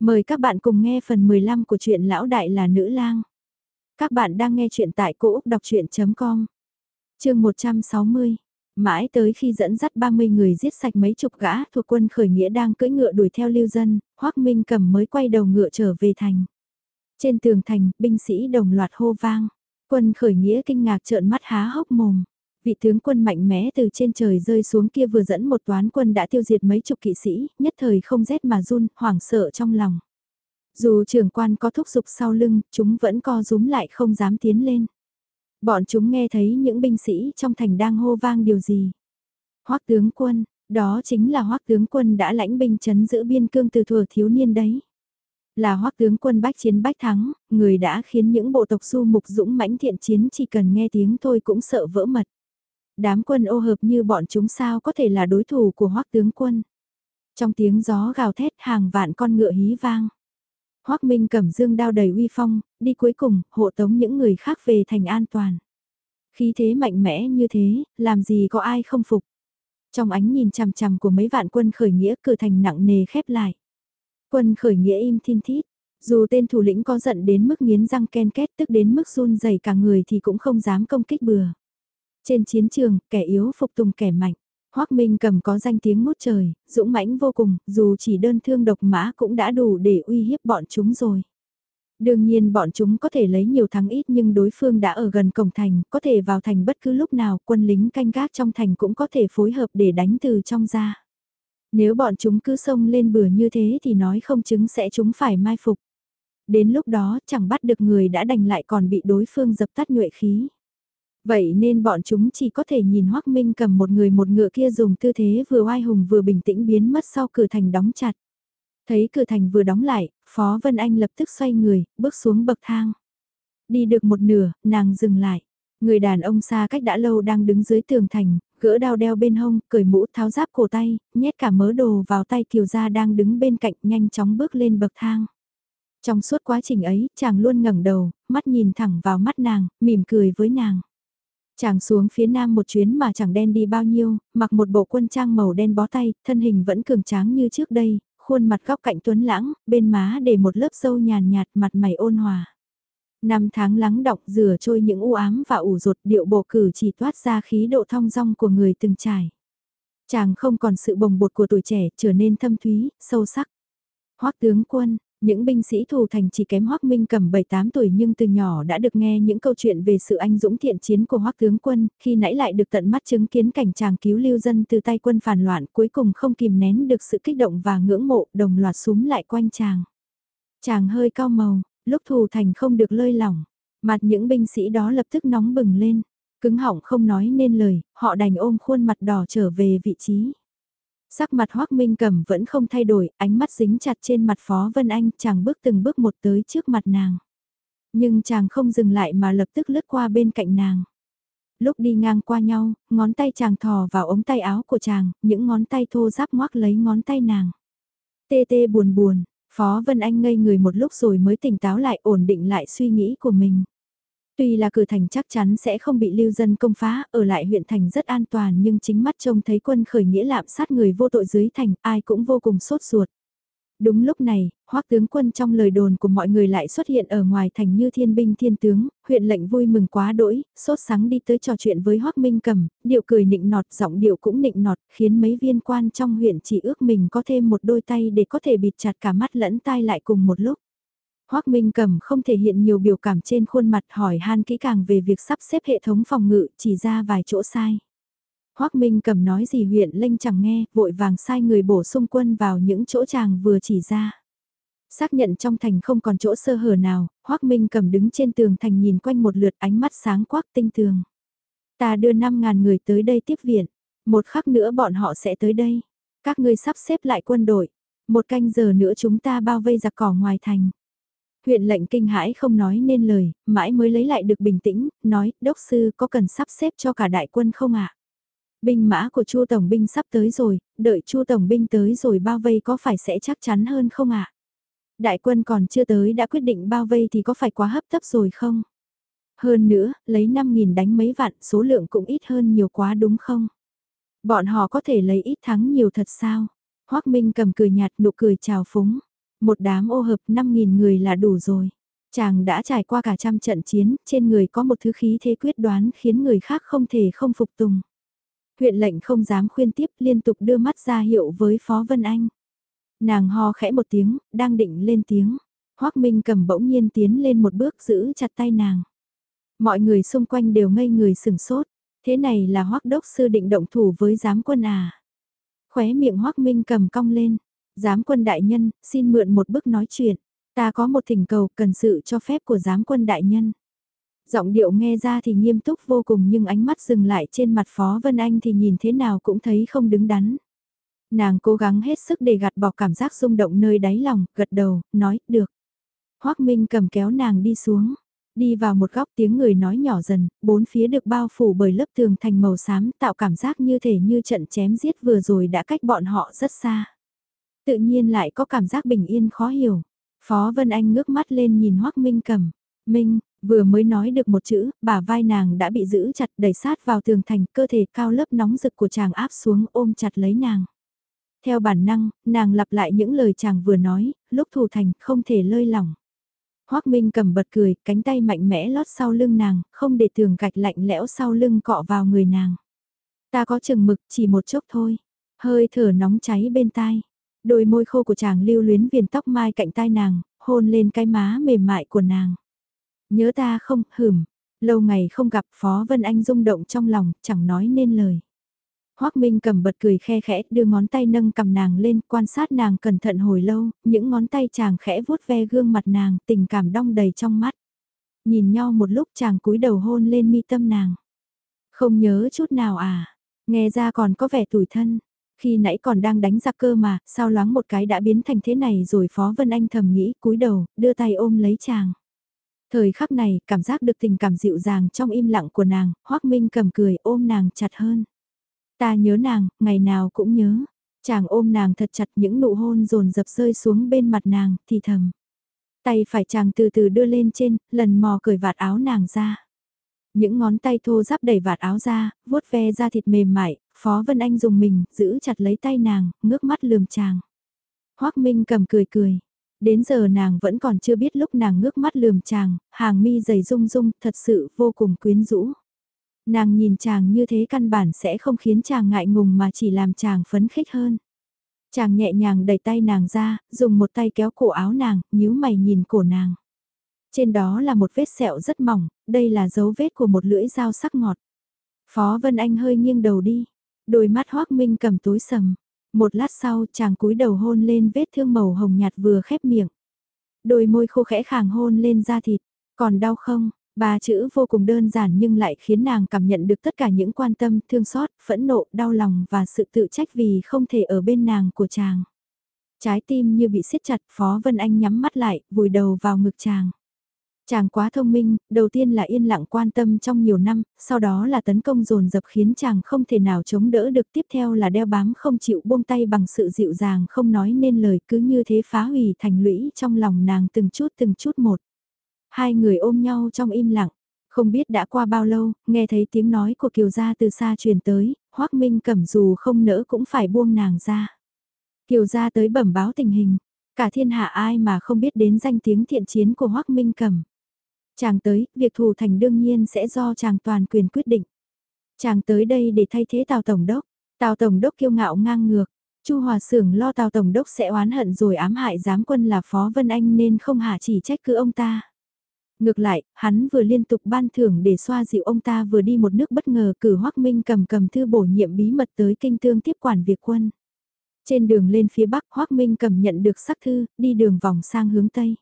Mời các bạn cùng nghe phần 15 của truyện Lão Đại là Nữ lang. Các bạn đang nghe truyện tại cỗ Úc Đọc Chuyện.com Chương 160 Mãi tới khi dẫn dắt 30 người giết sạch mấy chục gã thuộc quân khởi nghĩa đang cưỡi ngựa đuổi theo lưu dân, Hoác Minh cầm mới quay đầu ngựa trở về thành. Trên tường thành, binh sĩ đồng loạt hô vang. Quân khởi nghĩa kinh ngạc trợn mắt há hốc mồm vị tướng quân mạnh mẽ từ trên trời rơi xuống kia vừa dẫn một toán quân đã tiêu diệt mấy chục kỵ sĩ, nhất thời không rét mà run, hoảng sợ trong lòng. Dù trưởng quan có thúc giục sau lưng, chúng vẫn co rúm lại không dám tiến lên. Bọn chúng nghe thấy những binh sĩ trong thành đang hô vang điều gì. Hoác tướng quân, đó chính là hoác tướng quân đã lãnh binh chấn giữ biên cương từ thuở thiếu niên đấy. Là hoác tướng quân bách chiến bách thắng, người đã khiến những bộ tộc du mục dũng mãnh thiện chiến chỉ cần nghe tiếng thôi cũng sợ vỡ mật đám quân ô hợp như bọn chúng sao có thể là đối thủ của hoắc tướng quân. Trong tiếng gió gào thét hàng vạn con ngựa hí vang. hoắc Minh cầm dương đao đầy uy phong, đi cuối cùng, hộ tống những người khác về thành an toàn. Khí thế mạnh mẽ như thế, làm gì có ai không phục. Trong ánh nhìn chằm chằm của mấy vạn quân khởi nghĩa cửa thành nặng nề khép lại. Quân khởi nghĩa im thiên thít, dù tên thủ lĩnh có giận đến mức nghiến răng ken két tức đến mức run rẩy cả người thì cũng không dám công kích bừa. Trên chiến trường, kẻ yếu phục tùng kẻ mạnh. Hoác Minh cầm có danh tiếng ngút trời, dũng mãnh vô cùng, dù chỉ đơn thương độc mã cũng đã đủ để uy hiếp bọn chúng rồi. Đương nhiên bọn chúng có thể lấy nhiều thắng ít nhưng đối phương đã ở gần cổng thành, có thể vào thành bất cứ lúc nào, quân lính canh gác trong thành cũng có thể phối hợp để đánh từ trong ra. Nếu bọn chúng cứ xông lên bừa như thế thì nói không chứng sẽ chúng phải mai phục. Đến lúc đó chẳng bắt được người đã đành lại còn bị đối phương dập tắt nhuệ khí. Vậy nên bọn chúng chỉ có thể nhìn Hoác Minh cầm một người một ngựa kia dùng tư thế vừa oai hùng vừa bình tĩnh biến mất sau cửa thành đóng chặt. Thấy cửa thành vừa đóng lại, Phó Vân Anh lập tức xoay người, bước xuống bậc thang. Đi được một nửa, nàng dừng lại. Người đàn ông xa cách đã lâu đang đứng dưới tường thành, gỡ đao đeo bên hông, cởi mũ tháo giáp cổ tay, nhét cả mớ đồ vào tay kiều gia đang đứng bên cạnh nhanh chóng bước lên bậc thang. Trong suốt quá trình ấy, chàng luôn ngẩng đầu, mắt nhìn thẳng vào mắt nàng, mỉm cười với nàng. Chàng xuống phía nam một chuyến mà chẳng đen đi bao nhiêu, mặc một bộ quân trang màu đen bó tay, thân hình vẫn cường tráng như trước đây, khuôn mặt góc cạnh tuấn lãng, bên má để một lớp sâu nhàn nhạt mặt mày ôn hòa. Năm tháng lắng đọng rửa trôi những u ám và ủ rột điệu bộ cử chỉ toát ra khí độ thong dong của người từng trải. Chàng không còn sự bồng bột của tuổi trẻ trở nên thâm thúy, sâu sắc. Hoắc tướng quân, những binh sĩ thù thành chỉ kém Hoắc Minh cầm 7-8 tuổi nhưng từ nhỏ đã được nghe những câu chuyện về sự anh dũng thiện chiến của Hoắc tướng quân, khi nãy lại được tận mắt chứng kiến cảnh chàng cứu lưu dân từ tay quân phản loạn cuối cùng không kìm nén được sự kích động và ngưỡng mộ đồng loạt súng lại quanh chàng. Chàng hơi cao màu, lúc thù thành không được lơi lỏng, mặt những binh sĩ đó lập tức nóng bừng lên, cứng họng không nói nên lời, họ đành ôm khuôn mặt đỏ trở về vị trí. Sắc mặt Hoác Minh Cẩm vẫn không thay đổi, ánh mắt dính chặt trên mặt Phó Vân Anh, chàng bước từng bước một tới trước mặt nàng. Nhưng chàng không dừng lại mà lập tức lướt qua bên cạnh nàng. Lúc đi ngang qua nhau, ngón tay chàng thò vào ống tay áo của chàng, những ngón tay thô giáp ngoác lấy ngón tay nàng. Tê tê buồn buồn, Phó Vân Anh ngây người một lúc rồi mới tỉnh táo lại ổn định lại suy nghĩ của mình. Tuy là cửa thành chắc chắn sẽ không bị lưu dân công phá, ở lại huyện thành rất an toàn nhưng chính mắt trông thấy quân khởi nghĩa lạm sát người vô tội dưới thành, ai cũng vô cùng sốt ruột. Đúng lúc này, hoắc tướng quân trong lời đồn của mọi người lại xuất hiện ở ngoài thành như thiên binh thiên tướng, huyện lệnh vui mừng quá đỗi, sốt sáng đi tới trò chuyện với hoắc minh cầm, điệu cười nịnh nọt, giọng điệu cũng nịnh nọt, khiến mấy viên quan trong huyện chỉ ước mình có thêm một đôi tay để có thể bịt chặt cả mắt lẫn tai lại cùng một lúc. Hoác Minh Cầm không thể hiện nhiều biểu cảm trên khuôn mặt hỏi han kỹ càng về việc sắp xếp hệ thống phòng ngự chỉ ra vài chỗ sai. Hoác Minh Cầm nói gì huyện Linh chẳng nghe, vội vàng sai người bổ sung quân vào những chỗ chàng vừa chỉ ra. Xác nhận trong thành không còn chỗ sơ hở nào, Hoác Minh Cầm đứng trên tường thành nhìn quanh một lượt ánh mắt sáng quắc tinh tường. Ta đưa 5.000 người tới đây tiếp viện, một khắc nữa bọn họ sẽ tới đây. Các ngươi sắp xếp lại quân đội, một canh giờ nữa chúng ta bao vây giặc cỏ ngoài thành. Huyện lệnh kinh hãi không nói nên lời, mãi mới lấy lại được bình tĩnh, nói, đốc sư có cần sắp xếp cho cả đại quân không ạ? Binh mã của Chu Tổng binh sắp tới rồi, đợi Chu Tổng binh tới rồi bao vây có phải sẽ chắc chắn hơn không ạ? Đại quân còn chưa tới đã quyết định bao vây thì có phải quá hấp tấp rồi không? Hơn nữa, lấy 5.000 đánh mấy vạn, số lượng cũng ít hơn nhiều quá đúng không? Bọn họ có thể lấy ít thắng nhiều thật sao? Hoác Minh cầm cười nhạt nụ cười chào phúng. Một đám ô hợp 5.000 người là đủ rồi. Chàng đã trải qua cả trăm trận chiến, trên người có một thứ khí thế quyết đoán khiến người khác không thể không phục tùng. Huyện lệnh không dám khuyên tiếp liên tục đưa mắt ra hiệu với Phó Vân Anh. Nàng ho khẽ một tiếng, đang định lên tiếng. Hoác Minh cầm bỗng nhiên tiến lên một bước giữ chặt tay nàng. Mọi người xung quanh đều ngây người sừng sốt. Thế này là Hoác Đốc Sư định động thủ với giám quân à. Khóe miệng Hoác Minh cầm cong lên. Giám quân đại nhân, xin mượn một bước nói chuyện. Ta có một thỉnh cầu cần sự cho phép của giám quân đại nhân. Giọng điệu nghe ra thì nghiêm túc vô cùng nhưng ánh mắt dừng lại trên mặt Phó Vân Anh thì nhìn thế nào cũng thấy không đứng đắn. Nàng cố gắng hết sức để gạt bỏ cảm giác rung động nơi đáy lòng, gật đầu, nói, được. Hoác Minh cầm kéo nàng đi xuống, đi vào một góc tiếng người nói nhỏ dần, bốn phía được bao phủ bởi lớp tường thành màu xám tạo cảm giác như thể như trận chém giết vừa rồi đã cách bọn họ rất xa. Tự nhiên lại có cảm giác bình yên khó hiểu. Phó Vân Anh ngước mắt lên nhìn Hoác Minh cầm. Minh, vừa mới nói được một chữ, bả vai nàng đã bị giữ chặt đẩy sát vào tường thành, cơ thể cao lớp nóng rực của chàng áp xuống ôm chặt lấy nàng. Theo bản năng, nàng lặp lại những lời chàng vừa nói, lúc thủ thành không thể lơi lỏng. Hoác Minh cầm bật cười, cánh tay mạnh mẽ lót sau lưng nàng, không để tường gạch lạnh lẽo sau lưng cọ vào người nàng. Ta có chừng mực chỉ một chốc thôi, hơi thở nóng cháy bên tai. Đôi môi khô của chàng lưu luyến viền tóc mai cạnh tai nàng, hôn lên cái má mềm mại của nàng. Nhớ ta không, hửm, lâu ngày không gặp Phó Vân Anh rung động trong lòng, chẳng nói nên lời. Hoác Minh cầm bật cười khe khẽ, đưa ngón tay nâng cầm nàng lên, quan sát nàng cẩn thận hồi lâu, những ngón tay chàng khẽ vuốt ve gương mặt nàng, tình cảm đong đầy trong mắt. Nhìn nhau một lúc chàng cúi đầu hôn lên mi tâm nàng. Không nhớ chút nào à, nghe ra còn có vẻ tủi thân. Khi nãy còn đang đánh giặc cơ mà, sao loáng một cái đã biến thành thế này rồi Phó Vân Anh thầm nghĩ cúi đầu, đưa tay ôm lấy chàng. Thời khắc này, cảm giác được tình cảm dịu dàng trong im lặng của nàng, Hoác Minh cầm cười ôm nàng chặt hơn. Ta nhớ nàng, ngày nào cũng nhớ. Chàng ôm nàng thật chặt những nụ hôn rồn dập rơi xuống bên mặt nàng, thì thầm. Tay phải chàng từ từ đưa lên trên, lần mò cởi vạt áo nàng ra. Những ngón tay thô ráp đẩy vạt áo ra, vuốt ve da thịt mềm mại, Phó Vân Anh dùng mình, giữ chặt lấy tay nàng, ngước mắt lườm chàng. Hoác Minh cầm cười cười. Đến giờ nàng vẫn còn chưa biết lúc nàng ngước mắt lườm chàng, hàng mi dày rung rung, thật sự vô cùng quyến rũ. Nàng nhìn chàng như thế căn bản sẽ không khiến chàng ngại ngùng mà chỉ làm chàng phấn khích hơn. Chàng nhẹ nhàng đẩy tay nàng ra, dùng một tay kéo cổ áo nàng, nhíu mày nhìn cổ nàng. Trên đó là một vết sẹo rất mỏng, đây là dấu vết của một lưỡi dao sắc ngọt. Phó Vân Anh hơi nghiêng đầu đi, đôi mắt Hoác Minh cầm tối sầm. Một lát sau chàng cúi đầu hôn lên vết thương màu hồng nhạt vừa khép miệng. Đôi môi khô khẽ khàng hôn lên da thịt, còn đau không? Ba chữ vô cùng đơn giản nhưng lại khiến nàng cảm nhận được tất cả những quan tâm, thương xót, phẫn nộ, đau lòng và sự tự trách vì không thể ở bên nàng của chàng. Trái tim như bị siết chặt, Phó Vân Anh nhắm mắt lại, vùi đầu vào ngực chàng. Chàng quá thông minh, đầu tiên là yên lặng quan tâm trong nhiều năm, sau đó là tấn công dồn dập khiến chàng không thể nào chống đỡ được tiếp theo là đeo bám không chịu buông tay bằng sự dịu dàng không nói nên lời cứ như thế phá hủy thành lũy trong lòng nàng từng chút từng chút một. Hai người ôm nhau trong im lặng, không biết đã qua bao lâu, nghe thấy tiếng nói của Kiều Gia từ xa truyền tới, hoắc Minh cẩm dù không nỡ cũng phải buông nàng ra. Kiều Gia tới bẩm báo tình hình, cả thiên hạ ai mà không biết đến danh tiếng thiện chiến của hoắc Minh cẩm. Chàng tới, việc thủ thành đương nhiên sẽ do chàng toàn quyền quyết định. Chàng tới đây để thay thế Tào Tổng Đốc. Tào Tổng Đốc kiêu ngạo ngang ngược. Chu Hòa Sưởng lo Tào Tổng Đốc sẽ oán hận rồi ám hại giám quân là Phó Vân Anh nên không hạ chỉ trách cứ ông ta. Ngược lại, hắn vừa liên tục ban thưởng để xoa dịu ông ta vừa đi một nước bất ngờ cử Hoắc Minh cầm cầm thư bổ nhiệm bí mật tới kinh tương tiếp quản việc quân. Trên đường lên phía bắc Hoắc Minh cầm nhận được sắc thư, đi đường vòng sang hướng tây.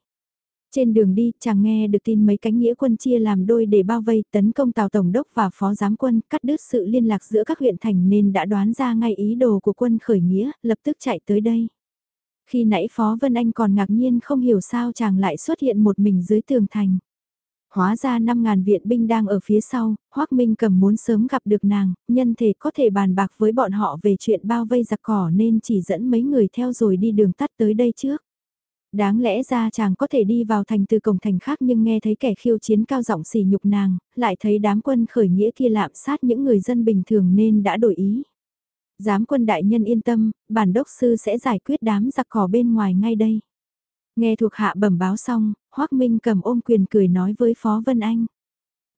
Trên đường đi, chàng nghe được tin mấy cánh nghĩa quân chia làm đôi để bao vây tấn công tàu tổng đốc và phó giám quân, cắt đứt sự liên lạc giữa các huyện thành nên đã đoán ra ngay ý đồ của quân khởi nghĩa, lập tức chạy tới đây. Khi nãy Phó Vân Anh còn ngạc nhiên không hiểu sao chàng lại xuất hiện một mình dưới tường thành. Hóa ra 5.000 viện binh đang ở phía sau, Hoác Minh cầm muốn sớm gặp được nàng, nhân thể có thể bàn bạc với bọn họ về chuyện bao vây giặc cỏ nên chỉ dẫn mấy người theo rồi đi đường tắt tới đây trước. Đáng lẽ ra chàng có thể đi vào thành từ cổng thành khác nhưng nghe thấy kẻ khiêu chiến cao giọng xỉ nhục nàng, lại thấy đám quân khởi nghĩa kia lạm sát những người dân bình thường nên đã đổi ý. Giám quân đại nhân yên tâm, bản đốc sư sẽ giải quyết đám giặc cỏ bên ngoài ngay đây. Nghe thuộc hạ bẩm báo xong, Hoác Minh cầm ôm quyền cười nói với Phó Vân Anh.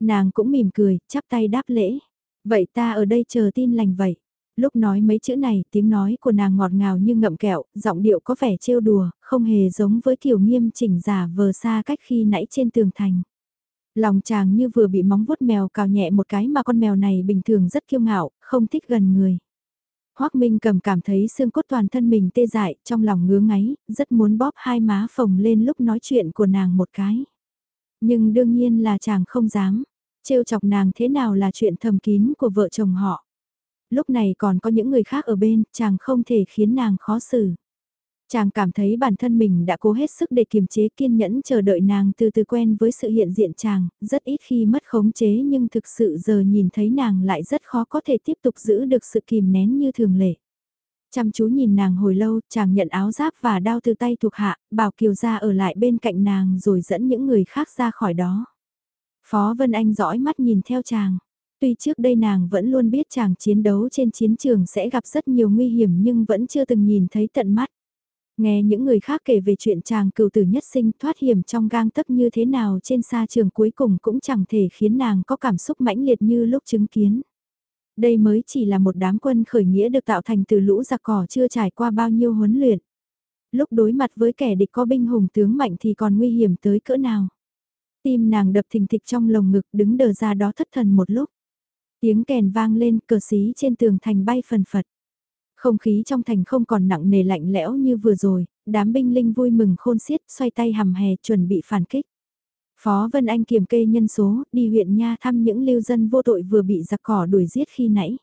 Nàng cũng mỉm cười, chắp tay đáp lễ. Vậy ta ở đây chờ tin lành vậy. Lúc nói mấy chữ này, tiếng nói của nàng ngọt ngào như ngậm kẹo, giọng điệu có vẻ trêu đùa, không hề giống với kiểu nghiêm chỉnh giả vờ xa cách khi nãy trên tường thành. Lòng chàng như vừa bị móng vuốt mèo cào nhẹ một cái mà con mèo này bình thường rất kiêu ngạo, không thích gần người. Hoác Minh cầm cảm thấy xương cốt toàn thân mình tê dại, trong lòng ngứa ngáy, rất muốn bóp hai má phồng lên lúc nói chuyện của nàng một cái. Nhưng đương nhiên là chàng không dám, trêu chọc nàng thế nào là chuyện thầm kín của vợ chồng họ. Lúc này còn có những người khác ở bên, chàng không thể khiến nàng khó xử. Chàng cảm thấy bản thân mình đã cố hết sức để kiềm chế kiên nhẫn chờ đợi nàng từ từ quen với sự hiện diện chàng, rất ít khi mất khống chế nhưng thực sự giờ nhìn thấy nàng lại rất khó có thể tiếp tục giữ được sự kìm nén như thường lệ. Chăm chú nhìn nàng hồi lâu, chàng nhận áo giáp và đao từ tay thuộc hạ, bảo Kiều ra ở lại bên cạnh nàng rồi dẫn những người khác ra khỏi đó. Phó Vân Anh dõi mắt nhìn theo chàng. Tuy trước đây nàng vẫn luôn biết chàng chiến đấu trên chiến trường sẽ gặp rất nhiều nguy hiểm nhưng vẫn chưa từng nhìn thấy tận mắt. Nghe những người khác kể về chuyện chàng cựu tử nhất sinh thoát hiểm trong gang tấc như thế nào trên xa trường cuối cùng cũng chẳng thể khiến nàng có cảm xúc mãnh liệt như lúc chứng kiến. Đây mới chỉ là một đám quân khởi nghĩa được tạo thành từ lũ giặc cỏ chưa trải qua bao nhiêu huấn luyện. Lúc đối mặt với kẻ địch có binh hùng tướng mạnh thì còn nguy hiểm tới cỡ nào. Tim nàng đập thình thịch trong lồng ngực đứng đờ ra đó thất thần một lúc. Tiếng kèn vang lên cờ xí trên tường thành bay phần phật. Không khí trong thành không còn nặng nề lạnh lẽo như vừa rồi, đám binh linh vui mừng khôn xiết xoay tay hầm hè chuẩn bị phản kích. Phó Vân Anh kiểm kê nhân số, đi huyện Nha thăm những lưu dân vô tội vừa bị giặc cỏ đuổi giết khi nãy.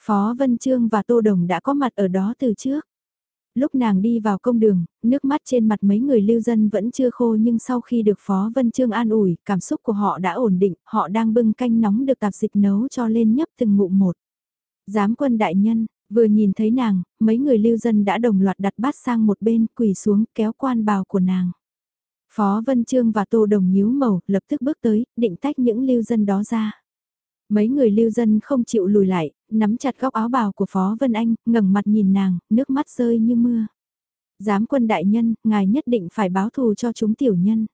Phó Vân Trương và Tô Đồng đã có mặt ở đó từ trước. Lúc nàng đi vào công đường, nước mắt trên mặt mấy người lưu dân vẫn chưa khô nhưng sau khi được Phó Vân Trương an ủi, cảm xúc của họ đã ổn định, họ đang bưng canh nóng được tạp dịch nấu cho lên nhấp từng ngụm một. Giám quân đại nhân, Vừa nhìn thấy nàng, mấy người lưu dân đã đồng loạt đặt bát sang một bên quỳ xuống kéo quan bào của nàng. Phó Vân Trương và Tô Đồng nhíu màu, lập tức bước tới, định tách những lưu dân đó ra. Mấy người lưu dân không chịu lùi lại, nắm chặt góc áo bào của Phó Vân Anh, ngẩng mặt nhìn nàng, nước mắt rơi như mưa. Giám quân đại nhân, ngài nhất định phải báo thù cho chúng tiểu nhân.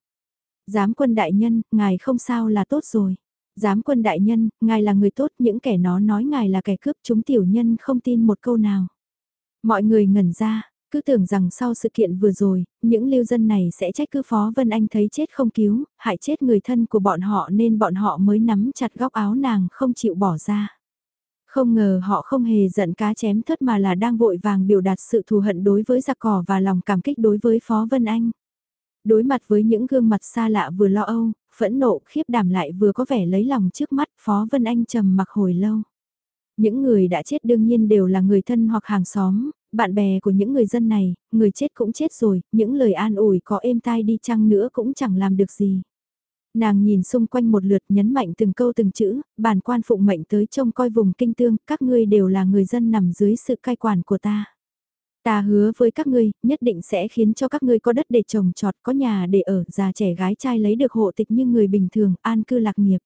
Giám quân đại nhân, ngài không sao là tốt rồi. Giám quân đại nhân, ngài là người tốt, những kẻ nó nói ngài là kẻ cướp chúng tiểu nhân không tin một câu nào. Mọi người ngẩn ra, cứ tưởng rằng sau sự kiện vừa rồi, những lưu dân này sẽ trách cứ Phó Vân Anh thấy chết không cứu, hại chết người thân của bọn họ nên bọn họ mới nắm chặt góc áo nàng không chịu bỏ ra. Không ngờ họ không hề giận cá chém thất mà là đang vội vàng biểu đạt sự thù hận đối với giặc cỏ và lòng cảm kích đối với Phó Vân Anh. Đối mặt với những gương mặt xa lạ vừa lo âu, phẫn nộ khiếp đảm lại vừa có vẻ lấy lòng trước mắt Phó Vân Anh trầm mặc hồi lâu. Những người đã chết đương nhiên đều là người thân hoặc hàng xóm, bạn bè của những người dân này, người chết cũng chết rồi, những lời an ủi có êm tai đi chăng nữa cũng chẳng làm được gì. Nàng nhìn xung quanh một lượt nhấn mạnh từng câu từng chữ, bản quan phụng mệnh tới trông coi vùng kinh tương, các ngươi đều là người dân nằm dưới sự cai quản của ta. Ta hứa với các ngươi, nhất định sẽ khiến cho các ngươi có đất để trồng trọt, có nhà để ở, già trẻ gái trai lấy được hộ tịch như người bình thường, an cư lạc nghiệp.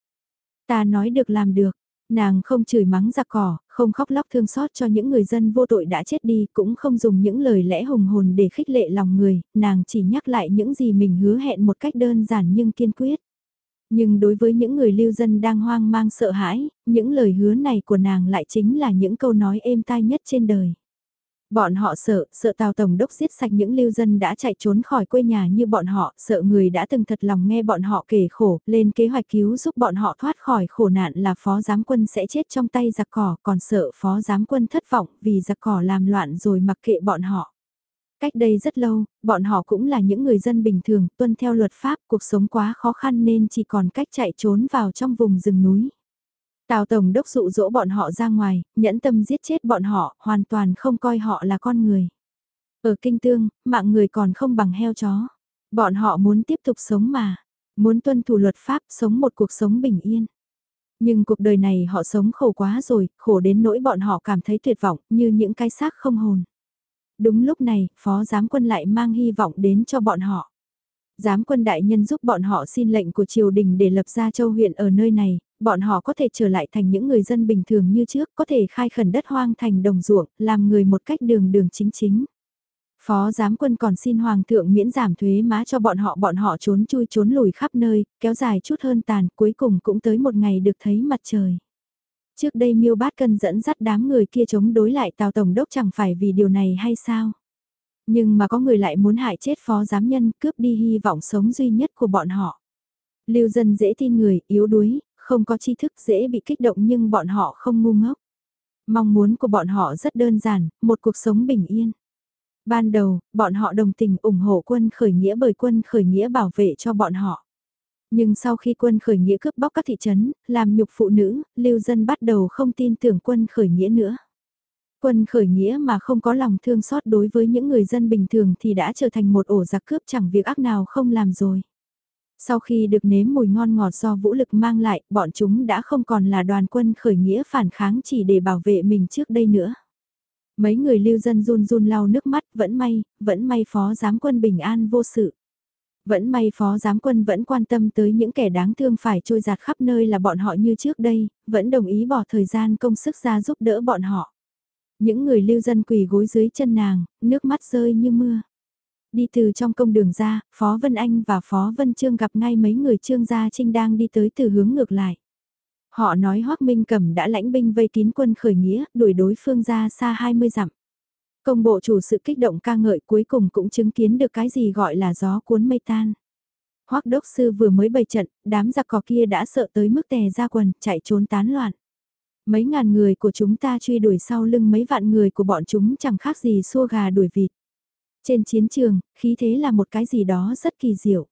Ta nói được làm được, nàng không chửi mắng giặc cỏ, không khóc lóc thương xót cho những người dân vô tội đã chết đi, cũng không dùng những lời lẽ hùng hồn để khích lệ lòng người, nàng chỉ nhắc lại những gì mình hứa hẹn một cách đơn giản nhưng kiên quyết. Nhưng đối với những người lưu dân đang hoang mang sợ hãi, những lời hứa này của nàng lại chính là những câu nói êm tai nhất trên đời. Bọn họ sợ, sợ Tào Tổng đốc giết sạch những lưu dân đã chạy trốn khỏi quê nhà như bọn họ, sợ người đã từng thật lòng nghe bọn họ kể khổ, lên kế hoạch cứu giúp bọn họ thoát khỏi khổ nạn là phó giám quân sẽ chết trong tay giặc cỏ, còn sợ phó giám quân thất vọng vì giặc cỏ làm loạn rồi mặc kệ bọn họ. Cách đây rất lâu, bọn họ cũng là những người dân bình thường, tuân theo luật pháp, cuộc sống quá khó khăn nên chỉ còn cách chạy trốn vào trong vùng rừng núi. Tào Tổng đốc dụ dỗ bọn họ ra ngoài, nhẫn tâm giết chết bọn họ, hoàn toàn không coi họ là con người. Ở Kinh Tương, mạng người còn không bằng heo chó. Bọn họ muốn tiếp tục sống mà, muốn tuân thủ luật pháp, sống một cuộc sống bình yên. Nhưng cuộc đời này họ sống khổ quá rồi, khổ đến nỗi bọn họ cảm thấy tuyệt vọng, như những cái xác không hồn. Đúng lúc này, Phó Giám Quân lại mang hy vọng đến cho bọn họ. Giám quân đại nhân giúp bọn họ xin lệnh của triều đình để lập ra châu huyện ở nơi này, bọn họ có thể trở lại thành những người dân bình thường như trước, có thể khai khẩn đất hoang thành đồng ruộng, làm người một cách đường đường chính chính. Phó giám quân còn xin hoàng thượng miễn giảm thuế má cho bọn họ bọn họ trốn chui trốn lùi khắp nơi, kéo dài chút hơn tàn, cuối cùng cũng tới một ngày được thấy mặt trời. Trước đây miêu bát cân dẫn dắt đám người kia chống đối lại tào tổng đốc chẳng phải vì điều này hay sao? Nhưng mà có người lại muốn hại chết phó giám nhân cướp đi hy vọng sống duy nhất của bọn họ. Lưu dân dễ tin người, yếu đuối, không có tri thức dễ bị kích động nhưng bọn họ không ngu ngốc. Mong muốn của bọn họ rất đơn giản, một cuộc sống bình yên. Ban đầu, bọn họ đồng tình ủng hộ quân khởi nghĩa bởi quân khởi nghĩa bảo vệ cho bọn họ. Nhưng sau khi quân khởi nghĩa cướp bóc các thị trấn, làm nhục phụ nữ, lưu dân bắt đầu không tin tưởng quân khởi nghĩa nữa. Quân khởi nghĩa mà không có lòng thương xót đối với những người dân bình thường thì đã trở thành một ổ giặc cướp chẳng việc ác nào không làm rồi. Sau khi được nếm mùi ngon ngọt do vũ lực mang lại, bọn chúng đã không còn là đoàn quân khởi nghĩa phản kháng chỉ để bảo vệ mình trước đây nữa. Mấy người lưu dân run run lau nước mắt, vẫn may, vẫn may phó giám quân bình an vô sự. Vẫn may phó giám quân vẫn quan tâm tới những kẻ đáng thương phải trôi giạt khắp nơi là bọn họ như trước đây, vẫn đồng ý bỏ thời gian công sức ra giúp đỡ bọn họ. Những người lưu dân quỳ gối dưới chân nàng, nước mắt rơi như mưa. Đi từ trong công đường ra, Phó Vân Anh và Phó Vân Trương gặp ngay mấy người Trương Gia Trinh đang đi tới từ hướng ngược lại. Họ nói Hoác Minh Cẩm đã lãnh binh vây kín quân khởi nghĩa, đuổi đối phương ra xa 20 dặm. Công bộ chủ sự kích động ca ngợi cuối cùng cũng chứng kiến được cái gì gọi là gió cuốn mây tan. Hoác đốc sư vừa mới bày trận, đám giặc cò kia đã sợ tới mức tè ra quần, chạy trốn tán loạn. Mấy ngàn người của chúng ta truy đuổi sau lưng mấy vạn người của bọn chúng chẳng khác gì xua gà đuổi vịt. Trên chiến trường, khí thế là một cái gì đó rất kỳ diệu.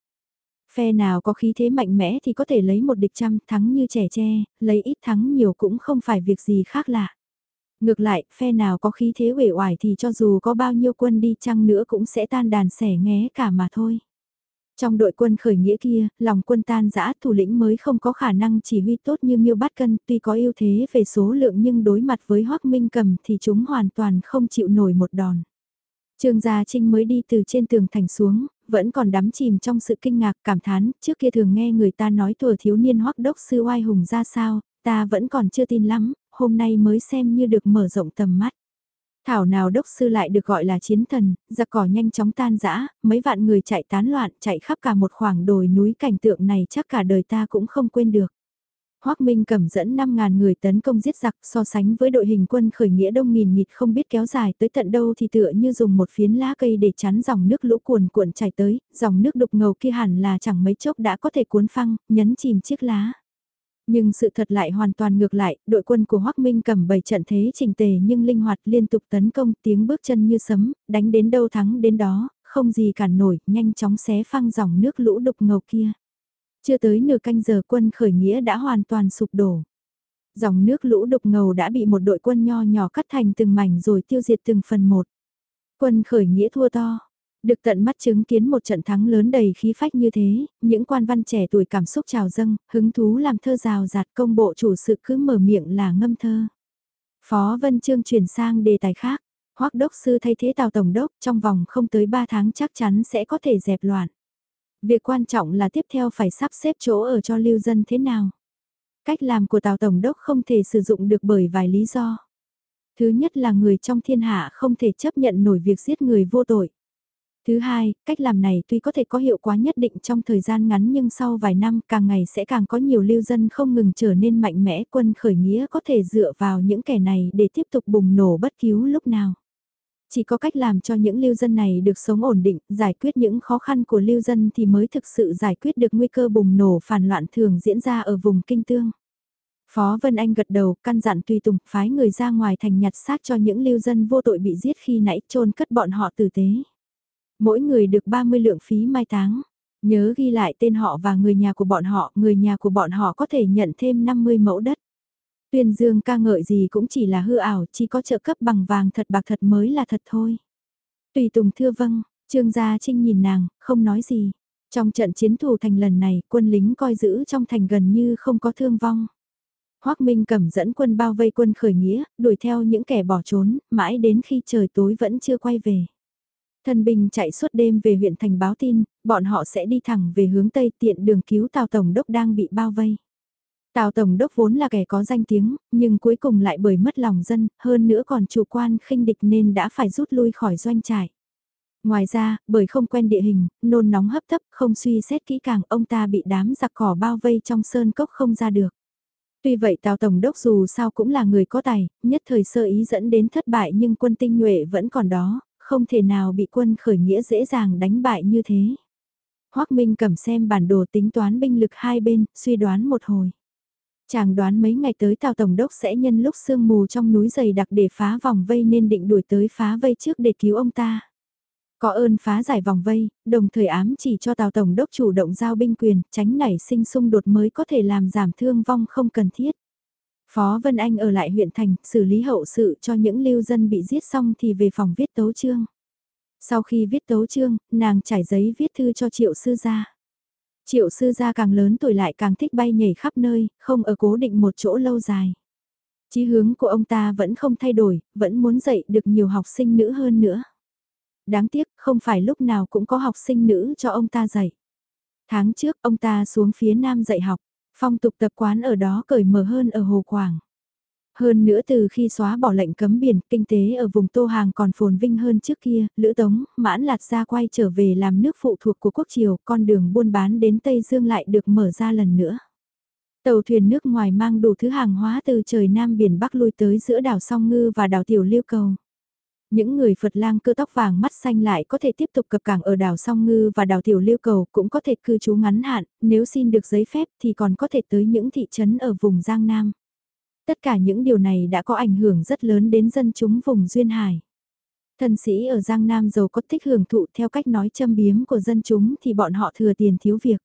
Phe nào có khí thế mạnh mẽ thì có thể lấy một địch trăm thắng như trẻ tre, lấy ít thắng nhiều cũng không phải việc gì khác lạ. Ngược lại, phe nào có khí thế uể oải thì cho dù có bao nhiêu quân đi chăng nữa cũng sẽ tan đàn sẻ nghé cả mà thôi. Trong đội quân khởi nghĩa kia, lòng quân tan giã thủ lĩnh mới không có khả năng chỉ huy tốt như miêu bát cân, tuy có ưu thế về số lượng nhưng đối mặt với hoắc Minh cầm thì chúng hoàn toàn không chịu nổi một đòn. Trương Gia Trinh mới đi từ trên tường thành xuống, vẫn còn đắm chìm trong sự kinh ngạc cảm thán, trước kia thường nghe người ta nói thừa thiếu niên hoắc đốc sư oai hùng ra sao, ta vẫn còn chưa tin lắm, hôm nay mới xem như được mở rộng tầm mắt. Thảo nào đốc sư lại được gọi là chiến thần, giặc cỏ nhanh chóng tan rã, mấy vạn người chạy tán loạn, chạy khắp cả một khoảng đồi núi cảnh tượng này chắc cả đời ta cũng không quên được. Hoác Minh cầm dẫn 5.000 người tấn công giết giặc so sánh với đội hình quân khởi nghĩa đông nghìn nghịt không biết kéo dài tới tận đâu thì tựa như dùng một phiến lá cây để chắn dòng nước lũ cuồn cuộn chảy tới, dòng nước đục ngầu kia hẳn là chẳng mấy chốc đã có thể cuốn phăng, nhấn chìm chiếc lá. Nhưng sự thật lại hoàn toàn ngược lại, đội quân của Hoắc Minh cầm bảy trận thế trình tề nhưng linh hoạt liên tục tấn công tiếng bước chân như sấm, đánh đến đâu thắng đến đó, không gì cản nổi, nhanh chóng xé phăng dòng nước lũ đục ngầu kia. Chưa tới nửa canh giờ quân khởi nghĩa đã hoàn toàn sụp đổ. Dòng nước lũ đục ngầu đã bị một đội quân nho nhỏ cắt thành từng mảnh rồi tiêu diệt từng phần một. Quân khởi nghĩa thua to, được tận mắt chứng kiến một trận thắng lớn đầy khí phách như thế, những quan văn trẻ tuổi cảm xúc trào dâng, hứng thú làm thơ rào rạt công bộ chủ sự cứ mở miệng là ngâm thơ. Phó Vân Trương chuyển sang đề tài khác, hoắc đốc sư thay thế tàu tổng đốc trong vòng không tới 3 tháng chắc chắn sẽ có thể dẹp loạn. Việc quan trọng là tiếp theo phải sắp xếp chỗ ở cho lưu dân thế nào. Cách làm của tào tổng đốc không thể sử dụng được bởi vài lý do. Thứ nhất là người trong thiên hạ không thể chấp nhận nổi việc giết người vô tội. Thứ hai, cách làm này tuy có thể có hiệu quả nhất định trong thời gian ngắn nhưng sau vài năm càng ngày sẽ càng có nhiều lưu dân không ngừng trở nên mạnh mẽ quân khởi nghĩa có thể dựa vào những kẻ này để tiếp tục bùng nổ bất cứu lúc nào. Chỉ có cách làm cho những lưu dân này được sống ổn định, giải quyết những khó khăn của lưu dân thì mới thực sự giải quyết được nguy cơ bùng nổ phản loạn thường diễn ra ở vùng kinh tương. Phó Vân Anh gật đầu, căn dặn tùy tùng, phái người ra ngoài thành nhặt xác cho những lưu dân vô tội bị giết khi nãy chôn cất bọn họ tử tế. Mỗi người được 30 lượng phí mai táng. Nhớ ghi lại tên họ và người nhà của bọn họ, người nhà của bọn họ có thể nhận thêm 50 mẫu đất. Tuyên dương ca ngợi gì cũng chỉ là hư ảo, chỉ có trợ cấp bằng vàng thật bạc thật mới là thật thôi. Tùy Tùng thưa vâng, Trương Gia Trinh nhìn nàng, không nói gì. Trong trận chiến thủ thành lần này, quân lính coi giữ trong thành gần như không có thương vong. Hoác Minh cầm dẫn quân bao vây quân khởi nghĩa, đuổi theo những kẻ bỏ trốn, mãi đến khi trời tối vẫn chưa quay về. Thân binh chạy suốt đêm về huyện thành báo tin, bọn họ sẽ đi thẳng về hướng Tây tiện đường cứu Tào Tổng Đốc đang bị bao vây. Tào Tổng Đốc vốn là kẻ có danh tiếng, nhưng cuối cùng lại bởi mất lòng dân, hơn nữa còn chủ quan khinh địch nên đã phải rút lui khỏi doanh trại. Ngoài ra, bởi không quen địa hình, nôn nóng hấp tấp, không suy xét kỹ càng, ông ta bị đám giặc cỏ bao vây trong sơn cốc không ra được. Tuy vậy Tào Tổng đốc dù sao cũng là người có tài, nhất thời sơ ý dẫn đến thất bại nhưng quân tinh nhuệ vẫn còn đó, không thể nào bị quân khởi nghĩa dễ dàng đánh bại như thế. Hoác Minh cầm xem bản đồ tính toán binh lực hai bên, suy đoán một hồi. Chàng đoán mấy ngày tới Tào Tổng đốc sẽ nhân lúc sương mù trong núi dày đặc để phá vòng vây nên định đuổi tới phá vây trước để cứu ông ta. Có ơn phá giải vòng vây, đồng thời ám chỉ cho Tào Tổng đốc chủ động giao binh quyền, tránh nảy sinh xung đột mới có thể làm giảm thương vong không cần thiết. Phó Vân Anh ở lại huyện thành, xử lý hậu sự cho những lưu dân bị giết xong thì về phòng viết tấu chương. Sau khi viết tấu chương, nàng trải giấy viết thư cho triệu sư gia. Triệu sư gia càng lớn tuổi lại càng thích bay nhảy khắp nơi, không ở cố định một chỗ lâu dài. Chí hướng của ông ta vẫn không thay đổi, vẫn muốn dạy được nhiều học sinh nữ hơn nữa. Đáng tiếc, không phải lúc nào cũng có học sinh nữ cho ông ta dạy. Tháng trước, ông ta xuống phía nam dạy học, phong tục tập quán ở đó cởi mở hơn ở Hồ Quảng. Hơn nữa từ khi xóa bỏ lệnh cấm biển, kinh tế ở vùng Tô Hàng còn phồn vinh hơn trước kia, Lữ Tống, mãn lạt ra quay trở về làm nước phụ thuộc của quốc triều, con đường buôn bán đến Tây Dương lại được mở ra lần nữa. Tàu thuyền nước ngoài mang đủ thứ hàng hóa từ trời Nam biển Bắc lui tới giữa đảo Song Ngư và đảo Tiểu Liêu Cầu. Những người Phật lang cơ tóc vàng mắt xanh lại có thể tiếp tục cập cảng ở đảo Song Ngư và đảo Tiểu Liêu Cầu cũng có thể cư trú ngắn hạn, nếu xin được giấy phép thì còn có thể tới những thị trấn ở vùng Giang Nam. Tất cả những điều này đã có ảnh hưởng rất lớn đến dân chúng vùng Duyên Hải. Thân sĩ ở Giang Nam giàu có thích hưởng thụ theo cách nói châm biếm của dân chúng thì bọn họ thừa tiền thiếu việc.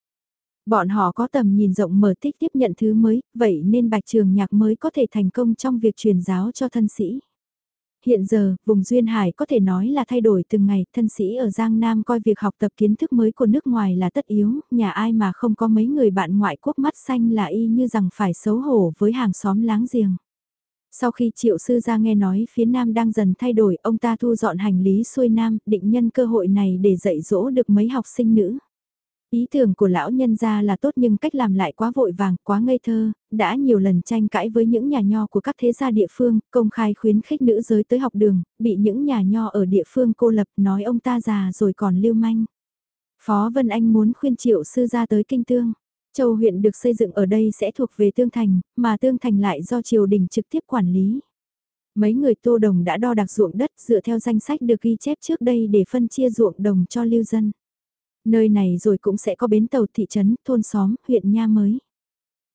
Bọn họ có tầm nhìn rộng mở thích tiếp nhận thứ mới, vậy nên bạch trường nhạc mới có thể thành công trong việc truyền giáo cho thân sĩ. Hiện giờ, vùng Duyên Hải có thể nói là thay đổi từng ngày, thân sĩ ở Giang Nam coi việc học tập kiến thức mới của nước ngoài là tất yếu, nhà ai mà không có mấy người bạn ngoại quốc mắt xanh là y như rằng phải xấu hổ với hàng xóm láng giềng. Sau khi triệu sư ra nghe nói phía Nam đang dần thay đổi, ông ta thu dọn hành lý xuôi Nam, định nhân cơ hội này để dạy dỗ được mấy học sinh nữ. Ý tưởng của lão nhân gia là tốt nhưng cách làm lại quá vội vàng, quá ngây thơ, đã nhiều lần tranh cãi với những nhà nho của các thế gia địa phương, công khai khuyến khích nữ giới tới học đường, bị những nhà nho ở địa phương cô lập nói ông ta già rồi còn lưu manh. Phó Vân Anh muốn khuyên triệu sư ra tới kinh tương. Châu huyện được xây dựng ở đây sẽ thuộc về Tương Thành, mà Tương Thành lại do triều đình trực tiếp quản lý. Mấy người tô đồng đã đo đạc ruộng đất dựa theo danh sách được ghi chép trước đây để phân chia ruộng đồng cho lưu dân. Nơi này rồi cũng sẽ có bến tàu thị trấn, thôn xóm, huyện nha mới.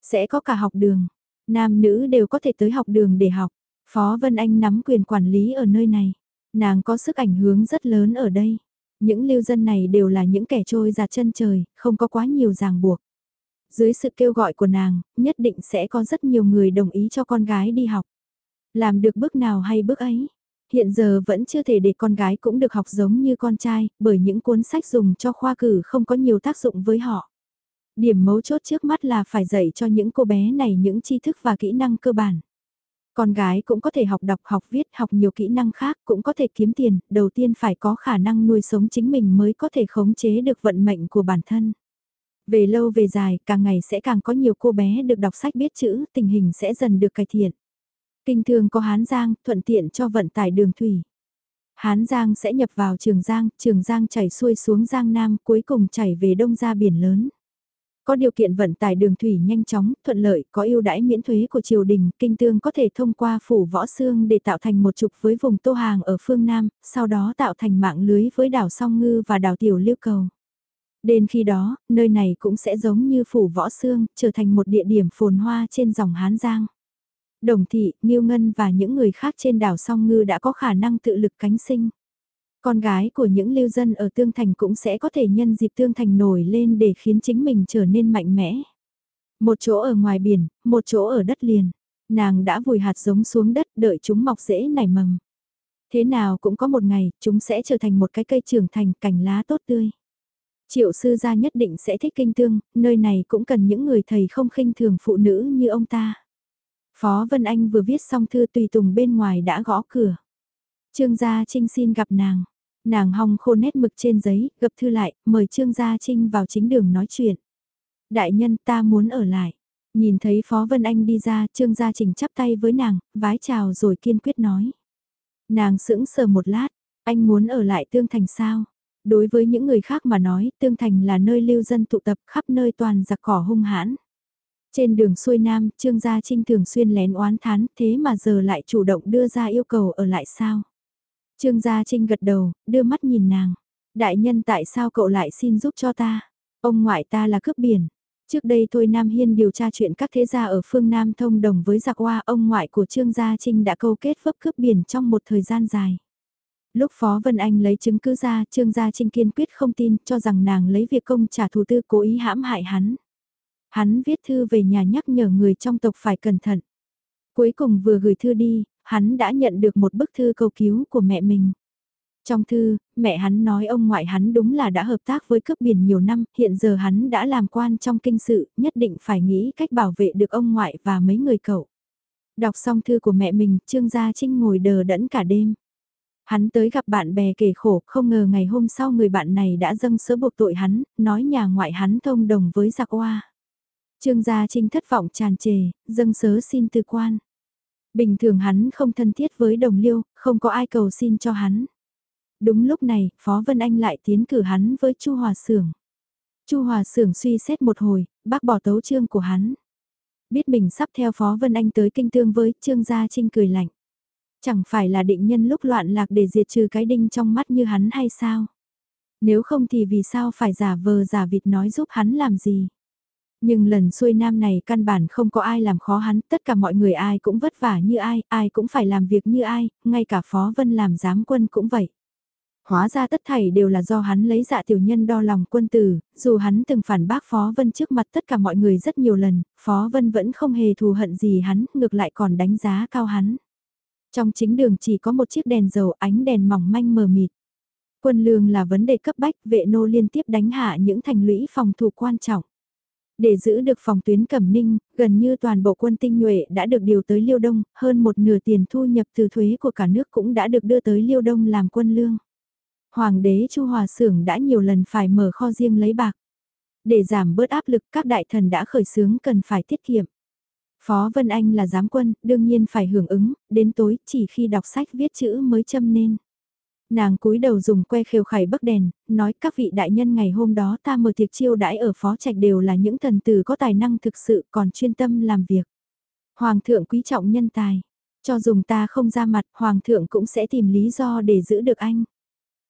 Sẽ có cả học đường. Nam nữ đều có thể tới học đường để học. Phó Vân Anh nắm quyền quản lý ở nơi này. Nàng có sức ảnh hưởng rất lớn ở đây. Những lưu dân này đều là những kẻ trôi giạt chân trời, không có quá nhiều ràng buộc. Dưới sự kêu gọi của nàng, nhất định sẽ có rất nhiều người đồng ý cho con gái đi học. Làm được bước nào hay bước ấy, Hiện giờ vẫn chưa thể để con gái cũng được học giống như con trai, bởi những cuốn sách dùng cho khoa cử không có nhiều tác dụng với họ. Điểm mấu chốt trước mắt là phải dạy cho những cô bé này những tri thức và kỹ năng cơ bản. Con gái cũng có thể học đọc, học viết, học nhiều kỹ năng khác, cũng có thể kiếm tiền, đầu tiên phải có khả năng nuôi sống chính mình mới có thể khống chế được vận mệnh của bản thân. Về lâu về dài, càng ngày sẽ càng có nhiều cô bé được đọc sách biết chữ, tình hình sẽ dần được cải thiện. Kinh thương có Hán Giang, thuận tiện cho vận tải đường thủy. Hán Giang sẽ nhập vào Trường Giang, Trường Giang chảy xuôi xuống Giang Nam, cuối cùng chảy về đông ra biển lớn. Có điều kiện vận tải đường thủy nhanh chóng, thuận lợi, có ưu đãi miễn thuế của triều đình, kinh tương có thể thông qua phủ võ xương để tạo thành một trục với vùng tô hàng ở phương Nam, sau đó tạo thành mạng lưới với đảo Song Ngư và đảo Tiểu Liêu Cầu. Đến khi đó, nơi này cũng sẽ giống như phủ võ xương, trở thành một địa điểm phồn hoa trên dòng Hán Giang. Đồng thị, Nghiêu Ngân và những người khác trên đảo Song Ngư đã có khả năng tự lực cánh sinh. Con gái của những lưu dân ở Tương Thành cũng sẽ có thể nhân dịp Tương Thành nổi lên để khiến chính mình trở nên mạnh mẽ. Một chỗ ở ngoài biển, một chỗ ở đất liền. Nàng đã vùi hạt giống xuống đất đợi chúng mọc rễ nảy mầm. Thế nào cũng có một ngày, chúng sẽ trở thành một cái cây trưởng thành cành lá tốt tươi. Triệu sư gia nhất định sẽ thích kinh tương, nơi này cũng cần những người thầy không khinh thường phụ nữ như ông ta. Phó Vân Anh vừa viết xong thư tùy tùng bên ngoài đã gõ cửa. Trương Gia Trinh xin gặp nàng. Nàng hong khô nét mực trên giấy, gập thư lại, mời Trương Gia Trinh vào chính đường nói chuyện. Đại nhân ta muốn ở lại. Nhìn thấy Phó Vân Anh đi ra, Trương Gia Trình chắp tay với nàng, vái chào rồi kiên quyết nói. Nàng sững sờ một lát, anh muốn ở lại tương thành sao? Đối với những người khác mà nói, Tương Thành là nơi lưu dân tụ tập khắp nơi toàn giặc cỏ hung hãn. Trên đường xuôi Nam, Trương Gia Trinh thường xuyên lén oán thán, thế mà giờ lại chủ động đưa ra yêu cầu ở lại sao? Trương Gia Trinh gật đầu, đưa mắt nhìn nàng. Đại nhân tại sao cậu lại xin giúp cho ta? Ông ngoại ta là cướp biển. Trước đây thôi Nam Hiên điều tra chuyện các thế gia ở phương Nam thông đồng với giặc hoa ông ngoại của Trương Gia Trinh đã câu kết vấp cướp biển trong một thời gian dài. Lúc Phó Vân Anh lấy chứng cứ ra, Trương Gia Trinh kiên quyết không tin, cho rằng nàng lấy việc công trả thù tư cố ý hãm hại hắn. Hắn viết thư về nhà nhắc nhở người trong tộc phải cẩn thận. Cuối cùng vừa gửi thư đi, hắn đã nhận được một bức thư cầu cứu của mẹ mình. Trong thư, mẹ hắn nói ông ngoại hắn đúng là đã hợp tác với cướp biển nhiều năm, hiện giờ hắn đã làm quan trong kinh sự, nhất định phải nghĩ cách bảo vệ được ông ngoại và mấy người cậu. Đọc xong thư của mẹ mình, Trương Gia Trinh ngồi đờ đẫn cả đêm. Hắn tới gặp bạn bè kể khổ, không ngờ ngày hôm sau người bạn này đã dâng sớ buộc tội hắn, nói nhà ngoại hắn thông đồng với giặc oa. Trương Gia Trinh thất vọng tràn trề, dâng sớ xin tư quan. Bình thường hắn không thân thiết với đồng liêu, không có ai cầu xin cho hắn. Đúng lúc này, Phó Vân Anh lại tiến cử hắn với Chu Hòa Sưởng. Chu Hòa Sưởng suy xét một hồi, bác bỏ tấu chương của hắn. Biết mình sắp theo Phó Vân Anh tới kinh tương với Trương Gia Trinh cười lạnh. Chẳng phải là định nhân lúc loạn lạc để diệt trừ cái đinh trong mắt như hắn hay sao? Nếu không thì vì sao phải giả vờ giả vịt nói giúp hắn làm gì? Nhưng lần xuôi nam này căn bản không có ai làm khó hắn, tất cả mọi người ai cũng vất vả như ai, ai cũng phải làm việc như ai, ngay cả Phó Vân làm giám quân cũng vậy. Hóa ra tất thảy đều là do hắn lấy dạ tiểu nhân đo lòng quân tử, dù hắn từng phản bác Phó Vân trước mặt tất cả mọi người rất nhiều lần, Phó Vân vẫn không hề thù hận gì hắn, ngược lại còn đánh giá cao hắn. Trong chính đường chỉ có một chiếc đèn dầu ánh đèn mỏng manh mờ mịt. Quân lương là vấn đề cấp bách, vệ nô liên tiếp đánh hạ những thành lũy phòng thủ quan trọng. Để giữ được phòng tuyến Cẩm Ninh, gần như toàn bộ quân tinh nhuệ đã được điều tới Liêu Đông, hơn một nửa tiền thu nhập từ thuế của cả nước cũng đã được đưa tới Liêu Đông làm quân lương. Hoàng đế Chu Hòa Sưởng đã nhiều lần phải mở kho riêng lấy bạc. Để giảm bớt áp lực các đại thần đã khởi xướng cần phải tiết kiệm. Phó Vân Anh là giám quân, đương nhiên phải hưởng ứng, đến tối chỉ khi đọc sách viết chữ mới châm nên. Nàng cúi đầu dùng que khều khải bấc đèn, nói các vị đại nhân ngày hôm đó ta mở tiệc chiêu đãi ở phó trạch đều là những thần tử có tài năng thực sự còn chuyên tâm làm việc. Hoàng thượng quý trọng nhân tài, cho dùng ta không ra mặt, hoàng thượng cũng sẽ tìm lý do để giữ được anh.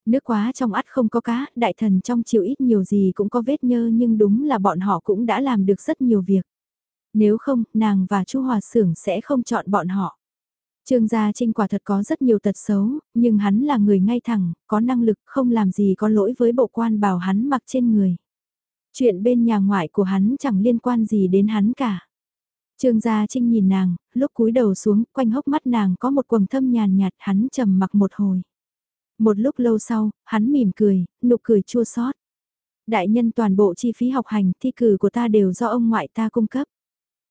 Nước quá trong ắt không có cá, đại thần trong chiều ít nhiều gì cũng có vết nhơ nhưng đúng là bọn họ cũng đã làm được rất nhiều việc. Nếu không, nàng và chu Hòa Sưởng sẽ không chọn bọn họ. Trương Gia Trinh quả thật có rất nhiều tật xấu, nhưng hắn là người ngay thẳng, có năng lực không làm gì có lỗi với bộ quan bảo hắn mặc trên người. Chuyện bên nhà ngoại của hắn chẳng liên quan gì đến hắn cả. Trương Gia Trinh nhìn nàng, lúc cúi đầu xuống, quanh hốc mắt nàng có một quầng thâm nhàn nhạt hắn trầm mặc một hồi. Một lúc lâu sau, hắn mỉm cười, nụ cười chua xót. Đại nhân toàn bộ chi phí học hành thi cử của ta đều do ông ngoại ta cung cấp.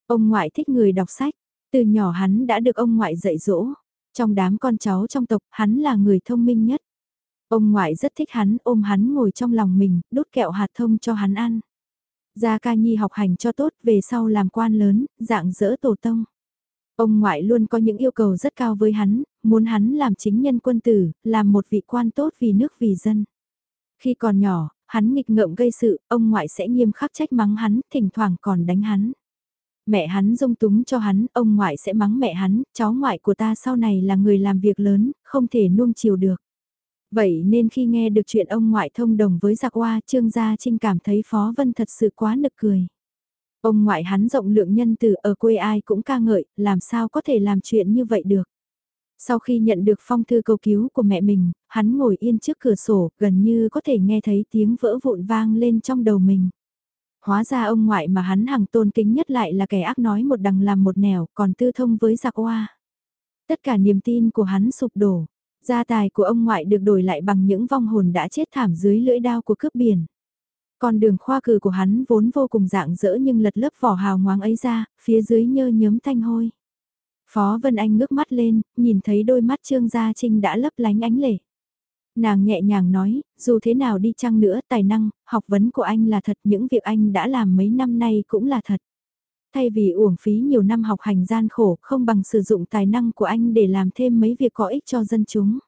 Ông ngoại thích người đọc sách, từ nhỏ hắn đã được ông ngoại dạy dỗ. Trong đám con cháu trong tộc, hắn là người thông minh nhất. Ông ngoại rất thích hắn, ôm hắn ngồi trong lòng mình, đút kẹo hạt thông cho hắn ăn. Gia ca nhi học hành cho tốt, về sau làm quan lớn, dạng dỡ tổ tông. Ông ngoại luôn có những yêu cầu rất cao với hắn, muốn hắn làm chính nhân quân tử, làm một vị quan tốt vì nước vì dân. Khi còn nhỏ, hắn nghịch ngợm gây sự, ông ngoại sẽ nghiêm khắc trách mắng hắn, thỉnh thoảng còn đánh hắn. Mẹ hắn dung túng cho hắn, ông ngoại sẽ mắng mẹ hắn, cháu ngoại của ta sau này là người làm việc lớn, không thể nuông chiều được. Vậy nên khi nghe được chuyện ông ngoại thông đồng với giặc hoa, Trương Gia Trinh cảm thấy Phó Vân thật sự quá nực cười. Ông ngoại hắn rộng lượng nhân từ ở quê ai cũng ca ngợi, làm sao có thể làm chuyện như vậy được. Sau khi nhận được phong thư cầu cứu của mẹ mình, hắn ngồi yên trước cửa sổ, gần như có thể nghe thấy tiếng vỡ vụn vang lên trong đầu mình. Hóa ra ông ngoại mà hắn hằng tôn kính nhất lại là kẻ ác nói một đằng làm một nẻo, còn tư thông với giặc oa. Tất cả niềm tin của hắn sụp đổ, gia tài của ông ngoại được đổi lại bằng những vong hồn đã chết thảm dưới lưỡi đao của cướp biển. Con đường khoa cử của hắn vốn vô cùng dạng dỡ nhưng lật lớp vỏ hào ngoáng ấy ra, phía dưới nhơ nhớm thanh hôi. Phó Vân Anh ngước mắt lên, nhìn thấy đôi mắt Trương Gia Trinh đã lấp lánh ánh lệ. Nàng nhẹ nhàng nói, dù thế nào đi chăng nữa tài năng, học vấn của anh là thật, những việc anh đã làm mấy năm nay cũng là thật. Thay vì uổng phí nhiều năm học hành gian khổ, không bằng sử dụng tài năng của anh để làm thêm mấy việc có ích cho dân chúng.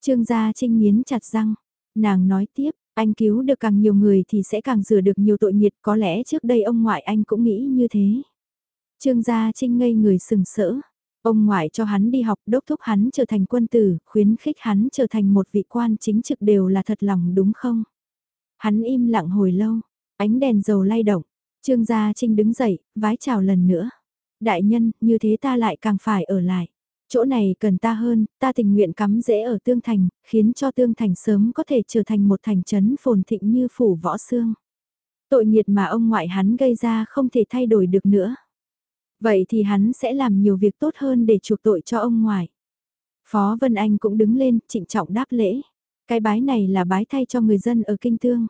Trương Gia Trinh nghiến chặt răng, Nàng nói tiếp, anh cứu được càng nhiều người thì sẽ càng rửa được nhiều tội nghiệt, có lẽ trước đây ông ngoại anh cũng nghĩ như thế. Trương Gia Trinh ngây người sừng sỡ. Ông ngoại cho hắn đi học đốc thúc hắn trở thành quân tử, khuyến khích hắn trở thành một vị quan chính trực đều là thật lòng đúng không? Hắn im lặng hồi lâu, ánh đèn dầu lay động, Trương Gia Trinh đứng dậy, vái chào lần nữa. Đại nhân, như thế ta lại càng phải ở lại. Chỗ này cần ta hơn, ta tình nguyện cắm rễ ở Tương Thành, khiến cho Tương Thành sớm có thể trở thành một thành trấn phồn thịnh như phủ võ xương. Tội nghiệt mà ông ngoại hắn gây ra không thể thay đổi được nữa. Vậy thì hắn sẽ làm nhiều việc tốt hơn để chuộc tội cho ông ngoại. Phó Vân Anh cũng đứng lên, trịnh trọng đáp lễ. Cái bái này là bái thay cho người dân ở Kinh Tương.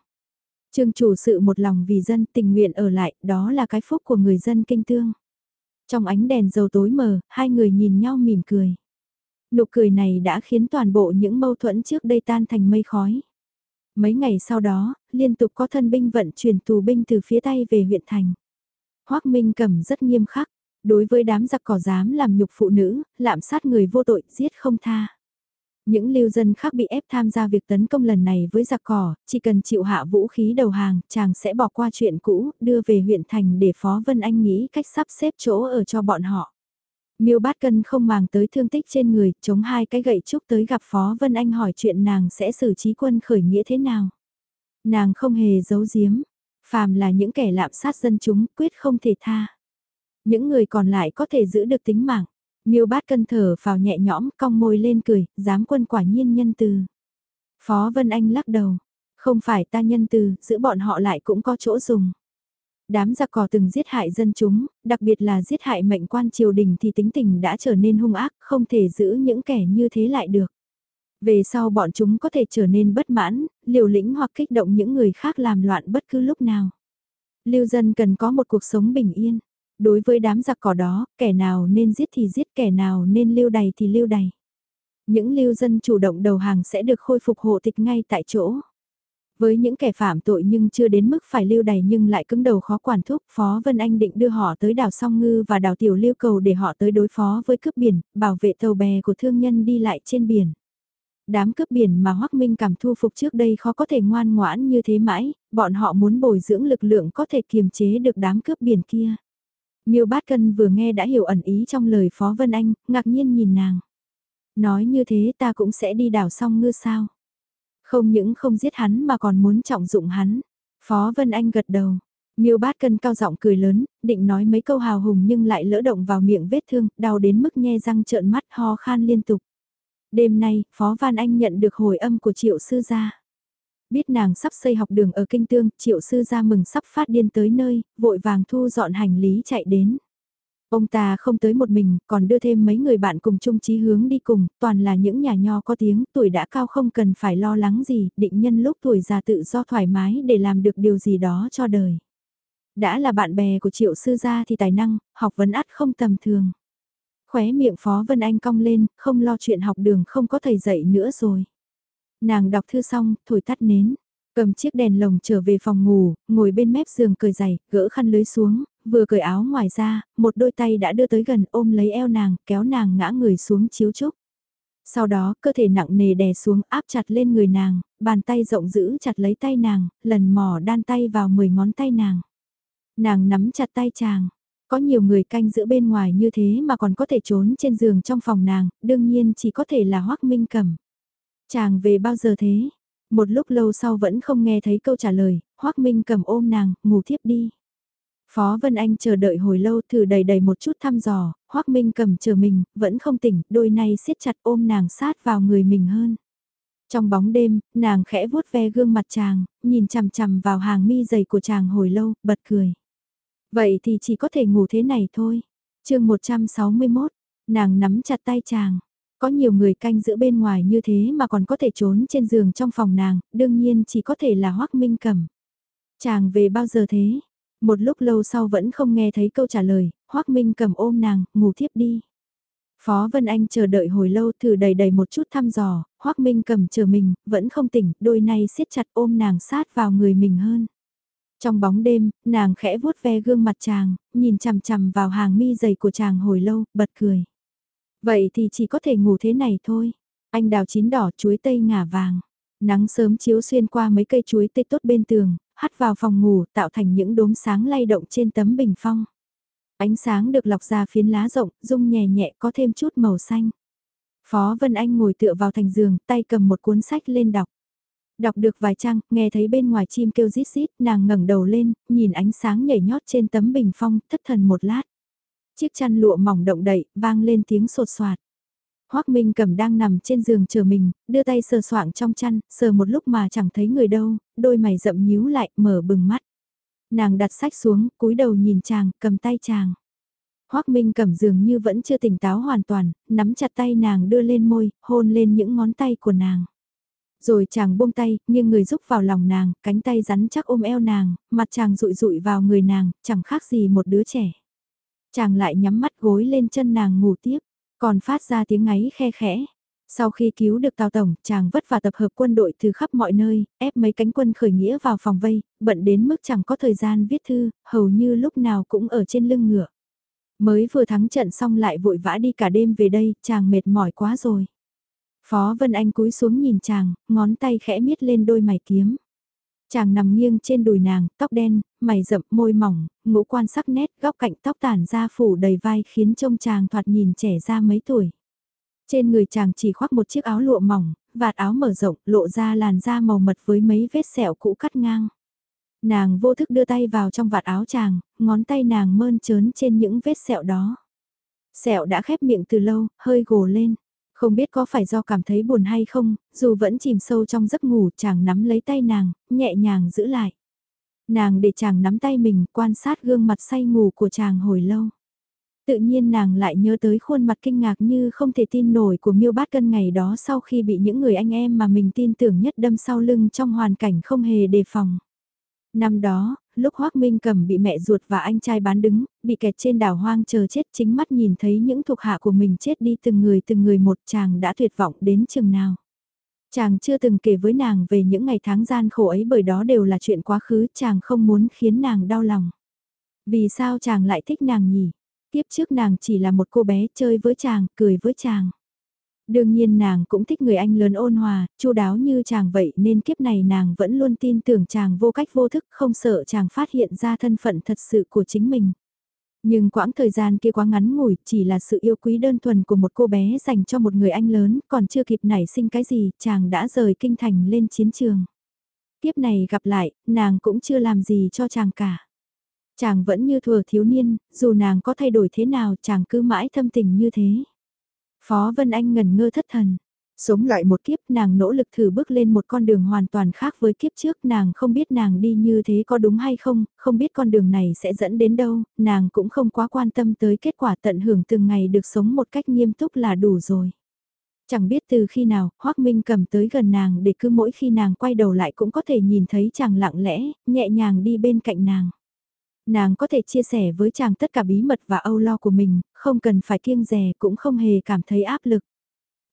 Trương chủ sự một lòng vì dân tình nguyện ở lại, đó là cái phúc của người dân Kinh Tương. Trong ánh đèn dầu tối mờ, hai người nhìn nhau mỉm cười. Nụ cười này đã khiến toàn bộ những mâu thuẫn trước đây tan thành mây khói. Mấy ngày sau đó, liên tục có thân binh vận chuyển tù binh từ phía Tây về huyện thành. Hoác Minh cầm rất nghiêm khắc, đối với đám giặc cỏ dám làm nhục phụ nữ, lạm sát người vô tội, giết không tha. Những lưu dân khác bị ép tham gia việc tấn công lần này với giặc cỏ, chỉ cần chịu hạ vũ khí đầu hàng, chàng sẽ bỏ qua chuyện cũ, đưa về huyện thành để Phó Vân Anh nghĩ cách sắp xếp chỗ ở cho bọn họ. Miêu Bát Cân không màng tới thương tích trên người, chống hai cái gậy trúc tới gặp Phó Vân Anh hỏi chuyện nàng sẽ xử trí quân khởi nghĩa thế nào. Nàng không hề giấu giếm, phàm là những kẻ lạm sát dân chúng quyết không thể tha. Những người còn lại có thể giữ được tính mạng. Miêu bát cân thở vào nhẹ nhõm, cong môi lên cười, dám quân quả nhiên nhân từ. Phó Vân Anh lắc đầu, không phải ta nhân từ, giữ bọn họ lại cũng có chỗ dùng. Đám giặc cỏ từng giết hại dân chúng, đặc biệt là giết hại mệnh quan triều đình thì tính tình đã trở nên hung ác, không thể giữ những kẻ như thế lại được. Về sau bọn chúng có thể trở nên bất mãn, liều lĩnh hoặc kích động những người khác làm loạn bất cứ lúc nào. Lưu dân cần có một cuộc sống bình yên. Đối với đám giặc cỏ đó, kẻ nào nên giết thì giết, kẻ nào nên lưu đày thì lưu đày. Những lưu dân chủ động đầu hàng sẽ được khôi phục hộ tịch ngay tại chỗ. Với những kẻ phạm tội nhưng chưa đến mức phải lưu đày nhưng lại cứng đầu khó quản thúc, Phó Vân Anh định đưa họ tới đảo Song Ngư và đảo Tiểu Lưu Cầu để họ tới đối phó với cướp biển, bảo vệ tàu bè của thương nhân đi lại trên biển. Đám cướp biển mà Hoắc Minh cảm thu phục trước đây khó có thể ngoan ngoãn như thế mãi, bọn họ muốn bồi dưỡng lực lượng có thể kiềm chế được đám cướp biển kia. Miêu Bát Cân vừa nghe đã hiểu ẩn ý trong lời Phó Vân Anh, ngạc nhiên nhìn nàng. Nói như thế ta cũng sẽ đi đảo song ngư sao? Không những không giết hắn mà còn muốn trọng dụng hắn. Phó Vân Anh gật đầu. Miêu Bát Cân cao giọng cười lớn, định nói mấy câu hào hùng nhưng lại lỡ động vào miệng vết thương, đau đến mức nhe răng trợn mắt ho khan liên tục. Đêm nay, Phó Văn Anh nhận được hồi âm của triệu sư gia. Biết nàng sắp xây học đường ở Kinh Tương, triệu sư gia mừng sắp phát điên tới nơi, vội vàng thu dọn hành lý chạy đến. Ông ta không tới một mình, còn đưa thêm mấy người bạn cùng chung chí hướng đi cùng, toàn là những nhà nho có tiếng, tuổi đã cao không cần phải lo lắng gì, định nhân lúc tuổi già tự do thoải mái để làm được điều gì đó cho đời. Đã là bạn bè của triệu sư gia thì tài năng, học vấn ắt không tầm thường. Khóe miệng Phó Vân Anh cong lên, không lo chuyện học đường không có thầy dạy nữa rồi. Nàng đọc thư xong, thổi tắt nến, cầm chiếc đèn lồng trở về phòng ngủ, ngồi bên mép giường cười giày, gỡ khăn lưới xuống, vừa cởi áo ngoài ra, một đôi tay đã đưa tới gần ôm lấy eo nàng, kéo nàng ngã người xuống chiếu trúc. Sau đó, cơ thể nặng nề đè xuống áp chặt lên người nàng, bàn tay rộng giữ chặt lấy tay nàng, lần mò đan tay vào 10 ngón tay nàng. Nàng nắm chặt tay chàng, có nhiều người canh giữ bên ngoài như thế mà còn có thể trốn trên giường trong phòng nàng, đương nhiên chỉ có thể là Hoắc Minh Cẩm. Chàng về bao giờ thế? Một lúc lâu sau vẫn không nghe thấy câu trả lời, Hoác Minh cầm ôm nàng, ngủ thiếp đi. Phó Vân Anh chờ đợi hồi lâu thử đầy đầy một chút thăm dò, Hoác Minh cầm chờ mình, vẫn không tỉnh, đôi nay siết chặt ôm nàng sát vào người mình hơn. Trong bóng đêm, nàng khẽ vuốt ve gương mặt chàng, nhìn chằm chằm vào hàng mi dày của chàng hồi lâu, bật cười. Vậy thì chỉ có thể ngủ thế này thôi. chương 161, nàng nắm chặt tay chàng. Có nhiều người canh giữ bên ngoài như thế mà còn có thể trốn trên giường trong phòng nàng, đương nhiên chỉ có thể là Hoác Minh Cẩm. Chàng về bao giờ thế? Một lúc lâu sau vẫn không nghe thấy câu trả lời, Hoác Minh cầm ôm nàng, ngủ thiếp đi. Phó Vân Anh chờ đợi hồi lâu thử đầy đầy một chút thăm dò, Hoác Minh cầm chờ mình, vẫn không tỉnh, đôi nay siết chặt ôm nàng sát vào người mình hơn. Trong bóng đêm, nàng khẽ vuốt ve gương mặt chàng, nhìn chằm chằm vào hàng mi dày của chàng hồi lâu, bật cười. Vậy thì chỉ có thể ngủ thế này thôi. Anh đào chín đỏ chuối tây ngả vàng. Nắng sớm chiếu xuyên qua mấy cây chuối tây tốt bên tường, hắt vào phòng ngủ tạo thành những đốm sáng lay động trên tấm bình phong. Ánh sáng được lọc ra phiến lá rộng, rung nhẹ nhẹ có thêm chút màu xanh. Phó Vân Anh ngồi tựa vào thành giường, tay cầm một cuốn sách lên đọc. Đọc được vài trang, nghe thấy bên ngoài chim kêu rít rít, nàng ngẩng đầu lên, nhìn ánh sáng nhảy nhót trên tấm bình phong, thất thần một lát. Chiếc chăn lụa mỏng động đậy, vang lên tiếng sột soạt. Hoác Minh cầm đang nằm trên giường chờ mình, đưa tay sờ soạng trong chăn, sờ một lúc mà chẳng thấy người đâu, đôi mày rậm nhíu lại, mở bừng mắt. Nàng đặt sách xuống, cúi đầu nhìn chàng, cầm tay chàng. Hoác Minh cầm giường như vẫn chưa tỉnh táo hoàn toàn, nắm chặt tay nàng đưa lên môi, hôn lên những ngón tay của nàng. Rồi chàng buông tay, nhưng người rúc vào lòng nàng, cánh tay rắn chắc ôm eo nàng, mặt chàng rụi rụi vào người nàng, chẳng khác gì một đứa trẻ. Chàng lại nhắm mắt gối lên chân nàng ngủ tiếp, còn phát ra tiếng ngáy khe khẽ. Sau khi cứu được Tào Tổng, chàng vất vả tập hợp quân đội từ khắp mọi nơi, ép mấy cánh quân khởi nghĩa vào phòng vây, bận đến mức chẳng có thời gian viết thư, hầu như lúc nào cũng ở trên lưng ngựa. Mới vừa thắng trận xong lại vội vã đi cả đêm về đây, chàng mệt mỏi quá rồi. Phó Vân Anh cúi xuống nhìn chàng, ngón tay khẽ miết lên đôi mày kiếm. Chàng nằm nghiêng trên đùi nàng, tóc đen, mày rậm, môi mỏng, ngũ quan sắc nét, góc cạnh tóc tản ra phủ đầy vai khiến trông chàng thoạt nhìn trẻ ra mấy tuổi. Trên người chàng chỉ khoác một chiếc áo lụa mỏng, vạt áo mở rộng, lộ ra làn da màu mật với mấy vết sẹo cũ cắt ngang. Nàng vô thức đưa tay vào trong vạt áo chàng, ngón tay nàng mơn trớn trên những vết sẹo đó. Sẹo đã khép miệng từ lâu, hơi gồ lên. Không biết có phải do cảm thấy buồn hay không, dù vẫn chìm sâu trong giấc ngủ chàng nắm lấy tay nàng, nhẹ nhàng giữ lại. Nàng để chàng nắm tay mình quan sát gương mặt say ngủ của chàng hồi lâu. Tự nhiên nàng lại nhớ tới khuôn mặt kinh ngạc như không thể tin nổi của miêu bát cân ngày đó sau khi bị những người anh em mà mình tin tưởng nhất đâm sau lưng trong hoàn cảnh không hề đề phòng. Năm đó, lúc Hoác Minh cầm bị mẹ ruột và anh trai bán đứng, bị kẹt trên đảo hoang chờ chết chính mắt nhìn thấy những thuộc hạ của mình chết đi từng người từng người một chàng đã tuyệt vọng đến chừng nào. Chàng chưa từng kể với nàng về những ngày tháng gian khổ ấy bởi đó đều là chuyện quá khứ chàng không muốn khiến nàng đau lòng. Vì sao chàng lại thích nàng nhỉ? Tiếp trước nàng chỉ là một cô bé chơi với chàng, cười với chàng. Đương nhiên nàng cũng thích người anh lớn ôn hòa, chu đáo như chàng vậy nên kiếp này nàng vẫn luôn tin tưởng chàng vô cách vô thức không sợ chàng phát hiện ra thân phận thật sự của chính mình. Nhưng quãng thời gian kia quá ngắn ngủi chỉ là sự yêu quý đơn thuần của một cô bé dành cho một người anh lớn còn chưa kịp nảy sinh cái gì chàng đã rời kinh thành lên chiến trường. Kiếp này gặp lại, nàng cũng chưa làm gì cho chàng cả. Chàng vẫn như thừa thiếu niên, dù nàng có thay đổi thế nào chàng cứ mãi thâm tình như thế. Phó Vân Anh ngần ngơ thất thần. Sống lại một kiếp nàng nỗ lực thử bước lên một con đường hoàn toàn khác với kiếp trước nàng không biết nàng đi như thế có đúng hay không, không biết con đường này sẽ dẫn đến đâu, nàng cũng không quá quan tâm tới kết quả tận hưởng từng ngày được sống một cách nghiêm túc là đủ rồi. Chẳng biết từ khi nào, Hoác Minh cầm tới gần nàng để cứ mỗi khi nàng quay đầu lại cũng có thể nhìn thấy chàng lặng lẽ, nhẹ nhàng đi bên cạnh nàng nàng có thể chia sẻ với chàng tất cả bí mật và âu lo của mình, không cần phải kiêng rè cũng không hề cảm thấy áp lực.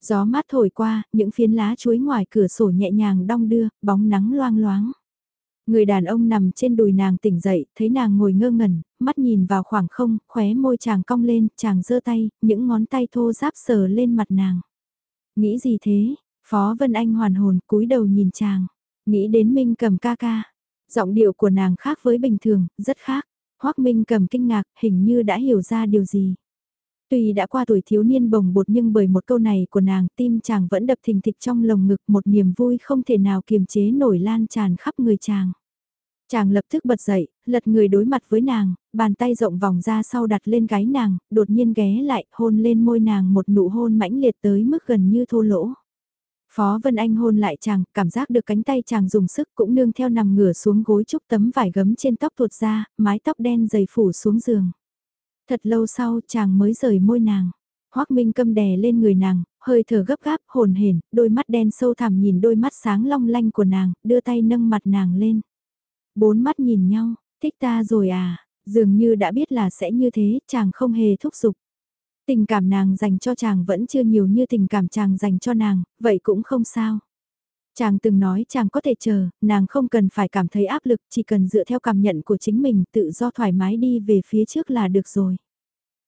Gió mát thổi qua, những phiến lá chuối ngoài cửa sổ nhẹ nhàng đong đưa, bóng nắng loang loáng. Người đàn ông nằm trên đùi nàng tỉnh dậy, thấy nàng ngồi ngơ ngẩn, mắt nhìn vào khoảng không, khóe môi chàng cong lên, chàng giơ tay, những ngón tay thô ráp sờ lên mặt nàng. Nghĩ gì thế? Phó Vân Anh hoàn hồn cúi đầu nhìn chàng, nghĩ đến Minh cầm ca ca. Giọng điệu của nàng khác với bình thường, rất khác. Hoác Minh cầm kinh ngạc, hình như đã hiểu ra điều gì. Tuy đã qua tuổi thiếu niên bồng bột nhưng bởi một câu này của nàng tim chàng vẫn đập thình thịch trong lồng ngực một niềm vui không thể nào kiềm chế nổi lan tràn khắp người chàng. Chàng lập tức bật dậy, lật người đối mặt với nàng, bàn tay rộng vòng ra sau đặt lên gáy nàng, đột nhiên ghé lại, hôn lên môi nàng một nụ hôn mãnh liệt tới mức gần như thô lỗ. Phó Vân Anh hôn lại chàng, cảm giác được cánh tay chàng dùng sức cũng nương theo nằm ngửa xuống gối chúc tấm vải gấm trên tóc tuột ra, mái tóc đen dày phủ xuống giường. Thật lâu sau chàng mới rời môi nàng. Hoác Minh câm đè lên người nàng, hơi thở gấp gáp, hồn hển, đôi mắt đen sâu thẳm nhìn đôi mắt sáng long lanh của nàng, đưa tay nâng mặt nàng lên. Bốn mắt nhìn nhau, thích ta rồi à, dường như đã biết là sẽ như thế, chàng không hề thúc giục. Tình cảm nàng dành cho chàng vẫn chưa nhiều như tình cảm chàng dành cho nàng, vậy cũng không sao. Chàng từng nói chàng có thể chờ, nàng không cần phải cảm thấy áp lực, chỉ cần dựa theo cảm nhận của chính mình tự do thoải mái đi về phía trước là được rồi.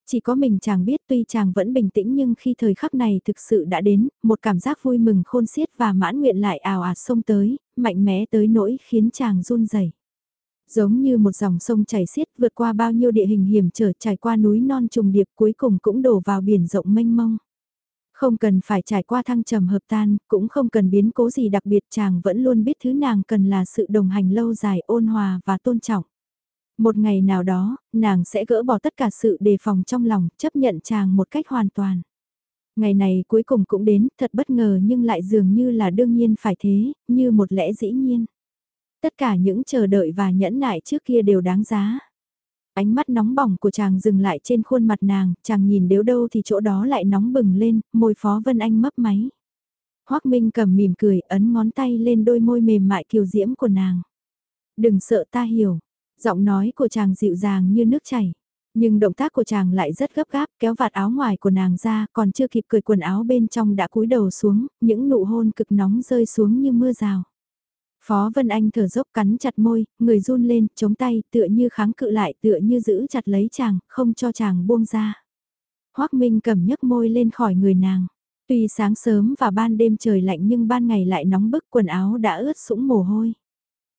Chỉ có mình chàng biết tuy chàng vẫn bình tĩnh nhưng khi thời khắc này thực sự đã đến, một cảm giác vui mừng khôn xiết và mãn nguyện lại ào ạt xông tới, mạnh mẽ tới nỗi khiến chàng run rẩy. Giống như một dòng sông chảy xiết vượt qua bao nhiêu địa hình hiểm trở trải qua núi non trùng điệp cuối cùng cũng đổ vào biển rộng mênh mông. Không cần phải trải qua thăng trầm hợp tan, cũng không cần biến cố gì đặc biệt chàng vẫn luôn biết thứ nàng cần là sự đồng hành lâu dài ôn hòa và tôn trọng. Một ngày nào đó, nàng sẽ gỡ bỏ tất cả sự đề phòng trong lòng, chấp nhận chàng một cách hoàn toàn. Ngày này cuối cùng cũng đến, thật bất ngờ nhưng lại dường như là đương nhiên phải thế, như một lẽ dĩ nhiên. Tất cả những chờ đợi và nhẫn nại trước kia đều đáng giá. Ánh mắt nóng bỏng của chàng dừng lại trên khuôn mặt nàng, chàng nhìn nếu đâu thì chỗ đó lại nóng bừng lên, môi Phó Vân Anh mấp máy. Hoác Minh cầm mỉm cười, ấn ngón tay lên đôi môi mềm mại kiều diễm của nàng. Đừng sợ ta hiểu, giọng nói của chàng dịu dàng như nước chảy. Nhưng động tác của chàng lại rất gấp gáp, kéo vạt áo ngoài của nàng ra, còn chưa kịp cởi quần áo bên trong đã cúi đầu xuống, những nụ hôn cực nóng rơi xuống như mưa rào. Phó Vân Anh thở dốc cắn chặt môi, người run lên, chống tay, tựa như kháng cự lại, tựa như giữ chặt lấy chàng, không cho chàng buông ra. Hoác Minh cầm nhấc môi lên khỏi người nàng. Tuy sáng sớm và ban đêm trời lạnh nhưng ban ngày lại nóng bức quần áo đã ướt sũng mồ hôi.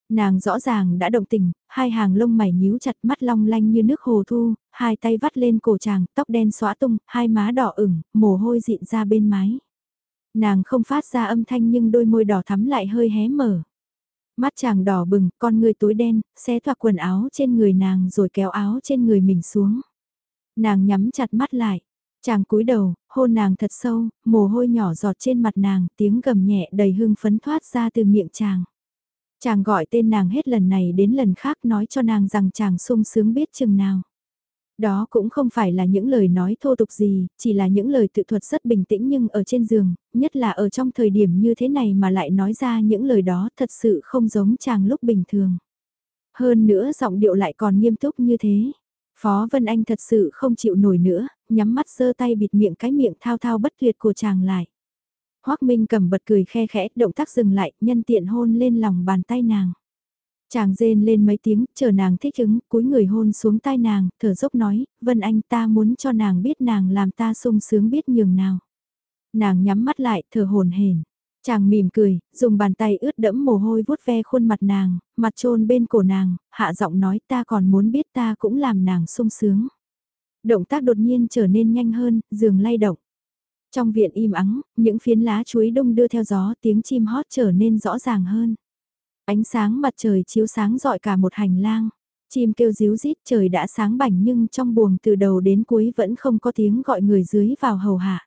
Nàng rõ ràng đã động tình, hai hàng lông mày nhíu chặt mắt long lanh như nước hồ thu, hai tay vắt lên cổ chàng, tóc đen xóa tung, hai má đỏ ửng, mồ hôi dịn ra bên mái. Nàng không phát ra âm thanh nhưng đôi môi đỏ thắm lại hơi hé mở. Mắt chàng đỏ bừng, con người tối đen, xé thoạc quần áo trên người nàng rồi kéo áo trên người mình xuống. Nàng nhắm chặt mắt lại. Chàng cúi đầu, hôn nàng thật sâu, mồ hôi nhỏ giọt trên mặt nàng, tiếng gầm nhẹ đầy hưng phấn thoát ra từ miệng chàng. Chàng gọi tên nàng hết lần này đến lần khác nói cho nàng rằng chàng sung sướng biết chừng nào. Đó cũng không phải là những lời nói thô tục gì, chỉ là những lời tự thuật rất bình tĩnh nhưng ở trên giường, nhất là ở trong thời điểm như thế này mà lại nói ra những lời đó thật sự không giống chàng lúc bình thường. Hơn nữa giọng điệu lại còn nghiêm túc như thế. Phó Vân Anh thật sự không chịu nổi nữa, nhắm mắt giơ tay bịt miệng cái miệng thao thao bất tuyệt của chàng lại. Hoác Minh cầm bật cười khe khẽ, động tác dừng lại, nhân tiện hôn lên lòng bàn tay nàng. Chàng rên lên mấy tiếng, chờ nàng thích ứng, cúi người hôn xuống tai nàng, thở dốc nói, Vân Anh ta muốn cho nàng biết nàng làm ta sung sướng biết nhường nào. Nàng nhắm mắt lại, thở hồn hển. Chàng mỉm cười, dùng bàn tay ướt đẫm mồ hôi vuốt ve khuôn mặt nàng, mặt trôn bên cổ nàng, hạ giọng nói ta còn muốn biết ta cũng làm nàng sung sướng. Động tác đột nhiên trở nên nhanh hơn, giường lay động. Trong viện im ắng, những phiến lá chuối đông đưa theo gió tiếng chim hót trở nên rõ ràng hơn. Ánh sáng mặt trời chiếu sáng dọi cả một hành lang. Chim kêu ríu rít trời đã sáng bảnh nhưng trong buồng từ đầu đến cuối vẫn không có tiếng gọi người dưới vào hầu hạ.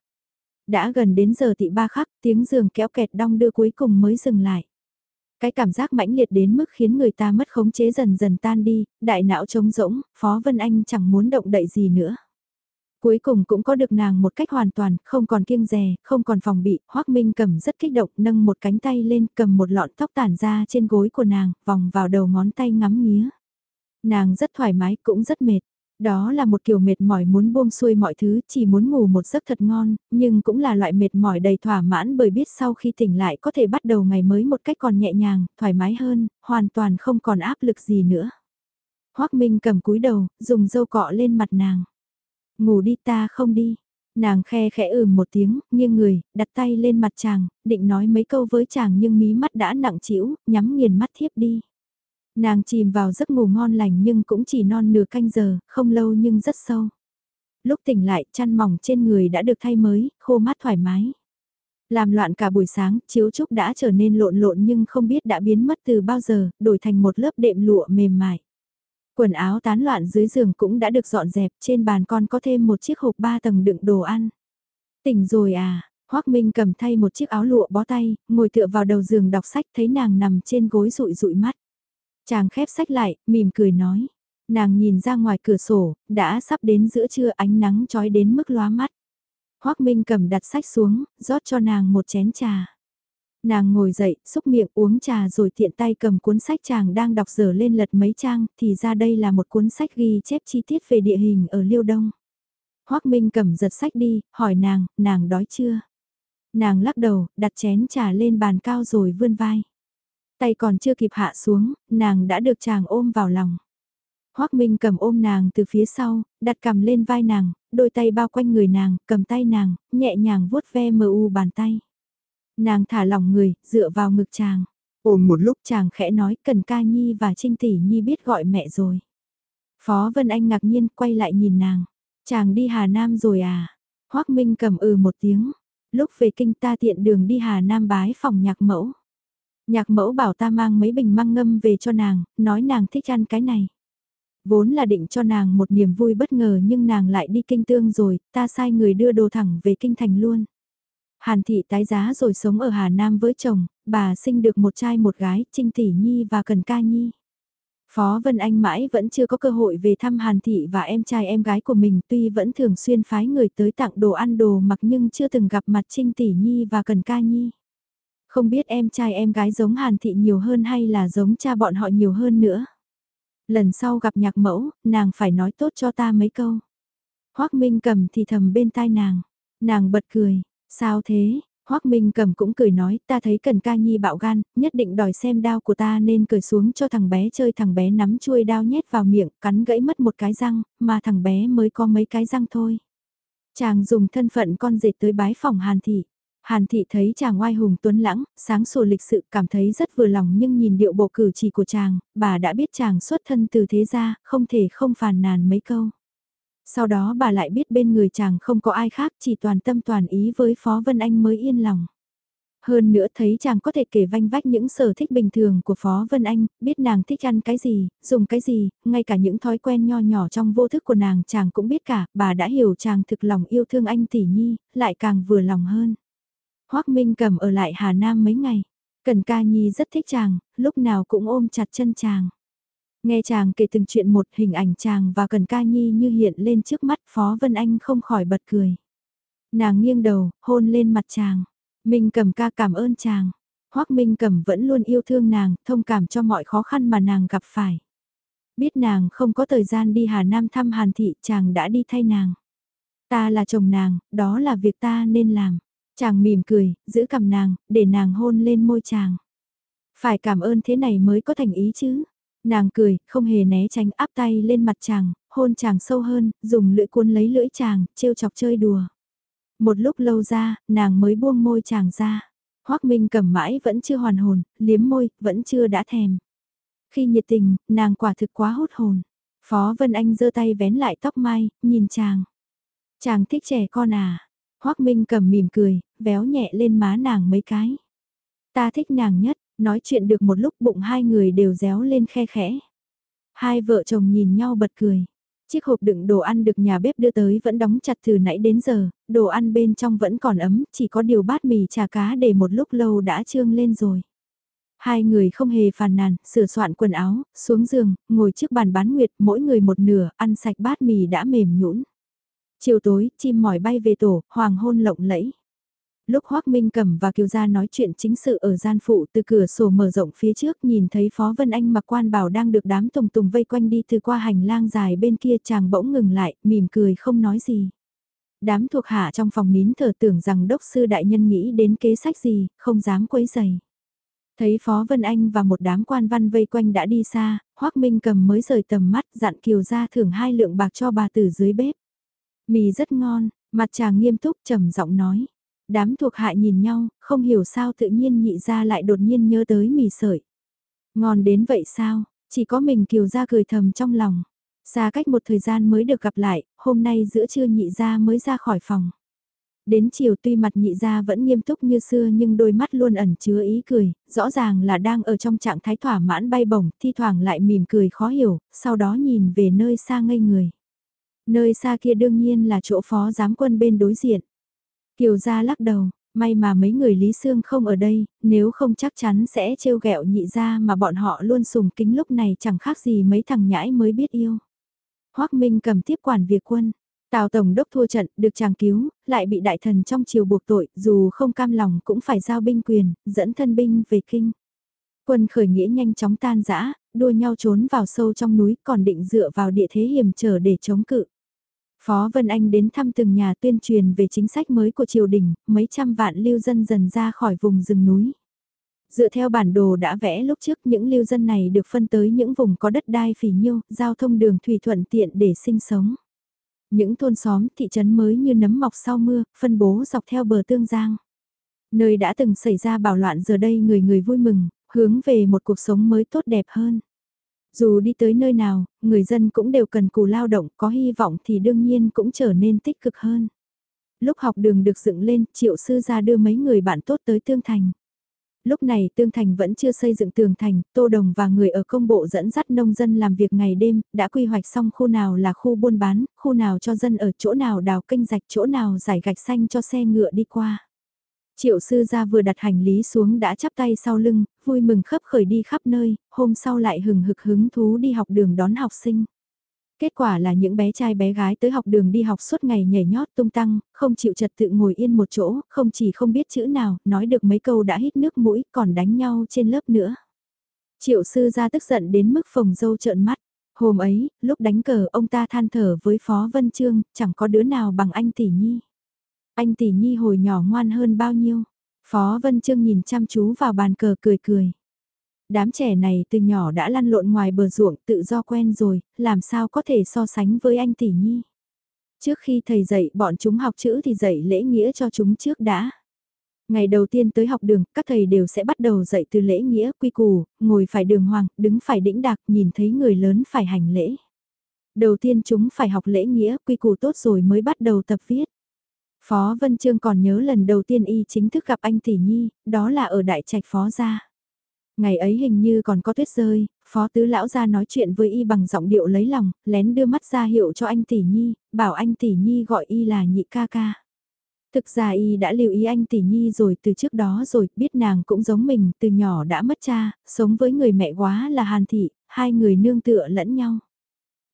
Đã gần đến giờ tị ba khắc tiếng giường kéo kẹt đong đưa cuối cùng mới dừng lại. Cái cảm giác mãnh liệt đến mức khiến người ta mất khống chế dần dần tan đi, đại não trống rỗng, Phó Vân Anh chẳng muốn động đậy gì nữa. Cuối cùng cũng có được nàng một cách hoàn toàn, không còn kiêng rè, không còn phòng bị, Hoắc Minh cầm rất kích động, nâng một cánh tay lên, cầm một lọn tóc tản ra trên gối của nàng, vòng vào đầu ngón tay ngắm nghía. Nàng rất thoải mái, cũng rất mệt. Đó là một kiểu mệt mỏi muốn buông xuôi mọi thứ, chỉ muốn ngủ một giấc thật ngon, nhưng cũng là loại mệt mỏi đầy thỏa mãn bởi biết sau khi tỉnh lại có thể bắt đầu ngày mới một cách còn nhẹ nhàng, thoải mái hơn, hoàn toàn không còn áp lực gì nữa. Hoắc Minh cầm cúi đầu, dùng dâu cọ lên mặt nàng. Ngủ đi ta không đi. Nàng khe khẽ ừm một tiếng, nghiêng người, đặt tay lên mặt chàng, định nói mấy câu với chàng nhưng mí mắt đã nặng trĩu, nhắm nghiền mắt thiếp đi. Nàng chìm vào giấc ngủ ngon lành nhưng cũng chỉ non nửa canh giờ, không lâu nhưng rất sâu. Lúc tỉnh lại, chăn mỏng trên người đã được thay mới, khô mát thoải mái. Làm loạn cả buổi sáng, chiếu trúc đã trở nên lộn lộn nhưng không biết đã biến mất từ bao giờ, đổi thành một lớp đệm lụa mềm mại. Quần áo tán loạn dưới giường cũng đã được dọn dẹp, trên bàn con có thêm một chiếc hộp ba tầng đựng đồ ăn. Tỉnh rồi à, Hoác Minh cầm thay một chiếc áo lụa bó tay, ngồi tựa vào đầu giường đọc sách thấy nàng nằm trên gối rụi rụi mắt. Chàng khép sách lại, mỉm cười nói. Nàng nhìn ra ngoài cửa sổ, đã sắp đến giữa trưa ánh nắng trói đến mức lóa mắt. Hoác Minh cầm đặt sách xuống, rót cho nàng một chén trà. Nàng ngồi dậy, xúc miệng uống trà rồi tiện tay cầm cuốn sách chàng đang đọc dở lên lật mấy trang, thì ra đây là một cuốn sách ghi chép chi tiết về địa hình ở Liêu Đông. Hoác Minh cầm giật sách đi, hỏi nàng, nàng đói chưa? Nàng lắc đầu, đặt chén trà lên bàn cao rồi vươn vai. Tay còn chưa kịp hạ xuống, nàng đã được chàng ôm vào lòng. Hoác Minh cầm ôm nàng từ phía sau, đặt cầm lên vai nàng, đôi tay bao quanh người nàng, cầm tay nàng, nhẹ nhàng vuốt ve mờ u bàn tay. Nàng thả lỏng người, dựa vào ngực chàng. Ôm một lúc chàng khẽ nói cần ca nhi và trinh tỷ nhi biết gọi mẹ rồi. Phó Vân Anh ngạc nhiên quay lại nhìn nàng. Chàng đi Hà Nam rồi à? Hoác Minh cầm ừ một tiếng. Lúc về kinh ta tiện đường đi Hà Nam bái phòng nhạc mẫu. Nhạc mẫu bảo ta mang mấy bình măng ngâm về cho nàng, nói nàng thích ăn cái này. Vốn là định cho nàng một niềm vui bất ngờ nhưng nàng lại đi kinh tương rồi, ta sai người đưa đồ thẳng về kinh thành luôn. Hàn thị tái giá rồi sống ở Hà Nam với chồng, bà sinh được một trai một gái, Trinh Tỷ Nhi và Cần Ca Nhi. Phó Vân Anh mãi vẫn chưa có cơ hội về thăm Hàn Thị và em trai em gái của mình tuy vẫn thường xuyên phái người tới tặng đồ ăn đồ mặc nhưng chưa từng gặp mặt Trinh Tỷ Nhi và Cần Ca Nhi. Không biết em trai em gái giống Hàn Thị nhiều hơn hay là giống cha bọn họ nhiều hơn nữa. Lần sau gặp nhạc mẫu, nàng phải nói tốt cho ta mấy câu. Hoác Minh cầm thì thầm bên tai nàng. Nàng bật cười, sao thế, hoắc Minh cầm cũng cười nói, ta thấy cần ca nhi bạo gan, nhất định đòi xem đao của ta nên cười xuống cho thằng bé chơi thằng bé nắm chuôi đao nhét vào miệng, cắn gãy mất một cái răng, mà thằng bé mới có mấy cái răng thôi. Chàng dùng thân phận con dệt tới bái phòng Hàn Thị. Hàn Thị thấy chàng oai hùng tuấn lãng, sáng sủa lịch sự cảm thấy rất vừa lòng nhưng nhìn điệu bộ cử chỉ của chàng, bà đã biết chàng xuất thân từ thế gia, không thể không phàn nàn mấy câu. Sau đó bà lại biết bên người chàng không có ai khác chỉ toàn tâm toàn ý với Phó Vân Anh mới yên lòng. Hơn nữa thấy chàng có thể kể vanh vách những sở thích bình thường của Phó Vân Anh, biết nàng thích ăn cái gì, dùng cái gì, ngay cả những thói quen nho nhỏ trong vô thức của nàng chàng cũng biết cả, bà đã hiểu chàng thực lòng yêu thương anh tỷ nhi, lại càng vừa lòng hơn. Hoác Minh cầm ở lại Hà Nam mấy ngày, Cần ca nhi rất thích chàng, lúc nào cũng ôm chặt chân chàng. Nghe chàng kể từng chuyện một hình ảnh chàng và cần ca nhi như hiện lên trước mắt Phó Vân Anh không khỏi bật cười. Nàng nghiêng đầu, hôn lên mặt chàng. Minh cầm ca cảm ơn chàng. Hoác Minh cầm vẫn luôn yêu thương nàng, thông cảm cho mọi khó khăn mà nàng gặp phải. Biết nàng không có thời gian đi Hà Nam thăm Hàn Thị, chàng đã đi thay nàng. Ta là chồng nàng, đó là việc ta nên làm. Chàng mỉm cười, giữ cầm nàng, để nàng hôn lên môi chàng. Phải cảm ơn thế này mới có thành ý chứ. Nàng cười, không hề né tránh áp tay lên mặt chàng, hôn chàng sâu hơn, dùng lưỡi cuốn lấy lưỡi chàng, trêu chọc chơi đùa. Một lúc lâu ra, nàng mới buông môi chàng ra. Hoác Minh cầm mãi vẫn chưa hoàn hồn, liếm môi, vẫn chưa đã thèm. Khi nhiệt tình, nàng quả thực quá hút hồn. Phó Vân Anh giơ tay vén lại tóc mai, nhìn chàng. Chàng thích trẻ con à? Hoác Minh cầm mỉm cười, véo nhẹ lên má nàng mấy cái. Ta thích nàng nhất, Nói chuyện được một lúc bụng hai người đều réo lên khe khẽ. Hai vợ chồng nhìn nhau bật cười. Chiếc hộp đựng đồ ăn được nhà bếp đưa tới vẫn đóng chặt từ nãy đến giờ, đồ ăn bên trong vẫn còn ấm, chỉ có điều bát mì trà cá để một lúc lâu đã trương lên rồi. Hai người không hề phàn nàn, sửa soạn quần áo, xuống giường, ngồi trước bàn bán nguyệt, mỗi người một nửa, ăn sạch bát mì đã mềm nhũn. Chiều tối, chim mỏi bay về tổ, hoàng hôn lộng lẫy. Lúc Hoác Minh Cẩm và Kiều Gia nói chuyện chính sự ở gian phụ từ cửa sổ mở rộng phía trước nhìn thấy Phó Vân Anh mặc quan bảo đang được đám tùng tùng vây quanh đi từ qua hành lang dài bên kia chàng bỗng ngừng lại, mỉm cười không nói gì. Đám thuộc hạ trong phòng nín thở tưởng rằng đốc sư đại nhân nghĩ đến kế sách gì, không dám quấy giày. Thấy Phó Vân Anh và một đám quan văn vây quanh đã đi xa, Hoác Minh cầm mới rời tầm mắt dặn Kiều Gia thưởng hai lượng bạc cho bà từ dưới bếp. Mì rất ngon, mặt chàng nghiêm túc trầm giọng nói. Đám thuộc hạ nhìn nhau, không hiểu sao tự nhiên nhị ra lại đột nhiên nhớ tới mì sợi. Ngon đến vậy sao, chỉ có mình kiều ra cười thầm trong lòng. Xa cách một thời gian mới được gặp lại, hôm nay giữa trưa nhị ra mới ra khỏi phòng. Đến chiều tuy mặt nhị ra vẫn nghiêm túc như xưa nhưng đôi mắt luôn ẩn chứa ý cười, rõ ràng là đang ở trong trạng thái thỏa mãn bay bổng, thi thoảng lại mỉm cười khó hiểu, sau đó nhìn về nơi xa ngây người. Nơi xa kia đương nhiên là chỗ phó giám quân bên đối diện. Kiều gia lắc đầu, may mà mấy người Lý Sương không ở đây, nếu không chắc chắn sẽ trêu ghẹo nhị gia mà bọn họ luôn sùng kính lúc này chẳng khác gì mấy thằng nhãi mới biết yêu. hoắc Minh cầm tiếp quản việc quân. Tào Tổng đốc thua trận, được chàng cứu, lại bị đại thần trong triều buộc tội, dù không cam lòng cũng phải giao binh quyền, dẫn thân binh về kinh. Quân khởi nghĩa nhanh chóng tan rã, đua nhau trốn vào sâu trong núi còn định dựa vào địa thế hiểm trở để chống cự. Phó Vân Anh đến thăm từng nhà tuyên truyền về chính sách mới của triều đình, mấy trăm vạn lưu dân dần ra khỏi vùng rừng núi. Dựa theo bản đồ đã vẽ lúc trước những lưu dân này được phân tới những vùng có đất đai phì nhiêu, giao thông đường thủy thuận tiện để sinh sống. Những thôn xóm, thị trấn mới như nấm mọc sau mưa, phân bố dọc theo bờ tương giang. Nơi đã từng xảy ra bạo loạn giờ đây người người vui mừng, hướng về một cuộc sống mới tốt đẹp hơn. Dù đi tới nơi nào, người dân cũng đều cần cù lao động, có hy vọng thì đương nhiên cũng trở nên tích cực hơn. Lúc học đường được dựng lên, triệu sư ra đưa mấy người bạn tốt tới Tương Thành. Lúc này Tương Thành vẫn chưa xây dựng tường thành, Tô Đồng và người ở công bộ dẫn dắt nông dân làm việc ngày đêm, đã quy hoạch xong khu nào là khu buôn bán, khu nào cho dân ở chỗ nào đào kênh rạch chỗ nào giải gạch xanh cho xe ngựa đi qua. Triệu sư gia vừa đặt hành lý xuống đã chắp tay sau lưng, vui mừng khấp khởi đi khắp nơi, hôm sau lại hừng hực hứng thú đi học đường đón học sinh. Kết quả là những bé trai bé gái tới học đường đi học suốt ngày nhảy nhót tung tăng, không chịu trật tự ngồi yên một chỗ, không chỉ không biết chữ nào, nói được mấy câu đã hít nước mũi, còn đánh nhau trên lớp nữa. Triệu sư gia tức giận đến mức phồng dâu trợn mắt. Hôm ấy, lúc đánh cờ ông ta than thở với Phó Vân Trương, chẳng có đứa nào bằng anh Tỷ Nhi. Anh Tỷ Nhi hồi nhỏ ngoan hơn bao nhiêu. Phó Vân Trương nhìn chăm chú vào bàn cờ cười cười đám trẻ này từ nhỏ đã lăn lộn ngoài bờ ruộng tự do quen rồi, làm sao có thể so sánh với anh tỷ nhi. Trước khi thầy dạy bọn chúng học chữ thì dạy lễ nghĩa cho chúng trước đã. Ngày đầu tiên tới học đường, các thầy đều sẽ bắt đầu dạy từ lễ nghĩa, quy củ, ngồi phải đường hoàng, đứng phải đĩnh đạc, nhìn thấy người lớn phải hành lễ. Đầu tiên chúng phải học lễ nghĩa, quy củ tốt rồi mới bắt đầu tập viết. Phó Vân Trương còn nhớ lần đầu tiên y chính thức gặp anh Tỷ Nhi, đó là ở Đại Trạch Phó Gia. Ngày ấy hình như còn có tuyết rơi, phó tứ lão gia nói chuyện với y bằng giọng điệu lấy lòng, lén đưa mắt ra hiệu cho anh tỷ nhi, bảo anh tỷ nhi gọi y là nhị ca ca. Thực ra y đã lưu ý anh tỷ nhi rồi từ trước đó rồi, biết nàng cũng giống mình, từ nhỏ đã mất cha, sống với người mẹ quá là hàn thị, hai người nương tựa lẫn nhau.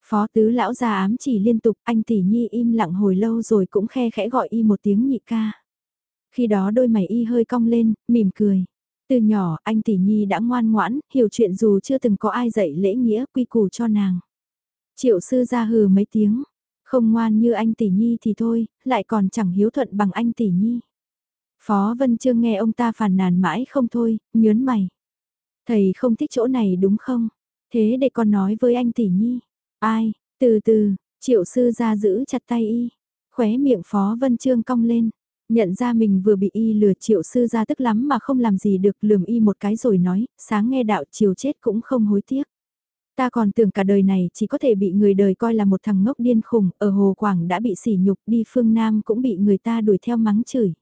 Phó tứ lão già ám chỉ liên tục, anh tỷ nhi im lặng hồi lâu rồi cũng khe khẽ gọi y một tiếng nhị ca. Khi đó đôi mày y hơi cong lên, mỉm cười. Từ nhỏ anh tỷ nhi đã ngoan ngoãn, hiểu chuyện dù chưa từng có ai dạy lễ nghĩa quy củ cho nàng. Triệu sư ra hừ mấy tiếng, không ngoan như anh tỷ nhi thì thôi, lại còn chẳng hiếu thuận bằng anh tỷ nhi. Phó Vân Trương nghe ông ta phàn nàn mãi không thôi, nhớn mày. Thầy không thích chỗ này đúng không? Thế để con nói với anh tỷ nhi. Ai, từ từ, triệu sư ra giữ chặt tay y. Khóe miệng Phó Vân Trương cong lên. Nhận ra mình vừa bị y lừa triệu sư ra tức lắm mà không làm gì được lườm y một cái rồi nói, sáng nghe đạo chiều chết cũng không hối tiếc. Ta còn tưởng cả đời này chỉ có thể bị người đời coi là một thằng ngốc điên khùng, ở Hồ Quảng đã bị sỉ nhục đi phương Nam cũng bị người ta đuổi theo mắng chửi.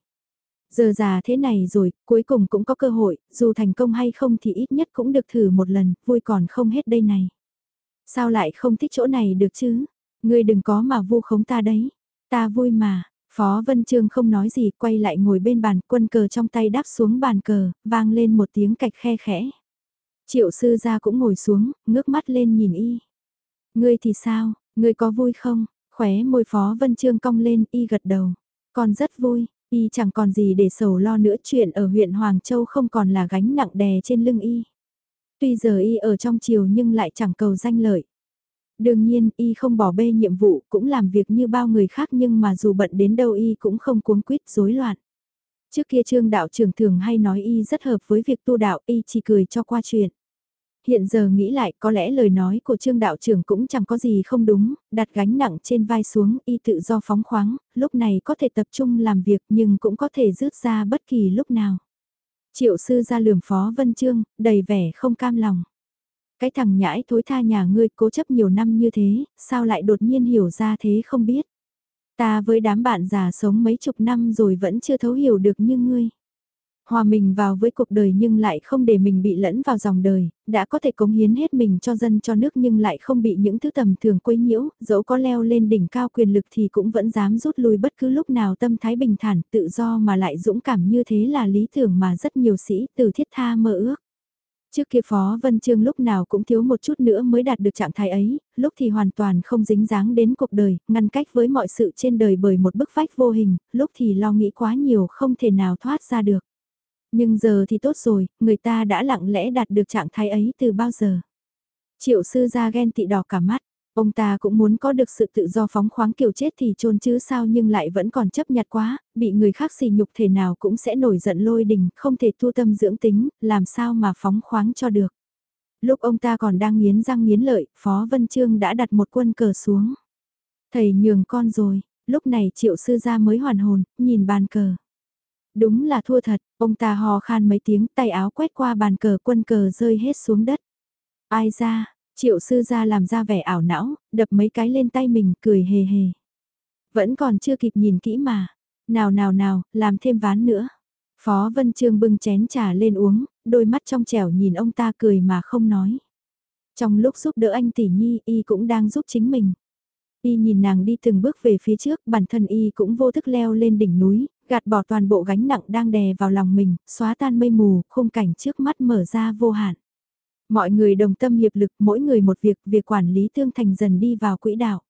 Giờ già thế này rồi, cuối cùng cũng có cơ hội, dù thành công hay không thì ít nhất cũng được thử một lần, vui còn không hết đây này. Sao lại không thích chỗ này được chứ? Ngươi đừng có mà vu khống ta đấy. Ta vui mà, Phó Vân Trương không nói gì quay lại ngồi bên bàn quân cờ trong tay đáp xuống bàn cờ, vang lên một tiếng cạch khe khẽ. Triệu sư gia cũng ngồi xuống, ngước mắt lên nhìn y. Ngươi thì sao, ngươi có vui không? Khóe môi Phó Vân Trương cong lên, y gật đầu. Còn rất vui, y chẳng còn gì để sầu lo nữa chuyện ở huyện Hoàng Châu không còn là gánh nặng đè trên lưng y. Tuy giờ y ở trong chiều nhưng lại chẳng cầu danh lợi. Đương nhiên, y không bỏ bê nhiệm vụ, cũng làm việc như bao người khác nhưng mà dù bận đến đâu y cũng không cuống quýt rối loạn. Trước kia trương đạo trưởng thường hay nói y rất hợp với việc tu đạo, y chỉ cười cho qua chuyện. Hiện giờ nghĩ lại có lẽ lời nói của trương đạo trưởng cũng chẳng có gì không đúng, đặt gánh nặng trên vai xuống y tự do phóng khoáng, lúc này có thể tập trung làm việc nhưng cũng có thể rước ra bất kỳ lúc nào. Triệu sư ra lườm phó vân trương, đầy vẻ không cam lòng. Cái thằng nhãi thối tha nhà ngươi cố chấp nhiều năm như thế, sao lại đột nhiên hiểu ra thế không biết. Ta với đám bạn già sống mấy chục năm rồi vẫn chưa thấu hiểu được như ngươi. Hòa mình vào với cuộc đời nhưng lại không để mình bị lẫn vào dòng đời, đã có thể cống hiến hết mình cho dân cho nước nhưng lại không bị những thứ tầm thường quấy nhiễu, dẫu có leo lên đỉnh cao quyền lực thì cũng vẫn dám rút lui bất cứ lúc nào tâm thái bình thản, tự do mà lại dũng cảm như thế là lý tưởng mà rất nhiều sĩ từ thiết tha mơ ước. Trước kia Phó Vân Trương lúc nào cũng thiếu một chút nữa mới đạt được trạng thái ấy, lúc thì hoàn toàn không dính dáng đến cuộc đời, ngăn cách với mọi sự trên đời bởi một bức vách vô hình, lúc thì lo nghĩ quá nhiều không thể nào thoát ra được. Nhưng giờ thì tốt rồi, người ta đã lặng lẽ đạt được trạng thái ấy từ bao giờ. Triệu sư ra ghen tị đỏ cả mắt, Ông ta cũng muốn có được sự tự do phóng khoáng kiểu chết thì chôn chứ sao nhưng lại vẫn còn chấp nhặt quá, bị người khác xì nhục thể nào cũng sẽ nổi giận lôi đình, không thể tu tâm dưỡng tính, làm sao mà phóng khoáng cho được. Lúc ông ta còn đang nghiến răng nghiến lợi, Phó Vân Trương đã đặt một quân cờ xuống. Thầy nhường con rồi, lúc này triệu sư gia mới hoàn hồn, nhìn bàn cờ. Đúng là thua thật, ông ta hò khan mấy tiếng tay áo quét qua bàn cờ quân cờ rơi hết xuống đất. Ai ra, triệu sư ra làm ra vẻ ảo não, đập mấy cái lên tay mình cười hề hề. Vẫn còn chưa kịp nhìn kỹ mà. Nào nào nào, làm thêm ván nữa. Phó Vân Trương bưng chén trà lên uống, đôi mắt trong trẻo nhìn ông ta cười mà không nói. Trong lúc giúp đỡ anh tỷ nhi, y cũng đang giúp chính mình. Y nhìn nàng đi từng bước về phía trước, bản thân y cũng vô thức leo lên đỉnh núi, gạt bỏ toàn bộ gánh nặng đang đè vào lòng mình, xóa tan mây mù, khung cảnh trước mắt mở ra vô hạn. Mọi người đồng tâm hiệp lực, mỗi người một việc, việc quản lý tương thành dần đi vào quỹ đạo.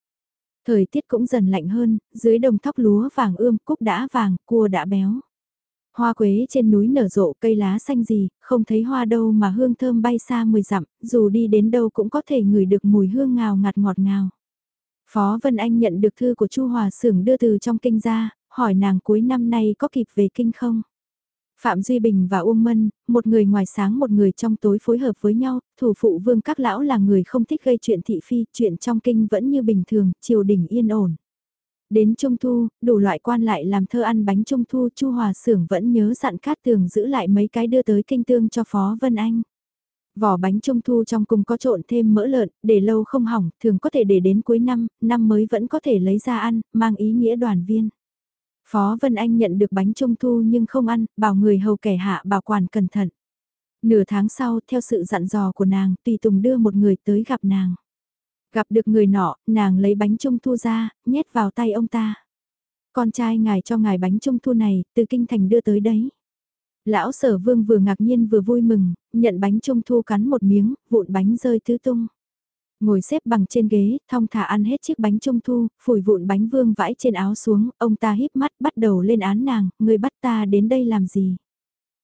Thời tiết cũng dần lạnh hơn, dưới đồng thóc lúa vàng ươm, cúc đã vàng, cua đã béo. Hoa quế trên núi nở rộ cây lá xanh gì, không thấy hoa đâu mà hương thơm bay xa mười dặm, dù đi đến đâu cũng có thể ngửi được mùi hương ngào ngạt ngọt ngào. Phó Vân Anh nhận được thư của Chu Hòa Sưởng đưa từ trong kinh ra, hỏi nàng cuối năm nay có kịp về kinh không? Phạm Duy Bình và Uông Mân, một người ngoài sáng một người trong tối phối hợp với nhau, thủ phụ vương các lão là người không thích gây chuyện thị phi, chuyện trong kinh vẫn như bình thường, triều đình yên ổn. Đến Trung Thu, đủ loại quan lại làm thơ ăn bánh Trung Thu Chu Hòa Sưởng vẫn nhớ dặn cát tường giữ lại mấy cái đưa tới kinh tương cho Phó Vân Anh. Vỏ bánh Trung Thu trong cùng có trộn thêm mỡ lợn, để lâu không hỏng, thường có thể để đến cuối năm, năm mới vẫn có thể lấy ra ăn, mang ý nghĩa đoàn viên. Phó Vân Anh nhận được bánh trung thu nhưng không ăn, bảo người hầu kẻ hạ bảo quản cẩn thận. Nửa tháng sau, theo sự dặn dò của nàng, Tùy Tùng đưa một người tới gặp nàng. Gặp được người nọ, nàng lấy bánh trung thu ra, nhét vào tay ông ta. Con trai ngài cho ngài bánh trung thu này, từ kinh thành đưa tới đấy. Lão sở vương vừa ngạc nhiên vừa vui mừng, nhận bánh trung thu cắn một miếng, vụn bánh rơi tứ tung. Ngồi xếp bằng trên ghế, thong thả ăn hết chiếc bánh trung thu, phủi vụn bánh vương vãi trên áo xuống, ông ta híp mắt bắt đầu lên án nàng, người bắt ta đến đây làm gì?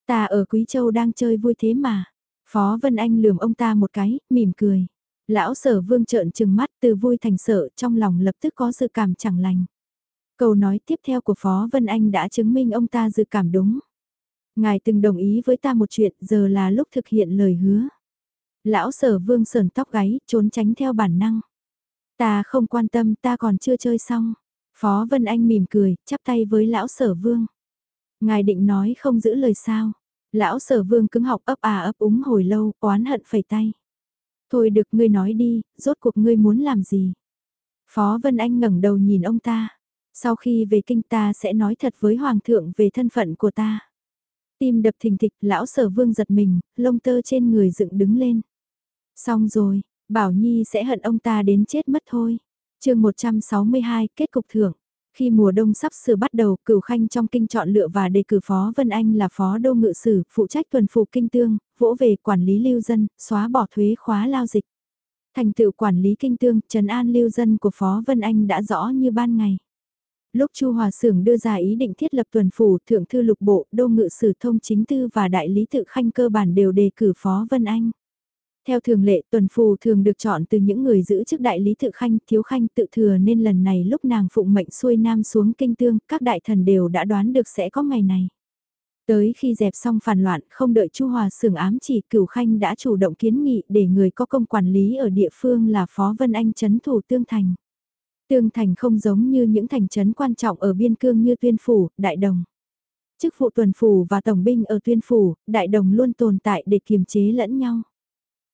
Ta ở Quý Châu đang chơi vui thế mà. Phó Vân Anh lườm ông ta một cái, mỉm cười. Lão sở vương trợn trừng mắt từ vui thành sợ trong lòng lập tức có dự cảm chẳng lành. Câu nói tiếp theo của Phó Vân Anh đã chứng minh ông ta dự cảm đúng. Ngài từng đồng ý với ta một chuyện giờ là lúc thực hiện lời hứa. Lão sở vương sờn tóc gáy, trốn tránh theo bản năng. Ta không quan tâm, ta còn chưa chơi xong. Phó Vân Anh mỉm cười, chắp tay với lão sở vương. Ngài định nói không giữ lời sao. Lão sở vương cứng học ấp à ấp úng hồi lâu, oán hận phẩy tay. Thôi được ngươi nói đi, rốt cuộc ngươi muốn làm gì? Phó Vân Anh ngẩng đầu nhìn ông ta. Sau khi về kinh ta sẽ nói thật với Hoàng thượng về thân phận của ta. Tim đập thình thịch, lão sở vương giật mình, lông tơ trên người dựng đứng lên. Xong rồi, Bảo Nhi sẽ hận ông ta đến chết mất thôi. chương 162, kết cục thưởng. Khi mùa đông sắp sửa bắt đầu, cửu khanh trong kinh chọn lựa và đề cử Phó Vân Anh là Phó Đô Ngự Sử, phụ trách tuần phục kinh tương, vỗ về quản lý lưu dân, xóa bỏ thuế khóa lao dịch. Thành tựu quản lý kinh tương, trần an lưu dân của Phó Vân Anh đã rõ như ban ngày. Lúc Chu Hòa Sưởng đưa ra ý định thiết lập tuần phủ, thượng thư lục bộ, đô ngự sử thông chính tư và đại lý tự khanh cơ bản đều đề cử Phó Vân Anh. Theo thường lệ tuần phù thường được chọn từ những người giữ chức đại lý tự khanh, thiếu khanh tự thừa nên lần này lúc nàng phụng mệnh xuôi nam xuống kinh tương, các đại thần đều đã đoán được sẽ có ngày này. Tới khi dẹp xong phản loạn, không đợi Chu Hòa sưởng ám chỉ cửu khanh đã chủ động kiến nghị để người có công quản lý ở địa phương là Phó Vân Anh chấn thủ Tương Thành. Tương Thành không giống như những thành trấn quan trọng ở biên cương như Tuyên Phủ, Đại Đồng. Chức vụ tuần phủ và tổng binh ở Tuyên Phủ, Đại Đồng luôn tồn tại để kiềm chế lẫn nhau.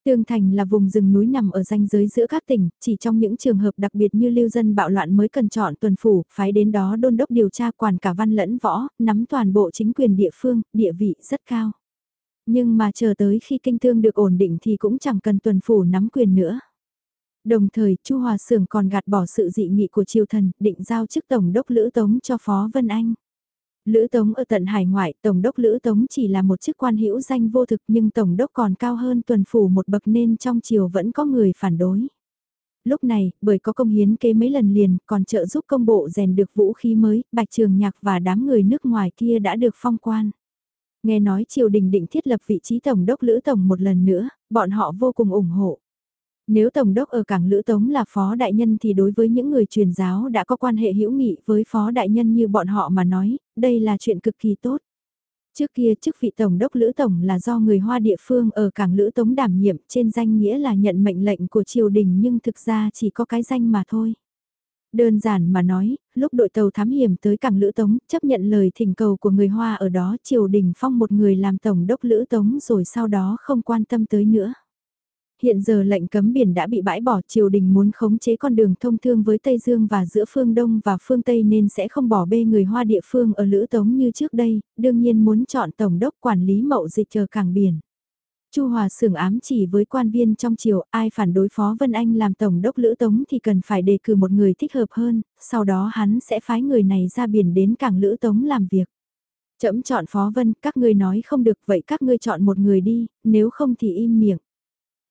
Tương Thành là vùng rừng núi nằm ở ranh giới giữa các tỉnh, chỉ trong những trường hợp đặc biệt như lưu dân bạo loạn mới cần chọn tuần phủ, phái đến đó đôn đốc điều tra quản cả văn lẫn võ, nắm toàn bộ chính quyền địa phương, địa vị rất cao. Nhưng mà chờ tới khi kinh thương được ổn định thì cũng chẳng cần tuần phủ nắm quyền nữa. Đồng thời, Chu Hòa Sưởng còn gạt bỏ sự dị nghị của triều thần, định giao chức tổng đốc Lữ Tống cho Phó Vân Anh. Lữ Tống ở tận hải ngoại, Tổng đốc Lữ Tống chỉ là một chức quan hữu danh vô thực nhưng Tổng đốc còn cao hơn tuần phủ một bậc nên trong triều vẫn có người phản đối. Lúc này, bởi có công hiến kế mấy lần liền, còn trợ giúp công bộ rèn được vũ khí mới, Bạch Trường Nhạc và đám người nước ngoài kia đã được phong quan. Nghe nói triều đình định thiết lập vị trí Tổng đốc Lữ Tổng một lần nữa, bọn họ vô cùng ủng hộ. Nếu Tổng đốc ở cảng Lữ Tống là phó đại nhân thì đối với những người truyền giáo đã có quan hệ hữu nghị với phó đại nhân như bọn họ mà nói, đây là chuyện cực kỳ tốt. Trước kia chức vị Tổng đốc Lữ Tổng là do người Hoa địa phương ở cảng Lữ Tống đảm nhiệm trên danh nghĩa là nhận mệnh lệnh của triều đình nhưng thực ra chỉ có cái danh mà thôi. Đơn giản mà nói, lúc đội tàu thám hiểm tới cảng Lữ Tống, chấp nhận lời thỉnh cầu của người Hoa ở đó triều đình phong một người làm tổng đốc Lữ Tống rồi sau đó không quan tâm tới nữa. Hiện giờ lệnh cấm biển đã bị bãi bỏ, triều đình muốn khống chế con đường thông thương với Tây Dương và giữa phương Đông và phương Tây nên sẽ không bỏ bê người Hoa địa phương ở Lữ Tống như trước đây, đương nhiên muốn chọn tổng đốc quản lý mậu dịch chờ cảng biển. Chu Hòa sưởng ám chỉ với quan viên trong triều, ai phản đối Phó Vân Anh làm tổng đốc Lữ Tống thì cần phải đề cử một người thích hợp hơn, sau đó hắn sẽ phái người này ra biển đến cảng Lữ Tống làm việc. Chậm chọn Phó Vân, các ngươi nói không được vậy các ngươi chọn một người đi, nếu không thì im miệng.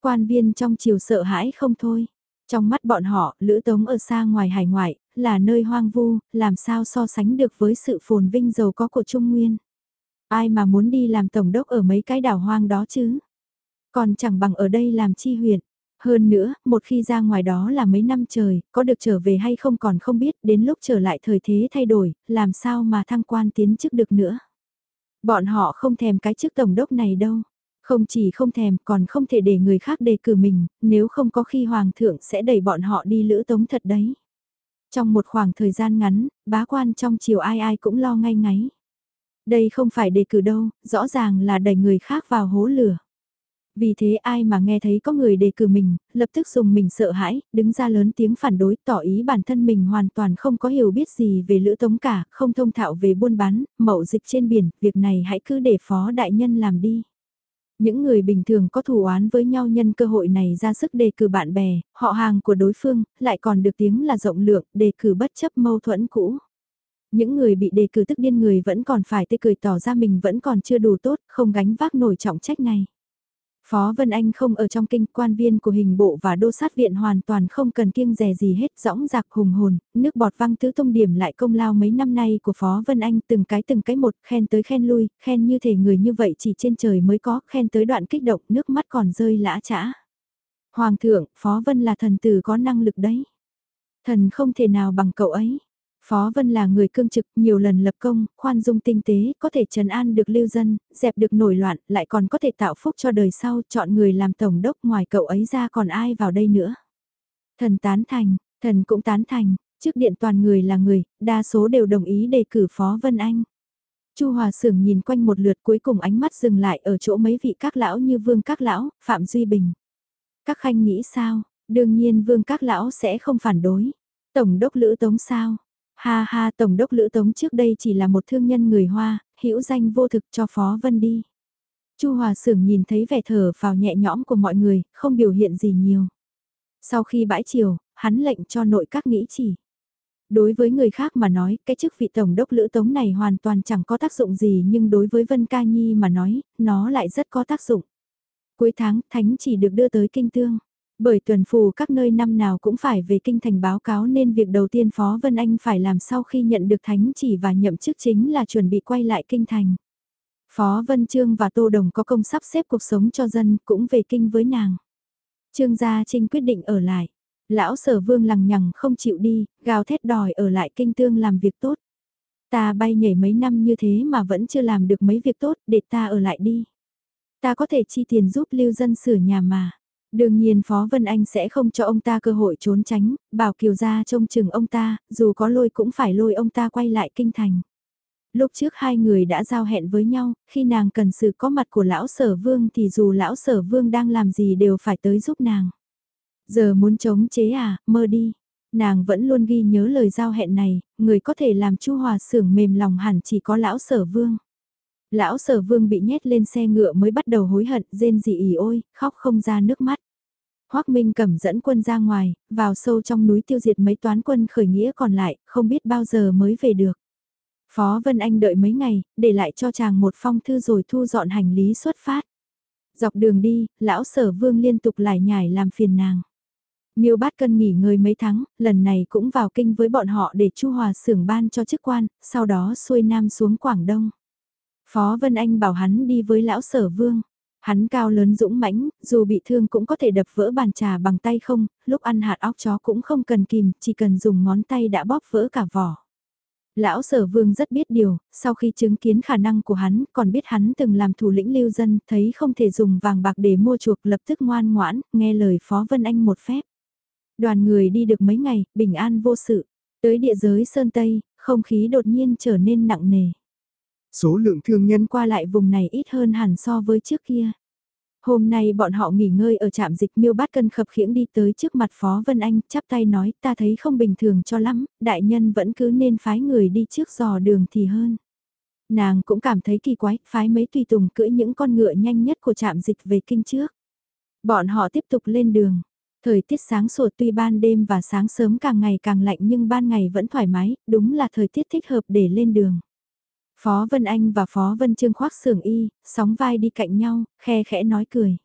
Quan viên trong triều sợ hãi không thôi. Trong mắt bọn họ, Lữ Tống ở xa ngoài hải ngoại, là nơi hoang vu, làm sao so sánh được với sự phồn vinh giàu có của Trung Nguyên. Ai mà muốn đi làm tổng đốc ở mấy cái đảo hoang đó chứ? Còn chẳng bằng ở đây làm chi huyện. Hơn nữa, một khi ra ngoài đó là mấy năm trời, có được trở về hay không còn không biết, đến lúc trở lại thời thế thay đổi, làm sao mà thăng quan tiến chức được nữa. Bọn họ không thèm cái chức tổng đốc này đâu. Không chỉ không thèm còn không thể để người khác đề cử mình, nếu không có khi hoàng thượng sẽ đẩy bọn họ đi lữ tống thật đấy. Trong một khoảng thời gian ngắn, bá quan trong chiều ai ai cũng lo ngay ngáy. Đây không phải đề cử đâu, rõ ràng là đẩy người khác vào hố lửa. Vì thế ai mà nghe thấy có người đề cử mình, lập tức dùng mình sợ hãi, đứng ra lớn tiếng phản đối, tỏ ý bản thân mình hoàn toàn không có hiểu biết gì về lữ tống cả, không thông thạo về buôn bán, mậu dịch trên biển, việc này hãy cứ để phó đại nhân làm đi. Những người bình thường có thù oán với nhau nhân cơ hội này ra sức đề cử bạn bè, họ hàng của đối phương, lại còn được tiếng là rộng lượng, đề cử bất chấp mâu thuẫn cũ. Những người bị đề cử tức điên người vẫn còn phải tươi cười tỏ ra mình vẫn còn chưa đủ tốt, không gánh vác nổi trọng trách này. Phó Vân Anh không ở trong kinh quan viên của hình bộ và đô sát viện hoàn toàn không cần kiêng rè gì hết rõng rạc hùng hồn, nước bọt văng tứ tung điểm lại công lao mấy năm nay của Phó Vân Anh từng cái từng cái một khen tới khen lui, khen như thể người như vậy chỉ trên trời mới có, khen tới đoạn kích động nước mắt còn rơi lã chã. Hoàng thượng, Phó Vân là thần tử có năng lực đấy. Thần không thể nào bằng cậu ấy. Phó Vân là người cương trực, nhiều lần lập công, khoan dung tinh tế, có thể trấn an được lưu dân, dẹp được nổi loạn, lại còn có thể tạo phúc cho đời sau, chọn người làm tổng đốc ngoài cậu ấy ra còn ai vào đây nữa. Thần tán thành, thần cũng tán thành, trước điện toàn người là người, đa số đều đồng ý đề cử Phó Vân Anh. Chu Hòa Sưởng nhìn quanh một lượt cuối cùng ánh mắt dừng lại ở chỗ mấy vị các lão như Vương Các Lão, Phạm Duy Bình. Các khanh nghĩ sao? Đương nhiên Vương Các Lão sẽ không phản đối. Tổng đốc Lữ Tống sao? Ha ha Tổng đốc Lữ Tống trước đây chỉ là một thương nhân người Hoa, hữu danh vô thực cho Phó Vân đi. Chu Hòa Sưởng nhìn thấy vẻ thở vào nhẹ nhõm của mọi người, không biểu hiện gì nhiều. Sau khi bãi chiều, hắn lệnh cho nội các nghĩ chỉ. Đối với người khác mà nói, cái chức vị tổng đốc lữ tống này hoàn toàn chẳng có tác dụng gì nhưng đối với Vân Ca Nhi mà nói, nó lại rất có tác dụng. Cuối tháng, Thánh chỉ được đưa tới Kinh Tương. Bởi tuần phù các nơi năm nào cũng phải về kinh thành báo cáo nên việc đầu tiên Phó Vân Anh phải làm sau khi nhận được thánh chỉ và nhậm chức chính là chuẩn bị quay lại kinh thành. Phó Vân Trương và Tô Đồng có công sắp xếp cuộc sống cho dân cũng về kinh với nàng. Trương Gia Trinh quyết định ở lại. Lão sở vương lằng nhằng không chịu đi, gào thét đòi ở lại kinh tương làm việc tốt. Ta bay nhảy mấy năm như thế mà vẫn chưa làm được mấy việc tốt, để ta ở lại đi. Ta có thể chi tiền giúp lưu dân sửa nhà mà. Đương nhiên Phó Vân Anh sẽ không cho ông ta cơ hội trốn tránh, bảo Kiều gia trông chừng ông ta, dù có lôi cũng phải lôi ông ta quay lại kinh thành. Lúc trước hai người đã giao hẹn với nhau, khi nàng cần sự có mặt của lão sở vương thì dù lão sở vương đang làm gì đều phải tới giúp nàng. Giờ muốn chống chế à, mơ đi. Nàng vẫn luôn ghi nhớ lời giao hẹn này, người có thể làm chu hòa sưởng mềm lòng hẳn chỉ có lão sở vương. Lão sở vương bị nhét lên xe ngựa mới bắt đầu hối hận, rên dị ỉ ôi, khóc không ra nước mắt. Hoác Minh cầm dẫn quân ra ngoài, vào sâu trong núi tiêu diệt mấy toán quân khởi nghĩa còn lại, không biết bao giờ mới về được. Phó Vân Anh đợi mấy ngày, để lại cho chàng một phong thư rồi thu dọn hành lý xuất phát. Dọc đường đi, lão sở vương liên tục lại nhải làm phiền nàng. Miêu bát cân nghỉ ngơi mấy tháng, lần này cũng vào kinh với bọn họ để chu hòa xưởng ban cho chức quan, sau đó xuôi nam xuống Quảng Đông. Phó Vân Anh bảo hắn đi với lão sở vương. Hắn cao lớn dũng mãnh, dù bị thương cũng có thể đập vỡ bàn trà bằng tay không, lúc ăn hạt óc chó cũng không cần kìm, chỉ cần dùng ngón tay đã bóp vỡ cả vỏ. Lão sở vương rất biết điều, sau khi chứng kiến khả năng của hắn, còn biết hắn từng làm thủ lĩnh lưu dân, thấy không thể dùng vàng bạc để mua chuộc lập tức ngoan ngoãn, nghe lời Phó Vân Anh một phép. Đoàn người đi được mấy ngày, bình an vô sự. Tới địa giới Sơn Tây, không khí đột nhiên trở nên nặng nề. Số lượng thương nhân qua lại vùng này ít hơn hẳn so với trước kia. Hôm nay bọn họ nghỉ ngơi ở trạm dịch miêu bát cân khập khiễng đi tới trước mặt Phó Vân Anh, chắp tay nói ta thấy không bình thường cho lắm, đại nhân vẫn cứ nên phái người đi trước dò đường thì hơn. Nàng cũng cảm thấy kỳ quái, phái mấy tùy tùng cưỡi những con ngựa nhanh nhất của trạm dịch về kinh trước. Bọn họ tiếp tục lên đường. Thời tiết sáng sủa tuy ban đêm và sáng sớm càng ngày càng lạnh nhưng ban ngày vẫn thoải mái, đúng là thời tiết thích hợp để lên đường. Phó Vân Anh và Phó Vân Trương khoác sườn y, sóng vai đi cạnh nhau, khe khẽ nói cười.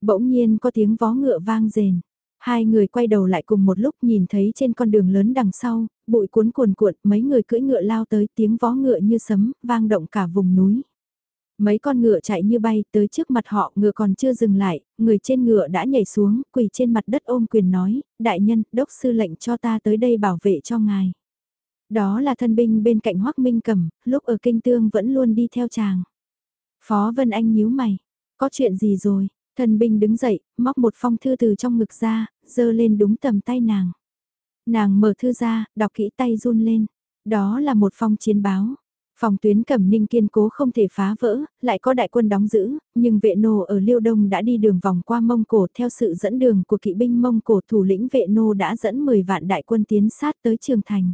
Bỗng nhiên có tiếng vó ngựa vang rền. Hai người quay đầu lại cùng một lúc nhìn thấy trên con đường lớn đằng sau, bụi cuốn cuồn cuộn, mấy người cưỡi ngựa lao tới tiếng vó ngựa như sấm, vang động cả vùng núi. Mấy con ngựa chạy như bay tới trước mặt họ, ngựa còn chưa dừng lại, người trên ngựa đã nhảy xuống, quỳ trên mặt đất ôm quyền nói, đại nhân, đốc sư lệnh cho ta tới đây bảo vệ cho ngài. Đó là thân binh bên cạnh Hoắc Minh Cẩm, lúc ở kinh tương vẫn luôn đi theo chàng. Phó Vân Anh nhíu mày, có chuyện gì rồi? Thân binh đứng dậy, móc một phong thư từ trong ngực ra, dơ lên đúng tầm tay nàng. Nàng mở thư ra, đọc kỹ tay run lên. Đó là một phong chiến báo. Phòng tuyến cẩm ninh kiên cố không thể phá vỡ, lại có đại quân đóng giữ, nhưng vệ nô ở Liêu Đông đã đi đường vòng qua Mông Cổ theo sự dẫn đường của kỵ binh Mông Cổ thủ lĩnh vệ nô đã dẫn 10 vạn đại quân tiến sát tới Trường Thành.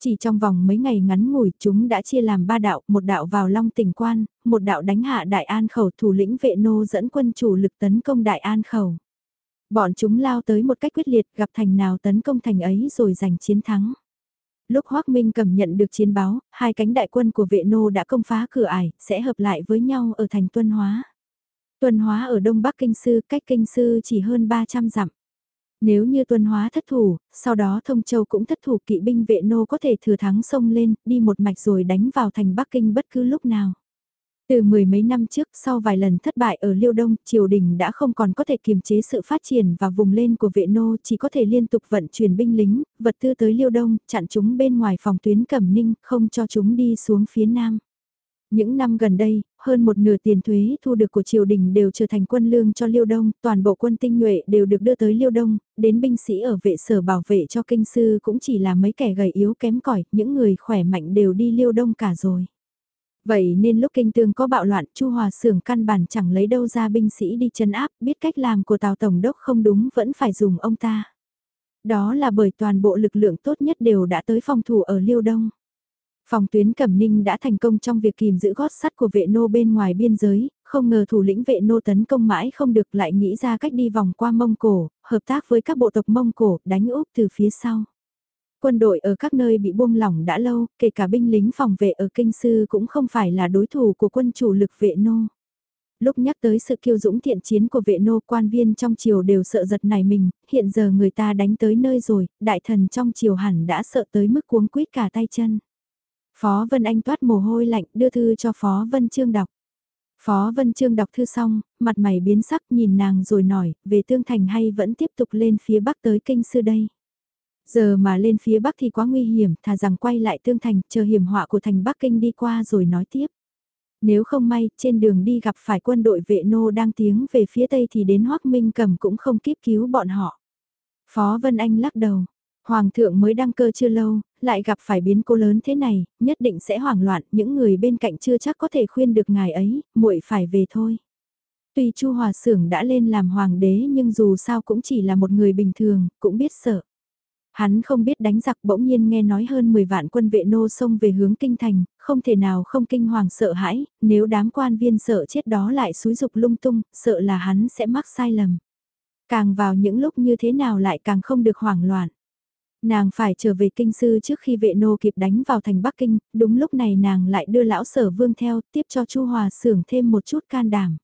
Chỉ trong vòng mấy ngày ngắn ngủi chúng đã chia làm ba đạo, một đạo vào Long tỉnh quan, một đạo đánh hạ Đại An Khẩu thủ lĩnh vệ nô dẫn quân chủ lực tấn công Đại An Khẩu. Bọn chúng lao tới một cách quyết liệt gặp thành nào tấn công thành ấy rồi giành chiến thắng. Lúc Hoác Minh cầm nhận được chiến báo, hai cánh đại quân của vệ nô đã công phá cửa ải, sẽ hợp lại với nhau ở thành Tuân Hóa. Tuân Hóa ở Đông Bắc Kinh Sư, cách Kinh Sư chỉ hơn 300 dặm. Nếu như tuân hóa thất thủ, sau đó thông châu cũng thất thủ kỵ binh vệ nô có thể thừa thắng sông lên, đi một mạch rồi đánh vào thành Bắc Kinh bất cứ lúc nào. Từ mười mấy năm trước sau vài lần thất bại ở Liêu Đông, triều đình đã không còn có thể kiềm chế sự phát triển và vùng lên của vệ nô chỉ có thể liên tục vận chuyển binh lính, vật tư tới Liêu Đông, chặn chúng bên ngoài phòng tuyến Cẩm Ninh, không cho chúng đi xuống phía Nam. Những năm gần đây, hơn một nửa tiền thuế thu được của triều đình đều trở thành quân lương cho Liêu Đông, toàn bộ quân tinh nhuệ đều được đưa tới Liêu Đông, đến binh sĩ ở vệ sở bảo vệ cho kinh sư cũng chỉ là mấy kẻ gầy yếu kém cỏi, những người khỏe mạnh đều đi Liêu Đông cả rồi. Vậy nên lúc kinh tương có bạo loạn, Chu Hòa Sưởng căn bản chẳng lấy đâu ra binh sĩ đi chấn áp, biết cách làm của Tào Tổng đốc không đúng vẫn phải dùng ông ta. Đó là bởi toàn bộ lực lượng tốt nhất đều đã tới phòng thủ ở Liêu Đông. Phòng tuyến Cẩm Ninh đã thành công trong việc kìm giữ gót sắt của vệ nô bên ngoài biên giới, không ngờ thủ lĩnh vệ nô tấn công mãi không được lại nghĩ ra cách đi vòng qua Mông Cổ, hợp tác với các bộ tộc Mông Cổ, đánh úp từ phía sau. Quân đội ở các nơi bị buông lỏng đã lâu, kể cả binh lính phòng vệ ở Kinh Sư cũng không phải là đối thủ của quân chủ lực vệ nô. Lúc nhắc tới sự kiêu dũng thiện chiến của vệ nô quan viên trong triều đều sợ giật này mình, hiện giờ người ta đánh tới nơi rồi, đại thần trong triều hẳn đã sợ tới mức cuống quýt cả tay chân. Phó Vân Anh toát mồ hôi lạnh đưa thư cho Phó Vân Trương đọc. Phó Vân Trương đọc thư xong, mặt mày biến sắc nhìn nàng rồi nói, về Tương Thành hay vẫn tiếp tục lên phía Bắc tới Kinh Sư đây. Giờ mà lên phía Bắc thì quá nguy hiểm, thà rằng quay lại Tương Thành, chờ hiểm họa của thành Bắc Kinh đi qua rồi nói tiếp. Nếu không may, trên đường đi gặp phải quân đội vệ nô đang tiến về phía Tây thì đến Hoác Minh cầm cũng không kiếp cứu bọn họ. Phó Vân Anh lắc đầu, Hoàng thượng mới đăng cơ chưa lâu, lại gặp phải biến cố lớn thế này, nhất định sẽ hoảng loạn, những người bên cạnh chưa chắc có thể khuyên được ngài ấy, muội phải về thôi. Tuy Chu Hòa Sưởng đã lên làm hoàng đế nhưng dù sao cũng chỉ là một người bình thường, cũng biết sợ. Hắn không biết đánh giặc bỗng nhiên nghe nói hơn 10 vạn quân vệ nô xông về hướng kinh thành, không thể nào không kinh hoàng sợ hãi, nếu đám quan viên sợ chết đó lại xúi dục lung tung, sợ là hắn sẽ mắc sai lầm. Càng vào những lúc như thế nào lại càng không được hoảng loạn. Nàng phải trở về kinh sư trước khi vệ nô kịp đánh vào thành Bắc Kinh, đúng lúc này nàng lại đưa lão sở vương theo, tiếp cho Chu Hòa sưởng thêm một chút can đảm.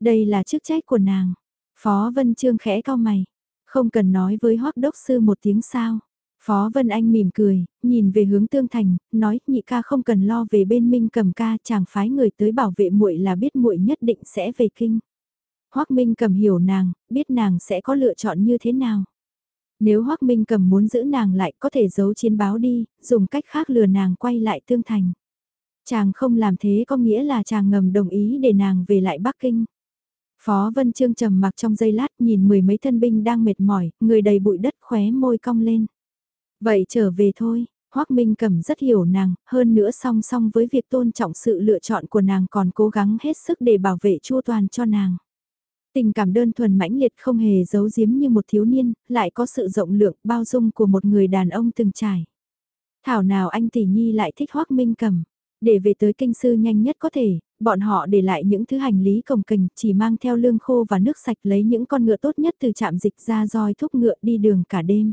Đây là chức trách của nàng. Phó Vân Trương khẽ cao mày. Không cần nói với hoắc đốc sư một tiếng sao. Phó Vân Anh mỉm cười, nhìn về hướng tương thành, nói nhị ca không cần lo về bên Minh cầm ca chàng phái người tới bảo vệ muội là biết muội nhất định sẽ về kinh. Hoắc Minh cầm hiểu nàng, biết nàng sẽ có lựa chọn như thế nào. Nếu Hoác Minh cầm muốn giữ nàng lại có thể giấu chiến báo đi, dùng cách khác lừa nàng quay lại tương thành. Chàng không làm thế có nghĩa là chàng ngầm đồng ý để nàng về lại Bắc Kinh. Phó Vân Trương trầm mặc trong giây lát nhìn mười mấy thân binh đang mệt mỏi, người đầy bụi đất khóe môi cong lên. Vậy trở về thôi, Hoác Minh Cẩm rất hiểu nàng, hơn nữa song song với việc tôn trọng sự lựa chọn của nàng còn cố gắng hết sức để bảo vệ chua toàn cho nàng. Tình cảm đơn thuần mãnh liệt không hề giấu giếm như một thiếu niên, lại có sự rộng lượng bao dung của một người đàn ông từng trải. Thảo nào anh tỷ nhi lại thích Hoác Minh cầm Để về tới kinh sư nhanh nhất có thể, bọn họ để lại những thứ hành lý cồng kềnh, chỉ mang theo lương khô và nước sạch lấy những con ngựa tốt nhất từ trạm dịch ra roi thúc ngựa đi đường cả đêm.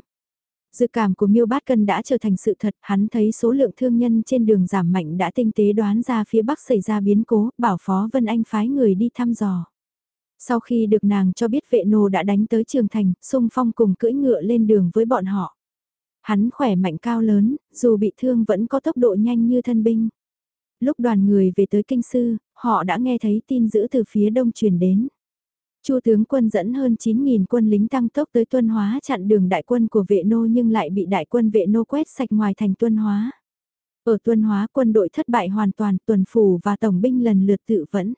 Dự cảm của Miêu Bát Cân đã trở thành sự thật, hắn thấy số lượng thương nhân trên đường giảm mạnh đã tinh tế đoán ra phía bắc xảy ra biến cố, bảo Phó Vân Anh phái người đi thăm dò. Sau khi được nàng cho biết vệ nô đã đánh tới Trường Thành, sung phong cùng cưỡi ngựa lên đường với bọn họ. Hắn khỏe mạnh cao lớn, dù bị thương vẫn có tốc độ nhanh như thân binh. Lúc đoàn người về tới kinh sư, họ đã nghe thấy tin dữ từ phía đông truyền đến. Chu tướng quân dẫn hơn 9.000 quân lính tăng tốc tới tuân hóa chặn đường đại quân của vệ nô nhưng lại bị đại quân vệ nô quét sạch ngoài thành tuân hóa. Ở tuân hóa quân đội thất bại hoàn toàn tuần phủ và tổng binh lần lượt tự vẫn.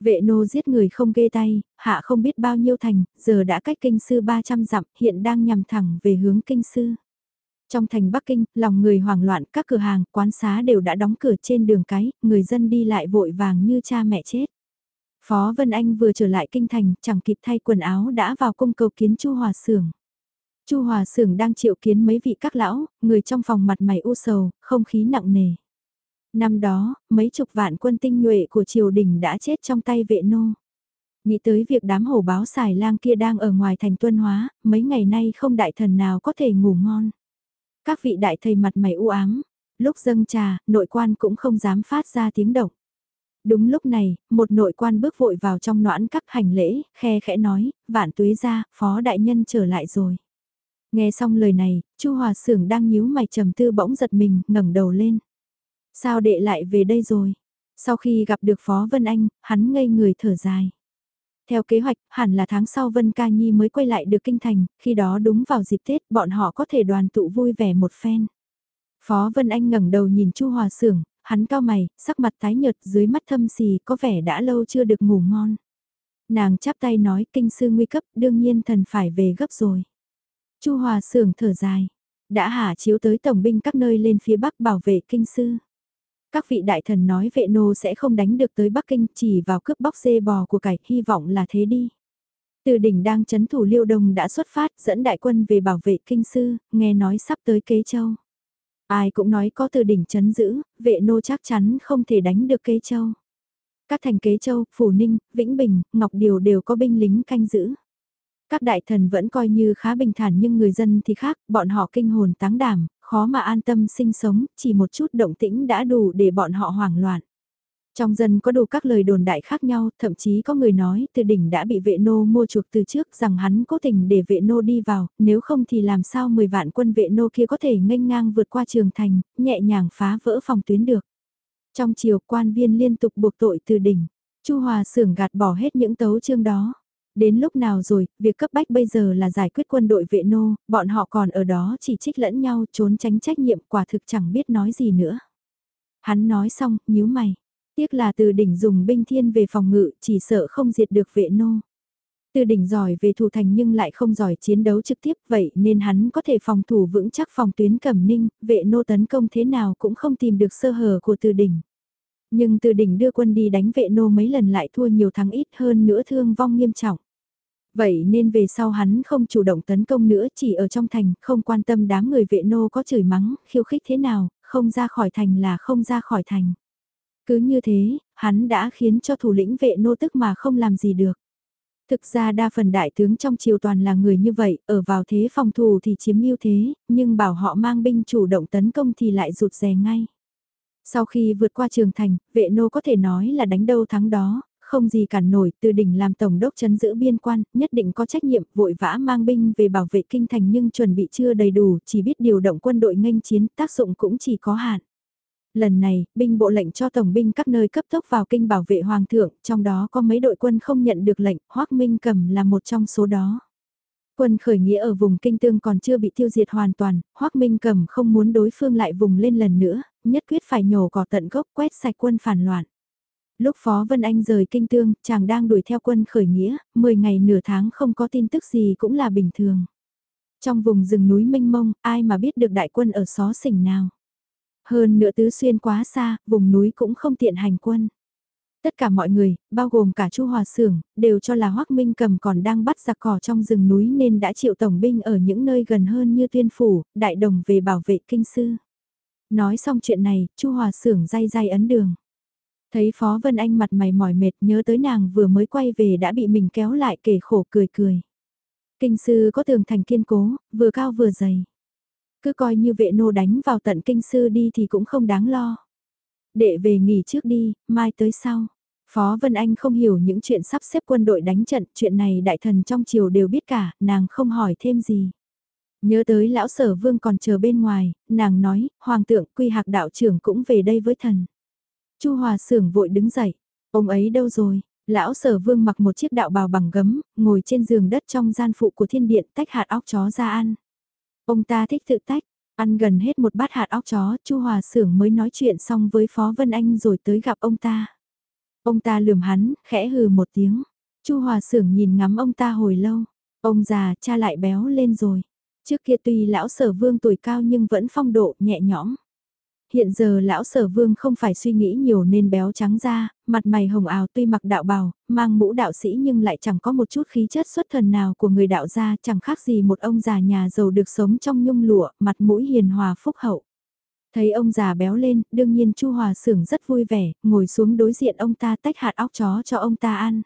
Vệ nô giết người không ghê tay, hạ không biết bao nhiêu thành, giờ đã cách kinh sư 300 dặm, hiện đang nhằm thẳng về hướng kinh sư. Trong thành Bắc Kinh, lòng người hoảng loạn, các cửa hàng, quán xá đều đã đóng cửa trên đường cái, người dân đi lại vội vàng như cha mẹ chết. Phó Vân Anh vừa trở lại kinh thành, chẳng kịp thay quần áo đã vào cung cầu kiến Chu Hòa Sưởng. Chu Hòa Sưởng đang triệu kiến mấy vị các lão, người trong phòng mặt mày u sầu, không khí nặng nề. Năm đó, mấy chục vạn quân tinh nhuệ của triều đình đã chết trong tay vệ nô. Nghĩ tới việc đám hổ báo xài lang kia đang ở ngoài thành tuân hóa, mấy ngày nay không đại thần nào có thể ngủ ngon. Các vị đại thầy mặt mày u ám, lúc dâng trà, nội quan cũng không dám phát ra tiếng động. Đúng lúc này, một nội quan bước vội vào trong noãn các hành lễ, khe khẽ nói, vạn tuế ra, phó đại nhân trở lại rồi. Nghe xong lời này, Chu Hòa Sưởng đang nhíu mày trầm tư bỗng giật mình, ngẩng đầu lên. Sao đệ lại về đây rồi? Sau khi gặp được Phó Vân Anh, hắn ngây người thở dài. Theo kế hoạch, hẳn là tháng sau Vân Ca Nhi mới quay lại được kinh thành, khi đó đúng vào dịp Tết bọn họ có thể đoàn tụ vui vẻ một phen. Phó Vân Anh ngẩng đầu nhìn Chu Hòa Sưởng, hắn cao mày, sắc mặt tái nhợt dưới mắt thâm xì có vẻ đã lâu chưa được ngủ ngon. Nàng chắp tay nói kinh sư nguy cấp đương nhiên thần phải về gấp rồi. Chu Hòa Sưởng thở dài, đã hạ chiếu tới tổng binh các nơi lên phía bắc bảo vệ kinh sư. Các vị đại thần nói vệ nô sẽ không đánh được tới Bắc Kinh chỉ vào cướp bóc dê bò của cải, hy vọng là thế đi. Từ đỉnh đang chấn thủ liêu đông đã xuất phát dẫn đại quân về bảo vệ kinh sư, nghe nói sắp tới kế châu. Ai cũng nói có từ đỉnh chấn giữ, vệ nô chắc chắn không thể đánh được kế châu. Các thành kế châu, Phủ Ninh, Vĩnh Bình, Ngọc Điều đều có binh lính canh giữ. Các đại thần vẫn coi như khá bình thản nhưng người dân thì khác, bọn họ kinh hồn táng đảm, khó mà an tâm sinh sống, chỉ một chút động tĩnh đã đủ để bọn họ hoảng loạn. Trong dân có đủ các lời đồn đại khác nhau, thậm chí có người nói từ đỉnh đã bị vệ nô mua chuộc từ trước rằng hắn cố tình để vệ nô đi vào, nếu không thì làm sao 10 vạn quân vệ nô kia có thể nghênh ngang vượt qua trường thành, nhẹ nhàng phá vỡ phòng tuyến được. Trong chiều quan viên liên tục buộc tội từ đỉnh, Chu Hòa sưởng gạt bỏ hết những tấu chương đó. Đến lúc nào rồi, việc cấp bách bây giờ là giải quyết quân đội vệ nô, bọn họ còn ở đó chỉ trích lẫn nhau trốn tránh trách nhiệm quả thực chẳng biết nói gì nữa. Hắn nói xong, nhíu mày. Tiếc là từ đỉnh dùng binh thiên về phòng ngự, chỉ sợ không diệt được vệ nô. Từ đỉnh giỏi về thủ thành nhưng lại không giỏi chiến đấu trực tiếp vậy nên hắn có thể phòng thủ vững chắc phòng tuyến cẩm ninh, vệ nô tấn công thế nào cũng không tìm được sơ hở của từ đỉnh. Nhưng từ đỉnh đưa quân đi đánh vệ nô mấy lần lại thua nhiều thắng ít hơn nữa thương vong nghiêm trọng. Vậy nên về sau hắn không chủ động tấn công nữa chỉ ở trong thành, không quan tâm đám người vệ nô có chửi mắng, khiêu khích thế nào, không ra khỏi thành là không ra khỏi thành. Cứ như thế, hắn đã khiến cho thủ lĩnh vệ nô tức mà không làm gì được. Thực ra đa phần đại tướng trong triều toàn là người như vậy, ở vào thế phòng thủ thì chiếm ưu thế, nhưng bảo họ mang binh chủ động tấn công thì lại rụt rè ngay. Sau khi vượt qua trường thành, vệ nô có thể nói là đánh đâu thắng đó, không gì cản nổi, từ đỉnh làm tổng đốc chấn giữ biên quan, nhất định có trách nhiệm vội vã mang binh về bảo vệ kinh thành nhưng chuẩn bị chưa đầy đủ, chỉ biết điều động quân đội nghênh chiến, tác dụng cũng chỉ có hạn. Lần này, binh bộ lệnh cho tổng binh các nơi cấp tốc vào kinh bảo vệ hoàng thượng, trong đó có mấy đội quân không nhận được lệnh, hoắc Minh Cầm là một trong số đó. Quân khởi nghĩa ở vùng kinh tương còn chưa bị tiêu diệt hoàn toàn, hoắc Minh Cầm không muốn đối phương lại vùng lên lần nữa, nhất quyết phải nhổ cỏ tận gốc quét sạch quân phản loạn. Lúc Phó Vân Anh rời kinh tương, chàng đang đuổi theo quân khởi nghĩa, 10 ngày nửa tháng không có tin tức gì cũng là bình thường. Trong vùng rừng núi mênh mông, ai mà biết được đại quân ở xó xỉnh nào. Hơn nữa tứ xuyên quá xa, vùng núi cũng không tiện hành quân. Tất cả mọi người, bao gồm cả Chu Hòa Sưởng, đều cho là Hoắc Minh Cầm còn đang bắt giặc cỏ trong rừng núi nên đã triệu tổng binh ở những nơi gần hơn như Tuyên phủ, Đại Đồng về bảo vệ kinh sư. Nói xong chuyện này, Chu Hòa Sưởng day day ấn đường. Thấy Phó Vân Anh mặt mày mỏi mệt nhớ tới nàng vừa mới quay về đã bị mình kéo lại kể khổ cười cười. Kinh sư có tường thành kiên cố, vừa cao vừa dày. Cứ coi như vệ nô đánh vào tận kinh sư đi thì cũng không đáng lo. Đệ về nghỉ trước đi, mai tới sau. Phó Vân Anh không hiểu những chuyện sắp xếp quân đội đánh trận, chuyện này đại thần trong triều đều biết cả, nàng không hỏi thêm gì. Nhớ tới lão sở vương còn chờ bên ngoài, nàng nói, hoàng tượng quy hạc đạo trưởng cũng về đây với thần. Chu Hòa Sưởng vội đứng dậy, ông ấy đâu rồi? Lão sở vương mặc một chiếc đạo bào bằng gấm, ngồi trên giường đất trong gian phụ của thiên điện tách hạt óc chó ra ăn. Ông ta thích tự tách, ăn gần hết một bát hạt óc chó, Chu Hòa Sưởng mới nói chuyện xong với Phó Vân Anh rồi tới gặp ông ta. Ông ta lườm hắn, khẽ hừ một tiếng. Chu Hòa Sưởng nhìn ngắm ông ta hồi lâu. Ông già, cha lại béo lên rồi. Trước kia tuy lão sở vương tuổi cao nhưng vẫn phong độ nhẹ nhõm. Hiện giờ lão sở vương không phải suy nghĩ nhiều nên béo trắng ra, mặt mày hồng ào tuy mặc đạo bào, mang mũ đạo sĩ nhưng lại chẳng có một chút khí chất xuất thần nào của người đạo gia chẳng khác gì một ông già nhà giàu được sống trong nhung lụa, mặt mũi hiền hòa phúc hậu. Thấy ông già béo lên, đương nhiên Chu Hòa Sưởng rất vui vẻ, ngồi xuống đối diện ông ta tách hạt óc chó cho ông ta ăn.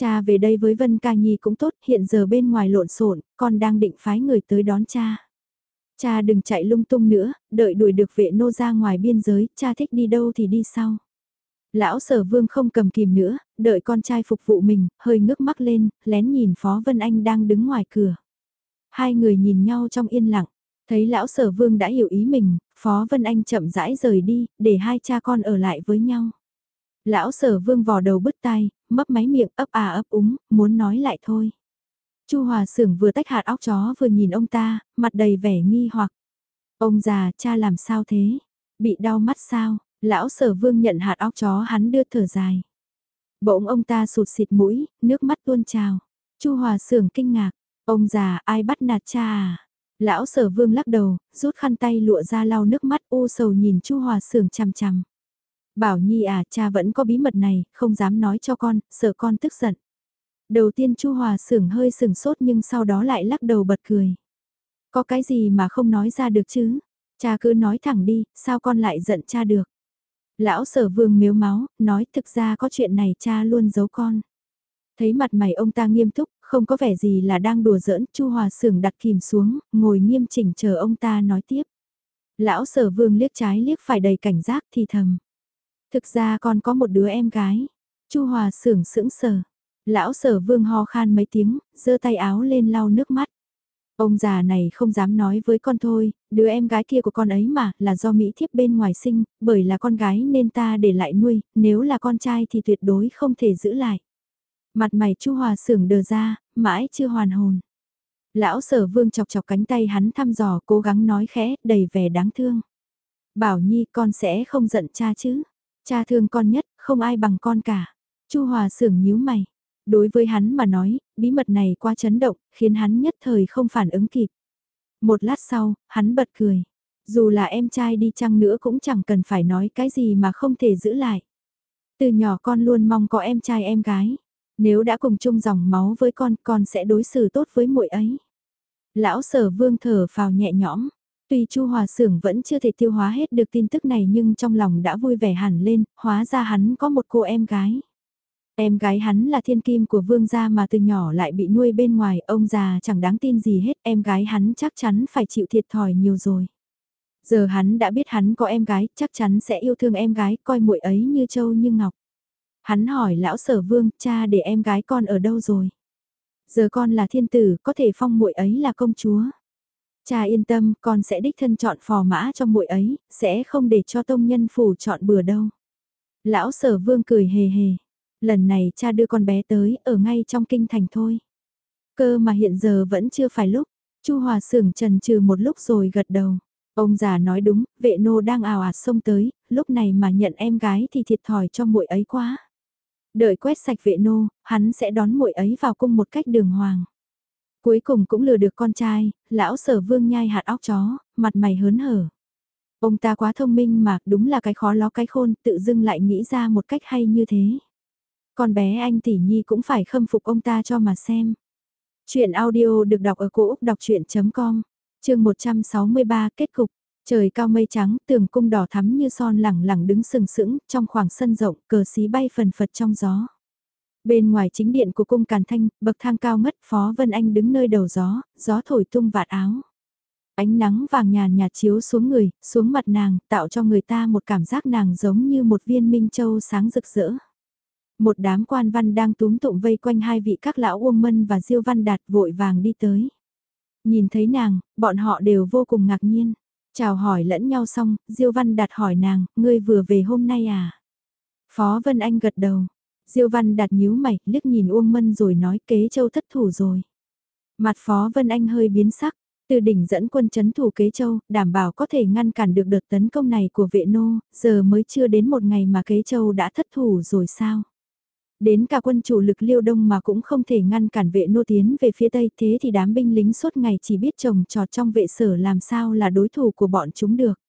Cha về đây với Vân Ca Nhi cũng tốt, hiện giờ bên ngoài lộn xộn, con đang định phái người tới đón cha. Cha đừng chạy lung tung nữa, đợi đuổi được vệ nô ra ngoài biên giới, cha thích đi đâu thì đi sau. Lão sở vương không cầm kìm nữa, đợi con trai phục vụ mình, hơi ngước mắt lên, lén nhìn Phó Vân Anh đang đứng ngoài cửa. Hai người nhìn nhau trong yên lặng, thấy lão sở vương đã hiểu ý mình, Phó Vân Anh chậm rãi rời đi, để hai cha con ở lại với nhau. Lão sở vương vò đầu bứt tai, mấp máy miệng ấp à ấp úng, muốn nói lại thôi. Chu Hòa Sưởng vừa tách hạt óc chó vừa nhìn ông ta, mặt đầy vẻ nghi hoặc. Ông già, cha làm sao thế? Bị đau mắt sao? Lão sở vương nhận hạt óc chó hắn đưa thở dài. Bỗng ông ta sụt xịt mũi, nước mắt tuôn trào. Chu Hòa Sưởng kinh ngạc. Ông già, ai bắt nạt cha à? Lão sở vương lắc đầu, rút khăn tay lụa ra lau nước mắt u sầu nhìn Chu Hòa Sưởng chằm chằm. Bảo Nhi à, cha vẫn có bí mật này, không dám nói cho con, sợ con tức giận. Đầu tiên Chu Hòa sưởng hơi sừng sốt nhưng sau đó lại lắc đầu bật cười. Có cái gì mà không nói ra được chứ? Cha cứ nói thẳng đi, sao con lại giận cha được? Lão sở vương miếu máu, nói thực ra có chuyện này cha luôn giấu con. Thấy mặt mày ông ta nghiêm túc, không có vẻ gì là đang đùa giỡn, Chu Hòa Sưởng đặt kìm xuống, ngồi nghiêm chỉnh chờ ông ta nói tiếp. Lão Sở Vương liếc trái liếc phải đầy cảnh giác thì thầm. Thực ra con có một đứa em gái. Chu Hòa Sưởng sững sờ. Lão Sở Vương ho khan mấy tiếng, giơ tay áo lên lau nước mắt. Ông già này không dám nói với con thôi, đứa em gái kia của con ấy mà, là do Mỹ thiếp bên ngoài sinh, bởi là con gái nên ta để lại nuôi, nếu là con trai thì tuyệt đối không thể giữ lại. Mặt mày Chu Hòa sưởng đờ ra, mãi chưa hoàn hồn. Lão sở vương chọc chọc cánh tay hắn thăm dò cố gắng nói khẽ, đầy vẻ đáng thương. Bảo Nhi con sẽ không giận cha chứ. Cha thương con nhất, không ai bằng con cả. Chu Hòa sưởng nhíu mày. Đối với hắn mà nói, bí mật này quá chấn động, khiến hắn nhất thời không phản ứng kịp. Một lát sau, hắn bật cười. Dù là em trai đi chăng nữa cũng chẳng cần phải nói cái gì mà không thể giữ lại. Từ nhỏ con luôn mong có em trai em gái. Nếu đã cùng chung dòng máu với con, con sẽ đối xử tốt với muội ấy. Lão sở vương thở phào nhẹ nhõm. Tuy Chu Hòa Sưởng vẫn chưa thể tiêu hóa hết được tin tức này nhưng trong lòng đã vui vẻ hẳn lên, hóa ra hắn có một cô em gái. Em gái hắn là thiên kim của vương gia mà từ nhỏ lại bị nuôi bên ngoài, ông già chẳng đáng tin gì hết, em gái hắn chắc chắn phải chịu thiệt thòi nhiều rồi. Giờ hắn đã biết hắn có em gái, chắc chắn sẽ yêu thương em gái, coi muội ấy như châu như ngọc. Hắn hỏi lão sở vương, cha để em gái con ở đâu rồi? Giờ con là thiên tử, có thể phong muội ấy là công chúa. Cha yên tâm, con sẽ đích thân chọn phò mã cho muội ấy, sẽ không để cho tông nhân phủ chọn bừa đâu. Lão sở vương cười hề hề. Lần này cha đưa con bé tới, ở ngay trong kinh thành thôi. Cơ mà hiện giờ vẫn chưa phải lúc. Chu Hòa sưởng trần trừ một lúc rồi gật đầu. Ông già nói đúng, vệ nô đang ào ạt xông tới, lúc này mà nhận em gái thì thiệt thòi cho muội ấy quá. Đợi quét sạch vệ nô, hắn sẽ đón muội ấy vào cung một cách đường hoàng. Cuối cùng cũng lừa được con trai, lão sở vương nhai hạt óc chó, mặt mày hớn hở. Ông ta quá thông minh mà, đúng là cái khó ló cái khôn, tự dưng lại nghĩ ra một cách hay như thế. Con bé anh tỷ nhi cũng phải khâm phục ông ta cho mà xem. Chuyện audio được đọc ở cổ Úc đọc chuyện.com, chương 163 kết cục. Trời cao mây trắng, tường cung đỏ thắm như son lẳng lẳng đứng sừng sững, trong khoảng sân rộng, cờ xí bay phần phật trong gió. Bên ngoài chính điện của cung Càn Thanh, bậc thang cao ngất Phó Vân Anh đứng nơi đầu gió, gió thổi tung vạt áo. Ánh nắng vàng nhàn nhạt chiếu xuống người, xuống mặt nàng, tạo cho người ta một cảm giác nàng giống như một viên minh châu sáng rực rỡ. Một đám quan văn đang túm tụng vây quanh hai vị các lão Uông Mân và Diêu Văn Đạt vội vàng đi tới. Nhìn thấy nàng, bọn họ đều vô cùng ngạc nhiên. Chào hỏi lẫn nhau xong, Diêu Văn Đạt hỏi nàng, ngươi vừa về hôm nay à? Phó Vân Anh gật đầu. Diêu Văn Đạt nhíu mày, liếc nhìn Uông Mân rồi nói kế châu thất thủ rồi. Mặt Phó Vân Anh hơi biến sắc, từ đỉnh dẫn quân chấn thủ kế châu, đảm bảo có thể ngăn cản được đợt tấn công này của vệ nô, giờ mới chưa đến một ngày mà kế châu đã thất thủ rồi sao? Đến cả quân chủ lực liêu đông mà cũng không thể ngăn cản vệ nô tiến về phía tây thế thì đám binh lính suốt ngày chỉ biết trồng trọt trong vệ sở làm sao là đối thủ của bọn chúng được.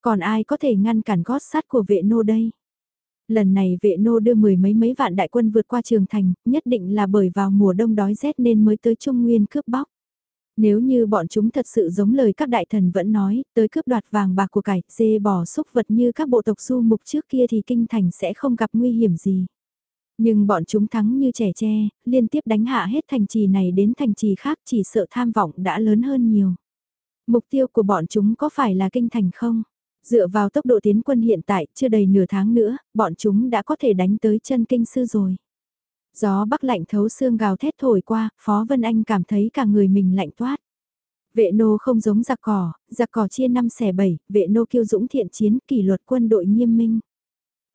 Còn ai có thể ngăn cản gót sắt của vệ nô đây? Lần này vệ nô đưa mười mấy mấy vạn đại quân vượt qua trường thành, nhất định là bởi vào mùa đông đói rét nên mới tới Trung Nguyên cướp bóc. Nếu như bọn chúng thật sự giống lời các đại thần vẫn nói, tới cướp đoạt vàng bạc của cải, dê bò xúc vật như các bộ tộc du mục trước kia thì kinh thành sẽ không gặp nguy hiểm gì. Nhưng bọn chúng thắng như trẻ tre, liên tiếp đánh hạ hết thành trì này đến thành trì khác chỉ sợ tham vọng đã lớn hơn nhiều. Mục tiêu của bọn chúng có phải là kinh thành không? Dựa vào tốc độ tiến quân hiện tại, chưa đầy nửa tháng nữa, bọn chúng đã có thể đánh tới chân kinh sư rồi. Gió bắc lạnh thấu xương gào thét thổi qua, Phó Vân Anh cảm thấy cả người mình lạnh toát. Vệ nô không giống giặc cỏ, giặc cỏ chia năm xẻ bảy, vệ nô kiêu dũng thiện chiến, kỷ luật quân đội nghiêm minh.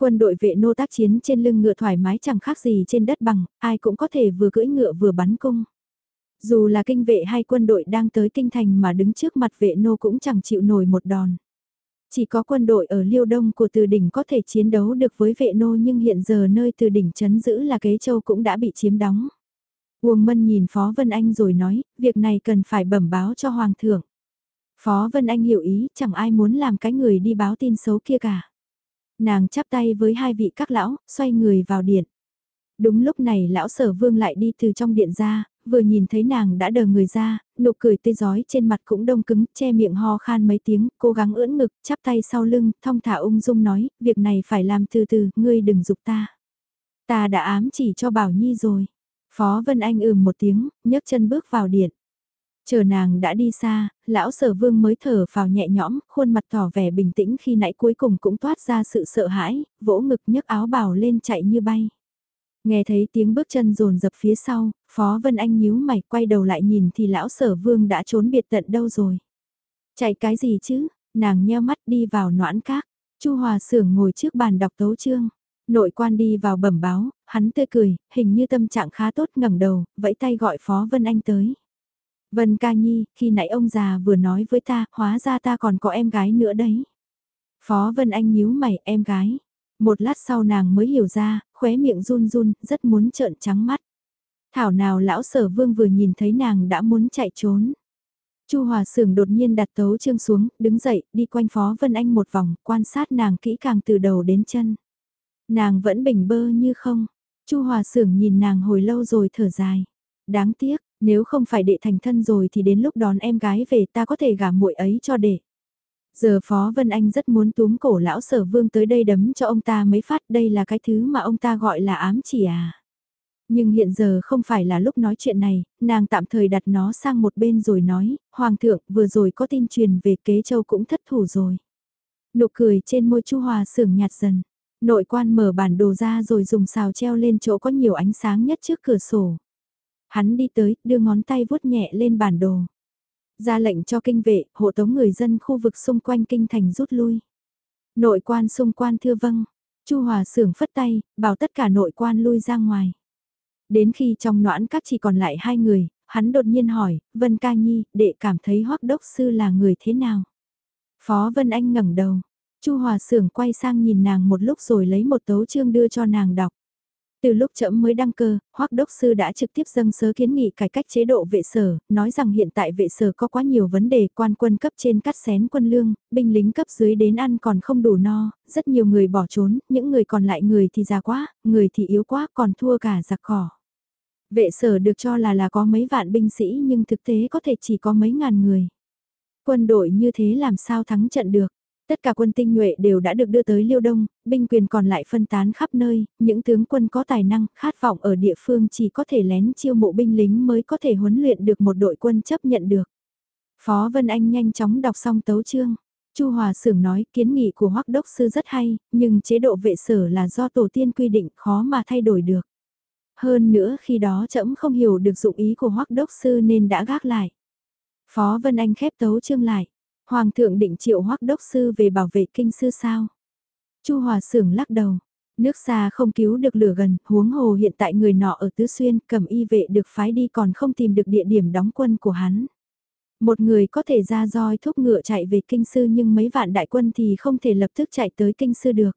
Quân đội vệ nô tác chiến trên lưng ngựa thoải mái chẳng khác gì trên đất bằng, ai cũng có thể vừa cưỡi ngựa vừa bắn cung. Dù là kinh vệ hay quân đội đang tới kinh thành mà đứng trước mặt vệ nô cũng chẳng chịu nổi một đòn. Chỉ có quân đội ở Liêu Đông của Từ Đỉnh có thể chiến đấu được với vệ nô nhưng hiện giờ nơi Từ Đỉnh chấn giữ là Kế Châu cũng đã bị chiếm đóng. Uông Mân nhìn Phó Vân Anh rồi nói, việc này cần phải bẩm báo cho Hoàng thượng. Phó Vân Anh hiểu ý, chẳng ai muốn làm cái người đi báo tin xấu kia cả. Nàng chắp tay với hai vị các lão, xoay người vào điện. Đúng lúc này lão sở vương lại đi từ trong điện ra, vừa nhìn thấy nàng đã đờ người ra, nụ cười tươi giói trên mặt cũng đông cứng, che miệng ho khan mấy tiếng, cố gắng ưỡn ngực, chắp tay sau lưng, thong thả ung dung nói, việc này phải làm từ từ, ngươi đừng dục ta. Ta đã ám chỉ cho Bảo Nhi rồi. Phó Vân Anh ừm một tiếng, nhấc chân bước vào điện. Chờ nàng đã đi xa, lão sở vương mới thở vào nhẹ nhõm, khuôn mặt tỏ vẻ bình tĩnh khi nãy cuối cùng cũng toát ra sự sợ hãi, vỗ ngực nhấc áo bào lên chạy như bay. Nghe thấy tiếng bước chân rồn dập phía sau, Phó Vân Anh nhíu mày quay đầu lại nhìn thì lão sở vương đã trốn biệt tận đâu rồi. Chạy cái gì chứ, nàng nheo mắt đi vào noãn các, Chu Hòa Sưởng ngồi trước bàn đọc tấu chương. Nội quan đi vào bẩm báo, hắn tươi cười, hình như tâm trạng khá tốt ngẩng đầu, vẫy tay gọi Phó Vân Anh tới. Vân ca nhi, khi nãy ông già vừa nói với ta, hóa ra ta còn có em gái nữa đấy. Phó Vân Anh nhíu mày, em gái. Một lát sau nàng mới hiểu ra, khóe miệng run run, rất muốn trợn trắng mắt. Thảo nào lão sở vương vừa nhìn thấy nàng đã muốn chạy trốn. Chu Hòa Sưởng đột nhiên đặt tấu chương xuống, đứng dậy, đi quanh Phó Vân Anh một vòng, quan sát nàng kỹ càng từ đầu đến chân. Nàng vẫn bình bơ như không. Chu Hòa Sưởng nhìn nàng hồi lâu rồi thở dài. Đáng tiếc, nếu không phải đệ thành thân rồi thì đến lúc đón em gái về ta có thể gả muội ấy cho đệ. Giờ Phó Vân Anh rất muốn túm cổ lão sở vương tới đây đấm cho ông ta mấy phát đây là cái thứ mà ông ta gọi là ám chỉ à. Nhưng hiện giờ không phải là lúc nói chuyện này, nàng tạm thời đặt nó sang một bên rồi nói, Hoàng thượng vừa rồi có tin truyền về kế châu cũng thất thủ rồi. Nụ cười trên môi chu hòa sưởng nhạt dần. Nội quan mở bản đồ ra rồi dùng xào treo lên chỗ có nhiều ánh sáng nhất trước cửa sổ. Hắn đi tới, đưa ngón tay vuốt nhẹ lên bản đồ. Ra lệnh cho kinh vệ, hộ tống người dân khu vực xung quanh kinh thành rút lui. Nội quan xung quan thưa vâng. Chu Hòa sưởng phất tay, bảo tất cả nội quan lui ra ngoài. Đến khi trong noãn các chỉ còn lại hai người, hắn đột nhiên hỏi, Vân Ca Nhi, đệ cảm thấy hoắc đốc sư là người thế nào? Phó Vân Anh ngẩng đầu, Chu Hòa Sưởng quay sang nhìn nàng một lúc rồi lấy một tấu chương đưa cho nàng đọc. Từ lúc chậm mới đăng cơ, Hoắc Đốc Sư đã trực tiếp dâng sớ kiến nghị cải cách chế độ vệ sở, nói rằng hiện tại vệ sở có quá nhiều vấn đề quan quân cấp trên cắt xén quân lương, binh lính cấp dưới đến ăn còn không đủ no, rất nhiều người bỏ trốn, những người còn lại người thì già quá, người thì yếu quá còn thua cả giặc cỏ. Vệ sở được cho là là có mấy vạn binh sĩ nhưng thực tế có thể chỉ có mấy ngàn người. Quân đội như thế làm sao thắng trận được? Tất cả quân tinh nhuệ đều đã được đưa tới Liêu Đông, binh quyền còn lại phân tán khắp nơi, những tướng quân có tài năng, khát vọng ở địa phương chỉ có thể lén chiêu mộ binh lính mới có thể huấn luyện được một đội quân chấp nhận được. Phó Vân Anh nhanh chóng đọc xong tấu chương. Chu Hòa Sưởng nói kiến nghị của Hoắc Đốc Sư rất hay, nhưng chế độ vệ sở là do tổ tiên quy định khó mà thay đổi được. Hơn nữa khi đó trẫm không hiểu được dụng ý của Hoắc Đốc Sư nên đã gác lại. Phó Vân Anh khép tấu chương lại. Hoàng thượng định triệu hoắc đốc sư về bảo vệ kinh sư sao? Chu Hòa Sưởng lắc đầu. Nước xa không cứu được lửa gần, huống hồ hiện tại người nọ ở Tứ Xuyên cầm y vệ được phái đi còn không tìm được địa điểm đóng quân của hắn. Một người có thể ra roi thúc ngựa chạy về kinh sư nhưng mấy vạn đại quân thì không thể lập tức chạy tới kinh sư được.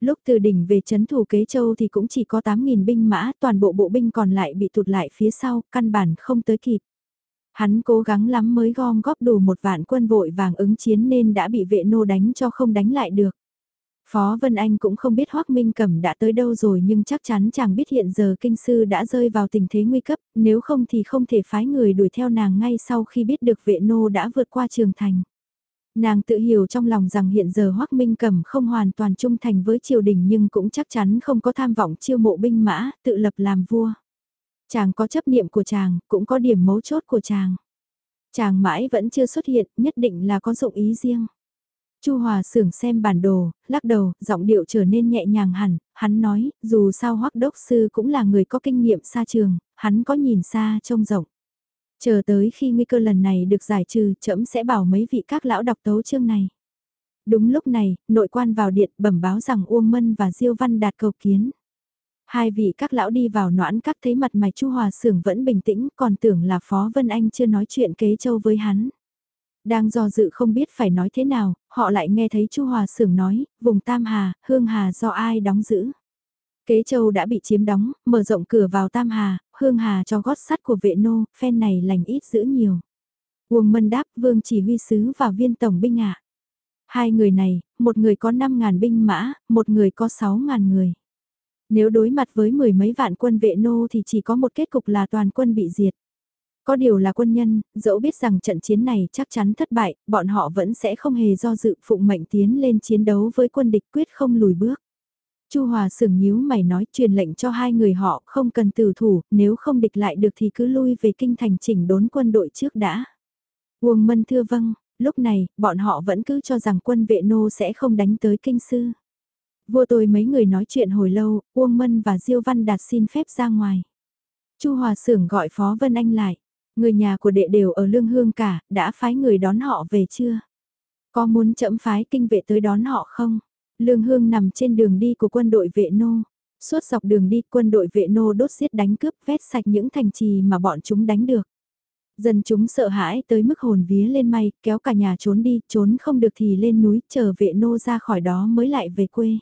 Lúc từ đỉnh về chấn thủ kế châu thì cũng chỉ có 8.000 binh mã, toàn bộ bộ binh còn lại bị tụt lại phía sau, căn bản không tới kịp. Hắn cố gắng lắm mới gom góp đủ một vạn quân vội vàng ứng chiến nên đã bị vệ nô đánh cho không đánh lại được. Phó Vân Anh cũng không biết Hoác Minh Cẩm đã tới đâu rồi nhưng chắc chắn chàng biết hiện giờ kinh sư đã rơi vào tình thế nguy cấp, nếu không thì không thể phái người đuổi theo nàng ngay sau khi biết được vệ nô đã vượt qua trường thành. Nàng tự hiểu trong lòng rằng hiện giờ Hoác Minh Cẩm không hoàn toàn trung thành với triều đình nhưng cũng chắc chắn không có tham vọng chiêu mộ binh mã, tự lập làm vua. Chàng có chấp niệm của chàng, cũng có điểm mấu chốt của chàng. Chàng mãi vẫn chưa xuất hiện, nhất định là có dụng ý riêng. Chu Hòa sưởng xem bản đồ, lắc đầu, giọng điệu trở nên nhẹ nhàng hẳn, hắn nói, dù sao Hoắc đốc sư cũng là người có kinh nghiệm xa trường, hắn có nhìn xa trông rộng. Chờ tới khi nguy cơ lần này được giải trừ, trẫm sẽ bảo mấy vị các lão đọc tấu chương này. Đúng lúc này, nội quan vào điện bẩm báo rằng Uông Mân và Diêu Văn đạt cầu kiến. Hai vị các lão đi vào noãn các thấy mặt mày Chu Hòa Sưởng vẫn bình tĩnh, còn tưởng là Phó Vân Anh chưa nói chuyện kế châu với hắn. Đang do dự không biết phải nói thế nào, họ lại nghe thấy Chu Hòa Sưởng nói, vùng Tam Hà, Hương Hà do ai đóng giữ. Kế châu đã bị chiếm đóng, mở rộng cửa vào Tam Hà, Hương Hà cho gót sắt của vệ nô, phen này lành ít giữ nhiều. Uông Mân đáp vương chỉ huy sứ và viên tổng binh ạ. Hai người này, một người có 5.000 binh mã, một người có 6.000 người. Nếu đối mặt với mười mấy vạn quân vệ nô thì chỉ có một kết cục là toàn quân bị diệt. Có điều là quân nhân, dẫu biết rằng trận chiến này chắc chắn thất bại, bọn họ vẫn sẽ không hề do dự phụng mệnh tiến lên chiến đấu với quân địch quyết không lùi bước. Chu Hòa sửng nhíu mày nói truyền lệnh cho hai người họ không cần tử thủ, nếu không địch lại được thì cứ lui về kinh thành chỉnh đốn quân đội trước đã. Uông Mân thưa vâng, lúc này, bọn họ vẫn cứ cho rằng quân vệ nô sẽ không đánh tới kinh sư. Vua tôi mấy người nói chuyện hồi lâu, Uông Mân và Diêu Văn Đạt xin phép ra ngoài. Chu Hòa Sưởng gọi Phó Vân Anh lại. Người nhà của đệ đều ở Lương Hương cả, đã phái người đón họ về chưa? Có muốn chậm phái kinh vệ tới đón họ không? Lương Hương nằm trên đường đi của quân đội vệ nô. Suốt dọc đường đi quân đội vệ nô đốt giết đánh cướp vét sạch những thành trì mà bọn chúng đánh được. Dân chúng sợ hãi tới mức hồn vía lên may, kéo cả nhà trốn đi, trốn không được thì lên núi chờ vệ nô ra khỏi đó mới lại về quê.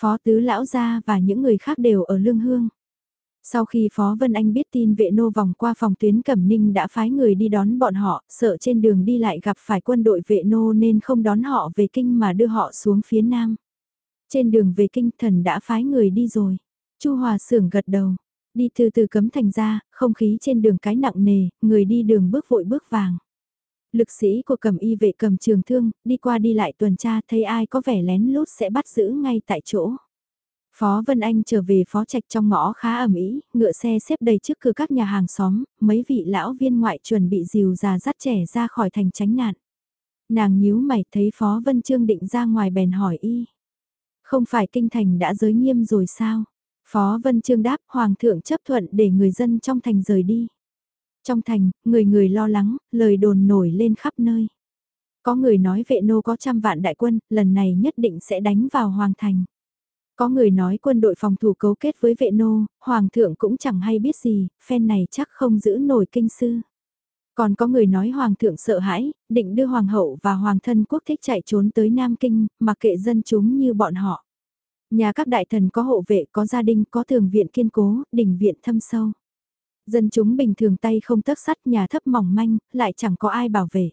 Phó Tứ Lão Gia và những người khác đều ở Lương Hương. Sau khi Phó Vân Anh biết tin vệ nô vòng qua phòng tuyến Cẩm Ninh đã phái người đi đón bọn họ, sợ trên đường đi lại gặp phải quân đội vệ nô nên không đón họ về kinh mà đưa họ xuống phía nam. Trên đường về kinh thần đã phái người đi rồi. Chu Hòa Sưởng gật đầu, đi từ từ cấm thành ra, không khí trên đường cái nặng nề, người đi đường bước vội bước vàng. Lực sĩ của cầm y vệ cầm trường thương, đi qua đi lại tuần tra thấy ai có vẻ lén lút sẽ bắt giữ ngay tại chỗ. Phó Vân Anh trở về phó trạch trong ngõ khá ẩm ý, ngựa xe xếp đầy trước cửa các nhà hàng xóm, mấy vị lão viên ngoại chuẩn bị dìu già dắt trẻ ra khỏi thành tránh nạn. Nàng nhíu mày thấy Phó Vân Trương định ra ngoài bèn hỏi y. Không phải kinh thành đã giới nghiêm rồi sao? Phó Vân Trương đáp Hoàng thượng chấp thuận để người dân trong thành rời đi. Trong thành, người người lo lắng, lời đồn nổi lên khắp nơi. Có người nói vệ nô có trăm vạn đại quân, lần này nhất định sẽ đánh vào hoàng thành. Có người nói quân đội phòng thủ cấu kết với vệ nô, hoàng thượng cũng chẳng hay biết gì, phen này chắc không giữ nổi kinh sư. Còn có người nói hoàng thượng sợ hãi, định đưa hoàng hậu và hoàng thân quốc thích chạy trốn tới Nam Kinh, mặc kệ dân chúng như bọn họ. Nhà các đại thần có hộ vệ, có gia đình, có thường viện kiên cố, đỉnh viện thâm sâu. Dân chúng bình thường tay không tấc sắt nhà thấp mỏng manh, lại chẳng có ai bảo vệ.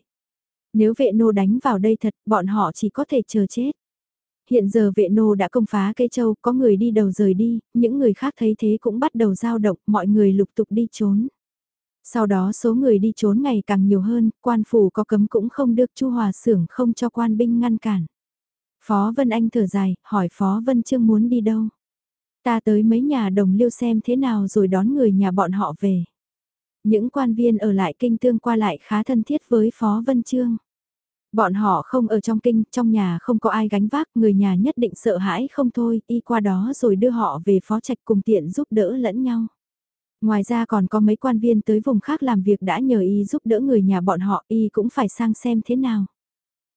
Nếu vệ nô đánh vào đây thật, bọn họ chỉ có thể chờ chết. Hiện giờ vệ nô đã công phá cây châu, có người đi đầu rời đi, những người khác thấy thế cũng bắt đầu giao động, mọi người lục tục đi trốn. Sau đó số người đi trốn ngày càng nhiều hơn, quan phủ có cấm cũng không được chu hòa xưởng không cho quan binh ngăn cản. Phó Vân Anh thở dài, hỏi Phó Vân Trương muốn đi đâu. Ta tới mấy nhà đồng liêu xem thế nào rồi đón người nhà bọn họ về. Những quan viên ở lại kinh tương qua lại khá thân thiết với Phó Vân Trương. Bọn họ không ở trong kinh, trong nhà không có ai gánh vác, người nhà nhất định sợ hãi không thôi, y qua đó rồi đưa họ về phó trạch cùng tiện giúp đỡ lẫn nhau. Ngoài ra còn có mấy quan viên tới vùng khác làm việc đã nhờ y giúp đỡ người nhà bọn họ, y cũng phải sang xem thế nào.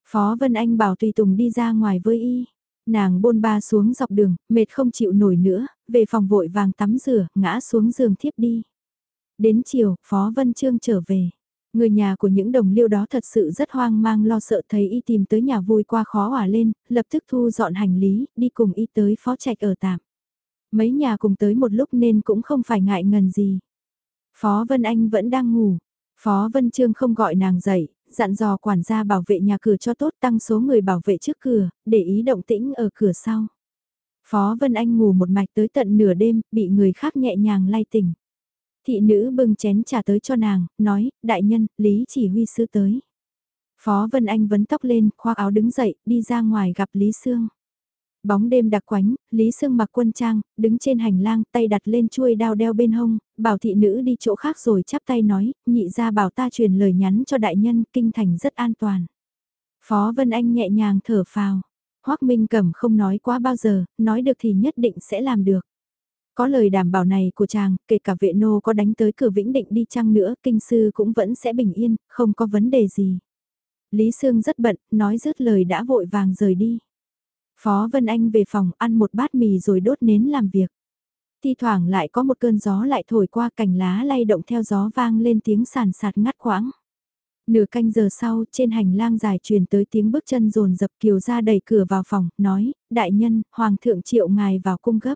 Phó Vân Anh bảo Tùy Tùng đi ra ngoài với y. Nàng bôn ba xuống dọc đường, mệt không chịu nổi nữa, về phòng vội vàng tắm rửa, ngã xuống giường thiếp đi. Đến chiều, Phó Vân Trương trở về. Người nhà của những đồng liêu đó thật sự rất hoang mang lo sợ thấy y tìm tới nhà vui qua khó hỏa lên, lập tức thu dọn hành lý, đi cùng y tới phó trạch ở tạm. Mấy nhà cùng tới một lúc nên cũng không phải ngại ngần gì. Phó Vân Anh vẫn đang ngủ. Phó Vân Trương không gọi nàng dậy, dặn dò quản gia bảo vệ nhà cửa cho tốt tăng số người bảo vệ trước cửa, để ý động tĩnh ở cửa sau. Phó Vân Anh ngủ một mạch tới tận nửa đêm, bị người khác nhẹ nhàng lay tỉnh. Thị nữ bưng chén trà tới cho nàng, nói, đại nhân, Lý chỉ huy sư tới. Phó Vân Anh vấn tóc lên, khoác áo đứng dậy, đi ra ngoài gặp Lý Sương. Bóng đêm đặc quánh, Lý Sương mặc quân trang, đứng trên hành lang, tay đặt lên chuôi đao đeo bên hông, bảo thị nữ đi chỗ khác rồi chắp tay nói, nhị ra bảo ta truyền lời nhắn cho đại nhân, kinh thành rất an toàn. Phó Vân Anh nhẹ nhàng thở phào. Hoác Minh Cẩm không nói quá bao giờ, nói được thì nhất định sẽ làm được. Có lời đảm bảo này của chàng, kể cả vệ nô có đánh tới cửa Vĩnh Định đi chăng nữa, kinh sư cũng vẫn sẽ bình yên, không có vấn đề gì. Lý Sương rất bận, nói dứt lời đã vội vàng rời đi. Phó Vân Anh về phòng ăn một bát mì rồi đốt nến làm việc. Thi thoảng lại có một cơn gió lại thổi qua cành lá lay động theo gió vang lên tiếng sàn sạt ngắt quãng. Nửa canh giờ sau, trên hành lang dài truyền tới tiếng bước chân rồn dập kiều ra đẩy cửa vào phòng, nói, đại nhân, hoàng thượng triệu ngài vào cung gấp.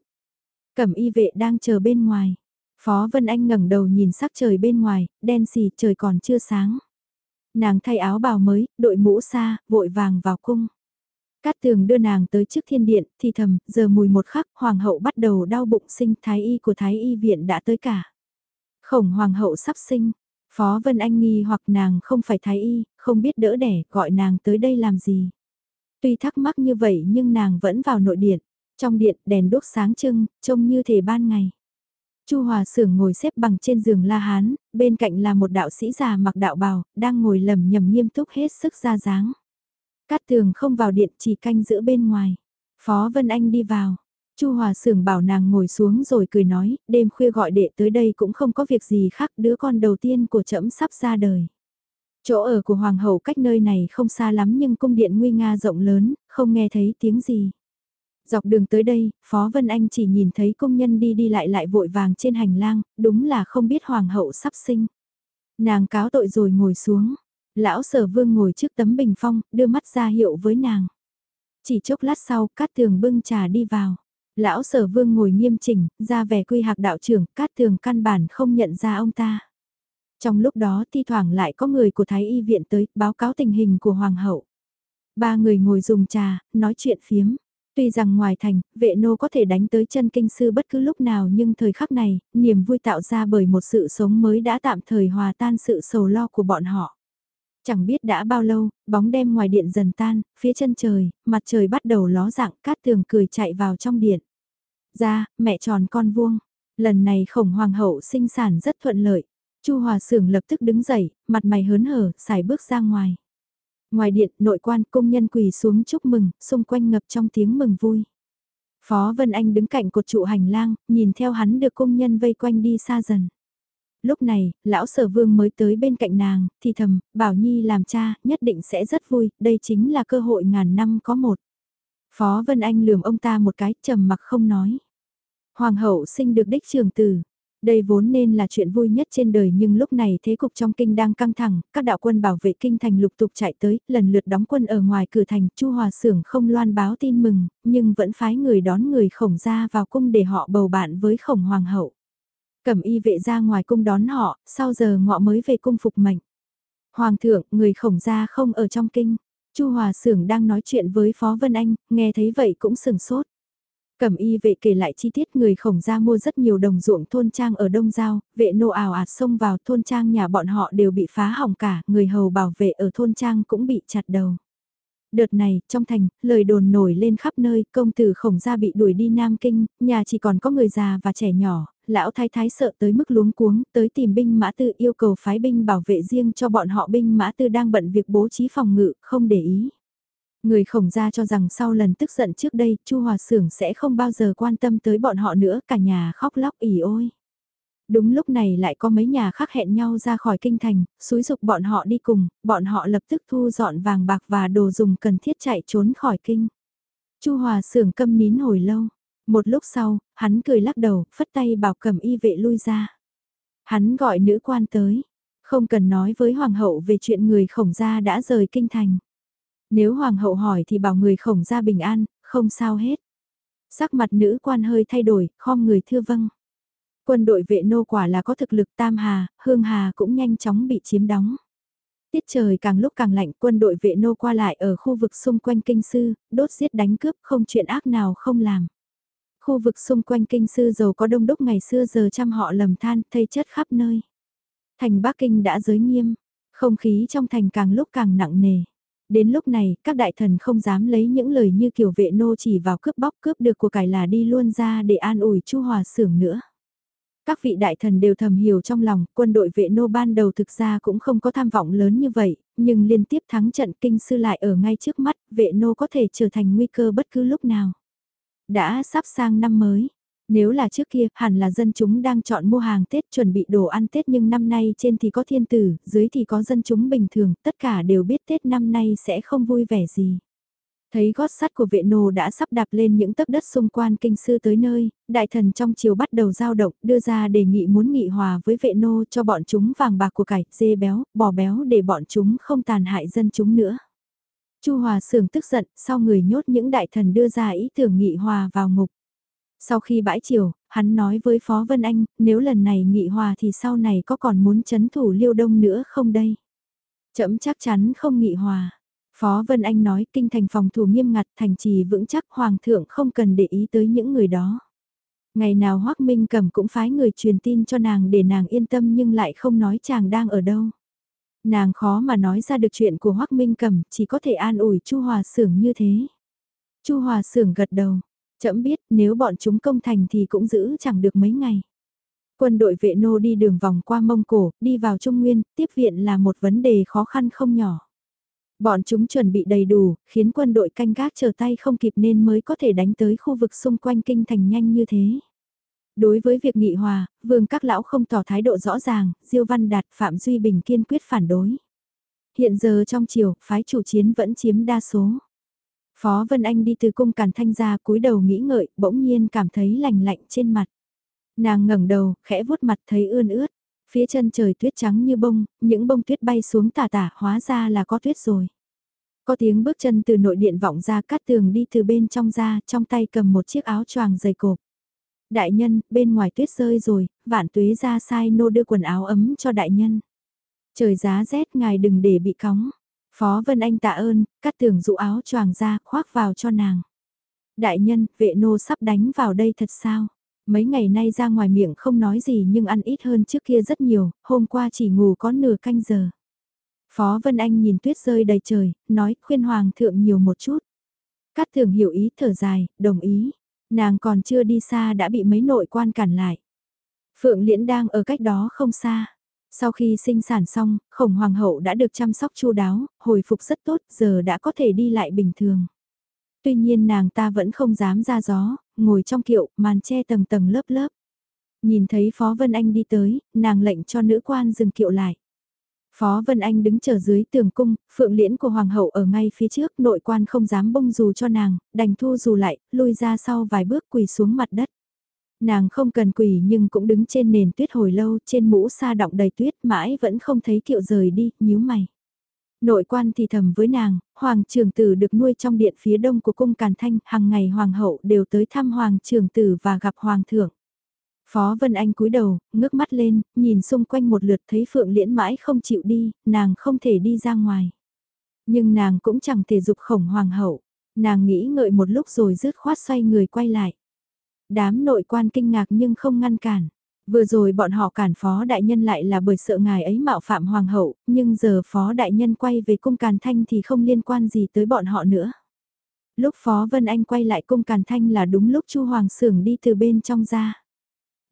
Cẩm y vệ đang chờ bên ngoài. Phó Vân Anh ngẩng đầu nhìn sắc trời bên ngoài, đen xì trời còn chưa sáng. Nàng thay áo bào mới, đội mũ xa, vội vàng vào cung. Cát tường đưa nàng tới trước thiên điện, thì thầm, giờ mùi một khắc, hoàng hậu bắt đầu đau bụng sinh, thái y của thái y viện đã tới cả. Khổng hoàng hậu sắp sinh, Phó Vân Anh nghi hoặc nàng không phải thái y, không biết đỡ đẻ, gọi nàng tới đây làm gì. Tuy thắc mắc như vậy nhưng nàng vẫn vào nội điện, trong điện đèn đốt sáng trưng, trông như thể ban ngày. Chu Hòa Sưởng ngồi xếp bằng trên giường La Hán, bên cạnh là một đạo sĩ già mặc đạo bào, đang ngồi lầm nhầm nghiêm túc hết sức ra dáng. Cát tường không vào điện chỉ canh giữa bên ngoài. Phó Vân Anh đi vào. Chu Hòa Sưởng bảo nàng ngồi xuống rồi cười nói, đêm khuya gọi đệ tới đây cũng không có việc gì khác, đứa con đầu tiên của trẫm sắp ra đời. Chỗ ở của Hoàng hậu cách nơi này không xa lắm nhưng cung điện nguy nga rộng lớn, không nghe thấy tiếng gì. Dọc đường tới đây, Phó Vân Anh chỉ nhìn thấy công nhân đi đi lại lại vội vàng trên hành lang, đúng là không biết Hoàng hậu sắp sinh. Nàng cáo tội rồi ngồi xuống, Lão sở vương ngồi trước tấm bình phong, đưa mắt ra hiệu với nàng. Chỉ chốc lát sau, Cát Tường bưng trà đi vào. Lão sở vương ngồi nghiêm chỉnh, ra vẻ quy hạc đạo trưởng, Cát Tường căn bản không nhận ra ông ta. Trong lúc đó thi thoảng lại có người của Thái Y viện tới báo cáo tình hình của Hoàng hậu. Ba người ngồi dùng trà, nói chuyện phiếm. Tuy rằng ngoài thành, vệ nô có thể đánh tới chân kinh sư bất cứ lúc nào nhưng thời khắc này, niềm vui tạo ra bởi một sự sống mới đã tạm thời hòa tan sự sầu lo của bọn họ. Chẳng biết đã bao lâu, bóng đêm ngoài điện dần tan, phía chân trời, mặt trời bắt đầu ló dạng, cát tường cười chạy vào trong điện. Ra, mẹ tròn con vuông. Lần này khổng hoàng hậu sinh sản rất thuận lợi. Chu Hòa Sưởng lập tức đứng dậy, mặt mày hớn hở, xài bước ra ngoài. Ngoài điện, nội quan công nhân quỳ xuống chúc mừng, xung quanh ngập trong tiếng mừng vui. Phó Vân Anh đứng cạnh cột trụ hành lang, nhìn theo hắn được công nhân vây quanh đi xa dần lúc này, lão sở vương mới tới bên cạnh nàng, thì thầm, bảo nhi làm cha, nhất định sẽ rất vui, đây chính là cơ hội ngàn năm có một. Phó Vân Anh lườm ông ta một cái, trầm mặc không nói. Hoàng hậu sinh được đích trường tử. Đây vốn nên là chuyện vui nhất trên đời nhưng lúc này thế cục trong kinh đang căng thẳng, các đạo quân bảo vệ kinh thành lục tục chạy tới, lần lượt đóng quân ở ngoài cửa thành, Chu Hòa Sưởng không loan báo tin mừng, nhưng vẫn phái người đón người khổng ra vào cung để họ bầu bạn với khổng hoàng hậu. Cẩm y vệ ra ngoài cung đón họ, sau giờ ngọ mới về cung phục mệnh. Hoàng thượng, người khổng gia không ở trong kinh. Chu Hòa Sưởng đang nói chuyện với Phó Vân Anh, nghe thấy vậy cũng sừng sốt. Cẩm y vệ kể lại chi tiết người khổng gia mua rất nhiều đồng ruộng thôn trang ở Đông Giao, vệ nô ảo ạt xông vào thôn trang nhà bọn họ đều bị phá hỏng cả, người hầu bảo vệ ở thôn trang cũng bị chặt đầu. Đợt này, trong thành, lời đồn nổi lên khắp nơi, công tử khổng gia bị đuổi đi Nam Kinh, nhà chỉ còn có người già và trẻ nhỏ, lão thái thái sợ tới mức luống cuống, tới tìm binh mã tư yêu cầu phái binh bảo vệ riêng cho bọn họ binh mã tư đang bận việc bố trí phòng ngự, không để ý. Người khổng gia cho rằng sau lần tức giận trước đây, Chu Hòa Sưởng sẽ không bao giờ quan tâm tới bọn họ nữa, cả nhà khóc lóc ỉ ôi. Đúng lúc này lại có mấy nhà khác hẹn nhau ra khỏi kinh thành, xúi dục bọn họ đi cùng, bọn họ lập tức thu dọn vàng bạc và đồ dùng cần thiết chạy trốn khỏi kinh. Chu Hòa Sưởng câm nín hồi lâu, một lúc sau, hắn cười lắc đầu, phất tay bảo cầm y vệ lui ra. Hắn gọi nữ quan tới, không cần nói với hoàng hậu về chuyện người khổng gia đã rời kinh thành. Nếu hoàng hậu hỏi thì bảo người khổng gia bình an, không sao hết. Sắc mặt nữ quan hơi thay đổi, khom người thưa vâng. Quân đội vệ nô quả là có thực lực Tam Hà, Hương Hà cũng nhanh chóng bị chiếm đóng. Tiết trời càng lúc càng lạnh quân đội vệ nô qua lại ở khu vực xung quanh kinh sư, đốt giết đánh cướp không chuyện ác nào không làm. Khu vực xung quanh kinh sư giàu có đông đúc ngày xưa giờ trăm họ lầm than thây chất khắp nơi. Thành Bắc Kinh đã giới nghiêm, không khí trong thành càng lúc càng nặng nề. Đến lúc này, các đại thần không dám lấy những lời như kiểu vệ nô chỉ vào cướp bóc cướp được của cải là đi luôn ra để an ủi chu hòa sưởng nữa. Các vị đại thần đều thầm hiểu trong lòng, quân đội vệ nô ban đầu thực ra cũng không có tham vọng lớn như vậy, nhưng liên tiếp thắng trận kinh sư lại ở ngay trước mắt, vệ nô có thể trở thành nguy cơ bất cứ lúc nào. Đã sắp sang năm mới, nếu là trước kia, hẳn là dân chúng đang chọn mua hàng Tết chuẩn bị đồ ăn Tết nhưng năm nay trên thì có thiên tử, dưới thì có dân chúng bình thường, tất cả đều biết Tết năm nay sẽ không vui vẻ gì. Thấy gót sắt của vệ nô đã sắp đạp lên những tấc đất xung quanh kinh sư tới nơi, đại thần trong chiều bắt đầu giao động, đưa ra đề nghị muốn nghị hòa với vệ nô cho bọn chúng vàng bạc của cải, dê béo, bò béo để bọn chúng không tàn hại dân chúng nữa. Chu Hòa Sường tức giận, sau người nhốt những đại thần đưa ra ý tưởng nghị hòa vào ngục. Sau khi bãi chiều, hắn nói với Phó Vân Anh, nếu lần này nghị hòa thì sau này có còn muốn chấn thủ liêu đông nữa không đây? Chậm chắc chắn không nghị hòa. Phó Vân Anh nói kinh thành phòng thủ nghiêm ngặt thành trì vững chắc hoàng thượng không cần để ý tới những người đó. Ngày nào Hoác Minh Cầm cũng phái người truyền tin cho nàng để nàng yên tâm nhưng lại không nói chàng đang ở đâu. Nàng khó mà nói ra được chuyện của Hoắc Minh Cầm, chỉ có thể an ủi Chu Hòa Sưởng như thế. Chu Hòa Sưởng gật đầu, chậm biết nếu bọn chúng công thành thì cũng giữ chẳng được mấy ngày. Quân đội vệ nô đi đường vòng qua Mông Cổ, đi vào Trung Nguyên, tiếp viện là một vấn đề khó khăn không nhỏ. Bọn chúng chuẩn bị đầy đủ, khiến quân đội canh gác chờ tay không kịp nên mới có thể đánh tới khu vực xung quanh kinh thành nhanh như thế. Đối với việc nghị hòa, vương các lão không tỏ thái độ rõ ràng, Diêu Văn Đạt Phạm Duy Bình kiên quyết phản đối. Hiện giờ trong chiều, phái chủ chiến vẫn chiếm đa số. Phó Vân Anh đi từ cung càn thanh ra cúi đầu nghĩ ngợi, bỗng nhiên cảm thấy lành lạnh trên mặt. Nàng ngẩng đầu, khẽ vuốt mặt thấy ươn ướt. Phía chân trời tuyết trắng như bông, những bông tuyết bay xuống tả tả hóa ra là có tuyết rồi. Có tiếng bước chân từ nội điện vọng ra cát tường đi từ bên trong ra, trong tay cầm một chiếc áo choàng dày cộp. Đại nhân, bên ngoài tuyết rơi rồi, vạn tuế ra sai nô đưa quần áo ấm cho đại nhân. Trời giá rét ngài đừng để bị cóng. Phó Vân Anh tạ ơn, cắt tường dụ áo choàng ra, khoác vào cho nàng. Đại nhân, vệ nô sắp đánh vào đây thật sao? Mấy ngày nay ra ngoài miệng không nói gì nhưng ăn ít hơn trước kia rất nhiều, hôm qua chỉ ngủ có nửa canh giờ. Phó Vân Anh nhìn tuyết rơi đầy trời, nói khuyên Hoàng thượng nhiều một chút. Cát thường hiểu ý thở dài, đồng ý. Nàng còn chưa đi xa đã bị mấy nội quan cản lại. Phượng Liễn đang ở cách đó không xa. Sau khi sinh sản xong, khổng hoàng hậu đã được chăm sóc chu đáo, hồi phục rất tốt, giờ đã có thể đi lại bình thường. Tuy nhiên nàng ta vẫn không dám ra gió, ngồi trong kiệu, màn che tầng tầng lớp lớp. Nhìn thấy Phó Vân Anh đi tới, nàng lệnh cho nữ quan dừng kiệu lại. Phó Vân Anh đứng chờ dưới tường cung, phượng liễn của Hoàng hậu ở ngay phía trước, nội quan không dám bông dù cho nàng, đành thu dù lại, lui ra sau vài bước quỳ xuống mặt đất. Nàng không cần quỳ nhưng cũng đứng trên nền tuyết hồi lâu, trên mũ sa đọng đầy tuyết mãi vẫn không thấy kiệu rời đi, nhíu mày. Nội quan thì thầm với nàng, hoàng trường tử được nuôi trong điện phía đông của cung Càn Thanh, hàng ngày hoàng hậu đều tới thăm hoàng trường tử và gặp hoàng thượng. Phó Vân Anh cúi đầu, ngước mắt lên, nhìn xung quanh một lượt thấy Phượng Liễn mãi không chịu đi, nàng không thể đi ra ngoài. Nhưng nàng cũng chẳng thể dục khổng hoàng hậu, nàng nghĩ ngợi một lúc rồi rứt khoát xoay người quay lại. Đám nội quan kinh ngạc nhưng không ngăn cản. Vừa rồi bọn họ cản phó đại nhân lại là bởi sợ ngài ấy mạo phạm hoàng hậu, nhưng giờ phó đại nhân quay về cung càn thanh thì không liên quan gì tới bọn họ nữa. Lúc phó Vân Anh quay lại cung càn thanh là đúng lúc chu hoàng sưởng đi từ bên trong ra.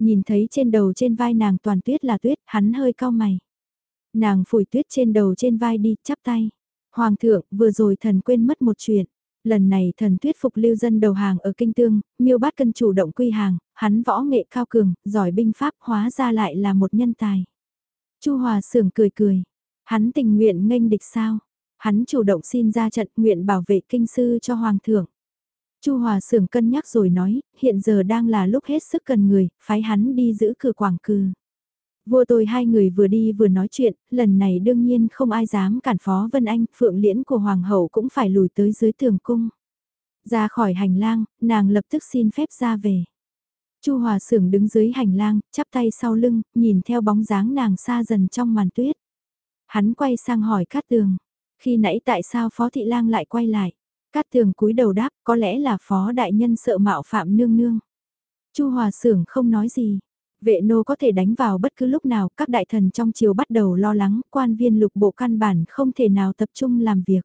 Nhìn thấy trên đầu trên vai nàng toàn tuyết là tuyết, hắn hơi cao mày. Nàng phủi tuyết trên đầu trên vai đi, chắp tay. Hoàng thượng, vừa rồi thần quên mất một chuyện. Lần này thần thuyết phục lưu dân đầu hàng ở Kinh Tương, miêu bát cân chủ động quy hàng, hắn võ nghệ cao cường, giỏi binh pháp hóa ra lại là một nhân tài. Chu Hòa sưởng cười cười, hắn tình nguyện nghênh địch sao? Hắn chủ động xin ra trận nguyện bảo vệ kinh sư cho Hoàng thượng. Chu Hòa sưởng cân nhắc rồi nói, hiện giờ đang là lúc hết sức cần người, phái hắn đi giữ cửa quảng cư. Vua tôi hai người vừa đi vừa nói chuyện, lần này đương nhiên không ai dám cản phó Vân Anh, phượng liễn của Hoàng hậu cũng phải lùi tới dưới tường cung. Ra khỏi hành lang, nàng lập tức xin phép ra về. Chu Hòa Sưởng đứng dưới hành lang, chắp tay sau lưng, nhìn theo bóng dáng nàng xa dần trong màn tuyết. Hắn quay sang hỏi Cát Tường, khi nãy tại sao Phó Thị Lang lại quay lại? Cát Tường cúi đầu đáp, có lẽ là Phó Đại Nhân sợ mạo phạm nương nương. Chu Hòa Sưởng không nói gì, Vệ nô có thể đánh vào bất cứ lúc nào, các đại thần trong triều bắt đầu lo lắng, quan viên lục bộ căn bản không thể nào tập trung làm việc.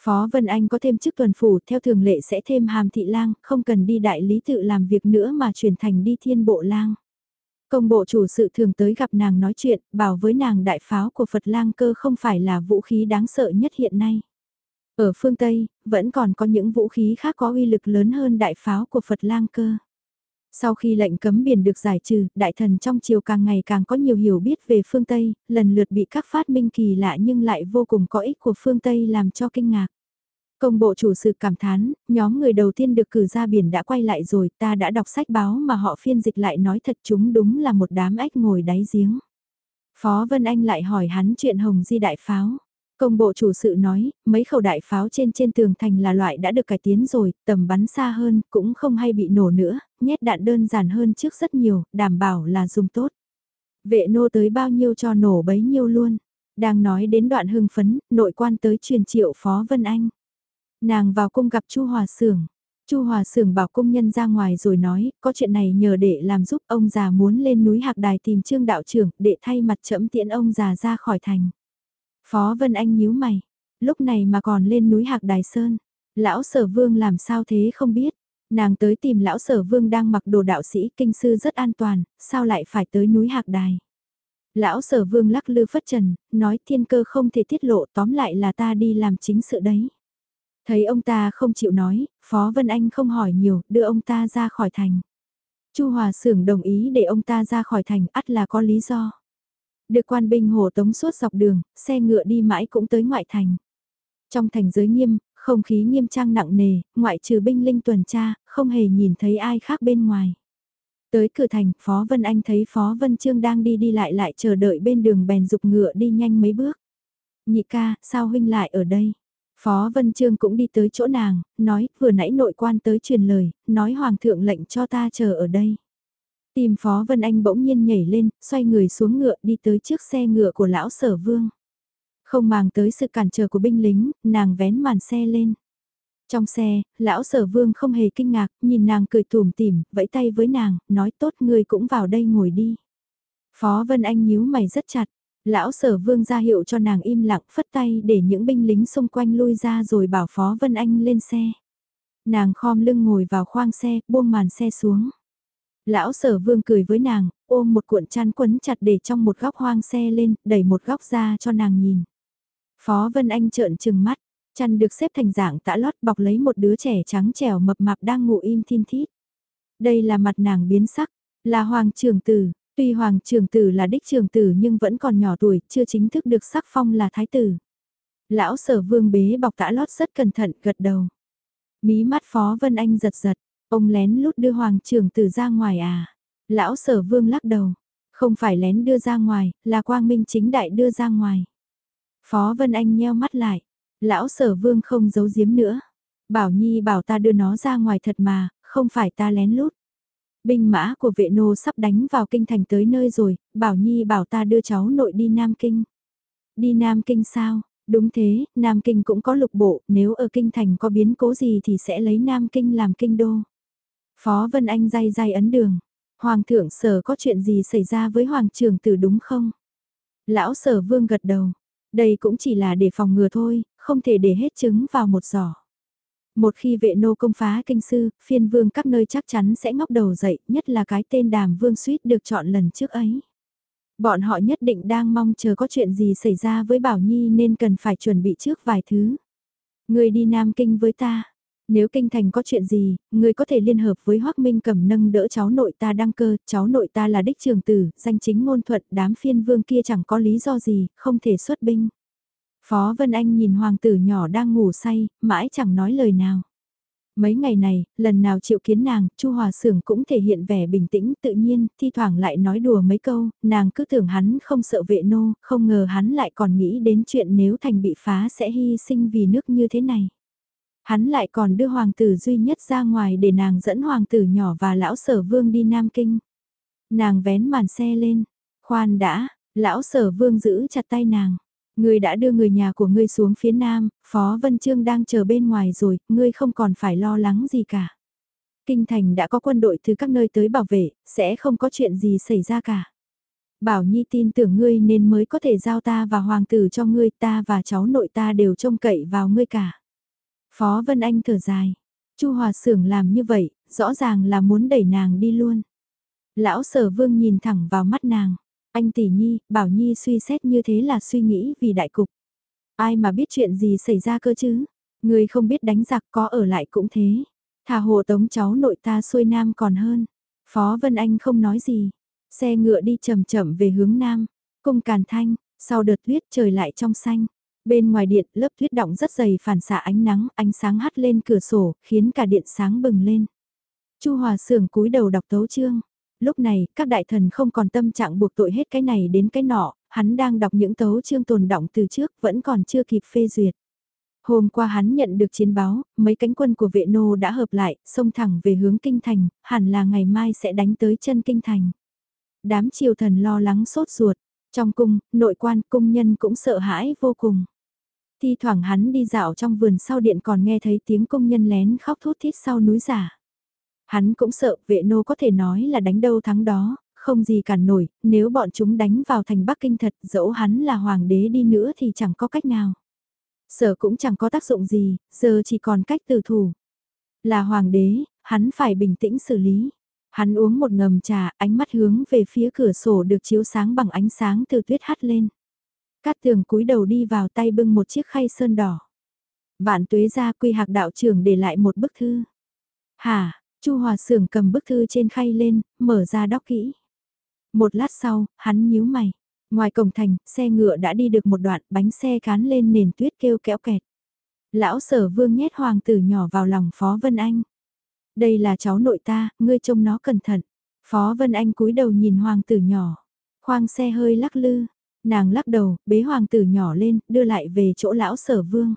Phó Vân Anh có thêm chức tuần phủ, theo thường lệ sẽ thêm hàm thị lang, không cần đi đại lý tự làm việc nữa mà chuyển thành đi thiên bộ lang. Công bộ chủ sự thường tới gặp nàng nói chuyện, bảo với nàng đại pháo của Phật lang cơ không phải là vũ khí đáng sợ nhất hiện nay. Ở phương Tây, vẫn còn có những vũ khí khác có uy lực lớn hơn đại pháo của Phật lang cơ. Sau khi lệnh cấm biển được giải trừ, đại thần trong triều càng ngày càng có nhiều hiểu biết về phương Tây, lần lượt bị các phát minh kỳ lạ nhưng lại vô cùng có ích của phương Tây làm cho kinh ngạc. Công bộ chủ sự cảm thán, nhóm người đầu tiên được cử ra biển đã quay lại rồi, ta đã đọc sách báo mà họ phiên dịch lại nói thật chúng đúng là một đám ếch ngồi đáy giếng. Phó Vân Anh lại hỏi hắn chuyện Hồng Di Đại Pháo. Công bộ chủ sự nói, mấy khẩu đại pháo trên trên tường thành là loại đã được cải tiến rồi, tầm bắn xa hơn, cũng không hay bị nổ nữa, nhét đạn đơn giản hơn trước rất nhiều, đảm bảo là dùng tốt. Vệ nô tới bao nhiêu cho nổ bấy nhiêu luôn. Đang nói đến đoạn hưng phấn, nội quan tới truyền triệu Phó Vân Anh. Nàng vào cung gặp Chu Hòa Sưởng. Chu Hòa Sưởng bảo công nhân ra ngoài rồi nói, có chuyện này nhờ đệ làm giúp ông già muốn lên núi Hạc Đài tìm Trương đạo trưởng, để thay mặt chẫm tiễn ông già ra khỏi thành. Phó Vân Anh nhíu mày, lúc này mà còn lên núi Hạc Đài Sơn, lão sở vương làm sao thế không biết, nàng tới tìm lão sở vương đang mặc đồ đạo sĩ kinh sư rất an toàn, sao lại phải tới núi Hạc Đài. Lão sở vương lắc lư phất trần, nói thiên cơ không thể tiết lộ tóm lại là ta đi làm chính sự đấy. Thấy ông ta không chịu nói, Phó Vân Anh không hỏi nhiều, đưa ông ta ra khỏi thành. Chu Hòa Sưởng đồng ý để ông ta ra khỏi thành, ắt là có lý do. Được quan binh hồ tống suốt dọc đường, xe ngựa đi mãi cũng tới ngoại thành. Trong thành giới nghiêm, không khí nghiêm trang nặng nề, ngoại trừ binh linh tuần tra, không hề nhìn thấy ai khác bên ngoài. Tới cửa thành, Phó Vân Anh thấy Phó Vân Trương đang đi đi lại lại chờ đợi bên đường bèn dục ngựa đi nhanh mấy bước. Nhị ca, sao huynh lại ở đây? Phó Vân Trương cũng đi tới chỗ nàng, nói, vừa nãy nội quan tới truyền lời, nói Hoàng thượng lệnh cho ta chờ ở đây. Tìm Phó Vân Anh bỗng nhiên nhảy lên, xoay người xuống ngựa đi tới trước xe ngựa của lão sở vương. Không màng tới sự cản trở của binh lính, nàng vén màn xe lên. Trong xe, lão sở vương không hề kinh ngạc, nhìn nàng cười tủm tỉm, vẫy tay với nàng, nói tốt ngươi cũng vào đây ngồi đi. Phó Vân Anh nhíu mày rất chặt, lão sở vương ra hiệu cho nàng im lặng phất tay để những binh lính xung quanh lui ra rồi bảo Phó Vân Anh lên xe. Nàng khom lưng ngồi vào khoang xe, buông màn xe xuống. Lão sở vương cười với nàng, ôm một cuộn chăn quấn chặt để trong một góc hoang xe lên, đẩy một góc ra cho nàng nhìn. Phó Vân Anh trợn trừng mắt, chăn được xếp thành dạng tã lót bọc lấy một đứa trẻ trắng trẻo mập mạp đang ngủ im thiên thít. Đây là mặt nàng biến sắc, là hoàng trường tử, tuy hoàng trường tử là đích trường tử nhưng vẫn còn nhỏ tuổi, chưa chính thức được sắc phong là thái tử. Lão sở vương bế bọc tã lót rất cẩn thận gật đầu. Mí mắt Phó Vân Anh giật giật, Ông lén lút đưa hoàng trưởng tử ra ngoài à? Lão sở vương lắc đầu. Không phải lén đưa ra ngoài, là quang minh chính đại đưa ra ngoài. Phó Vân Anh nheo mắt lại. Lão sở vương không giấu giếm nữa. Bảo Nhi bảo ta đưa nó ra ngoài thật mà, không phải ta lén lút. Binh mã của vệ nô sắp đánh vào kinh thành tới nơi rồi, Bảo Nhi bảo ta đưa cháu nội đi Nam Kinh. Đi Nam Kinh sao? Đúng thế, Nam Kinh cũng có lục bộ, nếu ở kinh thành có biến cố gì thì sẽ lấy Nam Kinh làm kinh đô. Phó Vân Anh day day ấn đường. Hoàng thượng sở có chuyện gì xảy ra với Hoàng trường tử đúng không? Lão sở vương gật đầu. Đây cũng chỉ là để phòng ngừa thôi, không thể để hết trứng vào một giỏ. Một khi vệ nô công phá kinh sư, phiên vương các nơi chắc chắn sẽ ngóc đầu dậy, nhất là cái tên đàm vương suýt được chọn lần trước ấy. Bọn họ nhất định đang mong chờ có chuyện gì xảy ra với Bảo Nhi nên cần phải chuẩn bị trước vài thứ. Người đi Nam Kinh với ta. Nếu kinh thành có chuyện gì, người có thể liên hợp với Hoác Minh cầm nâng đỡ cháu nội ta đăng cơ, cháu nội ta là đích trường tử, danh chính ngôn thuận, đám phiên vương kia chẳng có lý do gì, không thể xuất binh. Phó Vân Anh nhìn hoàng tử nhỏ đang ngủ say, mãi chẳng nói lời nào. Mấy ngày này, lần nào chịu kiến nàng, Chu Hòa Sưởng cũng thể hiện vẻ bình tĩnh tự nhiên, thi thoảng lại nói đùa mấy câu, nàng cứ tưởng hắn không sợ vệ nô, không ngờ hắn lại còn nghĩ đến chuyện nếu thành bị phá sẽ hy sinh vì nước như thế này. Hắn lại còn đưa hoàng tử duy nhất ra ngoài để nàng dẫn hoàng tử nhỏ và lão sở vương đi Nam Kinh. Nàng vén màn xe lên, khoan đã, lão sở vương giữ chặt tay nàng. Ngươi đã đưa người nhà của ngươi xuống phía nam, Phó Vân Trương đang chờ bên ngoài rồi, ngươi không còn phải lo lắng gì cả. Kinh thành đã có quân đội từ các nơi tới bảo vệ, sẽ không có chuyện gì xảy ra cả. Bảo Nhi tin tưởng ngươi nên mới có thể giao ta và hoàng tử cho ngươi, ta và cháu nội ta đều trông cậy vào ngươi cả. Phó Vân Anh thở dài. Chu Hòa Sưởng làm như vậy, rõ ràng là muốn đẩy nàng đi luôn. Lão Sở Vương nhìn thẳng vào mắt nàng. Anh tỷ nhi, bảo nhi suy xét như thế là suy nghĩ vì đại cục. Ai mà biết chuyện gì xảy ra cơ chứ? Người không biết đánh giặc có ở lại cũng thế. Thà hồ tống cháu nội ta xuôi nam còn hơn. Phó Vân Anh không nói gì. Xe ngựa đi chậm chậm về hướng nam. Cung càn thanh, sau đợt tuyết trời lại trong xanh. Bên ngoài điện lớp tuyết động rất dày phản xạ ánh nắng, ánh sáng hắt lên cửa sổ, khiến cả điện sáng bừng lên. Chu Hòa Sưởng cúi đầu đọc tấu chương. Lúc này, các đại thần không còn tâm trạng buộc tội hết cái này đến cái nọ, hắn đang đọc những tấu chương tồn động từ trước, vẫn còn chưa kịp phê duyệt. Hôm qua hắn nhận được chiến báo, mấy cánh quân của vệ nô đã hợp lại, xông thẳng về hướng kinh thành, hẳn là ngày mai sẽ đánh tới chân kinh thành. Đám triều thần lo lắng sốt ruột, trong cung, nội quan cung nhân cũng sợ hãi vô cùng. Thi thoảng hắn đi dạo trong vườn sau điện còn nghe thấy tiếng công nhân lén khóc thút thít sau núi giả. Hắn cũng sợ vệ nô có thể nói là đánh đâu thắng đó, không gì cản nổi, nếu bọn chúng đánh vào thành Bắc Kinh thật dẫu hắn là hoàng đế đi nữa thì chẳng có cách nào. Sợ cũng chẳng có tác dụng gì, giờ chỉ còn cách từ thủ. Là hoàng đế, hắn phải bình tĩnh xử lý. Hắn uống một ngầm trà, ánh mắt hướng về phía cửa sổ được chiếu sáng bằng ánh sáng từ tuyết hắt lên. Cát tường cúi đầu đi vào tay bưng một chiếc khay sơn đỏ. Vạn tuế ra quy hạc đạo trưởng để lại một bức thư. Hả, Chu Hòa Sưởng cầm bức thư trên khay lên, mở ra đóc kỹ. Một lát sau, hắn nhíu mày. Ngoài cổng thành, xe ngựa đã đi được một đoạn, bánh xe cán lên nền tuyết kêu kéo kẹt. Lão sở vương nhét hoàng tử nhỏ vào lòng Phó Vân Anh. Đây là cháu nội ta, ngươi trông nó cẩn thận. Phó Vân Anh cúi đầu nhìn hoàng tử nhỏ. Khoang xe hơi lắc lư. Nàng lắc đầu, bế hoàng tử nhỏ lên, đưa lại về chỗ lão sở vương.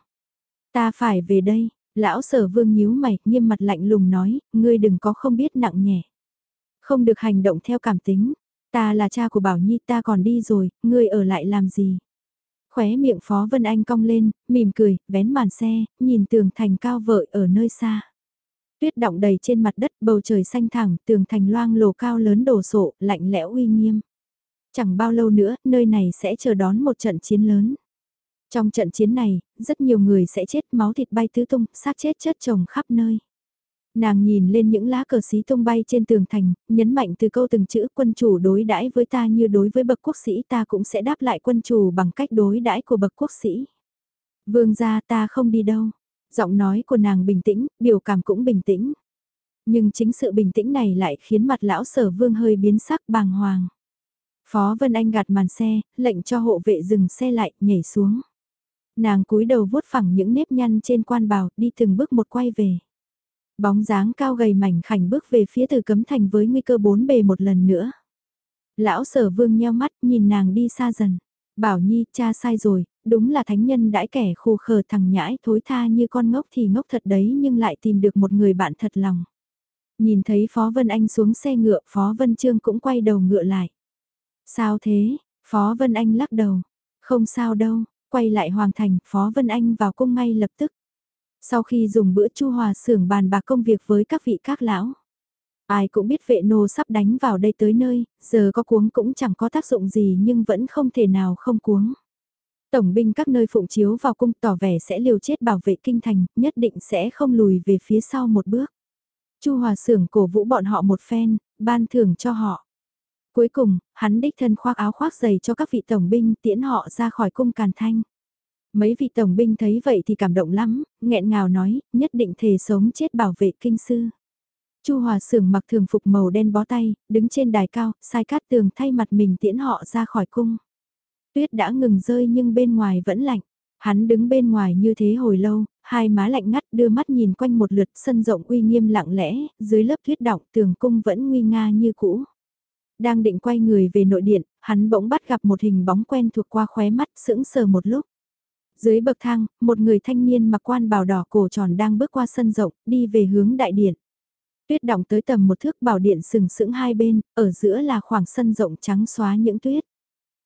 Ta phải về đây, Lão sở vương nhíu mày, nghiêm mặt lạnh lùng nói, ngươi đừng có không biết nặng nhẹ. Không được hành động theo cảm tính, ta là cha của Bảo Nhi ta còn đi rồi, ngươi ở lại làm gì? Khóe miệng Phó Vân Anh cong lên, mỉm cười, vén màn xe, nhìn tường thành cao vợi ở nơi xa. Tuyết động đầy trên mặt đất, bầu trời xanh thẳng, tường thành loang lổ cao lớn đổ sộ, lạnh lẽo uy nghiêm. Chẳng bao lâu nữa, nơi này sẽ chờ đón một trận chiến lớn. Trong trận chiến này, rất nhiều người sẽ chết máu thịt bay tứ tung, xác chết chất chồng khắp nơi. Nàng nhìn lên những lá cờ xí tung bay trên tường thành, nhấn mạnh từ câu từng chữ quân chủ đối đãi với ta như đối với bậc quốc sĩ ta cũng sẽ đáp lại quân chủ bằng cách đối đãi của bậc quốc sĩ. Vương gia ta không đi đâu. Giọng nói của nàng bình tĩnh, biểu cảm cũng bình tĩnh. Nhưng chính sự bình tĩnh này lại khiến mặt lão sở vương hơi biến sắc bàng hoàng. Phó Vân Anh gạt màn xe, lệnh cho hộ vệ dừng xe lại, nhảy xuống. Nàng cúi đầu vuốt phẳng những nếp nhăn trên quan bào, đi từng bước một quay về. Bóng dáng cao gầy mảnh khảnh bước về phía từ cấm thành với nguy cơ bốn bề một lần nữa. Lão sở vương nheo mắt nhìn nàng đi xa dần. Bảo Nhi, cha sai rồi, đúng là thánh nhân đãi kẻ khù khờ thằng nhãi thối tha như con ngốc thì ngốc thật đấy nhưng lại tìm được một người bạn thật lòng. Nhìn thấy Phó Vân Anh xuống xe ngựa, Phó Vân Trương cũng quay đầu ngựa lại. Sao thế? Phó Vân Anh lắc đầu. Không sao đâu, quay lại Hoàng Thành, Phó Vân Anh vào cung ngay lập tức. Sau khi dùng bữa chu hòa sưởng bàn bạc công việc với các vị các lão. Ai cũng biết vệ nô sắp đánh vào đây tới nơi, giờ có cuống cũng chẳng có tác dụng gì nhưng vẫn không thể nào không cuống. Tổng binh các nơi phụng chiếu vào cung tỏ vẻ sẽ liều chết bảo vệ kinh thành, nhất định sẽ không lùi về phía sau một bước. Chu Hòa Sưởng cổ vũ bọn họ một phen, ban thưởng cho họ. Cuối cùng, hắn đích thân khoác áo khoác giày cho các vị tổng binh tiễn họ ra khỏi cung Càn Thanh. Mấy vị tổng binh thấy vậy thì cảm động lắm, nghẹn ngào nói, nhất định thề sống chết bảo vệ kinh sư. Chu Hòa Sưởng mặc thường phục màu đen bó tay, đứng trên đài cao, sai cát tường thay mặt mình tiễn họ ra khỏi cung. Tuyết đã ngừng rơi nhưng bên ngoài vẫn lạnh. Hắn đứng bên ngoài như thế hồi lâu, hai má lạnh ngắt đưa mắt nhìn quanh một lượt sân rộng uy nghiêm lặng lẽ, dưới lớp tuyết đọng tường cung vẫn nguy nga như cũ. Đang định quay người về nội điện, hắn bỗng bắt gặp một hình bóng quen thuộc qua khóe mắt sững sờ một lúc. Dưới bậc thang, một người thanh niên mặc quan bào đỏ cổ tròn đang bước qua sân rộng, đi về hướng đại điện. Tuyết đọng tới tầm một thước bảo điện sừng sững hai bên, ở giữa là khoảng sân rộng trắng xóa những tuyết.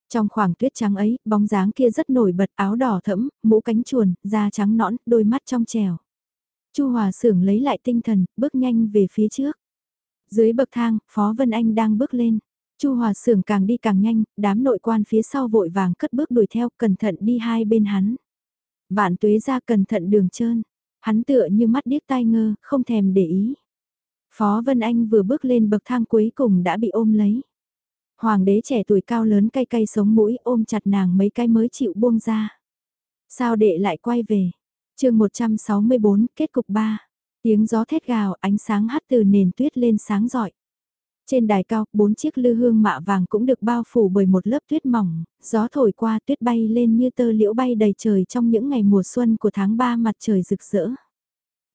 Trong khoảng tuyết trắng ấy, bóng dáng kia rất nổi bật áo đỏ thẫm, mũ cánh chuồn, da trắng nõn, đôi mắt trong trèo. Chu Hòa Sưởng lấy lại tinh thần, bước nhanh về phía trước. Dưới bậc thang, Phó Vân Anh đang bước lên. Chu Hòa Sưởng càng đi càng nhanh, đám nội quan phía sau vội vàng cất bước đuổi theo, cẩn thận đi hai bên hắn. Vạn tuế ra cẩn thận đường trơn. Hắn tựa như mắt điếc tai ngơ, không thèm để ý. Phó Vân Anh vừa bước lên bậc thang cuối cùng đã bị ôm lấy. Hoàng đế trẻ tuổi cao lớn cay cay sống mũi ôm chặt nàng mấy cái mới chịu buông ra. Sao đệ lại quay về? chương 164 kết cục 3. Tiếng gió thét gào ánh sáng hắt từ nền tuyết lên sáng rọi. Trên đài cao, bốn chiếc lư hương mạ vàng cũng được bao phủ bởi một lớp tuyết mỏng, gió thổi qua tuyết bay lên như tơ liễu bay đầy trời trong những ngày mùa xuân của tháng 3 mặt trời rực rỡ.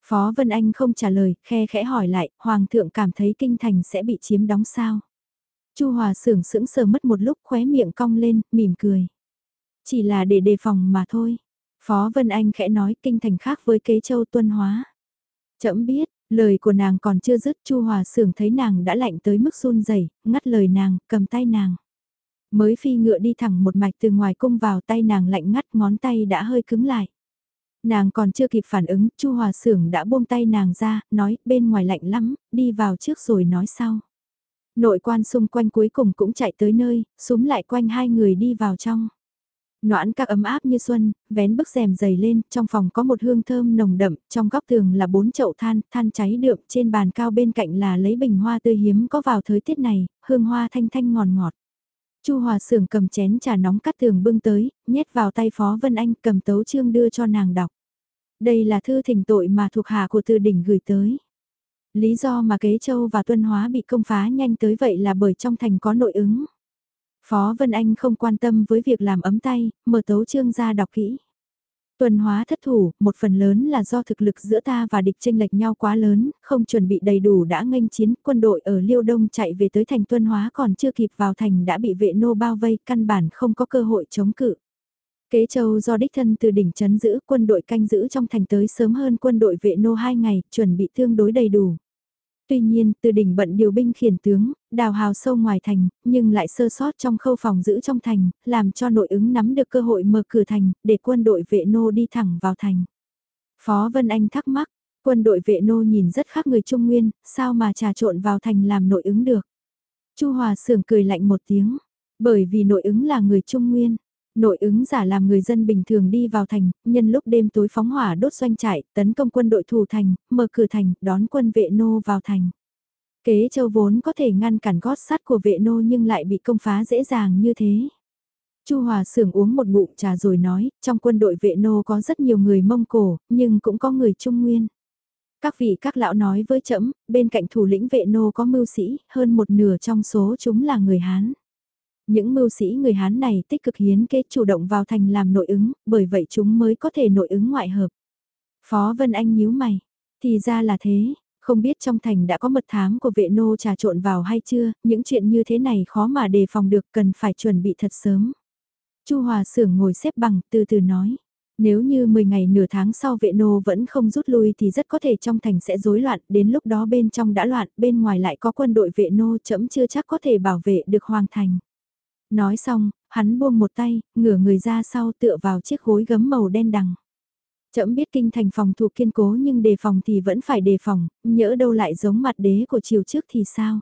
Phó Vân Anh không trả lời, khe khẽ hỏi lại, Hoàng thượng cảm thấy kinh thành sẽ bị chiếm đóng sao? Chu Hòa sưởng sững sờ mất một lúc khóe miệng cong lên, mỉm cười. Chỉ là để đề phòng mà thôi. Phó Vân Anh khẽ nói kinh thành khác với kế châu tuân hóa. Chậm biết, lời của nàng còn chưa dứt Chu Hòa sưởng thấy nàng đã lạnh tới mức run rẩy ngắt lời nàng, cầm tay nàng. Mới phi ngựa đi thẳng một mạch từ ngoài cung vào tay nàng lạnh ngắt ngón tay đã hơi cứng lại. Nàng còn chưa kịp phản ứng, Chu Hòa Sưởng đã buông tay nàng ra, nói, bên ngoài lạnh lắm, đi vào trước rồi nói sau. Nội quan xung quanh cuối cùng cũng chạy tới nơi, súng lại quanh hai người đi vào trong. Noãn các ấm áp như xuân, vén bức rèm dày lên, trong phòng có một hương thơm nồng đậm, trong góc tường là bốn chậu than, than cháy đượm, trên bàn cao bên cạnh là lấy bình hoa tươi hiếm có vào thời tiết này, hương hoa thanh thanh ngọt ngọt. Chu Hòa Sưởng cầm chén trà nóng cắt tường bưng tới, nhét vào tay Phó Vân Anh cầm tấu chương đưa cho nàng đọc. Đây là thư thỉnh tội mà thuộc hạ của Từ đỉnh gửi tới. Lý do mà Kế Châu và Tuân Hóa bị công phá nhanh tới vậy là bởi trong thành có nội ứng. Phó Vân Anh không quan tâm với việc làm ấm tay, mở tấu chương ra đọc kỹ. Tuần hóa thất thủ, một phần lớn là do thực lực giữa ta và địch tranh lệch nhau quá lớn, không chuẩn bị đầy đủ đã nghênh chiến, quân đội ở Liêu Đông chạy về tới thành tuân hóa còn chưa kịp vào thành đã bị vệ nô bao vây, căn bản không có cơ hội chống cự. Kế châu do đích thân từ đỉnh chấn giữ quân đội canh giữ trong thành tới sớm hơn quân đội vệ nô 2 ngày, chuẩn bị tương đối đầy đủ. Tuy nhiên, từ đỉnh bận điều binh khiển tướng, đào hào sâu ngoài thành, nhưng lại sơ sót trong khâu phòng giữ trong thành, làm cho nội ứng nắm được cơ hội mở cửa thành, để quân đội vệ nô đi thẳng vào thành. Phó Vân Anh thắc mắc, quân đội vệ nô nhìn rất khác người Trung Nguyên, sao mà trà trộn vào thành làm nội ứng được. Chu Hòa Sưởng cười lạnh một tiếng, bởi vì nội ứng là người Trung Nguyên. Nội ứng giả làm người dân bình thường đi vào thành, nhân lúc đêm tối phóng hỏa đốt doanh trại, tấn công quân đội thủ thành, mở cửa thành, đón quân vệ nô vào thành. Kế châu vốn có thể ngăn cản gót sắt của vệ nô nhưng lại bị công phá dễ dàng như thế. Chu Hòa sưởng uống một ngụm trà rồi nói, trong quân đội vệ nô có rất nhiều người Mông Cổ, nhưng cũng có người Trung Nguyên. Các vị các lão nói với trẫm bên cạnh thủ lĩnh vệ nô có mưu sĩ, hơn một nửa trong số chúng là người Hán. Những mưu sĩ người Hán này tích cực hiến kế chủ động vào thành làm nội ứng, bởi vậy chúng mới có thể nội ứng ngoại hợp. Phó Vân Anh nhíu mày, thì ra là thế, Không biết trong thành đã có mật thám của vệ nô trà trộn vào hay chưa, những chuyện như thế này khó mà đề phòng được cần phải chuẩn bị thật sớm. Chu Hòa Sưởng ngồi xếp bằng từ từ nói. Nếu như 10 ngày nửa tháng sau vệ nô vẫn không rút lui thì rất có thể trong thành sẽ rối loạn, đến lúc đó bên trong đã loạn, bên ngoài lại có quân đội vệ nô chậm chưa chắc có thể bảo vệ được hoàng thành. Nói xong, hắn buông một tay, ngửa người ra sau tựa vào chiếc gối gấm màu đen đằng. Chậm biết kinh thành phòng thủ kiên cố nhưng đề phòng thì vẫn phải đề phòng, nhỡ đâu lại giống mặt đế của chiều trước thì sao?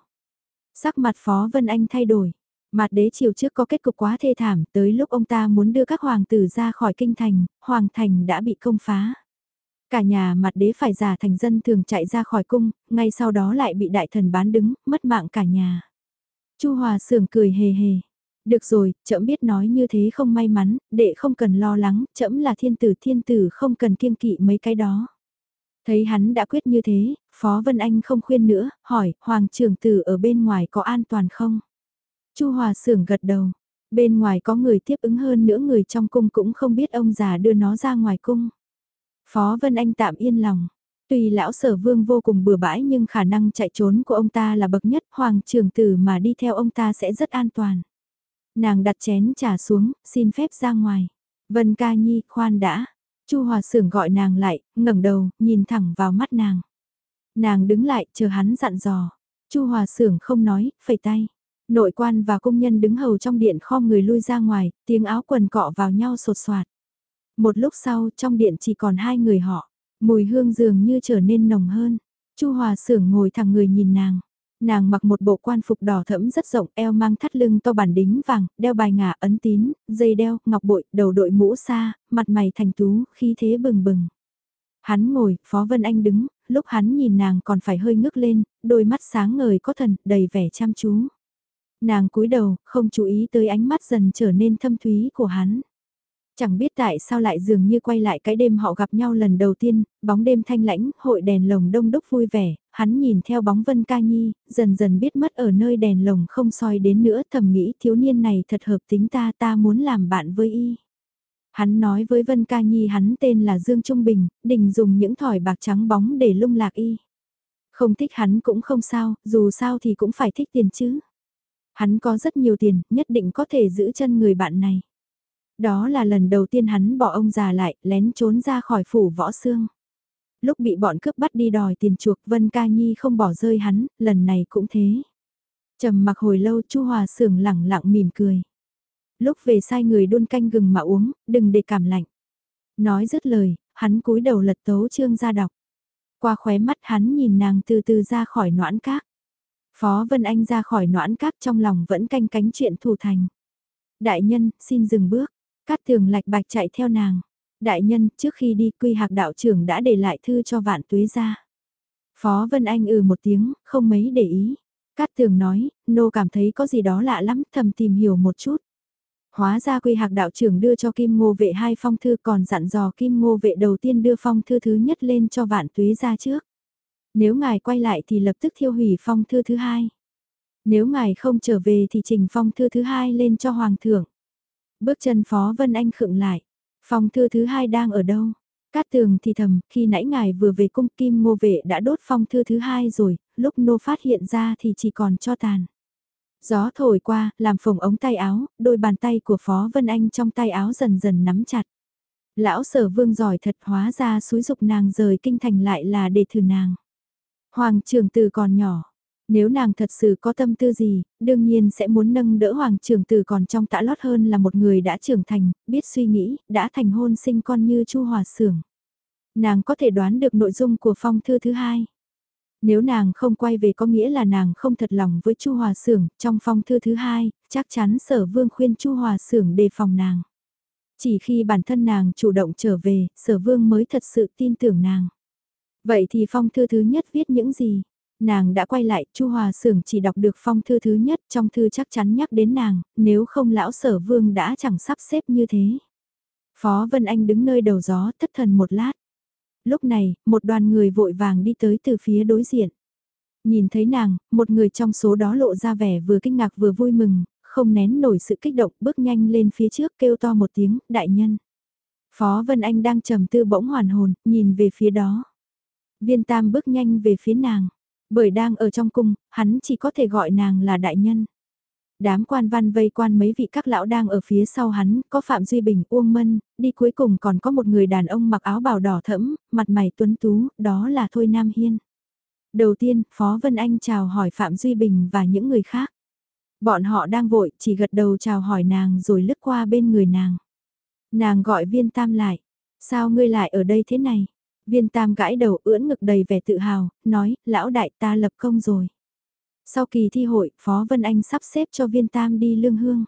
Sắc mặt Phó Vân Anh thay đổi. Mặt đế chiều trước có kết cục quá thê thảm, tới lúc ông ta muốn đưa các hoàng tử ra khỏi kinh thành, hoàng thành đã bị công phá. Cả nhà mặt đế phải giả thành dân thường chạy ra khỏi cung, ngay sau đó lại bị đại thần bán đứng, mất mạng cả nhà. Chu Hòa sưởng cười hề hề. Được rồi, trẫm biết nói như thế không may mắn, đệ không cần lo lắng, trẫm là thiên tử thiên tử không cần kiêng kỵ mấy cái đó. Thấy hắn đã quyết như thế, Phó Vân Anh không khuyên nữa, hỏi, Hoàng trưởng tử ở bên ngoài có an toàn không? Chu Hòa Sưởng gật đầu. Bên ngoài có người tiếp ứng hơn nữa người trong cung cũng không biết ông già đưa nó ra ngoài cung. Phó Vân Anh tạm yên lòng. Tuy lão sở vương vô cùng bừa bãi nhưng khả năng chạy trốn của ông ta là bậc nhất, hoàng trưởng tử mà đi theo ông ta sẽ rất an toàn. Nàng đặt chén trà xuống, xin phép ra ngoài. Vân ca nhi, khoan đã. Chu Hòa Sưởng gọi nàng lại, ngẩng đầu, nhìn thẳng vào mắt nàng. Nàng đứng lại, chờ hắn dặn dò. Chu Hòa Sưởng không nói, phẩy tay. Nội quan và công nhân đứng hầu trong điện kho người lui ra ngoài, tiếng áo quần cọ vào nhau sột soạt. Một lúc sau, trong điện chỉ còn hai người họ. Mùi hương dường như trở nên nồng hơn. Chu Hòa Sưởng ngồi thẳng người nhìn nàng. Nàng mặc một bộ quan phục đỏ thẫm rất rộng, eo mang thắt lưng to bản đính vàng, đeo bài ngả ấn tín, dây đeo, ngọc bội, đầu đội mũ xa, mặt mày thành tú, khí thế bừng bừng. Hắn ngồi, Phó Vân Anh đứng, lúc hắn nhìn nàng còn phải hơi ngước lên, đôi mắt sáng ngời có thần, đầy vẻ chăm chú. Nàng cúi đầu, không chú ý tới ánh mắt dần trở nên thâm thúy của hắn. Chẳng biết tại sao lại dường như quay lại cái đêm họ gặp nhau lần đầu tiên, bóng đêm thanh lãnh, hội đèn lồng đông đúc vui vẻ, hắn nhìn theo bóng Vân Ca Nhi, dần dần biết mất ở nơi đèn lồng không soi đến nữa thầm nghĩ thiếu niên này thật hợp tính ta ta muốn làm bạn với y. Hắn nói với Vân Ca Nhi hắn tên là Dương Trung Bình, định dùng những thỏi bạc trắng bóng để lung lạc y. Không thích hắn cũng không sao, dù sao thì cũng phải thích tiền chứ. Hắn có rất nhiều tiền, nhất định có thể giữ chân người bạn này. Đó là lần đầu tiên hắn bỏ ông già lại, lén trốn ra khỏi phủ võ xương. Lúc bị bọn cướp bắt đi đòi tiền chuộc Vân Ca Nhi không bỏ rơi hắn, lần này cũng thế. trầm mặc hồi lâu Chu Hòa Sưởng lẳng lặng mỉm cười. Lúc về sai người đun canh gừng mà uống, đừng để cảm lạnh. Nói dứt lời, hắn cúi đầu lật tấu chương ra đọc. Qua khóe mắt hắn nhìn nàng từ từ ra khỏi noãn cát Phó Vân Anh ra khỏi noãn cát trong lòng vẫn canh cánh chuyện thủ thành. Đại nhân, xin dừng bước. Cát tường lạch bạch chạy theo nàng. Đại nhân, trước khi đi quy hạc đạo trưởng đã để lại thư cho vạn tuế ra. Phó Vân Anh ừ một tiếng, không mấy để ý. Cát tường nói, nô cảm thấy có gì đó lạ lắm, thầm tìm hiểu một chút. Hóa ra quy hạc đạo trưởng đưa cho Kim Ngô vệ hai phong thư còn dặn dò Kim Ngô vệ đầu tiên đưa phong thư thứ nhất lên cho vạn tuế ra trước. Nếu ngài quay lại thì lập tức thiêu hủy phong thư thứ hai. Nếu ngài không trở về thì trình phong thư thứ hai lên cho hoàng thượng. Bước chân Phó Vân Anh khựng lại. Phong thư thứ hai đang ở đâu? Cát tường thì thầm, khi nãy ngài vừa về cung kim ngô vệ đã đốt phong thư thứ hai rồi, lúc nô phát hiện ra thì chỉ còn cho tàn. Gió thổi qua, làm phồng ống tay áo, đôi bàn tay của Phó Vân Anh trong tay áo dần dần nắm chặt. Lão sở vương giỏi thật hóa ra suối dục nàng rời kinh thành lại là để thử nàng. Hoàng trường từ còn nhỏ, nếu nàng thật sự có tâm tư gì, đương nhiên sẽ muốn nâng đỡ hoàng trưởng tử còn trong tã lót hơn là một người đã trưởng thành, biết suy nghĩ, đã thành hôn sinh con như Chu Hòa Sưởng. Nàng có thể đoán được nội dung của phong thư thứ hai. Nếu nàng không quay về có nghĩa là nàng không thật lòng với Chu Hòa Sưởng, trong phong thư thứ hai, chắc chắn Sở Vương khuyên Chu Hòa Sưởng đề phòng nàng. Chỉ khi bản thân nàng chủ động trở về, Sở Vương mới thật sự tin tưởng nàng. Vậy thì phong thư thứ nhất viết những gì? Nàng đã quay lại, Chu Hòa Sưởng chỉ đọc được phong thư thứ nhất, trong thư chắc chắn nhắc đến nàng, nếu không lão sở vương đã chẳng sắp xếp như thế. Phó Vân Anh đứng nơi đầu gió thất thần một lát. Lúc này, một đoàn người vội vàng đi tới từ phía đối diện. Nhìn thấy nàng, một người trong số đó lộ ra vẻ vừa kinh ngạc vừa vui mừng, không nén nổi sự kích động bước nhanh lên phía trước kêu to một tiếng, đại nhân. Phó Vân Anh đang trầm tư bỗng hoàn hồn, nhìn về phía đó. Viên tam bước nhanh về phía nàng. Bởi đang ở trong cung, hắn chỉ có thể gọi nàng là đại nhân. Đám quan văn vây quan mấy vị các lão đang ở phía sau hắn, có Phạm Duy Bình, Uông Mân, đi cuối cùng còn có một người đàn ông mặc áo bào đỏ thẫm, mặt mày tuấn tú, đó là Thôi Nam Hiên. Đầu tiên, Phó Vân Anh chào hỏi Phạm Duy Bình và những người khác. Bọn họ đang vội, chỉ gật đầu chào hỏi nàng rồi lướt qua bên người nàng. Nàng gọi viên tam lại. Sao ngươi lại ở đây thế này? Viên tam gãi đầu ưỡn ngực đầy vẻ tự hào, nói, lão đại ta lập công rồi. Sau kỳ thi hội, Phó Vân Anh sắp xếp cho viên tam đi lương hương.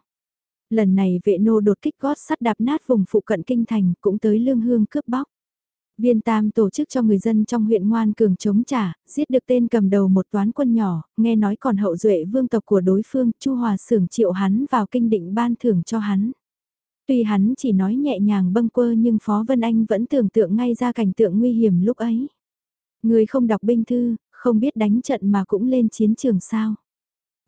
Lần này vệ nô đột kích gót sắt đạp nát vùng phụ cận kinh thành cũng tới lương hương cướp bóc. Viên Tam tổ chức cho người dân trong huyện ngoan cường chống trả, giết được tên cầm đầu một toán quân nhỏ, nghe nói còn hậu duệ vương tộc của đối phương, Chu Hòa sưởng triệu hắn vào kinh định ban thưởng cho hắn. Tuy hắn chỉ nói nhẹ nhàng bâng quơ nhưng Phó Vân Anh vẫn tưởng tượng ngay ra cảnh tượng nguy hiểm lúc ấy. Người không đọc binh thư, không biết đánh trận mà cũng lên chiến trường sao.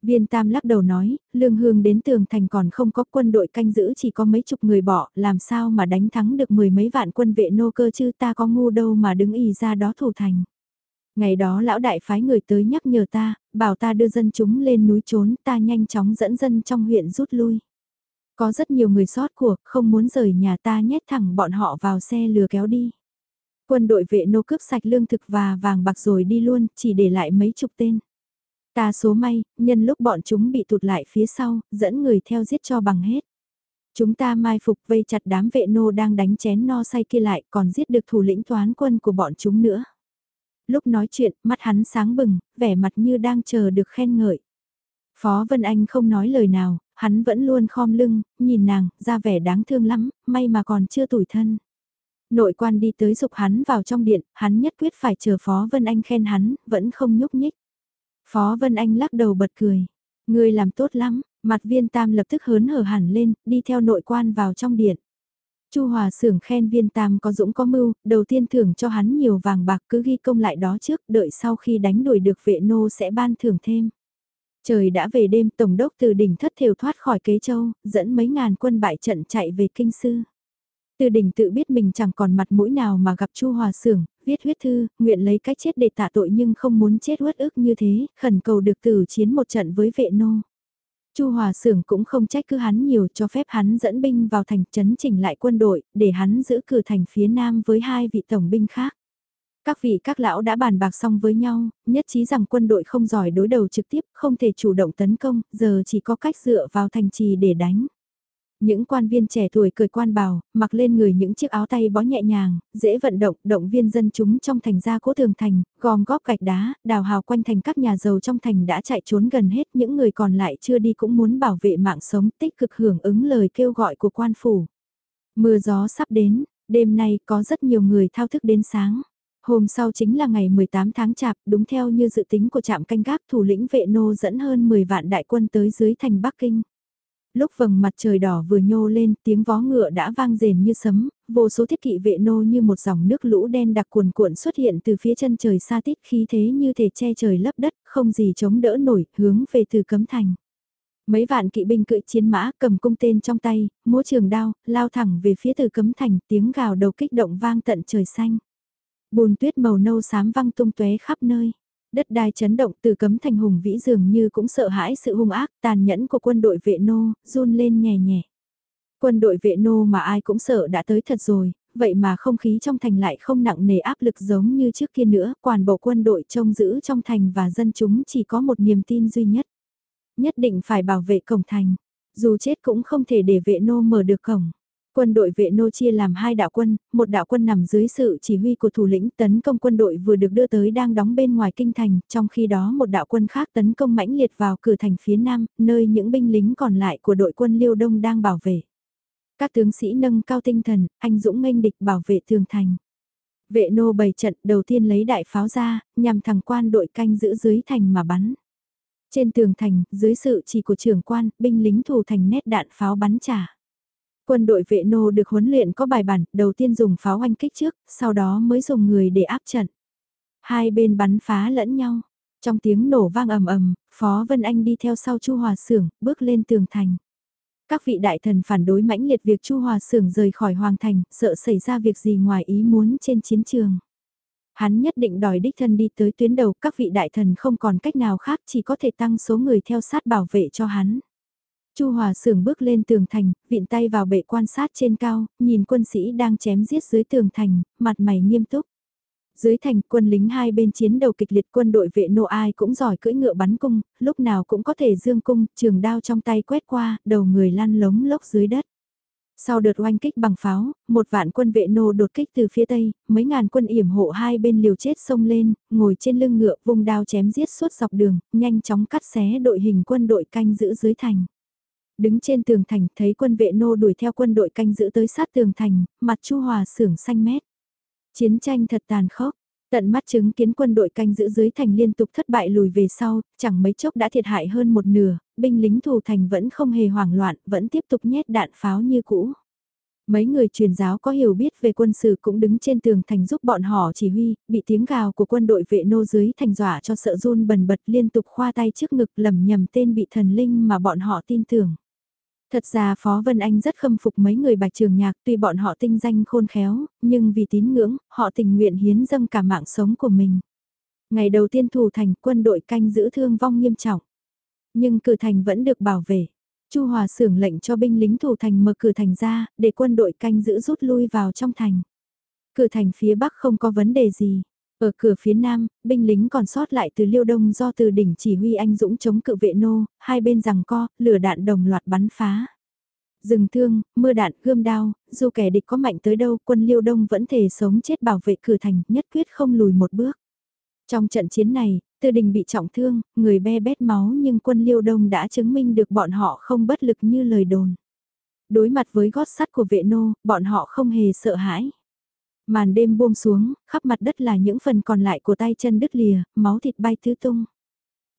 Viên Tam lắc đầu nói, lương hương đến tường thành còn không có quân đội canh giữ chỉ có mấy chục người bỏ, làm sao mà đánh thắng được mười mấy vạn quân vệ nô cơ chứ ta có ngu đâu mà đứng ý ra đó thủ thành. Ngày đó lão đại phái người tới nhắc nhở ta, bảo ta đưa dân chúng lên núi trốn, ta nhanh chóng dẫn dân trong huyện rút lui. Có rất nhiều người sót cuộc, không muốn rời nhà ta nhét thẳng bọn họ vào xe lừa kéo đi. Quân đội vệ nô cướp sạch lương thực và vàng bạc rồi đi luôn, chỉ để lại mấy chục tên. Ta số may, nhân lúc bọn chúng bị tụt lại phía sau, dẫn người theo giết cho bằng hết. Chúng ta mai phục vây chặt đám vệ nô đang đánh chén no say kia lại còn giết được thủ lĩnh toán quân của bọn chúng nữa. Lúc nói chuyện, mắt hắn sáng bừng, vẻ mặt như đang chờ được khen ngợi. Phó Vân Anh không nói lời nào, hắn vẫn luôn khom lưng, nhìn nàng, ra vẻ đáng thương lắm, may mà còn chưa tủi thân. Nội quan đi tới dục hắn vào trong điện, hắn nhất quyết phải chờ Phó Vân Anh khen hắn, vẫn không nhúc nhích. Phó Vân Anh lắc đầu bật cười. Người làm tốt lắm, mặt viên tam lập tức hớn hở hẳn lên, đi theo nội quan vào trong điện. Chu Hòa sưởng khen viên tam có dũng có mưu, đầu tiên thưởng cho hắn nhiều vàng bạc cứ ghi công lại đó trước, đợi sau khi đánh đuổi được vệ nô sẽ ban thưởng thêm. Trời đã về đêm, Tổng đốc từ đỉnh thất thều thoát khỏi kế châu, dẫn mấy ngàn quân bại trận chạy về kinh sư. Từ đỉnh tự biết mình chẳng còn mặt mũi nào mà gặp Chu Hòa Sưởng, viết huyết thư, nguyện lấy cách chết để tạ tội nhưng không muốn chết uất ức như thế, khẩn cầu được tử chiến một trận với vệ nô. Chu Hòa Sưởng cũng không trách cứ hắn nhiều cho phép hắn dẫn binh vào thành trấn chỉnh lại quân đội, để hắn giữ cử thành phía nam với hai vị tổng binh khác. Các vị các lão đã bàn bạc xong với nhau, nhất trí rằng quân đội không giỏi đối đầu trực tiếp, không thể chủ động tấn công, giờ chỉ có cách dựa vào thành trì để đánh. Những quan viên trẻ tuổi cười quan bào, mặc lên người những chiếc áo tay bó nhẹ nhàng, dễ vận động, động viên dân chúng trong thành gia cố tường thành, gom góp gạch đá, đào hào quanh thành các nhà giàu trong thành đã chạy trốn gần hết, những người còn lại chưa đi cũng muốn bảo vệ mạng sống, tích cực hưởng ứng lời kêu gọi của quan phủ. Mưa gió sắp đến, đêm nay có rất nhiều người thao thức đến sáng. Hôm sau chính là ngày 18 tháng chạp, đúng theo như dự tính của trạm canh gác thủ lĩnh vệ nô dẫn hơn 10 vạn đại quân tới dưới thành Bắc Kinh. Lúc vầng mặt trời đỏ vừa nhô lên, tiếng vó ngựa đã vang rền như sấm, vô số thiết kỵ vệ nô như một dòng nước lũ đen đặc cuồn cuộn xuất hiện từ phía chân trời xa tít khí thế như thể che trời lấp đất, không gì chống đỡ nổi, hướng về từ cấm thành. Mấy vạn kỵ binh cưỡi chiến mã cầm cung tên trong tay, múa trường đao, lao thẳng về phía từ cấm thành, tiếng gào đầu kích động vang tận trời xanh. Bùn tuyết màu nâu xám văng tung tóe khắp nơi. Đất đai chấn động từ cấm thành hùng vĩ dường như cũng sợ hãi sự hung ác tàn nhẫn của quân đội vệ nô, run lên nhẹ nhẹ. Quân đội vệ nô mà ai cũng sợ đã tới thật rồi, vậy mà không khí trong thành lại không nặng nề áp lực giống như trước kia nữa, toàn bộ quân đội trông giữ trong thành và dân chúng chỉ có một niềm tin duy nhất. Nhất định phải bảo vệ cổng thành, dù chết cũng không thể để vệ nô mở được cổng. Quân đội vệ nô chia làm hai đạo quân, một đạo quân nằm dưới sự chỉ huy của thủ lĩnh tấn công quân đội vừa được đưa tới đang đóng bên ngoài kinh thành, trong khi đó một đạo quân khác tấn công mãnh liệt vào cửa thành phía nam, nơi những binh lính còn lại của đội quân Liêu Đông đang bảo vệ. Các tướng sĩ nâng cao tinh thần, anh dũng nghênh địch bảo vệ tường thành. Vệ nô bày trận đầu tiên lấy đại pháo ra, nhằm thẳng quan đội canh giữ dưới thành mà bắn. Trên tường thành, dưới sự chỉ của trưởng quan, binh lính thủ thành nét đạn pháo bắn trả. Quân đội vệ nô được huấn luyện có bài bản, đầu tiên dùng pháo oanh kích trước, sau đó mới dùng người để áp trận. Hai bên bắn phá lẫn nhau. Trong tiếng nổ vang ầm ầm, Phó Vân Anh đi theo sau Chu Hòa Sưởng, bước lên tường thành. Các vị đại thần phản đối mãnh liệt việc Chu Hòa Sưởng rời khỏi hoàng thành, sợ xảy ra việc gì ngoài ý muốn trên chiến trường. Hắn nhất định đòi đích thân đi tới tuyến đầu, các vị đại thần không còn cách nào khác chỉ có thể tăng số người theo sát bảo vệ cho hắn. Chu Hòa Sưởng bước lên tường thành, vịn tay vào bệ quan sát trên cao, nhìn quân sĩ đang chém giết dưới tường thành, mặt mày nghiêm túc. Dưới thành quân lính hai bên chiến đầu kịch liệt quân đội vệ nô ai cũng giỏi cưỡi ngựa bắn cung, lúc nào cũng có thể dương cung, trường đao trong tay quét qua, đầu người lăn lống lốc dưới đất. Sau đợt oanh kích bằng pháo, một vạn quân vệ nô đột kích từ phía tây, mấy ngàn quân yểm hộ hai bên liều chết xông lên, ngồi trên lưng ngựa vùng đao chém giết suốt dọc đường, nhanh chóng cắt xé đội hình quân đội canh giữ dưới thành. Đứng trên tường thành thấy quân vệ nô đuổi theo quân đội canh giữ tới sát tường thành, mặt chu hòa sưởng xanh mét. Chiến tranh thật tàn khốc, Tận mắt chứng kiến quân đội canh giữ dưới thành liên tục thất bại lùi về sau, chẳng mấy chốc đã thiệt hại hơn một nửa, binh lính thủ thành vẫn không hề hoảng loạn, vẫn tiếp tục nhét đạn pháo như cũ. Mấy người truyền giáo có hiểu biết về quân sự cũng đứng trên tường thành giúp bọn họ chỉ huy, bị tiếng gào của quân đội vệ nô dưới thành dọa cho sợ run bần bật liên tục khoa tay trước ngực lầm nhầm tên bị thần linh mà bọn họ tin tưởng. Thật ra Phó Vân Anh rất khâm phục mấy người bạch trường nhạc tuy bọn họ tinh danh khôn khéo, nhưng vì tín ngưỡng, họ tình nguyện hiến dâng cả mạng sống của mình. Ngày đầu tiên thủ thành quân đội canh giữ thương vong nghiêm trọng. Nhưng cửa thành vẫn được bảo vệ. Chu Hòa xưởng lệnh cho binh lính thủ thành mở cửa thành ra, để quân đội canh giữ rút lui vào trong thành. Cửa thành phía bắc không có vấn đề gì. Ở cửa phía nam, binh lính còn sót lại từ liêu đông do từ đỉnh chỉ huy anh dũng chống cự vệ nô, hai bên rằng co, lửa đạn đồng loạt bắn phá. Dừng thương, mưa đạn, gươm đao, dù kẻ địch có mạnh tới đâu, quân liêu đông vẫn thể sống chết bảo vệ cửa thành, nhất quyết không lùi một bước. Trong trận chiến này, từ đình bị trọng thương, người be bét máu nhưng quân liêu đông đã chứng minh được bọn họ không bất lực như lời đồn. Đối mặt với gót sắt của vệ nô, bọn họ không hề sợ hãi. Màn đêm buông xuống, khắp mặt đất là những phần còn lại của tay chân đứt lìa, máu thịt bay tứ tung.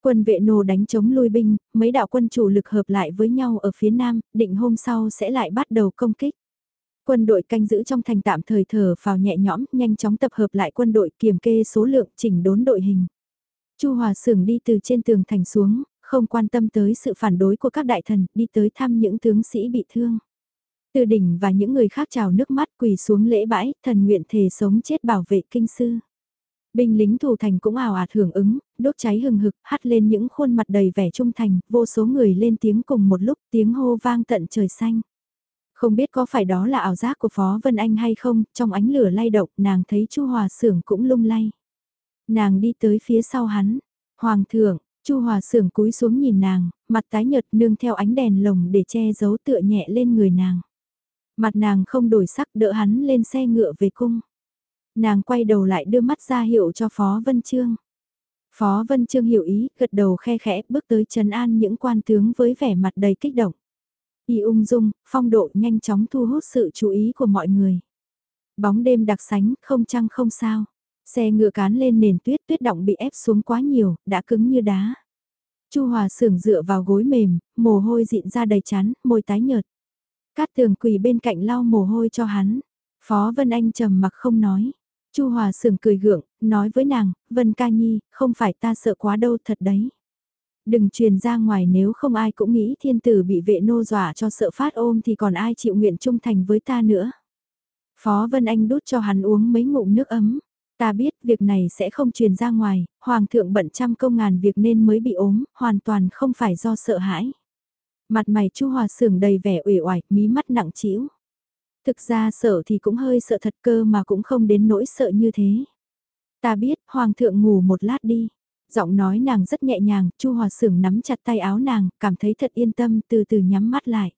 Quân vệ nô đánh chống lui binh, mấy đạo quân chủ lực hợp lại với nhau ở phía nam, định hôm sau sẽ lại bắt đầu công kích. Quân đội canh giữ trong thành tạm thời thở vào nhẹ nhõm, nhanh chóng tập hợp lại quân đội kiểm kê số lượng chỉnh đốn đội hình. Chu Hòa Sưởng đi từ trên tường thành xuống, không quan tâm tới sự phản đối của các đại thần, đi tới thăm những tướng sĩ bị thương. Từ đỉnh và những người khác trào nước mắt quỳ xuống lễ bãi, thần nguyện thề sống chết bảo vệ kinh sư. Binh lính thủ thành cũng ảo ạt hưởng ứng, đốt cháy hừng hực, hắt lên những khuôn mặt đầy vẻ trung thành, vô số người lên tiếng cùng một lúc tiếng hô vang tận trời xanh. Không biết có phải đó là ảo giác của Phó Vân Anh hay không, trong ánh lửa lay động, nàng thấy Chu Hòa Sưởng cũng lung lay. Nàng đi tới phía sau hắn, Hoàng thượng, Chu Hòa Sưởng cúi xuống nhìn nàng, mặt tái nhợt nương theo ánh đèn lồng để che giấu tựa nhẹ lên người nàng. Mặt nàng không đổi sắc đỡ hắn lên xe ngựa về cung. Nàng quay đầu lại đưa mắt ra hiệu cho Phó Vân Trương. Phó Vân Trương hiểu ý, gật đầu khe khẽ, bước tới trấn an những quan tướng với vẻ mặt đầy kích động. Y ung dung, phong độ nhanh chóng thu hút sự chú ý của mọi người. Bóng đêm đặc sánh, không trăng không sao. Xe ngựa cán lên nền tuyết, tuyết động bị ép xuống quá nhiều, đã cứng như đá. Chu Hòa sưởng dựa vào gối mềm, mồ hôi dịn ra đầy chán, môi tái nhợt. Cát tường quỳ bên cạnh lau mồ hôi cho hắn. Phó Vân Anh trầm mặc không nói. Chu Hòa sưởng cười gượng, nói với nàng, Vân Ca Nhi, không phải ta sợ quá đâu thật đấy. Đừng truyền ra ngoài nếu không ai cũng nghĩ thiên tử bị vệ nô dọa cho sợ phát ôm thì còn ai chịu nguyện trung thành với ta nữa. Phó Vân Anh đút cho hắn uống mấy ngụm nước ấm. Ta biết việc này sẽ không truyền ra ngoài, Hoàng thượng bận trăm công ngàn việc nên mới bị ốm, hoàn toàn không phải do sợ hãi. Mặt mày Chu Hòa sưởng đầy vẻ uể oải, mí mắt nặng trĩu. Thực ra sợ thì cũng hơi sợ thật cơ mà cũng không đến nỗi sợ như thế. Ta biết, Hoàng thượng ngủ một lát đi. Giọng nói nàng rất nhẹ nhàng, Chu Hòa sưởng nắm chặt tay áo nàng, cảm thấy thật yên tâm, từ từ nhắm mắt lại.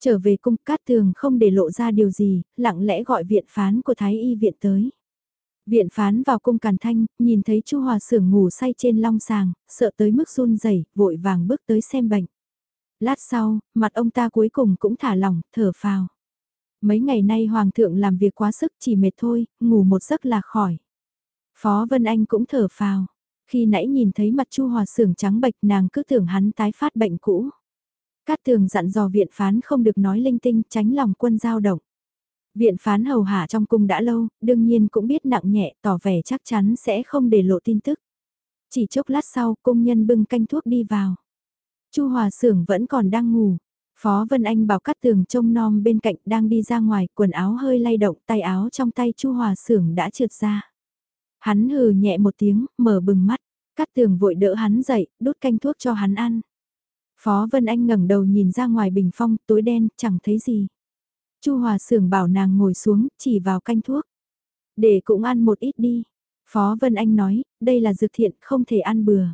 Trở về cung cát tường không để lộ ra điều gì, lặng lẽ gọi viện phán của Thái Y viện tới. Viện phán vào cung càn thanh, nhìn thấy Chu Hòa sưởng ngủ say trên long sàng, sợ tới mức run rẩy, vội vàng bước tới xem bệnh. Lát sau, mặt ông ta cuối cùng cũng thả lỏng, thở phào. Mấy ngày nay Hoàng thượng làm việc quá sức chỉ mệt thôi, ngủ một giấc là khỏi. Phó Vân Anh cũng thở phào. Khi nãy nhìn thấy mặt Chu Hòa sưởng trắng bệch nàng cứ tưởng hắn tái phát bệnh cũ. Cát tường dặn dò viện phán không được nói linh tinh tránh lòng quân giao động. Viện phán hầu hạ trong cung đã lâu, đương nhiên cũng biết nặng nhẹ tỏ vẻ chắc chắn sẽ không để lộ tin tức. Chỉ chốc lát sau, công nhân bưng canh thuốc đi vào. Chu Hòa Sưởng vẫn còn đang ngủ. Phó Vân Anh bảo cắt tường trông nom bên cạnh đang đi ra ngoài, quần áo hơi lay động, tay áo trong tay Chu Hòa Sưởng đã trượt ra. Hắn hừ nhẹ một tiếng, mở bừng mắt. Cát tường vội đỡ hắn dậy, đút canh thuốc cho hắn ăn. Phó Vân Anh ngẩng đầu nhìn ra ngoài bình phong, tối đen, chẳng thấy gì. Chu Hòa Sưởng bảo nàng ngồi xuống, chỉ vào canh thuốc. Để cũng ăn một ít đi. Phó Vân Anh nói, đây là dược thiện, không thể ăn bừa.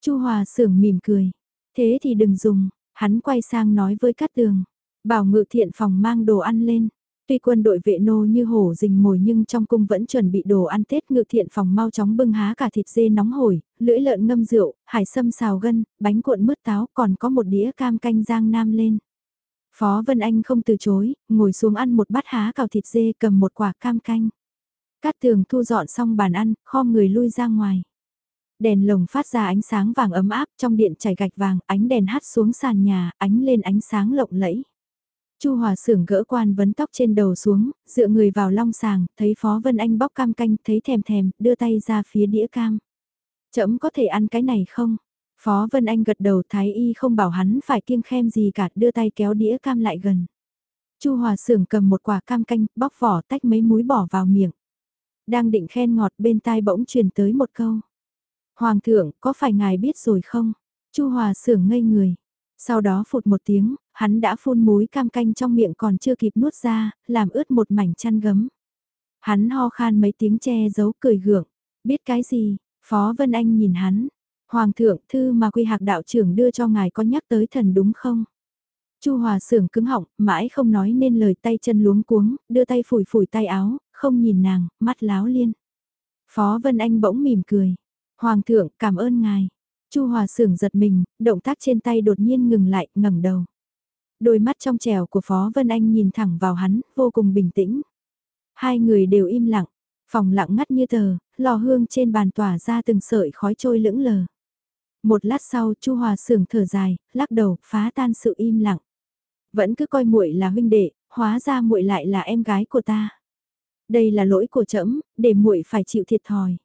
Chu Hòa Sưởng mỉm cười. Thế thì đừng dùng, hắn quay sang nói với Cát Tường. Bảo ngự thiện phòng mang đồ ăn lên. Tuy quân đội vệ nô như hổ rình mồi nhưng trong cung vẫn chuẩn bị đồ ăn Tết ngự thiện phòng mau chóng bưng há cả thịt dê nóng hổi, lưỡi lợn ngâm rượu, hải sâm xào gân, bánh cuộn mứt táo còn có một đĩa cam canh giang nam lên. Phó Vân Anh không từ chối, ngồi xuống ăn một bát há cào thịt dê cầm một quả cam canh. Cát tường thu dọn xong bàn ăn, kho người lui ra ngoài. Đèn lồng phát ra ánh sáng vàng ấm áp trong điện chảy gạch vàng, ánh đèn hắt xuống sàn nhà, ánh lên ánh sáng lộng lẫy. Chu Hòa Sưởng gỡ quan vấn tóc trên đầu xuống, dựa người vào long sàng, thấy Phó Vân Anh bóc cam canh, thấy thèm thèm, đưa tay ra phía đĩa cam. trẫm có thể ăn cái này không? Phó Vân Anh gật đầu Thái Y không bảo hắn phải kiêng khem gì cả, đưa tay kéo đĩa cam lại gần. Chu Hòa Sưởng cầm một quả cam canh, bóc vỏ tách mấy múi bỏ vào miệng. Đang định khen ngọt bên tai bỗng truyền tới một câu. Hoàng thượng, có phải ngài biết rồi không? Chu Hòa Sưởng ngây người. Sau đó phụt một tiếng, hắn đã phun muối cam canh trong miệng còn chưa kịp nuốt ra, làm ướt một mảnh chăn gấm. Hắn ho khan mấy tiếng che giấu cười gượng. Biết cái gì? Phó Vân Anh nhìn hắn. Hoàng thượng, thư mà quy hạc đạo trưởng đưa cho ngài có nhắc tới thần đúng không? Chu Hòa sưởng cứng họng, mãi không nói nên lời tay chân luống cuống, đưa tay phủi phủi tay áo, không nhìn nàng, mắt láo liên. Phó Vân Anh bỗng mỉm cười. Hoàng thượng, cảm ơn ngài. Chu Hòa sưởng giật mình, động tác trên tay đột nhiên ngừng lại, ngẩng đầu. Đôi mắt trong trèo của Phó Vân Anh nhìn thẳng vào hắn, vô cùng bình tĩnh. Hai người đều im lặng, phòng lặng ngắt như tờ, lò hương trên bàn tỏa ra từng sợi khói trôi lững lờ. Một lát sau, Chu Hòa sưởng thở dài, lắc đầu, phá tan sự im lặng. Vẫn cứ coi muội là huynh đệ, hóa ra muội lại là em gái của ta. Đây là lỗi của trẫm, để muội phải chịu thiệt thòi.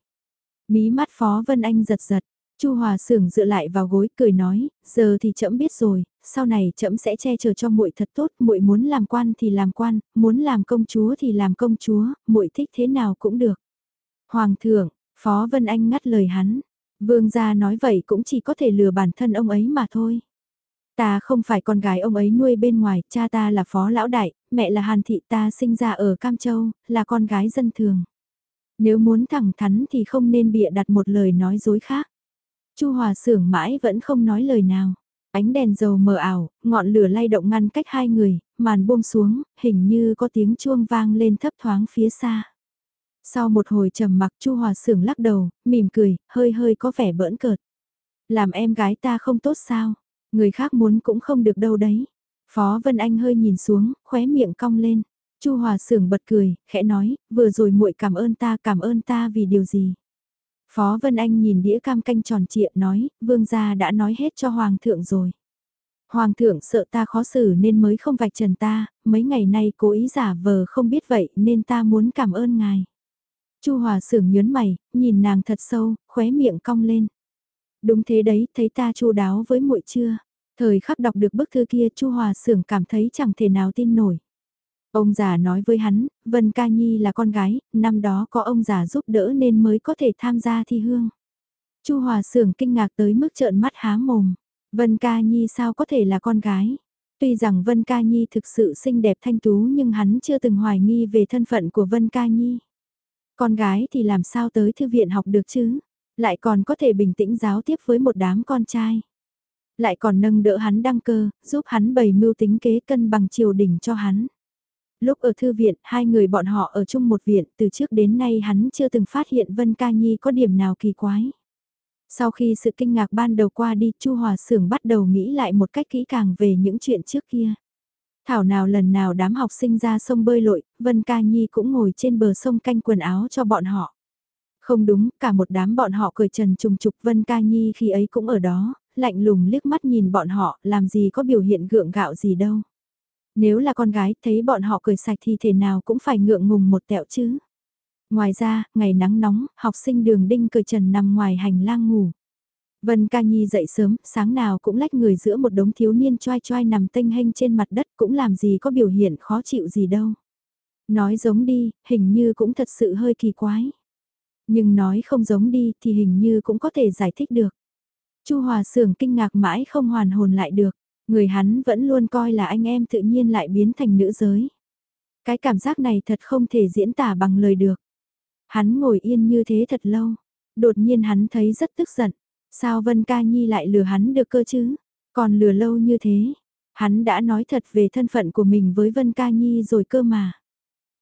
Mí mắt Phó Vân Anh giật giật, Chu Hòa Sưởng dựa lại vào gối cười nói, giờ thì trẫm biết rồi, sau này trẫm sẽ che chở cho muội thật tốt, muội muốn làm quan thì làm quan, muốn làm công chúa thì làm công chúa, muội thích thế nào cũng được. Hoàng thượng, Phó Vân Anh ngắt lời hắn, vương gia nói vậy cũng chỉ có thể lừa bản thân ông ấy mà thôi. Ta không phải con gái ông ấy nuôi bên ngoài, cha ta là phó lão đại, mẹ là Hàn Thị ta sinh ra ở Cam Châu, là con gái dân thường. Nếu muốn thẳng thắn thì không nên bịa đặt một lời nói dối khác. Chu Hòa Sưởng mãi vẫn không nói lời nào. Ánh đèn dầu mờ ảo, ngọn lửa lay động ngăn cách hai người, màn buông xuống, hình như có tiếng chuông vang lên thấp thoáng phía xa. Sau một hồi trầm mặc Chu Hòa Sưởng lắc đầu, mỉm cười, hơi hơi có vẻ bỡn cợt. Làm em gái ta không tốt sao? Người khác muốn cũng không được đâu đấy. Phó Vân Anh hơi nhìn xuống, khóe miệng cong lên. Chu Hòa Sưởng bật cười, khẽ nói, vừa rồi muội cảm ơn ta, cảm ơn ta vì điều gì? Phó Vân Anh nhìn đĩa cam canh tròn trịa nói, vương gia đã nói hết cho Hoàng thượng rồi. Hoàng thượng sợ ta khó xử nên mới không vạch trần ta, mấy ngày nay cố ý giả vờ không biết vậy nên ta muốn cảm ơn ngài. Chu Hòa Sưởng nhớn mày, nhìn nàng thật sâu, khóe miệng cong lên. Đúng thế đấy, thấy ta chu đáo với muội chưa? Thời khắc đọc được bức thư kia Chu Hòa Sưởng cảm thấy chẳng thể nào tin nổi. Ông già nói với hắn, Vân Ca Nhi là con gái, năm đó có ông già giúp đỡ nên mới có thể tham gia thi hương. Chu Hòa Sưởng kinh ngạc tới mức trợn mắt há mồm. Vân Ca Nhi sao có thể là con gái? Tuy rằng Vân Ca Nhi thực sự xinh đẹp thanh tú nhưng hắn chưa từng hoài nghi về thân phận của Vân Ca Nhi. Con gái thì làm sao tới thư viện học được chứ? Lại còn có thể bình tĩnh giáo tiếp với một đám con trai. Lại còn nâng đỡ hắn đăng cơ, giúp hắn bày mưu tính kế cân bằng triều đình cho hắn. Lúc ở thư viện, hai người bọn họ ở chung một viện, từ trước đến nay hắn chưa từng phát hiện Vân Ca Nhi có điểm nào kỳ quái. Sau khi sự kinh ngạc ban đầu qua đi, Chu Hòa Sưởng bắt đầu nghĩ lại một cách kỹ càng về những chuyện trước kia. Thảo nào lần nào đám học sinh ra sông bơi lội, Vân Ca Nhi cũng ngồi trên bờ sông canh quần áo cho bọn họ. Không đúng, cả một đám bọn họ cười trần trùng trục Vân Ca Nhi khi ấy cũng ở đó, lạnh lùng liếc mắt nhìn bọn họ, làm gì có biểu hiện gượng gạo gì đâu. Nếu là con gái, thấy bọn họ cười sạch thì thể nào cũng phải ngượng ngùng một tẹo chứ. Ngoài ra, ngày nắng nóng, học sinh đường đinh cười trần nằm ngoài hành lang ngủ. Vân Ca Nhi dậy sớm, sáng nào cũng lách người giữa một đống thiếu niên choai choai nằm tênh hênh trên mặt đất cũng làm gì có biểu hiện khó chịu gì đâu. Nói giống đi, hình như cũng thật sự hơi kỳ quái. Nhưng nói không giống đi thì hình như cũng có thể giải thích được. Chu Hòa Sưởng kinh ngạc mãi không hoàn hồn lại được, người hắn vẫn luôn coi là anh em tự nhiên lại biến thành nữ giới. Cái cảm giác này thật không thể diễn tả bằng lời được. Hắn ngồi yên như thế thật lâu, đột nhiên hắn thấy rất tức giận. Sao Vân Ca Nhi lại lừa hắn được cơ chứ? Còn lừa lâu như thế, hắn đã nói thật về thân phận của mình với Vân Ca Nhi rồi cơ mà.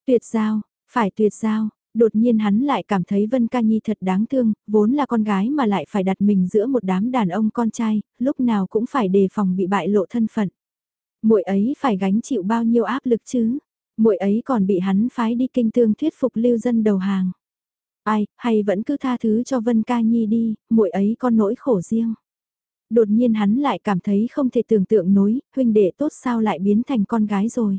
Tuyệt giao, phải tuyệt giao, đột nhiên hắn lại cảm thấy Vân Ca Nhi thật đáng thương, vốn là con gái mà lại phải đặt mình giữa một đám đàn ông con trai, lúc nào cũng phải đề phòng bị bại lộ thân phận. Muội ấy phải gánh chịu bao nhiêu áp lực chứ? Muội ấy còn bị hắn phái đi kinh tương thuyết phục lưu dân đầu hàng. Ai, hay vẫn cứ tha thứ cho Vân Ca Nhi đi, muội ấy có nỗi khổ riêng. Đột nhiên hắn lại cảm thấy không thể tưởng tượng nối, huynh đệ tốt sao lại biến thành con gái rồi.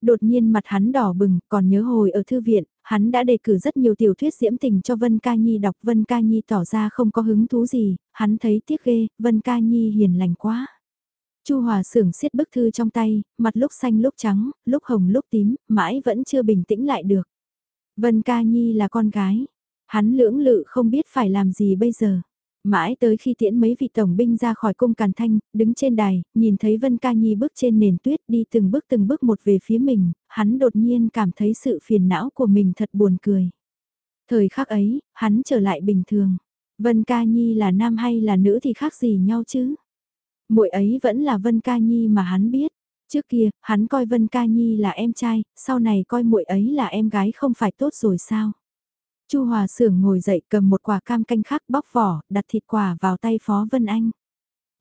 Đột nhiên mặt hắn đỏ bừng, còn nhớ hồi ở thư viện, hắn đã đề cử rất nhiều tiểu thuyết diễm tình cho Vân Ca Nhi đọc. Vân Ca Nhi tỏ ra không có hứng thú gì, hắn thấy tiếc ghê, Vân Ca Nhi hiền lành quá. Chu Hòa sưởng siết bức thư trong tay, mặt lúc xanh lúc trắng, lúc hồng lúc tím, mãi vẫn chưa bình tĩnh lại được. Vân Ca Nhi là con gái, hắn lưỡng lự không biết phải làm gì bây giờ. Mãi tới khi tiễn mấy vị tổng binh ra khỏi cung Càn Thanh, đứng trên đài, nhìn thấy Vân Ca Nhi bước trên nền tuyết đi từng bước từng bước một về phía mình, hắn đột nhiên cảm thấy sự phiền não của mình thật buồn cười. Thời khắc ấy, hắn trở lại bình thường. Vân Ca Nhi là nam hay là nữ thì khác gì nhau chứ? muội ấy vẫn là Vân Ca Nhi mà hắn biết. Trước kia, hắn coi Vân Ca Nhi là em trai, sau này coi muội ấy là em gái không phải tốt rồi sao? Chu Hòa Sưởng ngồi dậy cầm một quả cam canh khác bóc vỏ, đặt thịt quả vào tay Phó Vân Anh.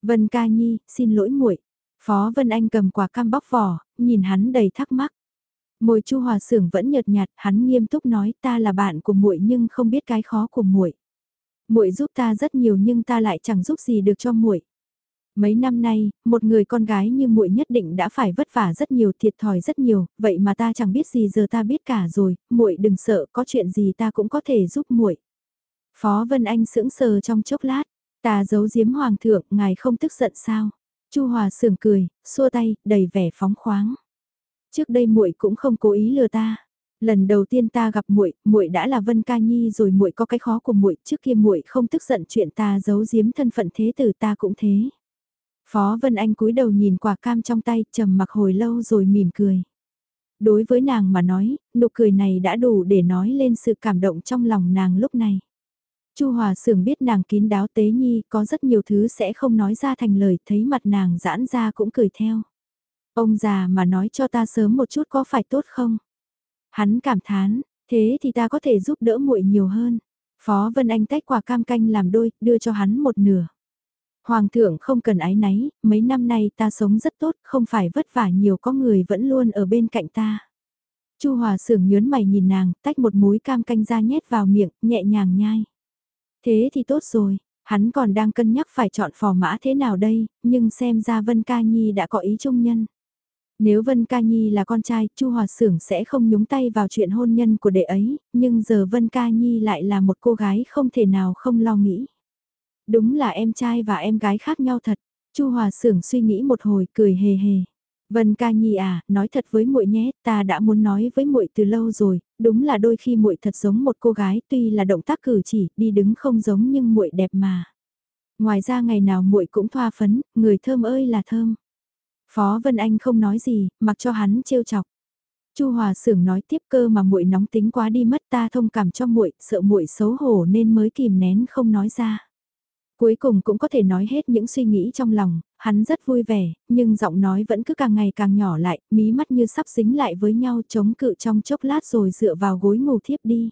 Vân Ca Nhi, xin lỗi muội. Phó Vân Anh cầm quả cam bóc vỏ, nhìn hắn đầy thắc mắc. Môi Chu Hòa Sưởng vẫn nhợt nhạt, hắn nghiêm túc nói ta là bạn của muội nhưng không biết cái khó của muội. Muội giúp ta rất nhiều nhưng ta lại chẳng giúp gì được cho muội. Mấy năm nay, một người con gái như muội nhất định đã phải vất vả rất nhiều, thiệt thòi rất nhiều, vậy mà ta chẳng biết gì giờ ta biết cả rồi, muội đừng sợ, có chuyện gì ta cũng có thể giúp muội. Phó Vân Anh sững sờ trong chốc lát, ta giấu giếm hoàng thượng, ngài không tức giận sao? Chu Hòa sườn cười, xua tay, đầy vẻ phóng khoáng. Trước đây muội cũng không cố ý lừa ta. Lần đầu tiên ta gặp muội, muội đã là Vân Ca Nhi rồi muội có cái khó của muội, trước kia muội không tức giận chuyện ta giấu giếm thân phận thế tử ta cũng thế. Phó Vân Anh cúi đầu nhìn quả cam trong tay, trầm mặc hồi lâu rồi mỉm cười. Đối với nàng mà nói, nụ cười này đã đủ để nói lên sự cảm động trong lòng nàng lúc này. Chu Hòa Sưởng biết nàng kín đáo tế nhi, có rất nhiều thứ sẽ không nói ra thành lời, thấy mặt nàng giãn ra cũng cười theo. Ông già mà nói cho ta sớm một chút có phải tốt không? Hắn cảm thán, thế thì ta có thể giúp đỡ muội nhiều hơn. Phó Vân Anh tách quả cam canh làm đôi, đưa cho hắn một nửa. Hoàng thượng không cần ái náy, mấy năm nay ta sống rất tốt, không phải vất vả nhiều có người vẫn luôn ở bên cạnh ta. Chu Hòa Sưởng nhớn mày nhìn nàng, tách một múi cam canh ra nhét vào miệng, nhẹ nhàng nhai. Thế thì tốt rồi, hắn còn đang cân nhắc phải chọn phò mã thế nào đây, nhưng xem ra Vân Ca Nhi đã có ý trung nhân. Nếu Vân Ca Nhi là con trai, Chu Hòa Sưởng sẽ không nhúng tay vào chuyện hôn nhân của đệ ấy, nhưng giờ Vân Ca Nhi lại là một cô gái không thể nào không lo nghĩ. Đúng là em trai và em gái khác nhau thật. Chu Hòa Sưởng suy nghĩ một hồi cười hề hề. Vân Ca Nhi à, nói thật với muội nhé, ta đã muốn nói với muội từ lâu rồi, đúng là đôi khi muội thật giống một cô gái, tuy là động tác cử chỉ, đi đứng không giống nhưng muội đẹp mà. Ngoài ra ngày nào muội cũng thoa phấn, người thơm ơi là thơm. Phó Vân Anh không nói gì, mặc cho hắn trêu chọc. Chu Hòa Sưởng nói tiếp cơ mà muội nóng tính quá đi mất ta thông cảm cho muội, sợ muội xấu hổ nên mới kìm nén không nói ra. Cuối cùng cũng có thể nói hết những suy nghĩ trong lòng, hắn rất vui vẻ, nhưng giọng nói vẫn cứ càng ngày càng nhỏ lại, mí mắt như sắp dính lại với nhau chống cự trong chốc lát rồi dựa vào gối ngủ thiếp đi.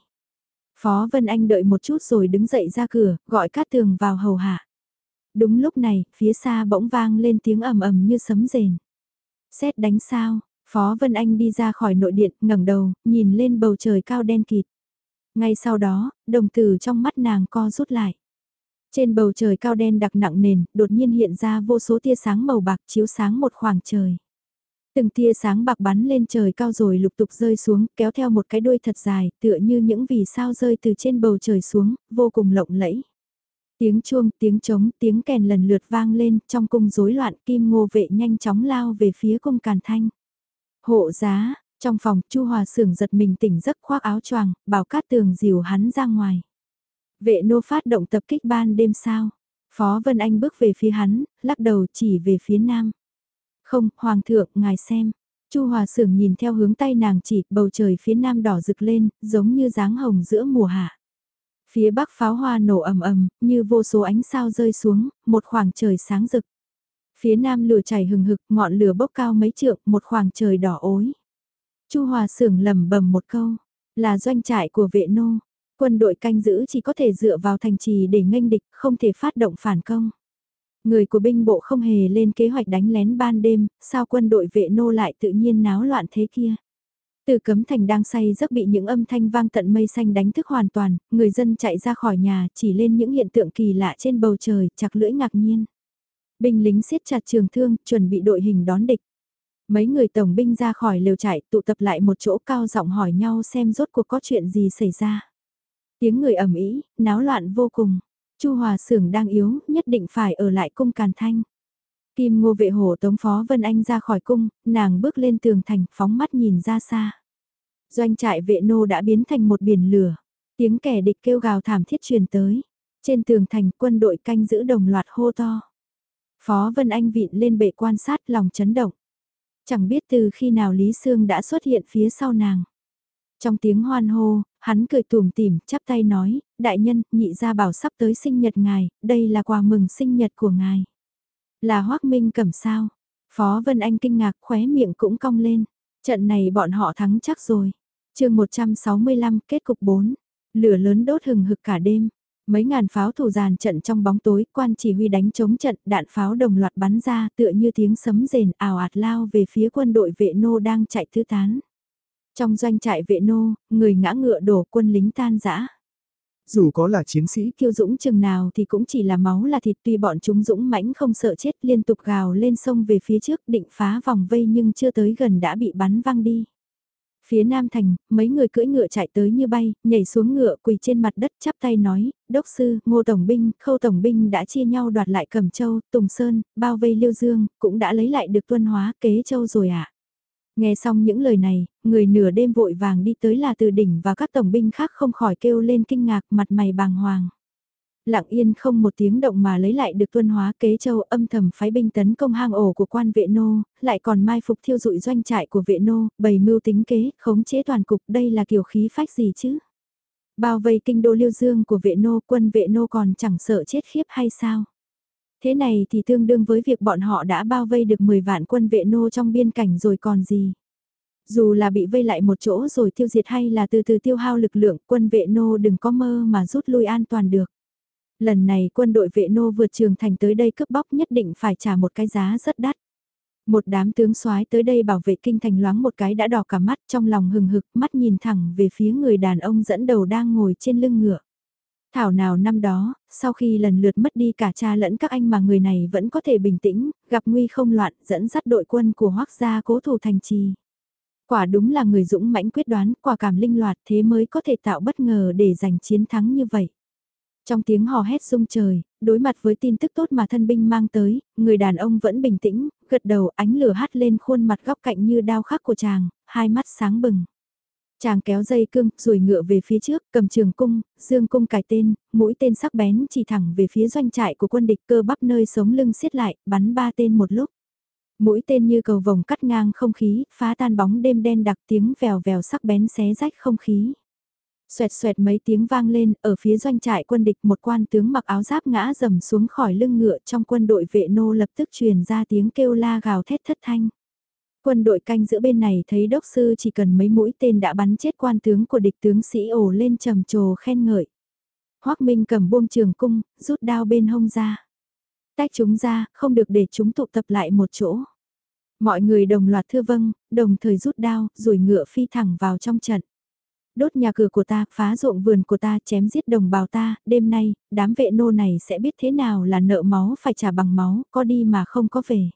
Phó Vân Anh đợi một chút rồi đứng dậy ra cửa, gọi Cát Tường vào hầu hạ. Đúng lúc này, phía xa bỗng vang lên tiếng ầm ầm như sấm rền. Xét đánh sao, Phó Vân Anh đi ra khỏi nội điện, ngẩng đầu, nhìn lên bầu trời cao đen kịt. Ngay sau đó, đồng tử trong mắt nàng co rút lại. Trên bầu trời cao đen đặc nặng nền, đột nhiên hiện ra vô số tia sáng màu bạc chiếu sáng một khoảng trời. Từng tia sáng bạc bắn lên trời cao rồi lục tục rơi xuống, kéo theo một cái đuôi thật dài, tựa như những vì sao rơi từ trên bầu trời xuống, vô cùng lộng lẫy. Tiếng chuông, tiếng trống, tiếng kèn lần lượt vang lên, trong cung rối loạn kim ngô vệ nhanh chóng lao về phía cung càn thanh. Hộ giá, Trong phòng, Chu Hòa Sưởng giật mình tỉnh giấc khoác áo choàng, bảo Cát Tường dìu hắn ra ngoài. Vệ nô phát động tập kích ban đêm sao? Phó Vân Anh bước về phía hắn, lắc đầu chỉ về phía nam. Không, Hoàng thượng, ngài xem. Chu Hòa Sưởng nhìn theo hướng tay nàng chỉ, bầu trời phía nam đỏ rực lên, giống như dáng hồng giữa mùa hạ. Phía bắc pháo hoa nổ ầm ầm, như vô số ánh sao rơi xuống, một khoảng trời sáng rực. Phía nam lửa chảy hừng hực, ngọn lửa bốc cao mấy trượng, một khoảng trời đỏ ối. Chu Hòa Sưởng lẩm bẩm một câu, là doanh trại của vệ nô, quân đội canh giữ chỉ có thể dựa vào thành trì để nghênh địch, không thể phát động phản công. Người của binh bộ không hề lên kế hoạch đánh lén ban đêm, sao quân đội vệ nô lại tự nhiên náo loạn thế kia. Từ cấm thành đang say giấc bị những âm thanh vang tận mây xanh đánh thức hoàn toàn, người dân chạy ra khỏi nhà chỉ lên những hiện tượng kỳ lạ trên bầu trời, chặt lưỡi ngạc nhiên. Binh lính siết chặt trường thương, chuẩn bị đội hình đón địch. Mấy người tổng binh ra khỏi lều trại tụ tập lại một chỗ cao giọng hỏi nhau xem rốt cuộc có chuyện gì xảy ra. Tiếng người ầm ĩ, náo loạn vô cùng. Chu Hòa Sưởng đang yếu, nhất định phải ở lại cung Càn Thanh. Kim Ngô vệ hổ tống phó Vân Anh ra khỏi cung, nàng bước lên tường thành, phóng mắt nhìn ra xa. Doanh trại vệ nô đã biến thành một biển lửa. Tiếng kẻ địch kêu gào thảm thiết truyền tới. Trên tường thành quân đội canh giữ đồng loạt hô to. Phó Vân Anh vịn lên bệ quan sát lòng chấn động. Chẳng biết từ khi nào Lý Sương đã xuất hiện phía sau nàng. Trong tiếng hoan hô, hắn cười tùm tìm, chắp tay nói, đại nhân, nhị gia bảo sắp tới sinh nhật ngài, đây là quà mừng sinh nhật của ngài. Là Hoác Minh cẩm sao? Phó Vân Anh kinh ngạc khóe miệng cũng cong lên. Trận này bọn họ thắng chắc rồi. chương 165 kết cục 4. Lửa lớn đốt hừng hực cả đêm. Mấy ngàn pháo thủ dàn trận trong bóng tối, quan chỉ huy đánh chống trận, đạn pháo đồng loạt bắn ra tựa như tiếng sấm rền ảo ạt lao về phía quân đội vệ nô đang chạy thư tán. Trong doanh trại vệ nô, người ngã ngựa đổ quân lính tan rã. Dù có là chiến sĩ kiêu dũng chừng nào thì cũng chỉ là máu là thịt tuy bọn chúng dũng mãnh không sợ chết liên tục gào lên sông về phía trước định phá vòng vây nhưng chưa tới gần đã bị bắn văng đi. Phía Nam Thành, mấy người cưỡi ngựa chạy tới như bay, nhảy xuống ngựa quỳ trên mặt đất chắp tay nói, đốc sư, ngô tổng binh, khâu tổng binh đã chia nhau đoạt lại Cẩm Châu, Tùng Sơn, bao vây Liêu Dương, cũng đã lấy lại được tuân hóa kế châu rồi ạ. À. Nghe xong những lời này, người nửa đêm vội vàng đi tới là từ đỉnh và các tổng binh khác không khỏi kêu lên kinh ngạc mặt mày bàng hoàng. Lặng yên không một tiếng động mà lấy lại được tuân hóa kế châu âm thầm phái binh tấn công hang ổ của quan vệ nô, lại còn mai phục thiêu dụi doanh trại của vệ nô, bày mưu tính kế, khống chế toàn cục đây là kiểu khí phách gì chứ? Bao vây kinh đô liêu dương của vệ nô quân vệ nô còn chẳng sợ chết khiếp hay sao? Thế này thì tương đương với việc bọn họ đã bao vây được 10 vạn quân vệ nô trong biên cảnh rồi còn gì. Dù là bị vây lại một chỗ rồi tiêu diệt hay là từ từ tiêu hao lực lượng, quân vệ nô đừng có mơ mà rút lui an toàn được. Lần này quân đội vệ nô vượt trường thành tới đây cướp bóc nhất định phải trả một cái giá rất đắt. Một đám tướng soái tới đây bảo vệ kinh thành loáng một cái đã đỏ cả mắt, trong lòng hừng hực, mắt nhìn thẳng về phía người đàn ông dẫn đầu đang ngồi trên lưng ngựa. Thảo nào năm đó, sau khi lần lượt mất đi cả cha lẫn các anh mà người này vẫn có thể bình tĩnh, gặp nguy không loạn, dẫn dắt đội quân của hoắc gia cố thủ thành trì. Quả đúng là người dũng mãnh quyết đoán, quả cảm linh loạt thế mới có thể tạo bất ngờ để giành chiến thắng như vậy. Trong tiếng hò hét rung trời, đối mặt với tin tức tốt mà thân binh mang tới, người đàn ông vẫn bình tĩnh, gật đầu ánh lửa hắt lên khuôn mặt góc cạnh như đao khắc của chàng, hai mắt sáng bừng. Chàng kéo dây cương, rồi ngựa về phía trước, cầm trường cung, dương cung cài tên, mũi tên sắc bén chỉ thẳng về phía doanh trại của quân địch cơ bắp nơi sống lưng xiết lại, bắn ba tên một lúc. Mũi tên như cầu vồng cắt ngang không khí, phá tan bóng đêm đen đặc tiếng vèo vèo sắc bén xé rách không khí. Xoẹt xoẹt mấy tiếng vang lên, ở phía doanh trại quân địch một quan tướng mặc áo giáp ngã dầm xuống khỏi lưng ngựa trong quân đội vệ nô lập tức truyền ra tiếng kêu la gào thét thất thanh. Quân đội canh giữa bên này thấy đốc sư chỉ cần mấy mũi tên đã bắn chết quan tướng của địch tướng sĩ ổ lên trầm trồ khen ngợi. Hoác Minh cầm buông trường cung, rút đao bên hông ra. Tách chúng ra, không được để chúng tụ tập lại một chỗ. Mọi người đồng loạt thưa vâng, đồng thời rút đao, rồi ngựa phi thẳng vào trong trận. Đốt nhà cửa của ta, phá ruộng vườn của ta, chém giết đồng bào ta, đêm nay, đám vệ nô này sẽ biết thế nào là nợ máu phải trả bằng máu, có đi mà không có về.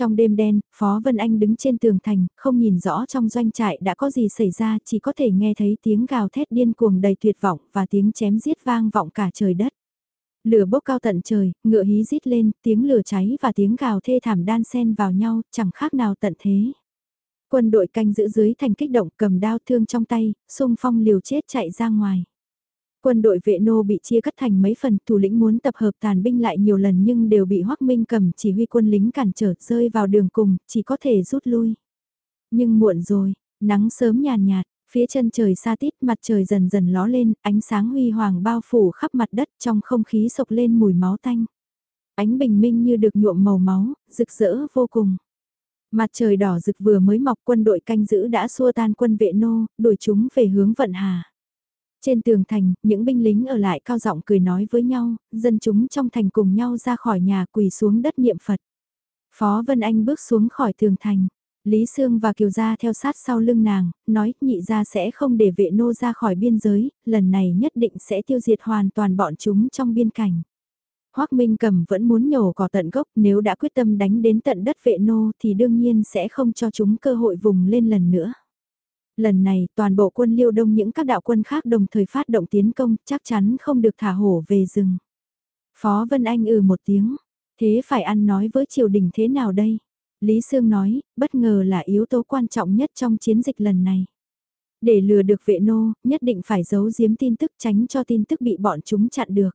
Trong đêm đen, Phó Vân Anh đứng trên tường thành, không nhìn rõ trong doanh trại đã có gì xảy ra, chỉ có thể nghe thấy tiếng gào thét điên cuồng đầy tuyệt vọng và tiếng chém giết vang vọng cả trời đất. Lửa bốc cao tận trời, ngựa hí rít lên, tiếng lửa cháy và tiếng gào thê thảm đan xen vào nhau, chẳng khác nào tận thế. Quân đội canh giữ dưới thành kích động cầm đao thương trong tay, xung phong liều chết chạy ra ngoài. Quân đội vệ nô bị chia cắt thành mấy phần, thủ lĩnh muốn tập hợp tàn binh lại nhiều lần nhưng đều bị Hoắc Minh cầm chỉ huy quân lính cản trở rơi vào đường cùng, chỉ có thể rút lui. Nhưng muộn rồi, nắng sớm nhàn nhạt, phía chân trời xa tít mặt trời dần dần ló lên, ánh sáng huy hoàng bao phủ khắp mặt đất trong không khí sộc lên mùi máu tanh. Ánh bình minh như được nhuộm màu máu, rực rỡ vô cùng. Mặt trời đỏ rực vừa mới mọc quân đội canh giữ đã xua tan quân vệ nô, đuổi chúng về hướng vận hà. Trên tường thành, những binh lính ở lại cao giọng cười nói với nhau, dân chúng trong thành cùng nhau ra khỏi nhà quỳ xuống đất niệm Phật. Phó Vân Anh bước xuống khỏi tường thành. Lý Sương và Kiều Gia theo sát sau lưng nàng, nói nhị gia sẽ không để vệ nô ra khỏi biên giới, lần này nhất định sẽ tiêu diệt hoàn toàn bọn chúng trong biên cảnh. Hoác Minh Cầm vẫn muốn nhổ cỏ tận gốc nếu đã quyết tâm đánh đến tận đất vệ nô thì đương nhiên sẽ không cho chúng cơ hội vùng lên lần nữa. Lần này toàn bộ quân liêu đông những các đạo quân khác đồng thời phát động tiến công chắc chắn không được thả hổ về rừng. Phó Vân Anh ừ một tiếng, thế phải ăn nói với triều đình thế nào đây? Lý Sương nói, bất ngờ là yếu tố quan trọng nhất trong chiến dịch lần này. Để lừa được vệ nô, nhất định phải giấu giếm tin tức tránh cho tin tức bị bọn chúng chặn được.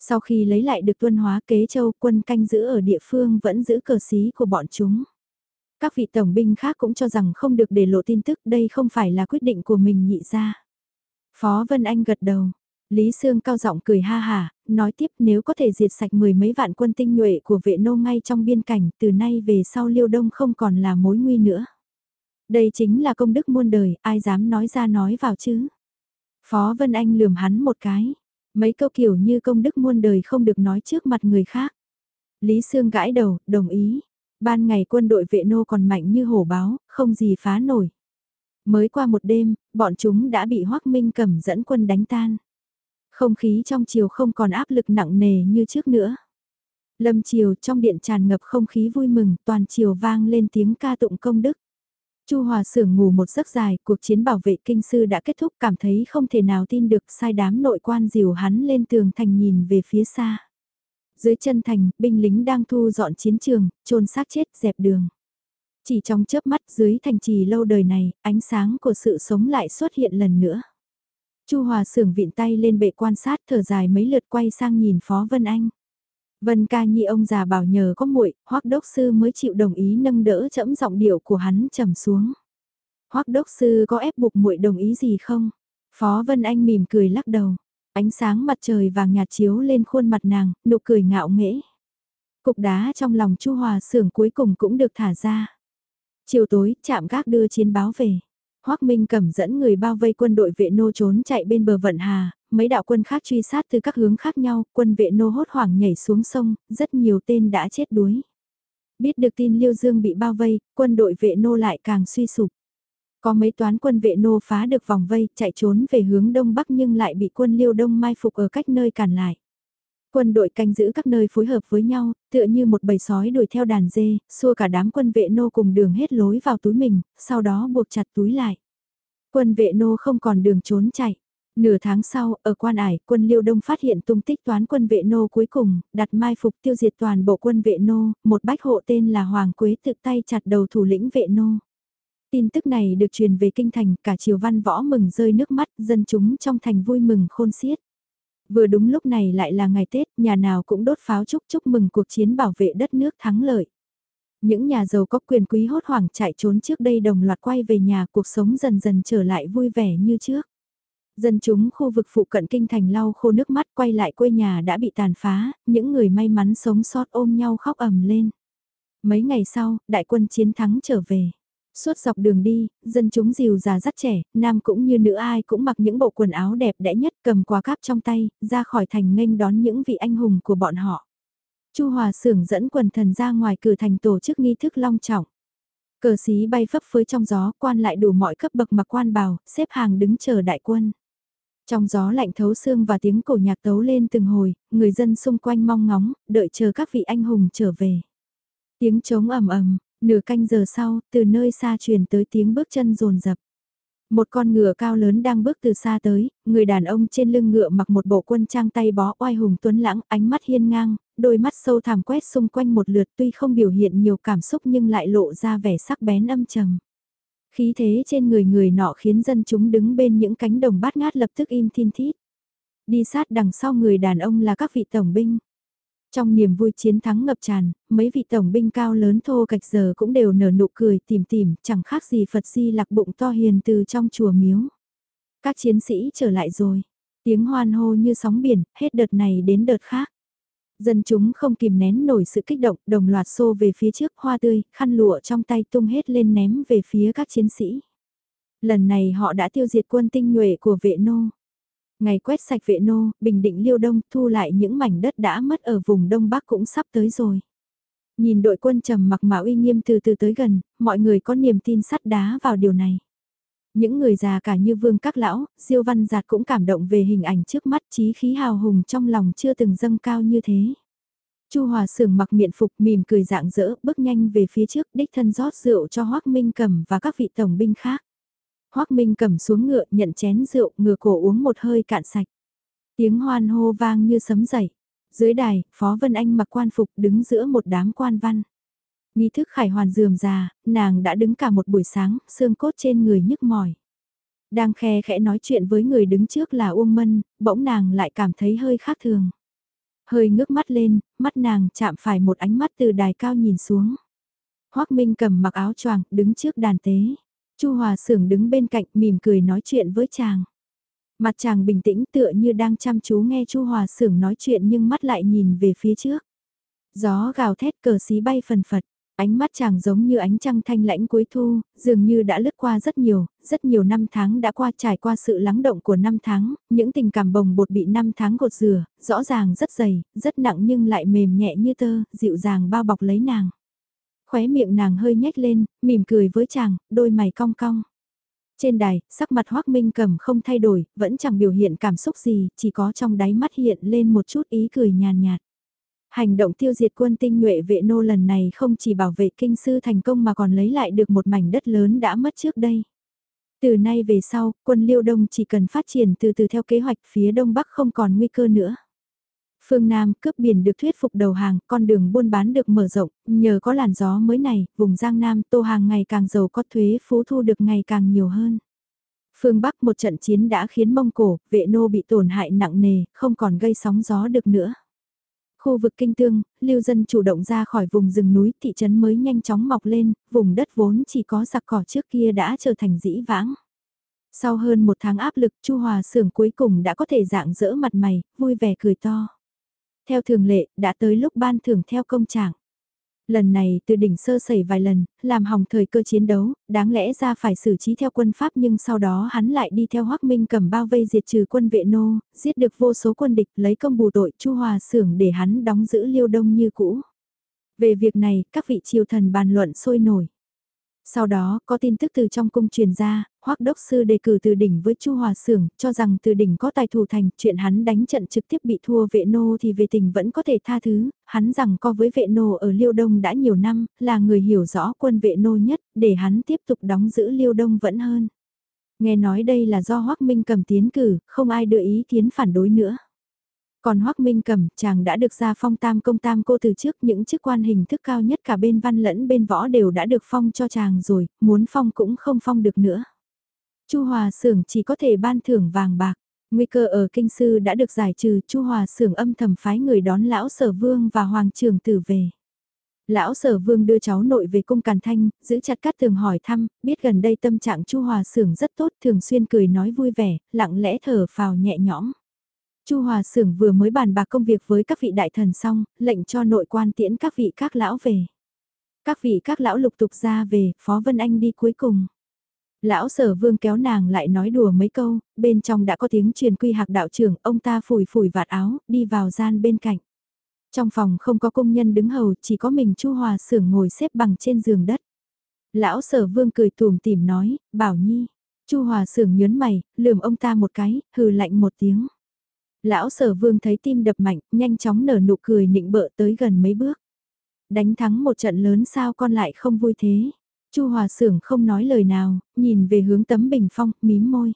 Sau khi lấy lại được tuân hóa kế châu quân canh giữ ở địa phương vẫn giữ cờ xí của bọn chúng. Các vị tổng binh khác cũng cho rằng không được để lộ tin tức đây không phải là quyết định của mình nhị ra. Phó Vân Anh gật đầu. Lý Sương cao giọng cười ha hà, nói tiếp nếu có thể diệt sạch mười mấy vạn quân tinh nhuệ của vệ nô ngay trong biên cảnh từ nay về sau liêu đông không còn là mối nguy nữa. Đây chính là công đức muôn đời, ai dám nói ra nói vào chứ. Phó Vân Anh lườm hắn một cái. Mấy câu kiểu như công đức muôn đời không được nói trước mặt người khác. Lý Sương gãi đầu, đồng ý. Ban ngày quân đội vệ nô còn mạnh như hổ báo, không gì phá nổi. Mới qua một đêm, bọn chúng đã bị Hoác Minh cầm dẫn quân đánh tan. Không khí trong chiều không còn áp lực nặng nề như trước nữa. Lâm chiều trong điện tràn ngập không khí vui mừng, toàn chiều vang lên tiếng ca tụng công đức. Chu Hòa Sưởng ngủ một giấc dài, cuộc chiến bảo vệ kinh sư đã kết thúc cảm thấy không thể nào tin được sai đám nội quan dìu hắn lên tường thành nhìn về phía xa. Dưới chân thành, binh lính đang thu dọn chiến trường, trôn xác chết dẹp đường. Chỉ trong chớp mắt dưới thành trì lâu đời này, ánh sáng của sự sống lại xuất hiện lần nữa. Chu Hòa Sưởng vịn tay lên bệ quan sát thở dài mấy lượt quay sang nhìn Phó Vân Anh. Vân ca nhi ông già bảo nhờ có muội, Hoắc đốc sư mới chịu đồng ý nâng đỡ chẫm giọng điệu của hắn trầm xuống. Hoắc đốc sư có ép buộc muội đồng ý gì không? Phó Vân Anh mỉm cười lắc đầu. Ánh sáng mặt trời vàng nhạt chiếu lên khuôn mặt nàng, nụ cười ngạo nghễ. Cục đá trong lòng Chu Hòa Sưởng cuối cùng cũng được thả ra. Chiều tối, chạm gác đưa chiến báo về. Hoắc Minh cầm dẫn người bao vây quân đội vệ nô trốn chạy bên bờ vận hà, mấy đạo quân khác truy sát từ các hướng khác nhau, quân vệ nô hốt hoảng nhảy xuống sông, rất nhiều tên đã chết đuối. Biết được tin Liêu Dương bị bao vây, quân đội vệ nô lại càng suy sụp. Có mấy toán quân vệ nô phá được vòng vây, chạy trốn về hướng đông bắc nhưng lại bị quân Liêu Đông mai phục ở cách nơi cản lại. Quân đội canh giữ các nơi phối hợp với nhau, tựa như một bầy sói đuổi theo đàn dê, xua cả đám quân vệ nô cùng đường hết lối vào túi mình, sau đó buộc chặt túi lại. Quân vệ nô không còn đường trốn chạy. Nửa tháng sau, ở quan ải, quân Liêu Đông phát hiện tung tích toán quân vệ nô cuối cùng, đặt mai phục tiêu diệt toàn bộ quân vệ nô, một bách hộ tên là Hoàng Quế tự tay chặt đầu thủ lĩnh vệ nô. Tin tức này được truyền về kinh thành, cả triều văn võ mừng rơi nước mắt, dân chúng trong thành vui mừng khôn xiết. Vừa đúng lúc này lại là ngày Tết, nhà nào cũng đốt pháo chúc chúc mừng cuộc chiến bảo vệ đất nước thắng lợi. Những nhà giàu có quyền quý hốt hoảng chạy trốn trước đây đồng loạt quay về nhà cuộc sống dần dần trở lại vui vẻ như trước. Dân chúng khu vực phụ cận kinh thành lau khô nước mắt quay lại quê nhà đã bị tàn phá, những người may mắn sống sót ôm nhau khóc ầm lên. Mấy ngày sau, đại quân chiến thắng trở về. Suốt dọc đường đi, dân chúng dìu già dắt trẻ, nam cũng như nữ ai cũng mặc những bộ quần áo đẹp đẽ nhất cầm quà cáp trong tay, ra khỏi thành nghênh đón những vị anh hùng của bọn họ. Chu Hòa Sưởng dẫn quần thần ra ngoài cửa thành tổ chức nghi thức long trọng. Cờ xí bay phấp phới trong gió, quan lại đủ mọi cấp bậc mặc quan bào, xếp hàng đứng chờ đại quân. Trong gió lạnh thấu xương và tiếng cổ nhạc tấu lên từng hồi, người dân xung quanh mong ngóng, đợi chờ các vị anh hùng trở về. Tiếng trống ầm ầm, Nửa canh giờ sau, từ nơi xa truyền tới tiếng bước chân rồn rập. Một con ngựa cao lớn đang bước từ xa tới, người đàn ông trên lưng ngựa mặc một bộ quân trang tay bó oai hùng tuấn lãng, ánh mắt hiên ngang, đôi mắt sâu thẳm quét xung quanh một lượt tuy không biểu hiện nhiều cảm xúc nhưng lại lộ ra vẻ sắc bén âm trầm. Khí thế trên người người nọ khiến dân chúng đứng bên những cánh đồng bát ngát lập tức im thiên thít. Đi sát đằng sau người đàn ông là các vị tổng binh. Trong niềm vui chiến thắng ngập tràn, mấy vị tổng binh cao lớn thô cạch giờ cũng đều nở nụ cười tìm tìm, chẳng khác gì Phật di lạc bụng to hiền từ trong chùa miếu. Các chiến sĩ trở lại rồi, tiếng hoan hô như sóng biển, hết đợt này đến đợt khác. Dân chúng không kìm nén nổi sự kích động, đồng loạt xô về phía trước, hoa tươi, khăn lụa trong tay tung hết lên ném về phía các chiến sĩ. Lần này họ đã tiêu diệt quân tinh nhuệ của vệ nô. Ngày quét sạch vệ nô, bình định liêu đông, thu lại những mảnh đất đã mất ở vùng đông bắc cũng sắp tới rồi. Nhìn đội quân trầm mặc mà uy nghiêm từ từ tới gần, mọi người có niềm tin sắt đá vào điều này. Những người già cả như vương các lão, diêu văn giạt cũng cảm động về hình ảnh trước mắt trí khí hào hùng trong lòng chưa từng dâng cao như thế. Chu Hòa Sưởng mặc miệng phục mỉm cười dạng dỡ, bước nhanh về phía trước, đích thân rót rượu cho Hoắc Minh Cầm và các vị tổng binh khác. Hoắc Minh Cầm xuống ngựa, nhận chén rượu, ngửa cổ uống một hơi cạn sạch. Tiếng hoan hô vang như sấm dậy. Dưới đài, Phó Vân Anh mặc quan phục đứng giữa một đám quan văn. Nghi thức khải hoàn dườm già, nàng đã đứng cả một buổi sáng, xương cốt trên người nhức mỏi. Đang khe khẽ nói chuyện với người đứng trước là Uông Mân, bỗng nàng lại cảm thấy hơi khác thường. Hơi ngước mắt lên, mắt nàng chạm phải một ánh mắt từ đài cao nhìn xuống. Hoác Minh cầm mặc áo choàng, đứng trước đàn tế. Chu Hòa Sưởng đứng bên cạnh mỉm cười nói chuyện với chàng. Mặt chàng bình tĩnh tựa như đang chăm chú nghe Chu Hòa Sưởng nói chuyện nhưng mắt lại nhìn về phía trước. Gió gào thét cờ xí bay phần phật. Ánh mắt chàng giống như ánh trăng thanh lãnh cuối thu, dường như đã lướt qua rất nhiều, rất nhiều năm tháng đã qua trải qua sự lắng động của năm tháng, những tình cảm bồng bột bị năm tháng gột rửa, rõ ràng rất dày, rất nặng nhưng lại mềm nhẹ như tơ, dịu dàng bao bọc lấy nàng. Khóe miệng nàng hơi nhếch lên, mỉm cười với chàng, đôi mày cong cong. Trên đài, sắc mặt Hoác Minh cầm không thay đổi, vẫn chẳng biểu hiện cảm xúc gì, chỉ có trong đáy mắt hiện lên một chút ý cười nhàn nhạt. Hành động tiêu diệt quân tinh nhuệ vệ nô lần này không chỉ bảo vệ kinh sư thành công mà còn lấy lại được một mảnh đất lớn đã mất trước đây. Từ nay về sau, quân liêu đông chỉ cần phát triển từ từ theo kế hoạch phía đông bắc không còn nguy cơ nữa. Phương Nam cướp biển được thuyết phục đầu hàng, con đường buôn bán được mở rộng, nhờ có làn gió mới này, vùng Giang Nam tô hàng ngày càng giàu có thuế phú thu được ngày càng nhiều hơn. Phương Bắc một trận chiến đã khiến Mông Cổ, vệ nô bị tổn hại nặng nề, không còn gây sóng gió được nữa. Khu vực kinh tương, lưu dân chủ động ra khỏi vùng rừng núi, thị trấn mới nhanh chóng mọc lên, vùng đất vốn chỉ có giặc cỏ trước kia đã trở thành dĩ vãng. Sau hơn một tháng áp lực, Chu Hòa Sưởng cuối cùng đã có thể dạng dỡ mặt mày, vui vẻ cười to. Theo thường lệ, đã tới lúc ban thưởng theo công trạng. Lần này từ đỉnh sơ sẩy vài lần, làm hỏng thời cơ chiến đấu, đáng lẽ ra phải xử trí theo quân Pháp nhưng sau đó hắn lại đi theo hoắc Minh cầm bao vây diệt trừ quân vệ nô, giết được vô số quân địch lấy công bù tội Chu Hòa xưởng để hắn đóng giữ liêu đông như cũ. Về việc này, các vị triều thần bàn luận sôi nổi. Sau đó, có tin tức từ trong cung truyền ra, Hoắc đốc sư đề cử từ đỉnh với Chu Hòa Sưởng, cho rằng từ đỉnh có tài thủ thành, chuyện hắn đánh trận trực tiếp bị thua vệ nô thì về tình vẫn có thể tha thứ, hắn rằng co với vệ nô ở Liêu Đông đã nhiều năm, là người hiểu rõ quân vệ nô nhất, để hắn tiếp tục đóng giữ Liêu Đông vẫn hơn. Nghe nói đây là do Hoắc Minh cầm tiến cử, không ai đưa ý kiến phản đối nữa. Còn Hoắc Minh Cẩm, chàng đã được ra phong tam công tam cô từ trước những chức quan hình thức cao nhất cả bên văn lẫn bên võ đều đã được phong cho chàng rồi, muốn phong cũng không phong được nữa. Chu Hòa Sưởng chỉ có thể ban thưởng vàng bạc. Nguy cơ ở kinh sư đã được giải trừ, Chu Hòa Sưởng âm thầm phái người đón lão Sở Vương và hoàng trường tử về. Lão Sở Vương đưa cháu nội về cung Càn Thanh, giữ chặt cát tường hỏi thăm, biết gần đây tâm trạng Chu Hòa Sưởng rất tốt, thường xuyên cười nói vui vẻ, lặng lẽ thở phào nhẹ nhõm. Chu Hòa Sưởng vừa mới bàn bạc công việc với các vị đại thần xong, lệnh cho nội quan tiễn các vị các lão về. Các vị các lão lục tục ra về, Phó Vân Anh đi cuối cùng. Lão sở vương kéo nàng lại nói đùa mấy câu, bên trong đã có tiếng truyền quy hạc đạo trưởng, ông ta phủi phủi vạt áo, đi vào gian bên cạnh. Trong phòng không có công nhân đứng hầu, chỉ có mình Chu Hòa Sưởng ngồi xếp bằng trên giường đất. Lão sở vương cười tùm tìm nói, bảo nhi. Chu Hòa Sưởng nhớn mày, lườm ông ta một cái, hừ lạnh một tiếng. Lão sở vương thấy tim đập mạnh, nhanh chóng nở nụ cười nịnh bợ tới gần mấy bước. Đánh thắng một trận lớn sao con lại không vui thế? Chu Hòa Sưởng không nói lời nào, nhìn về hướng tấm bình phong, mím môi.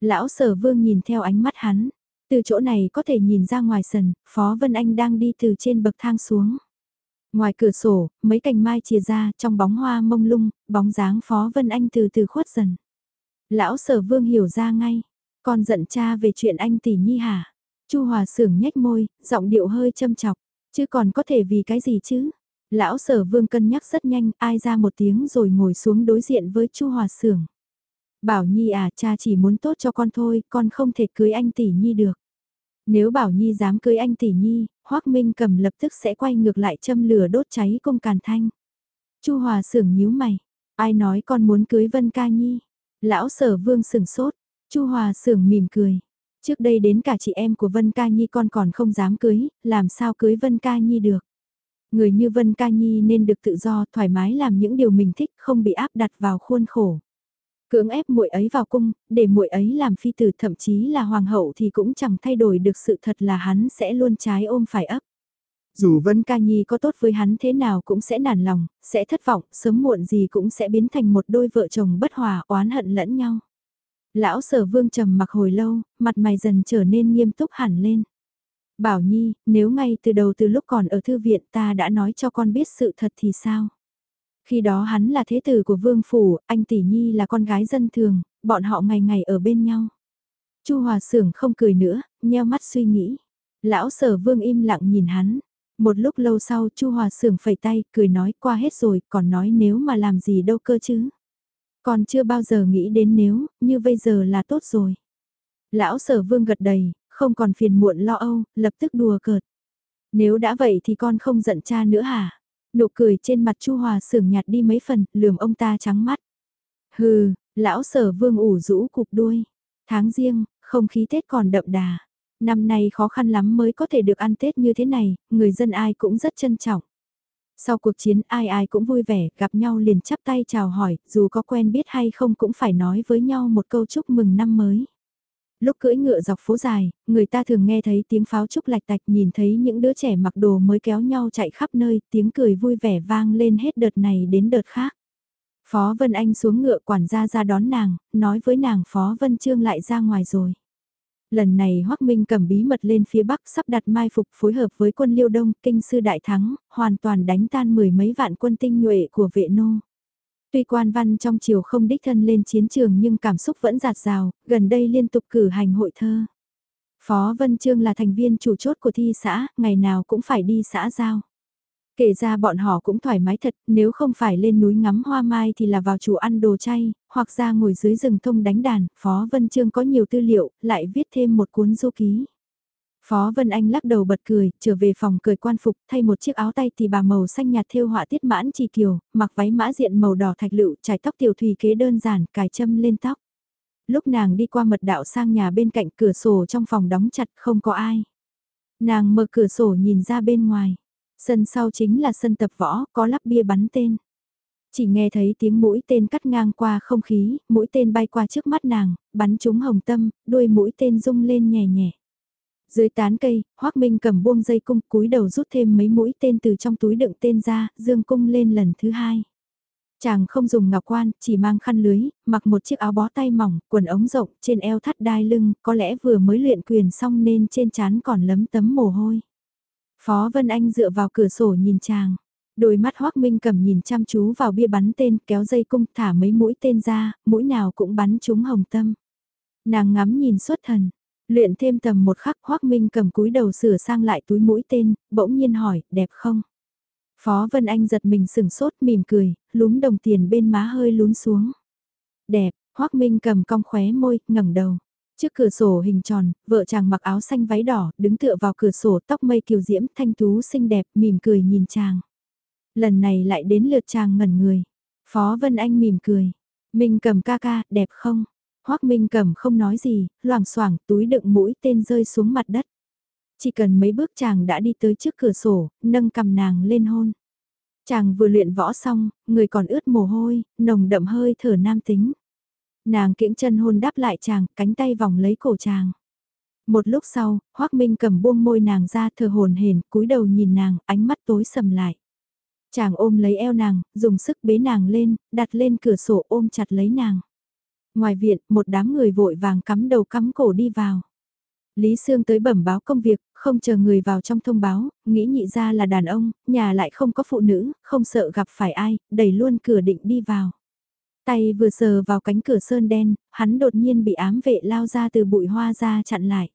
Lão sở vương nhìn theo ánh mắt hắn. Từ chỗ này có thể nhìn ra ngoài sân, Phó Vân Anh đang đi từ trên bậc thang xuống. Ngoài cửa sổ, mấy cành mai chia ra trong bóng hoa mông lung, bóng dáng Phó Vân Anh từ từ khuất dần. Lão sở vương hiểu ra ngay, con giận cha về chuyện anh tỷ nhi hả? Chu Hòa sưởng nhếch môi, giọng điệu hơi châm chọc, chứ còn có thể vì cái gì chứ? Lão sở vương cân nhắc rất nhanh, ai ra một tiếng rồi ngồi xuống đối diện với Chu Hòa sưởng. Bảo Nhi à, cha chỉ muốn tốt cho con thôi, con không thể cưới anh tỷ Nhi được. Nếu Bảo Nhi dám cưới anh tỷ Nhi, Hoác Minh cầm lập tức sẽ quay ngược lại châm lửa đốt cháy công càn thanh. Chu Hòa sưởng nhíu mày, ai nói con muốn cưới Vân Ca Nhi? Lão sở vương sừng sốt, Chu Hòa sưởng mỉm cười. Trước đây đến cả chị em của Vân Ca Nhi con còn không dám cưới, làm sao cưới Vân Ca Nhi được. Người như Vân Ca Nhi nên được tự do, thoải mái làm những điều mình thích, không bị áp đặt vào khuôn khổ. Cưỡng ép muội ấy vào cung, để muội ấy làm phi tử thậm chí là hoàng hậu thì cũng chẳng thay đổi được sự thật là hắn sẽ luôn trái ôm phải ấp. Dù Vân Ca Nhi có tốt với hắn thế nào cũng sẽ nản lòng, sẽ thất vọng, sớm muộn gì cũng sẽ biến thành một đôi vợ chồng bất hòa oán hận lẫn nhau. Lão sở vương trầm mặc hồi lâu, mặt mày dần trở nên nghiêm túc hẳn lên. Bảo Nhi, nếu ngay từ đầu từ lúc còn ở thư viện ta đã nói cho con biết sự thật thì sao? Khi đó hắn là thế tử của vương phủ, anh tỷ nhi là con gái dân thường, bọn họ ngày ngày ở bên nhau. Chu Hòa Sưởng không cười nữa, nheo mắt suy nghĩ. Lão Sở Vương im lặng nhìn hắn. Một lúc lâu sau Chu Hòa Sưởng phẩy tay, cười nói qua hết rồi, còn nói nếu mà làm gì đâu cơ chứ. Còn chưa bao giờ nghĩ đến nếu, như bây giờ là tốt rồi. Lão Sở Vương gật đầy, không còn phiền muộn lo âu, lập tức đùa cợt. Nếu đã vậy thì con không giận cha nữa hả? Nụ cười trên mặt Chu Hòa sưởng nhạt đi mấy phần, lườm ông ta trắng mắt. Hừ, lão sở vương ủ rũ cục đuôi. Tháng riêng, không khí Tết còn đậm đà. Năm nay khó khăn lắm mới có thể được ăn Tết như thế này, người dân ai cũng rất trân trọng. Sau cuộc chiến ai ai cũng vui vẻ, gặp nhau liền chắp tay chào hỏi, dù có quen biết hay không cũng phải nói với nhau một câu chúc mừng năm mới. Lúc cưỡi ngựa dọc phố dài, người ta thường nghe thấy tiếng pháo trúc lạch tạch nhìn thấy những đứa trẻ mặc đồ mới kéo nhau chạy khắp nơi, tiếng cười vui vẻ vang lên hết đợt này đến đợt khác. Phó Vân Anh xuống ngựa quản gia ra đón nàng, nói với nàng Phó Vân Trương lại ra ngoài rồi. Lần này Hoắc Minh cầm bí mật lên phía Bắc sắp đặt mai phục phối hợp với quân Liêu Đông, kinh sư đại thắng, hoàn toàn đánh tan mười mấy vạn quân tinh nhuệ của vệ nô. Tuy quan văn trong triều không đích thân lên chiến trường nhưng cảm xúc vẫn giạt rào, gần đây liên tục cử hành hội thơ. Phó Vân Trương là thành viên chủ chốt của thi xã, ngày nào cũng phải đi xã giao. Kể ra bọn họ cũng thoải mái thật, nếu không phải lên núi ngắm hoa mai thì là vào chùa ăn đồ chay, hoặc ra ngồi dưới rừng thông đánh đàn, Phó Vân Trương có nhiều tư liệu, lại viết thêm một cuốn du ký. Phó Vân Anh lắc đầu bật cười, trở về phòng cười quan phục, thay một chiếc áo tay thì bà màu xanh nhạt thêu họa tiết mãn chi kiều, mặc váy mã diện màu đỏ thạch lựu, trải tóc tiểu thùy kế đơn giản, cài châm lên tóc. Lúc nàng đi qua mật đạo sang nhà bên cạnh cửa sổ trong phòng đóng chặt không có ai. Nàng mở cửa sổ nhìn ra bên ngoài. Sân sau chính là sân tập võ, có lắp bia bắn tên. Chỉ nghe thấy tiếng mũi tên cắt ngang qua không khí, mũi tên bay qua trước mắt nàng, bắn trúng hồng tâm, đuôi mũi tên rung lên nhẹ nhẹ. Dưới tán cây, Hoác Minh cầm buông dây cung cúi đầu rút thêm mấy mũi tên từ trong túi đựng tên ra, dương cung lên lần thứ hai. Chàng không dùng ngọc quan, chỉ mang khăn lưới, mặc một chiếc áo bó tay mỏng, quần ống rộng, trên eo thắt đai lưng, có lẽ vừa mới luyện quyền xong nên trên trán còn lấm tấm mồ hôi. Phó Vân Anh dựa vào cửa sổ nhìn chàng. Đôi mắt Hoác Minh cầm nhìn chăm chú vào bia bắn tên, kéo dây cung, thả mấy mũi tên ra, mũi nào cũng bắn trúng hồng tâm. Nàng ngắm nhìn xuất thần, Luyện thêm tầm một khắc Hoác Minh cầm cúi đầu sửa sang lại túi mũi tên, bỗng nhiên hỏi, đẹp không? Phó Vân Anh giật mình sừng sốt mỉm cười, lúm đồng tiền bên má hơi lún xuống. Đẹp, Hoác Minh cầm cong khóe môi, ngẩng đầu. Trước cửa sổ hình tròn, vợ chàng mặc áo xanh váy đỏ, đứng tựa vào cửa sổ tóc mây kiều diễm, thanh tú xinh đẹp, mỉm cười nhìn chàng. Lần này lại đến lượt chàng ngẩn người. Phó Vân Anh mỉm cười. minh cầm ca ca, đẹp không? Hoác Minh cầm không nói gì, loảng xoảng túi đựng mũi tên rơi xuống mặt đất. Chỉ cần mấy bước chàng đã đi tới trước cửa sổ, nâng cầm nàng lên hôn. Chàng vừa luyện võ xong, người còn ướt mồ hôi, nồng đậm hơi thở nam tính. Nàng kiễng chân hôn đáp lại chàng, cánh tay vòng lấy cổ chàng. Một lúc sau, Hoác Minh cầm buông môi nàng ra thờ hồn hển, cúi đầu nhìn nàng, ánh mắt tối sầm lại. Chàng ôm lấy eo nàng, dùng sức bế nàng lên, đặt lên cửa sổ ôm chặt lấy nàng. Ngoài viện, một đám người vội vàng cắm đầu cắm cổ đi vào. Lý Sương tới bẩm báo công việc, Không chờ người vào trong thông báo, nghĩ nhị ra là đàn ông, nhà lại không có phụ nữ, không sợ gặp phải ai, đẩy luôn cửa định đi vào. Tay vừa sờ vào cánh cửa sơn đen, hắn đột nhiên bị ám vệ lao ra từ bụi hoa ra chặn lại.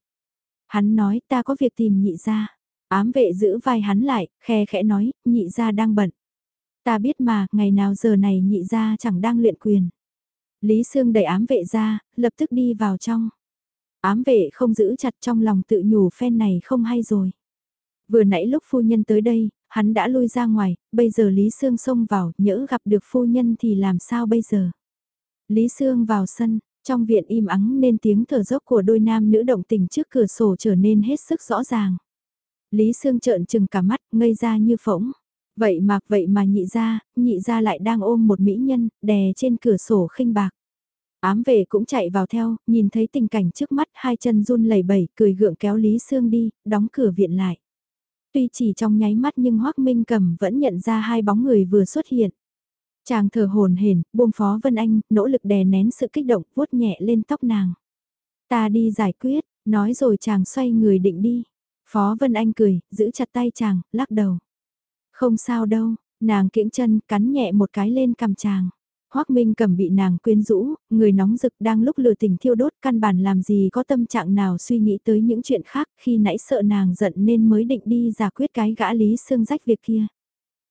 Hắn nói ta có việc tìm nhị ra. Ám vệ giữ vai hắn lại, khe khẽ nói, nhị ra đang bận. Ta biết mà, ngày nào giờ này nhị ra chẳng đang luyện quyền. Lý Sương đẩy ám vệ ra, lập tức đi vào trong. Ám vệ không giữ chặt trong lòng tự nhủ phen này không hay rồi. Vừa nãy lúc phu nhân tới đây, hắn đã lui ra ngoài, bây giờ Lý Sương xông vào, nhỡ gặp được phu nhân thì làm sao bây giờ? Lý Sương vào sân, trong viện im ắng nên tiếng thở dốc của đôi nam nữ động tình trước cửa sổ trở nên hết sức rõ ràng. Lý Sương trợn trừng cả mắt, ngây ra như phỗng. Vậy mà, vậy mà nhị ra, nhị ra lại đang ôm một mỹ nhân, đè trên cửa sổ khinh bạc. Ám vệ cũng chạy vào theo, nhìn thấy tình cảnh trước mắt hai chân run lẩy bẩy, cười gượng kéo Lý Sương đi, đóng cửa viện lại. Tuy chỉ trong nháy mắt nhưng Hoác Minh Cầm vẫn nhận ra hai bóng người vừa xuất hiện. Chàng thở hồn hển, buông phó Vân Anh, nỗ lực đè nén sự kích động, vuốt nhẹ lên tóc nàng. Ta đi giải quyết, nói rồi chàng xoay người định đi. Phó Vân Anh cười, giữ chặt tay chàng, lắc đầu. Không sao đâu, nàng kiễng chân, cắn nhẹ một cái lên cằm chàng. Hoác Minh cầm bị nàng quyến rũ, người nóng rực đang lúc lừa tình thiêu đốt căn bản làm gì có tâm trạng nào suy nghĩ tới những chuyện khác khi nãy sợ nàng giận nên mới định đi giải quyết cái gã lý xương rách việc kia.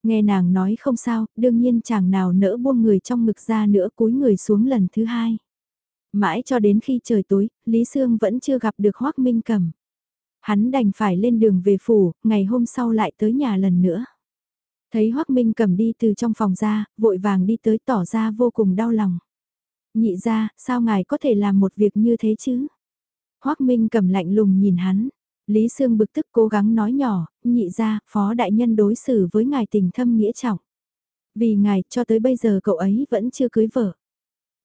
Nghe nàng nói không sao, đương nhiên chàng nào nỡ buông người trong ngực ra nữa cúi người xuống lần thứ hai. Mãi cho đến khi trời tối, Lý Sương vẫn chưa gặp được Hoác Minh cầm. Hắn đành phải lên đường về phủ, ngày hôm sau lại tới nhà lần nữa. Thấy Hoác Minh cầm đi từ trong phòng ra, vội vàng đi tới tỏ ra vô cùng đau lòng. Nhị ra, sao ngài có thể làm một việc như thế chứ? Hoác Minh cầm lạnh lùng nhìn hắn. Lý Sương bực tức cố gắng nói nhỏ, nhị ra, phó đại nhân đối xử với ngài tình thâm nghĩa trọng. Vì ngài, cho tới bây giờ cậu ấy vẫn chưa cưới vợ.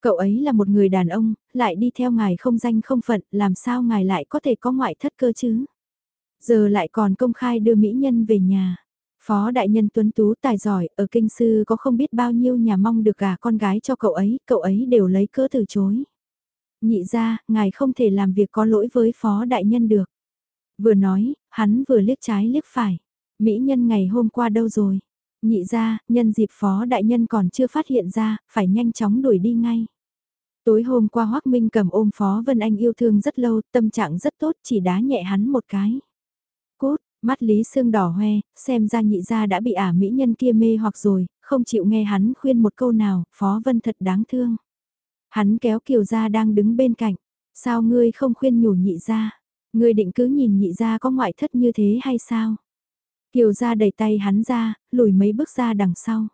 Cậu ấy là một người đàn ông, lại đi theo ngài không danh không phận, làm sao ngài lại có thể có ngoại thất cơ chứ? Giờ lại còn công khai đưa mỹ nhân về nhà. Phó đại nhân tuấn tú tài giỏi, ở kinh sư có không biết bao nhiêu nhà mong được gả con gái cho cậu ấy, cậu ấy đều lấy cỡ từ chối. Nhị ra, ngài không thể làm việc có lỗi với phó đại nhân được. Vừa nói, hắn vừa liếc trái liếc phải. Mỹ nhân ngày hôm qua đâu rồi? Nhị ra, nhân dịp phó đại nhân còn chưa phát hiện ra, phải nhanh chóng đuổi đi ngay. Tối hôm qua Hoác Minh cầm ôm Phó Vân Anh yêu thương rất lâu, tâm trạng rất tốt, chỉ đá nhẹ hắn một cái. Cốt, Mắt Lý Sương đỏ hoe, xem ra nhị gia đã bị ả mỹ nhân kia mê hoặc rồi, không chịu nghe hắn khuyên một câu nào, Phó Vân thật đáng thương. Hắn kéo Kiều gia đang đứng bên cạnh, sao ngươi không khuyên nhủ nhị gia, ngươi định cứ nhìn nhị gia có ngoại thất như thế hay sao? Kiều gia đẩy tay hắn ra, lùi mấy bước ra đằng sau.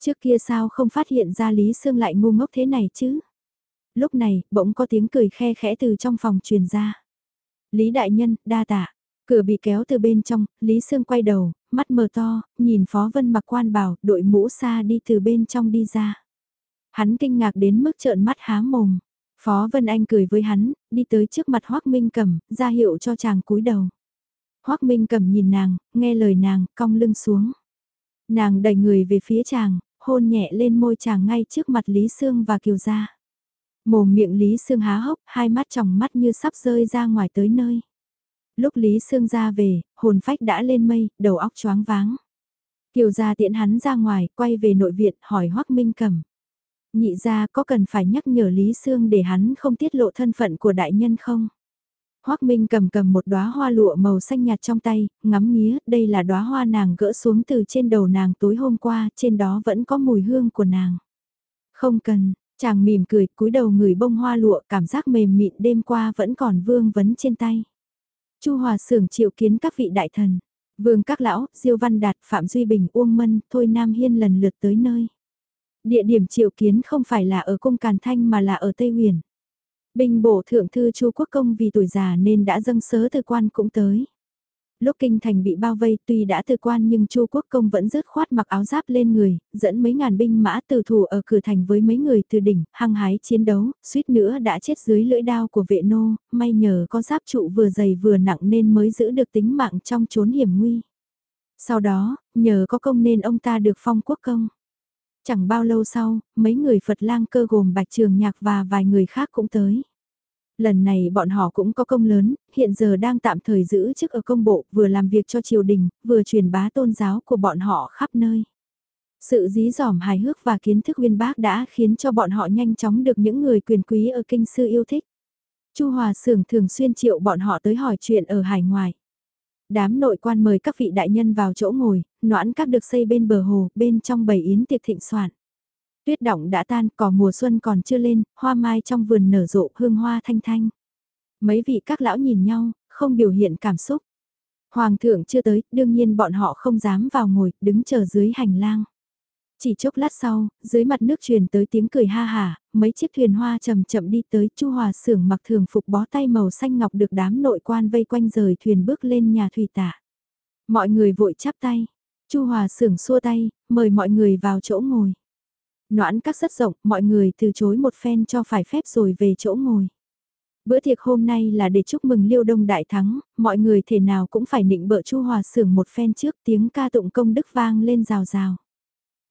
Trước kia sao không phát hiện ra Lý Sương lại ngu ngốc thế này chứ? Lúc này, bỗng có tiếng cười khe khẽ từ trong phòng truyền ra. Lý Đại Nhân, đa tạ. Cửa bị kéo từ bên trong, Lý Sương quay đầu, mắt mờ to, nhìn Phó Vân mặc quan bảo, đội mũ xa đi từ bên trong đi ra. Hắn kinh ngạc đến mức trợn mắt há mồm. Phó Vân Anh cười với hắn, đi tới trước mặt Hoác Minh Cẩm, ra hiệu cho chàng cúi đầu. Hoác Minh Cẩm nhìn nàng, nghe lời nàng, cong lưng xuống. Nàng đẩy người về phía chàng, hôn nhẹ lên môi chàng ngay trước mặt Lý Sương và Kiều Gia. Mồm miệng Lý Sương há hốc, hai mắt tròng mắt như sắp rơi ra ngoài tới nơi. Lúc Lý Sương ra về, hồn phách đã lên mây, đầu óc choáng váng. Kiều gia tiện hắn ra ngoài, quay về nội viện, hỏi Hoắc Minh Cầm. Nhị gia có cần phải nhắc nhở Lý Sương để hắn không tiết lộ thân phận của đại nhân không? Hoắc Minh cầm cầm một đóa hoa lụa màu xanh nhạt trong tay, ngắm nghía, đây là đóa hoa nàng gỡ xuống từ trên đầu nàng tối hôm qua, trên đó vẫn có mùi hương của nàng. Không cần, chàng mỉm cười, cúi đầu người bông hoa lụa, cảm giác mềm mịn đêm qua vẫn còn vương vấn trên tay. Chu Hòa Sưởng triệu kiến các vị đại thần, Vương Các Lão, Diêu Văn Đạt, Phạm Duy Bình, Uông Mân, Thôi Nam Hiên lần lượt tới nơi. Địa điểm triệu kiến không phải là ở cung Càn Thanh mà là ở Tây Huyền. Bình bổ thượng thư Chu Quốc Công vì tuổi già nên đã dâng sớ từ quan cũng tới. Lúc kinh thành bị bao vây tuy đã từ quan nhưng Chu Quốc Công vẫn rớt khoát mặc áo giáp lên người, dẫn mấy ngàn binh mã từ thủ ở cửa thành với mấy người từ đỉnh, hăng hái chiến đấu, suýt nữa đã chết dưới lưỡi đao của vệ nô, may nhờ có giáp trụ vừa dày vừa nặng nên mới giữ được tính mạng trong chốn hiểm nguy. Sau đó, nhờ có công nên ông ta được phong quốc công. Chẳng bao lâu sau, mấy người Phật lang cơ gồm Bạch Trường Nhạc và vài người khác cũng tới. Lần này bọn họ cũng có công lớn, hiện giờ đang tạm thời giữ chức ở công bộ, vừa làm việc cho triều đình, vừa truyền bá tôn giáo của bọn họ khắp nơi. Sự dí dỏm hài hước và kiến thức uyên bác đã khiến cho bọn họ nhanh chóng được những người quyền quý ở kinh sư yêu thích. Chu Hòa Sưởng thường xuyên triệu bọn họ tới hỏi chuyện ở hải ngoại. Đám nội quan mời các vị đại nhân vào chỗ ngồi, noãn các được xây bên bờ hồ, bên trong bầy yến tiệc thịnh soạn. Tuyết động đã tan, cỏ mùa xuân còn chưa lên, hoa mai trong vườn nở rộ hương hoa thanh thanh. Mấy vị các lão nhìn nhau, không biểu hiện cảm xúc. Hoàng thượng chưa tới, đương nhiên bọn họ không dám vào ngồi, đứng chờ dưới hành lang. Chỉ chốc lát sau, dưới mặt nước truyền tới tiếng cười ha hà, mấy chiếc thuyền hoa chậm chậm đi tới Chu Hòa Sưởng mặc thường phục bó tay màu xanh ngọc được đám nội quan vây quanh rời thuyền bước lên nhà thủy tả. Mọi người vội chắp tay. Chu Hòa Sưởng xua tay, mời mọi người vào chỗ ngồi. Noãn các rất rộng, mọi người từ chối một phen cho phải phép rồi về chỗ ngồi. Bữa tiệc hôm nay là để chúc mừng Liêu Đông đại thắng, mọi người thể nào cũng phải nịnh bợ Chu Hòa Sưởng một phen trước tiếng ca tụng công đức vang lên rào rào.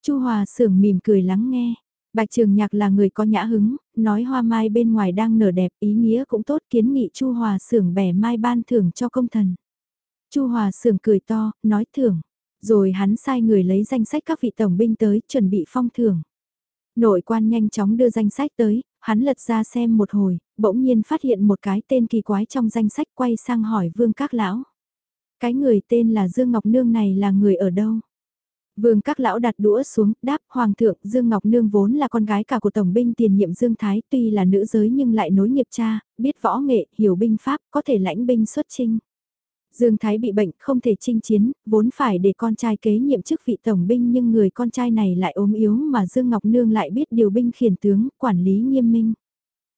Chu Hòa Sưởng mỉm cười lắng nghe. Bạch Trường Nhạc là người có nhã hứng, nói hoa mai bên ngoài đang nở đẹp, ý nghĩa cũng tốt kiến nghị Chu Hòa Sưởng bẻ mai ban thưởng cho công thần. Chu Hòa Sưởng cười to, nói thưởng, rồi hắn sai người lấy danh sách các vị tổng binh tới, chuẩn bị phong thưởng. Nội quan nhanh chóng đưa danh sách tới, hắn lật ra xem một hồi, bỗng nhiên phát hiện một cái tên kỳ quái trong danh sách quay sang hỏi vương các lão. Cái người tên là Dương Ngọc Nương này là người ở đâu? Vương các lão đặt đũa xuống, đáp Hoàng thượng Dương Ngọc Nương vốn là con gái cả của Tổng binh tiền nhiệm Dương Thái tuy là nữ giới nhưng lại nối nghiệp cha, biết võ nghệ, hiểu binh pháp, có thể lãnh binh xuất chinh. Dương Thái bị bệnh không thể chinh chiến, vốn phải để con trai kế nhiệm chức vị tổng binh nhưng người con trai này lại ốm yếu mà Dương Ngọc Nương lại biết điều binh khiển tướng, quản lý nghiêm minh.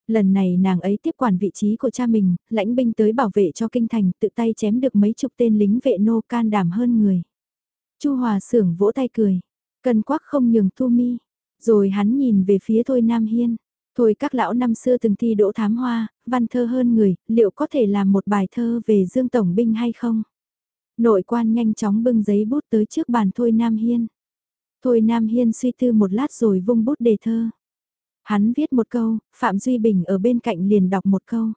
Lần này nàng ấy tiếp quản vị trí của cha mình, lãnh binh tới bảo vệ cho kinh thành, tự tay chém được mấy chục tên lính vệ nô can đảm hơn người. Chu Hòa sưởng vỗ tay cười, cần quắc không nhường tu mi, rồi hắn nhìn về phía Thôi Nam Hiên. Thôi các lão năm xưa từng thi đỗ thám hoa, văn thơ hơn người, liệu có thể làm một bài thơ về Dương Tổng Binh hay không? Nội quan nhanh chóng bưng giấy bút tới trước bàn Thôi Nam Hiên. Thôi Nam Hiên suy tư một lát rồi vung bút đề thơ. Hắn viết một câu, Phạm Duy Bình ở bên cạnh liền đọc một câu.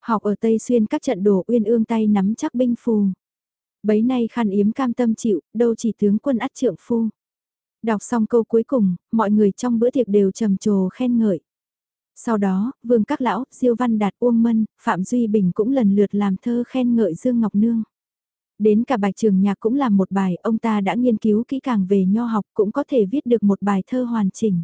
Học ở Tây Xuyên các trận đồ uyên ương tay nắm chắc binh phù. Bấy nay khăn yếm cam tâm chịu, đâu chỉ tướng quân ắt trượng phu. Đọc xong câu cuối cùng, mọi người trong bữa tiệc đều trầm trồ khen ngợi. Sau đó, Vương Các Lão, Diêu Văn Đạt Uông Mân, Phạm Duy Bình cũng lần lượt làm thơ khen ngợi Dương Ngọc Nương. Đến cả bạch trường nhạc cũng làm một bài, ông ta đã nghiên cứu kỹ càng về nho học cũng có thể viết được một bài thơ hoàn chỉnh.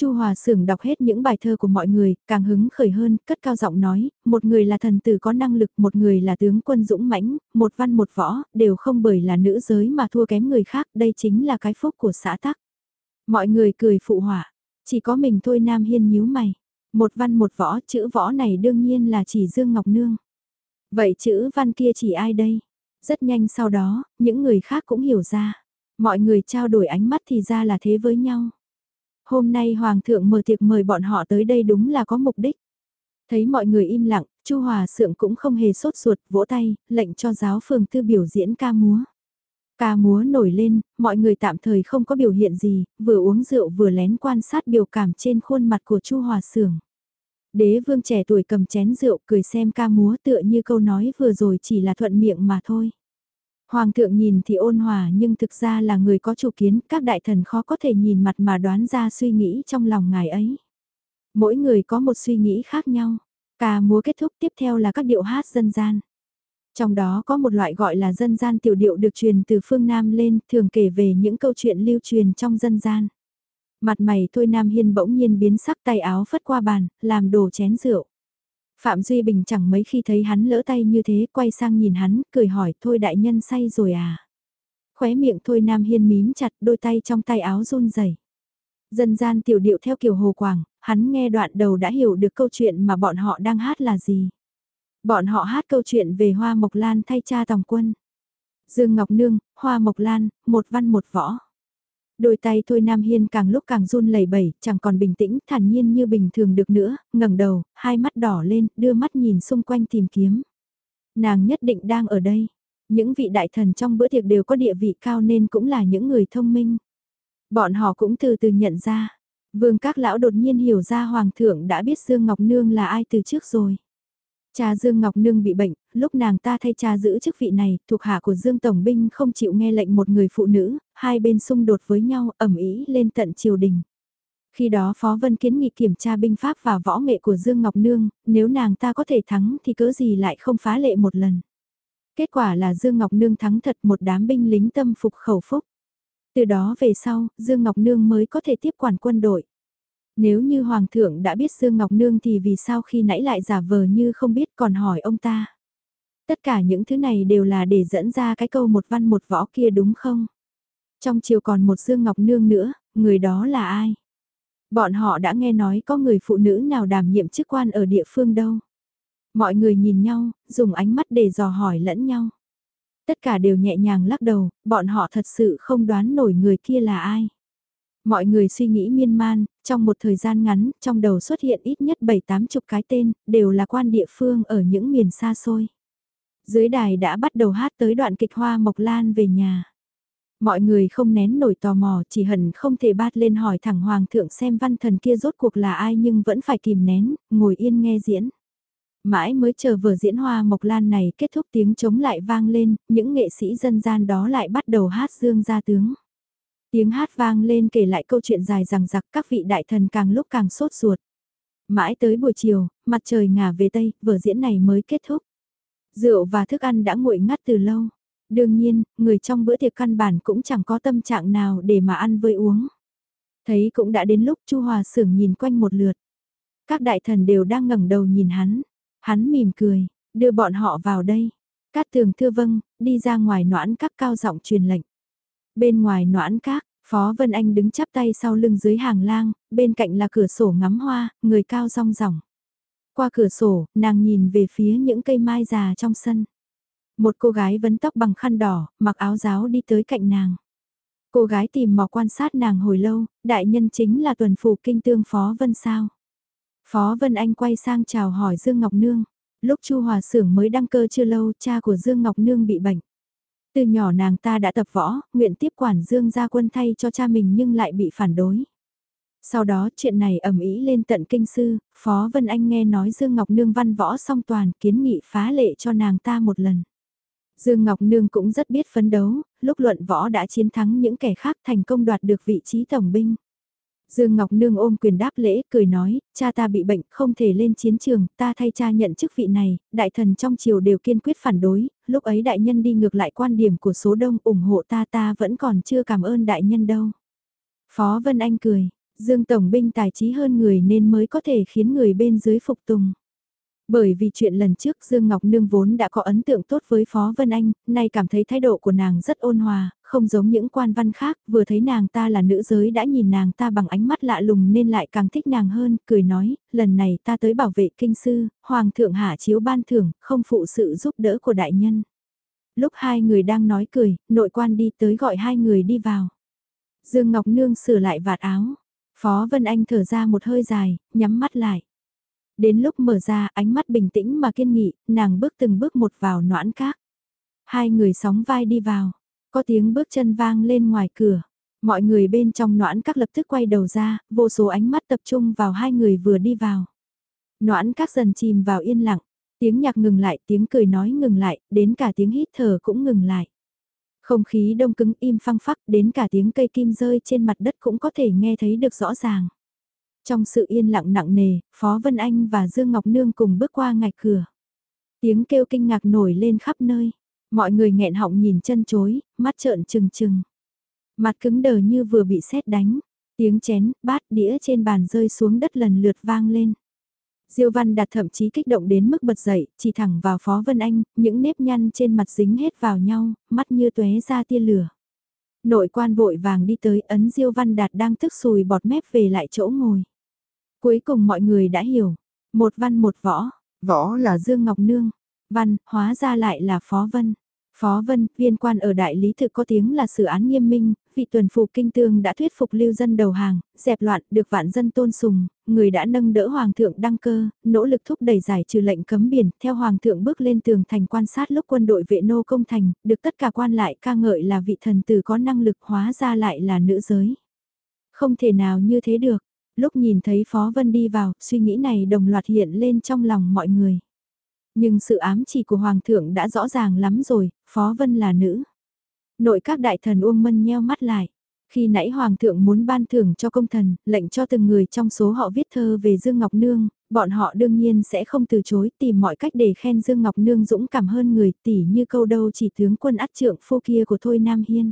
Chu Hòa Sưởng đọc hết những bài thơ của mọi người, càng hứng khởi hơn, cất cao giọng nói, một người là thần tử có năng lực, một người là tướng quân dũng mãnh, một văn một võ, đều không bởi là nữ giới mà thua kém người khác, đây chính là cái phúc của xã tắc. Mọi người cười phụ họa, chỉ có mình thôi Nam Hiên nhíu mày. Một văn một võ, chữ võ này đương nhiên là chỉ Dương Ngọc Nương. Vậy chữ văn kia chỉ ai đây? Rất nhanh sau đó, những người khác cũng hiểu ra. Mọi người trao đổi ánh mắt thì ra là thế với nhau. Hôm nay Hoàng thượng mở tiệc mời bọn họ tới đây đúng là có mục đích. Thấy mọi người im lặng, Chu Hòa Sượng cũng không hề sốt ruột, vỗ tay, lệnh cho giáo phường tư biểu diễn ca múa. Ca múa nổi lên, mọi người tạm thời không có biểu hiện gì, vừa uống rượu vừa lén quan sát biểu cảm trên khuôn mặt của Chu Hòa Sưởng. Đế vương trẻ tuổi cầm chén rượu cười xem ca múa tựa như câu nói vừa rồi chỉ là thuận miệng mà thôi. Hoàng thượng nhìn thì ôn hòa nhưng thực ra là người có chủ kiến, các đại thần khó có thể nhìn mặt mà đoán ra suy nghĩ trong lòng ngài ấy. Mỗi người có một suy nghĩ khác nhau. Ca múa kết thúc tiếp theo là các điệu hát dân gian. Trong đó có một loại gọi là dân gian tiểu điệu được truyền từ phương Nam lên, thường kể về những câu chuyện lưu truyền trong dân gian. Mặt mày thôi Nam Hiên bỗng nhiên biến sắc tay áo phất qua bàn, làm đổ chén rượu. Phạm Duy Bình chẳng mấy khi thấy hắn lỡ tay như thế, quay sang nhìn hắn, cười hỏi, thôi đại nhân say rồi à? Khóe miệng thôi Nam Hiên mím chặt, đôi tay trong tay áo run rẩy. Dân gian tiểu điệu theo kiểu hồ quảng, hắn nghe đoạn đầu đã hiểu được câu chuyện mà bọn họ đang hát là gì. Bọn họ hát câu chuyện về Hoa Mộc Lan thay cha tòng quân. Dương Ngọc Nương, Hoa Mộc Lan, một văn một võ. Đôi tay Thôi Nam Hiên càng lúc càng run lẩy bẩy, chẳng còn bình tĩnh, thản nhiên như bình thường được nữa, ngẩng đầu, hai mắt đỏ lên, đưa mắt nhìn xung quanh tìm kiếm. Nàng nhất định đang ở đây. Những vị đại thần trong bữa tiệc đều có địa vị cao nên cũng là những người thông minh. Bọn họ cũng từ từ nhận ra, Vương các lão đột nhiên hiểu ra Hoàng thượng đã biết Dương Ngọc Nương là ai từ trước rồi. Cha Dương Ngọc Nương bị bệnh, lúc nàng ta thay cha giữ chức vị này, thuộc hạ của Dương Tổng Binh không chịu nghe lệnh một người phụ nữ, hai bên xung đột với nhau ẩm ý lên tận triều đình. Khi đó Phó Vân kiến nghị kiểm tra binh pháp và võ nghệ của Dương Ngọc Nương, nếu nàng ta có thể thắng thì cớ gì lại không phá lệ một lần. Kết quả là Dương Ngọc Nương thắng thật một đám binh lính tâm phục khẩu phúc. Từ đó về sau, Dương Ngọc Nương mới có thể tiếp quản quân đội. Nếu như Hoàng thượng đã biết Dương Ngọc Nương thì vì sao khi nãy lại giả vờ như không biết còn hỏi ông ta. Tất cả những thứ này đều là để dẫn ra cái câu một văn một võ kia đúng không? Trong chiều còn một Dương Ngọc Nương nữa, người đó là ai? Bọn họ đã nghe nói có người phụ nữ nào đảm nhiệm chức quan ở địa phương đâu. Mọi người nhìn nhau, dùng ánh mắt để dò hỏi lẫn nhau. Tất cả đều nhẹ nhàng lắc đầu, bọn họ thật sự không đoán nổi người kia là ai. Mọi người suy nghĩ miên man, trong một thời gian ngắn, trong đầu xuất hiện ít nhất 7-8 chục cái tên, đều là quan địa phương ở những miền xa xôi. Dưới đài đã bắt đầu hát tới đoạn kịch hoa mộc lan về nhà. Mọi người không nén nổi tò mò, chỉ hận không thể bát lên hỏi thẳng hoàng thượng xem văn thần kia rốt cuộc là ai nhưng vẫn phải kìm nén, ngồi yên nghe diễn. Mãi mới chờ vở diễn hoa mộc lan này kết thúc tiếng chống lại vang lên, những nghệ sĩ dân gian đó lại bắt đầu hát dương gia tướng. Tiếng hát vang lên kể lại câu chuyện dài rằng giặc các vị đại thần càng lúc càng sốt ruột. Mãi tới buổi chiều, mặt trời ngả về Tây, vở diễn này mới kết thúc. Rượu và thức ăn đã nguội ngắt từ lâu. Đương nhiên, người trong bữa tiệc căn bản cũng chẳng có tâm trạng nào để mà ăn với uống. Thấy cũng đã đến lúc Chu Hòa Sưởng nhìn quanh một lượt. Các đại thần đều đang ngẩng đầu nhìn hắn. Hắn mỉm cười, đưa bọn họ vào đây. Cát tường thưa vâng, đi ra ngoài noãn các cao giọng truyền lệnh. Bên ngoài noãn các, Phó Vân Anh đứng chắp tay sau lưng dưới hàng lang, bên cạnh là cửa sổ ngắm hoa, người cao rong ròng. Qua cửa sổ, nàng nhìn về phía những cây mai già trong sân. Một cô gái vấn tóc bằng khăn đỏ, mặc áo giáo đi tới cạnh nàng. Cô gái tìm mò quan sát nàng hồi lâu, đại nhân chính là tuần phủ kinh tương Phó Vân sao. Phó Vân Anh quay sang chào hỏi Dương Ngọc Nương. Lúc Chu Hòa Sưởng mới đăng cơ chưa lâu, cha của Dương Ngọc Nương bị bệnh. Từ nhỏ nàng ta đã tập võ, nguyện tiếp quản Dương gia quân thay cho cha mình nhưng lại bị phản đối. Sau đó chuyện này ầm ĩ lên tận kinh sư, Phó Vân Anh nghe nói Dương Ngọc Nương văn võ song toàn kiến nghị phá lệ cho nàng ta một lần. Dương Ngọc Nương cũng rất biết phấn đấu, lúc luận võ đã chiến thắng những kẻ khác thành công đoạt được vị trí tổng binh. Dương Ngọc Nương ôm quyền đáp lễ, cười nói, cha ta bị bệnh, không thể lên chiến trường, ta thay cha nhận chức vị này, đại thần trong triều đều kiên quyết phản đối, lúc ấy đại nhân đi ngược lại quan điểm của số đông ủng hộ ta ta vẫn còn chưa cảm ơn đại nhân đâu. Phó Vân Anh cười, Dương Tổng binh tài trí hơn người nên mới có thể khiến người bên dưới phục tùng. Bởi vì chuyện lần trước Dương Ngọc Nương vốn đã có ấn tượng tốt với Phó Vân Anh, nay cảm thấy thái độ của nàng rất ôn hòa, không giống những quan văn khác, vừa thấy nàng ta là nữ giới đã nhìn nàng ta bằng ánh mắt lạ lùng nên lại càng thích nàng hơn, cười nói, lần này ta tới bảo vệ kinh sư, Hoàng thượng hạ chiếu ban thưởng, không phụ sự giúp đỡ của đại nhân. Lúc hai người đang nói cười, nội quan đi tới gọi hai người đi vào. Dương Ngọc Nương sửa lại vạt áo, Phó Vân Anh thở ra một hơi dài, nhắm mắt lại. Đến lúc mở ra ánh mắt bình tĩnh mà kiên nghị, nàng bước từng bước một vào noãn các. Hai người sóng vai đi vào, có tiếng bước chân vang lên ngoài cửa. Mọi người bên trong noãn các lập tức quay đầu ra, vô số ánh mắt tập trung vào hai người vừa đi vào. Noãn các dần chìm vào yên lặng, tiếng nhạc ngừng lại, tiếng cười nói ngừng lại, đến cả tiếng hít thở cũng ngừng lại. Không khí đông cứng im phăng phắc, đến cả tiếng cây kim rơi trên mặt đất cũng có thể nghe thấy được rõ ràng. Trong sự yên lặng nặng nề, Phó Vân Anh và Dương Ngọc Nương cùng bước qua ngạch cửa. Tiếng kêu kinh ngạc nổi lên khắp nơi. Mọi người nghẹn họng nhìn chân chối, mắt trợn trừng trừng. Mặt cứng đờ như vừa bị sét đánh. Tiếng chén, bát, đĩa trên bàn rơi xuống đất lần lượt vang lên. Diêu Văn Đạt thậm chí kích động đến mức bật dậy, chỉ thẳng vào Phó Vân Anh, những nếp nhăn trên mặt dính hết vào nhau, mắt như tóe ra tia lửa. Nội quan vội vàng đi tới ấn Diêu Văn Đạt đang tức sùi bọt mép về lại chỗ ngồi. Cuối cùng mọi người đã hiểu, một văn một võ, võ là Dương Ngọc Nương, văn hóa ra lại là Phó Vân. Phó Vân, viên quan ở đại lý thực có tiếng là xử án nghiêm minh, vị tuần phủ kinh tương đã thuyết phục lưu dân đầu hàng, dẹp loạn, được vạn dân tôn sùng, người đã nâng đỡ hoàng thượng đăng cơ, nỗ lực thúc đẩy giải trừ lệnh cấm biển, theo hoàng thượng bước lên tường thành quan sát lúc quân đội vệ nô công thành, được tất cả quan lại ca ngợi là vị thần tử có năng lực hóa ra lại là nữ giới. Không thể nào như thế được, Lúc nhìn thấy Phó Vân đi vào, suy nghĩ này đồng loạt hiện lên trong lòng mọi người. Nhưng sự ám chỉ của Hoàng thượng đã rõ ràng lắm rồi, Phó Vân là nữ. Nội các đại thần Uông Mân nheo mắt lại. Khi nãy Hoàng thượng muốn ban thưởng cho công thần, lệnh cho từng người trong số họ viết thơ về Dương Ngọc Nương, bọn họ đương nhiên sẽ không từ chối tìm mọi cách để khen Dương Ngọc Nương dũng cảm hơn người tỷ như câu đâu chỉ tướng quân át trượng phu kia của Thôi Nam Hiên.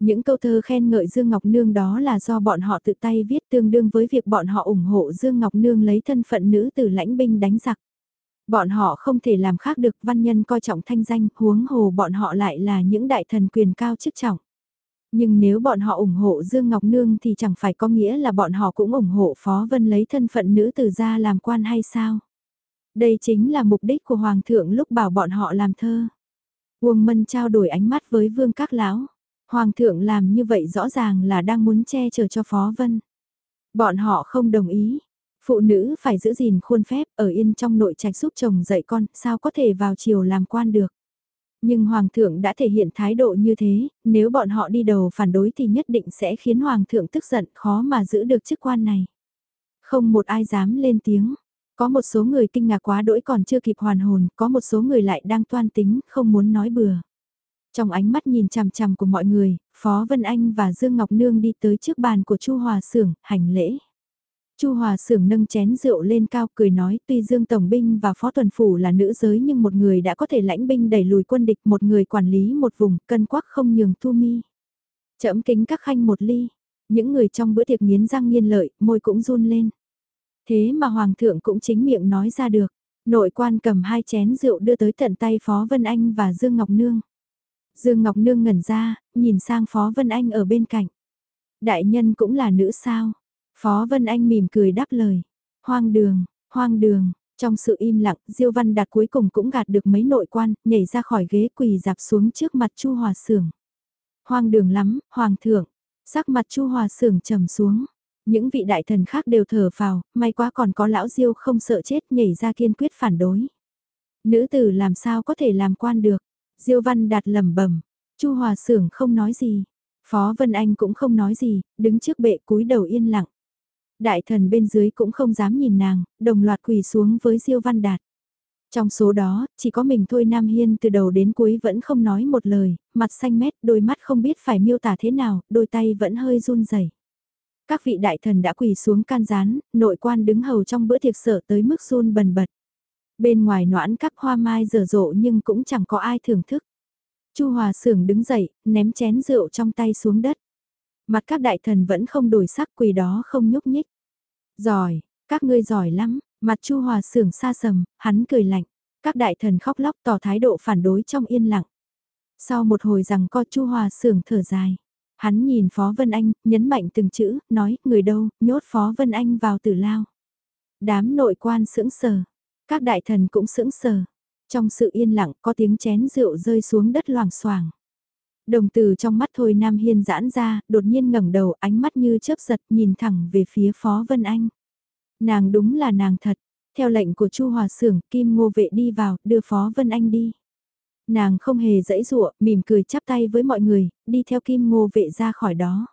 Những câu thơ khen ngợi Dương Ngọc Nương đó là do bọn họ tự tay viết tương đương với việc bọn họ ủng hộ Dương Ngọc Nương lấy thân phận nữ từ lãnh binh đánh giặc. Bọn họ không thể làm khác được, văn nhân coi trọng thanh danh, huống hồ bọn họ lại là những đại thần quyền cao chức trọng. Nhưng nếu bọn họ ủng hộ Dương Ngọc Nương thì chẳng phải có nghĩa là bọn họ cũng ủng hộ Phó Vân lấy thân phận nữ từ ra làm quan hay sao? Đây chính là mục đích của Hoàng thượng lúc bảo bọn họ làm thơ. Uông Mân trao đổi ánh mắt với Vương Các Lão. Hoàng thượng làm như vậy rõ ràng là đang muốn che chở cho Phó Vân. Bọn họ không đồng ý. Phụ nữ phải giữ gìn khuôn phép ở yên trong nội trạch giúp chồng dạy con, sao có thể vào chiều làm quan được. Nhưng Hoàng thượng đã thể hiện thái độ như thế, nếu bọn họ đi đầu phản đối thì nhất định sẽ khiến Hoàng thượng tức giận khó mà giữ được chức quan này. Không một ai dám lên tiếng. Có một số người kinh ngạc quá đỗi còn chưa kịp hoàn hồn, có một số người lại đang toan tính, không muốn nói bừa. Trong ánh mắt nhìn chằm chằm của mọi người, Phó Vân Anh và Dương Ngọc Nương đi tới trước bàn của Chu Hòa Sưởng, hành lễ. Chu Hòa Sưởng nâng chén rượu lên cao cười nói tuy Dương Tổng binh và Phó Tuần Phủ là nữ giới nhưng một người đã có thể lãnh binh đẩy lùi quân địch một người quản lý một vùng cân quắc không nhường thu mi. Chậm kính các khanh một ly, những người trong bữa tiệc nghiến răng nghiên lợi, môi cũng run lên. Thế mà Hoàng thượng cũng chính miệng nói ra được, nội quan cầm hai chén rượu đưa tới tận tay Phó Vân Anh và Dương Ngọc Nương. Dương Ngọc Nương ngẩn ra, nhìn sang Phó Vân Anh ở bên cạnh. Đại nhân cũng là nữ sao? Phó Vân Anh mỉm cười đáp lời. Hoang đường, hoang đường, trong sự im lặng, Diêu Văn Đạt cuối cùng cũng gạt được mấy nội quan, nhảy ra khỏi ghế quỳ dạp xuống trước mặt Chu Hòa Sưởng. Hoang đường lắm, hoàng thượng. Sắc mặt Chu Hòa Sưởng trầm xuống. Những vị đại thần khác đều thở phào, may quá còn có lão Diêu không sợ chết nhảy ra kiên quyết phản đối. Nữ tử làm sao có thể làm quan được? Diêu Văn Đạt lẩm bẩm. Chu Hòa Sưởng không nói gì. Phó Vân Anh cũng không nói gì, đứng trước bệ cúi đầu yên lặng. Đại thần bên dưới cũng không dám nhìn nàng, đồng loạt quỳ xuống với Diêu Văn Đạt. Trong số đó, chỉ có mình thôi Nam Hiên từ đầu đến cuối vẫn không nói một lời, mặt xanh mét, đôi mắt không biết phải miêu tả thế nào, đôi tay vẫn hơi run rẩy. Các vị đại thần đã quỳ xuống can gián, nội quan đứng hầu trong bữa tiệc sở tới mức run bần bật. Bên ngoài noãn các hoa mai dở rộ nhưng cũng chẳng có ai thưởng thức. Chu Hòa Sưởng đứng dậy, ném chén rượu trong tay xuống đất. Mặt các đại thần vẫn không đổi sắc quỳ đó không nhúc nhích. Giỏi, các ngươi giỏi lắm, mặt Chu Hòa Sưởng xa sầm, hắn cười lạnh. Các đại thần khóc lóc tỏ thái độ phản đối trong yên lặng. Sau một hồi rằng co Chu Hòa Sưởng thở dài. Hắn nhìn Phó Vân Anh, nhấn mạnh từng chữ, nói, người đâu, nhốt Phó Vân Anh vào tử lao. Đám nội quan sững sờ, các đại thần cũng sững sờ. Trong sự yên lặng có tiếng chén rượu rơi xuống đất loảng xoảng. Đồng từ trong mắt Thôi Nam Hiên giãn ra, đột nhiên ngẩng đầu ánh mắt như chớp giật nhìn thẳng về phía Phó Vân Anh. Nàng đúng là nàng thật, theo lệnh của Chu Hòa Sưởng, Kim Ngô Vệ đi vào, đưa Phó Vân Anh đi. Nàng không hề dãy dụa, mỉm cười chắp tay với mọi người, đi theo Kim Ngô Vệ ra khỏi đó.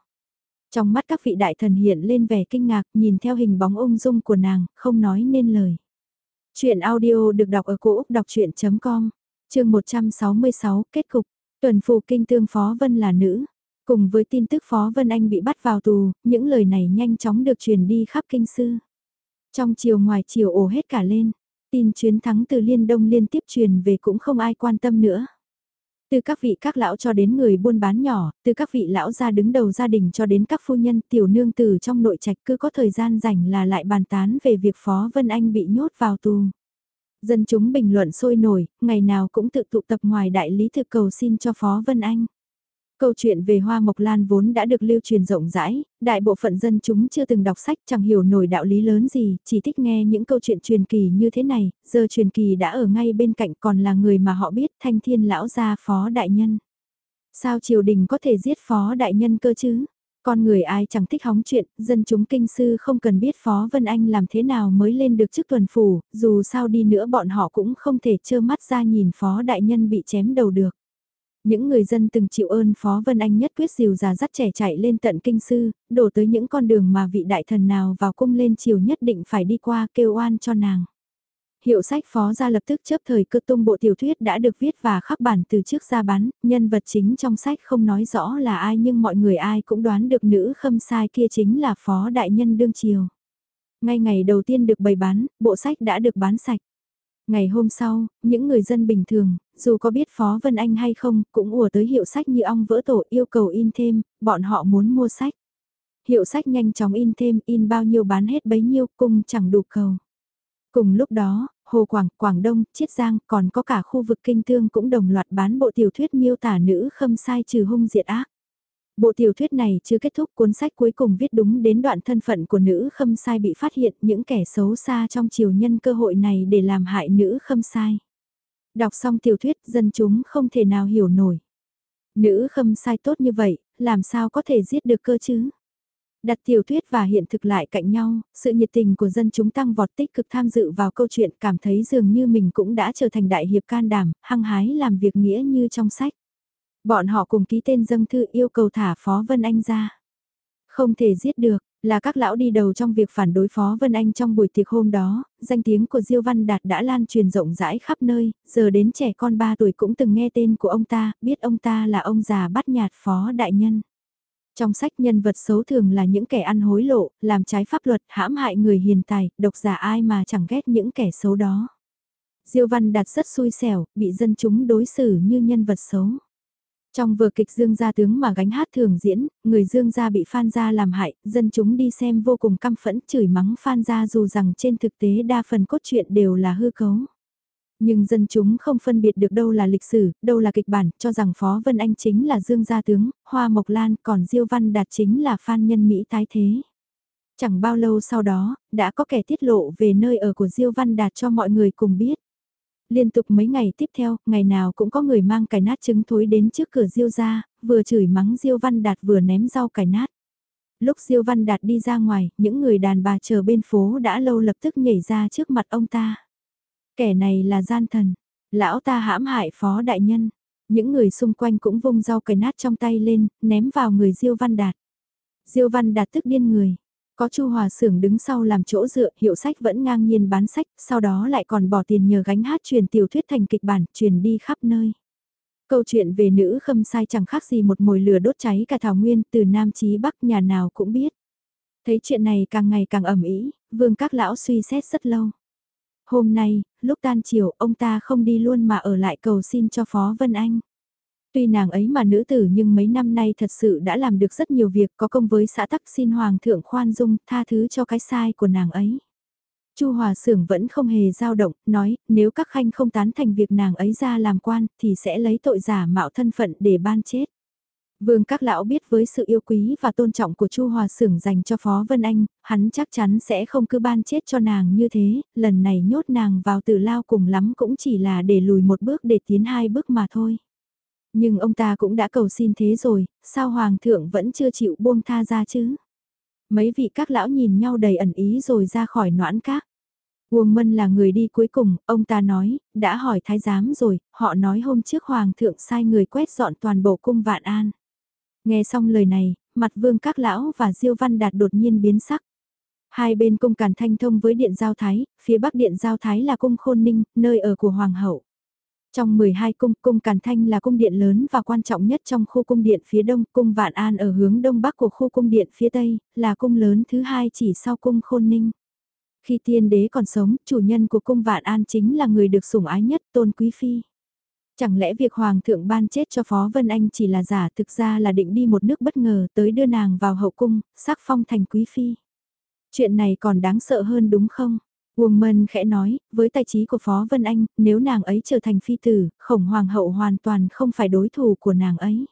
Trong mắt các vị đại thần hiện lên vẻ kinh ngạc, nhìn theo hình bóng ung dung của nàng, không nói nên lời. Chuyện audio được đọc ở cổ Úc đọc chuyện.com, chương 166, kết cục. Tuần phù kinh thương Phó Vân là nữ. Cùng với tin tức Phó Vân Anh bị bắt vào tù, những lời này nhanh chóng được truyền đi khắp kinh sư. Trong chiều ngoài chiều ổ hết cả lên, tin chuyến thắng từ Liên Đông liên tiếp truyền về cũng không ai quan tâm nữa. Từ các vị các lão cho đến người buôn bán nhỏ, từ các vị lão gia đứng đầu gia đình cho đến các phu nhân tiểu nương tử trong nội trạch cứ có thời gian rảnh là lại bàn tán về việc Phó Vân Anh bị nhốt vào tù. Dân chúng bình luận sôi nổi, ngày nào cũng tự tụ tập ngoài đại lý thực cầu xin cho Phó Vân Anh. Câu chuyện về Hoa Mộc Lan vốn đã được lưu truyền rộng rãi, đại bộ phận dân chúng chưa từng đọc sách chẳng hiểu nổi đạo lý lớn gì, chỉ thích nghe những câu chuyện truyền kỳ như thế này, giờ truyền kỳ đã ở ngay bên cạnh còn là người mà họ biết thanh thiên lão gia phó đại nhân. Sao triều đình có thể giết phó đại nhân cơ chứ? Con người ai chẳng thích hóng chuyện, dân chúng kinh sư không cần biết Phó Vân Anh làm thế nào mới lên được chức tuần phủ, dù sao đi nữa bọn họ cũng không thể trơ mắt ra nhìn Phó Đại Nhân bị chém đầu được. Những người dân từng chịu ơn Phó Vân Anh nhất quyết dìu già dắt trẻ chạy lên tận kinh sư, đổ tới những con đường mà vị đại thần nào vào cung lên chiều nhất định phải đi qua kêu oan cho nàng. Hiệu sách phó ra lập tức chấp thời cơ tung bộ tiểu thuyết đã được viết và khắc bản từ trước ra bán, nhân vật chính trong sách không nói rõ là ai nhưng mọi người ai cũng đoán được nữ khâm sai kia chính là phó đại nhân đương triều. Ngay ngày đầu tiên được bày bán, bộ sách đã được bán sạch. Ngày hôm sau, những người dân bình thường, dù có biết Phó Vân Anh hay không, cũng ùa tới hiệu sách như ong vỡ tổ yêu cầu in thêm, bọn họ muốn mua sách. Hiệu sách nhanh chóng in thêm, in bao nhiêu bán hết bấy nhiêu, cung chẳng đủ cầu. Cùng lúc đó, Hồ Quảng, Quảng Đông, Chiết Giang, còn có cả khu vực kinh thương cũng đồng loạt bán bộ tiểu thuyết miêu tả nữ khâm sai trừ hung diệt ác. Bộ tiểu thuyết này chưa kết thúc cuốn sách cuối cùng viết đúng đến đoạn thân phận của nữ khâm sai bị phát hiện những kẻ xấu xa trong triều nhân cơ hội này để làm hại nữ khâm sai. Đọc xong tiểu thuyết dân chúng không thể nào hiểu nổi. Nữ khâm sai tốt như vậy, làm sao có thể giết được cơ chứ? Đặt tiểu thuyết và hiện thực lại cạnh nhau, sự nhiệt tình của dân chúng tăng vọt tích cực tham dự vào câu chuyện cảm thấy dường như mình cũng đã trở thành đại hiệp can đảm, hăng hái làm việc nghĩa như trong sách. Bọn họ cùng ký tên dâng thư yêu cầu thả Phó Vân Anh ra. Không thể giết được, là các lão đi đầu trong việc phản đối Phó Vân Anh trong buổi tiệc hôm đó, danh tiếng của Diêu Văn Đạt đã lan truyền rộng rãi khắp nơi, giờ đến trẻ con 3 tuổi cũng từng nghe tên của ông ta, biết ông ta là ông già bắt nhạt Phó Đại Nhân. Trong sách nhân vật xấu thường là những kẻ ăn hối lộ, làm trái pháp luật, hãm hại người hiền tài, độc giả ai mà chẳng ghét những kẻ xấu đó. Diêu Văn Đạt rất xui xẻo, bị dân chúng đối xử như nhân vật xấu. Trong vở kịch Dương Gia Tướng mà gánh hát thường diễn, người Dương Gia bị Phan Gia làm hại, dân chúng đi xem vô cùng căm phẫn chửi mắng Phan Gia dù rằng trên thực tế đa phần cốt truyện đều là hư cấu. Nhưng dân chúng không phân biệt được đâu là lịch sử, đâu là kịch bản, cho rằng Phó Vân Anh chính là Dương Gia Tướng, Hoa Mộc Lan còn Diêu Văn Đạt chính là Phan Nhân Mỹ tái thế. Chẳng bao lâu sau đó, đã có kẻ tiết lộ về nơi ở của Diêu Văn Đạt cho mọi người cùng biết. Liên tục mấy ngày tiếp theo, ngày nào cũng có người mang cải nát trứng thối đến trước cửa Diêu ra, vừa chửi mắng Diêu Văn Đạt vừa ném rau cải nát. Lúc Diêu Văn Đạt đi ra ngoài, những người đàn bà chờ bên phố đã lâu lập tức nhảy ra trước mặt ông ta. Kẻ này là gian thần, lão ta hãm hại phó đại nhân. Những người xung quanh cũng vung rau cải nát trong tay lên, ném vào người Diêu Văn Đạt. Diêu Văn Đạt tức điên người, có Chu Hòa Sưởng đứng sau làm chỗ dựa, hiệu sách vẫn ngang nhiên bán sách, sau đó lại còn bỏ tiền nhờ gánh hát truyền tiểu thuyết thành kịch bản, truyền đi khắp nơi. Câu chuyện về nữ khâm sai chẳng khác gì một mồi lửa đốt cháy cả thảo nguyên, từ Nam chí Bắc nhà nào cũng biết. Thấy chuyện này càng ngày càng ẩm ý, vương các lão suy xét rất lâu. Hôm nay, lúc tan chiều, ông ta không đi luôn mà ở lại cầu xin cho Phó Vân Anh. Tuy nàng ấy mà nữ tử nhưng mấy năm nay thật sự đã làm được rất nhiều việc có công với xã tắc xin Hoàng thượng khoan dung tha thứ cho cái sai của nàng ấy. Chu Hòa Sưởng vẫn không hề dao động, nói nếu các khanh không tán thành việc nàng ấy ra làm quan thì sẽ lấy tội giả mạo thân phận để ban chết. Vương các lão biết với sự yêu quý và tôn trọng của Chu Hòa Sưởng dành cho Phó Vân Anh, hắn chắc chắn sẽ không cứ ban chết cho nàng như thế, lần này nhốt nàng vào tử lao cùng lắm cũng chỉ là để lùi một bước để tiến hai bước mà thôi. Nhưng ông ta cũng đã cầu xin thế rồi, sao Hoàng thượng vẫn chưa chịu buông tha ra chứ? Mấy vị các lão nhìn nhau đầy ẩn ý rồi ra khỏi noãn các. Uông Mân là người đi cuối cùng, ông ta nói, đã hỏi thái giám rồi, họ nói hôm trước Hoàng thượng sai người quét dọn toàn bộ cung vạn an. Nghe xong lời này, mặt vương các lão và diêu văn đạt đột nhiên biến sắc. Hai bên cung càn thanh thông với điện giao thái, phía bắc điện giao thái là cung khôn ninh, nơi ở của hoàng hậu. Trong 12 cung, cung Càn Thanh là cung điện lớn và quan trọng nhất trong khu cung điện phía đông, cung Vạn An ở hướng đông bắc của khu cung điện phía tây, là cung lớn thứ hai chỉ sau cung Khôn Ninh. Khi tiên đế còn sống, chủ nhân của cung Vạn An chính là người được sủng ái nhất, Tôn Quý Phi. Chẳng lẽ việc Hoàng thượng ban chết cho Phó Vân Anh chỉ là giả thực ra là định đi một nước bất ngờ tới đưa nàng vào hậu cung, sắc phong thành Quý Phi. Chuyện này còn đáng sợ hơn đúng không? Uông Mân khẽ nói, với tài trí của Phó Vân Anh, nếu nàng ấy trở thành phi tử, khổng hoàng hậu hoàn toàn không phải đối thủ của nàng ấy.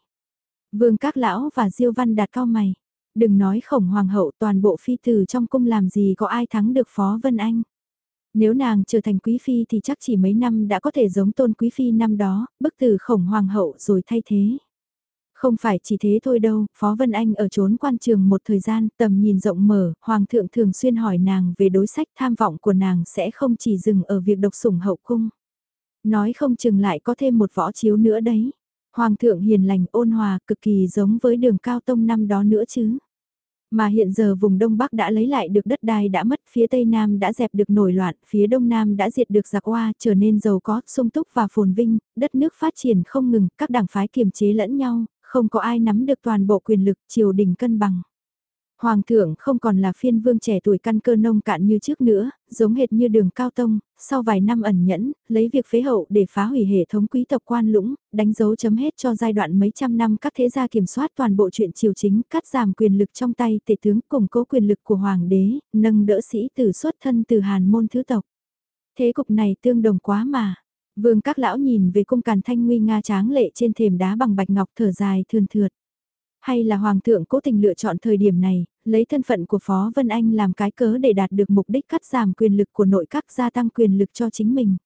Vương các lão và Diêu Văn đạt cao mày. Đừng nói khổng hoàng hậu toàn bộ phi tử trong cung làm gì có ai thắng được Phó Vân Anh. Nếu nàng trở thành quý phi thì chắc chỉ mấy năm đã có thể giống tôn quý phi năm đó, bức từ khổng hoàng hậu rồi thay thế. Không phải chỉ thế thôi đâu, Phó Vân Anh ở trốn quan trường một thời gian, tầm nhìn rộng mở, Hoàng thượng thường xuyên hỏi nàng về đối sách tham vọng của nàng sẽ không chỉ dừng ở việc độc sủng hậu cung. Nói không chừng lại có thêm một võ chiếu nữa đấy. Hoàng thượng hiền lành ôn hòa cực kỳ giống với đường cao tông năm đó nữa chứ. Mà hiện giờ vùng Đông Bắc đã lấy lại được đất đai đã mất, phía Tây Nam đã dẹp được nổi loạn, phía Đông Nam đã diệt được giặc hoa, trở nên giàu có, sung túc và phồn vinh, đất nước phát triển không ngừng, các đảng phái kiềm chế lẫn nhau, không có ai nắm được toàn bộ quyền lực, triều đình cân bằng. Hoàng thượng không còn là phiên vương trẻ tuổi căn cơ nông cạn như trước nữa, giống hệt như đường cao tông, sau vài năm ẩn nhẫn, lấy việc phế hậu để phá hủy hệ thống quý tộc quan lũng, đánh dấu chấm hết cho giai đoạn mấy trăm năm các thế gia kiểm soát toàn bộ chuyện triều chính, cắt giảm quyền lực trong tay tể tướng, củng cố quyền lực của hoàng đế, nâng đỡ sĩ tử xuất thân từ hàn môn thứ tộc. Thế cục này tương đồng quá mà. Vương các lão nhìn về cung càn thanh nguy nga tráng lệ trên thềm đá bằng bạch ngọc thở dài thườn thượt. Hay là Hoàng thượng cố tình lựa chọn thời điểm này, lấy thân phận của Phó Vân Anh làm cái cớ để đạt được mục đích cắt giảm quyền lực của nội các gia tăng quyền lực cho chính mình.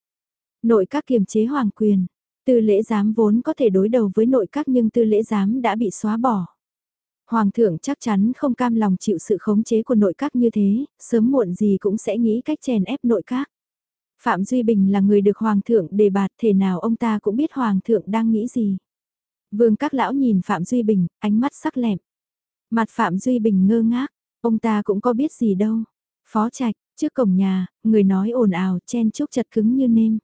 Nội các kiềm chế hoàng quyền, tư lễ giám vốn có thể đối đầu với nội các nhưng tư lễ giám đã bị xóa bỏ. Hoàng thượng chắc chắn không cam lòng chịu sự khống chế của nội các như thế, sớm muộn gì cũng sẽ nghĩ cách chèn ép nội các. Phạm Duy Bình là người được Hoàng thượng đề bạt thể nào ông ta cũng biết Hoàng thượng đang nghĩ gì. Vương các lão nhìn Phạm Duy Bình, ánh mắt sắc lẹm. Mặt Phạm Duy Bình ngơ ngác, ông ta cũng có biết gì đâu. Phó trạch, trước cổng nhà, người nói ồn ào, chen chúc chật cứng như nêm.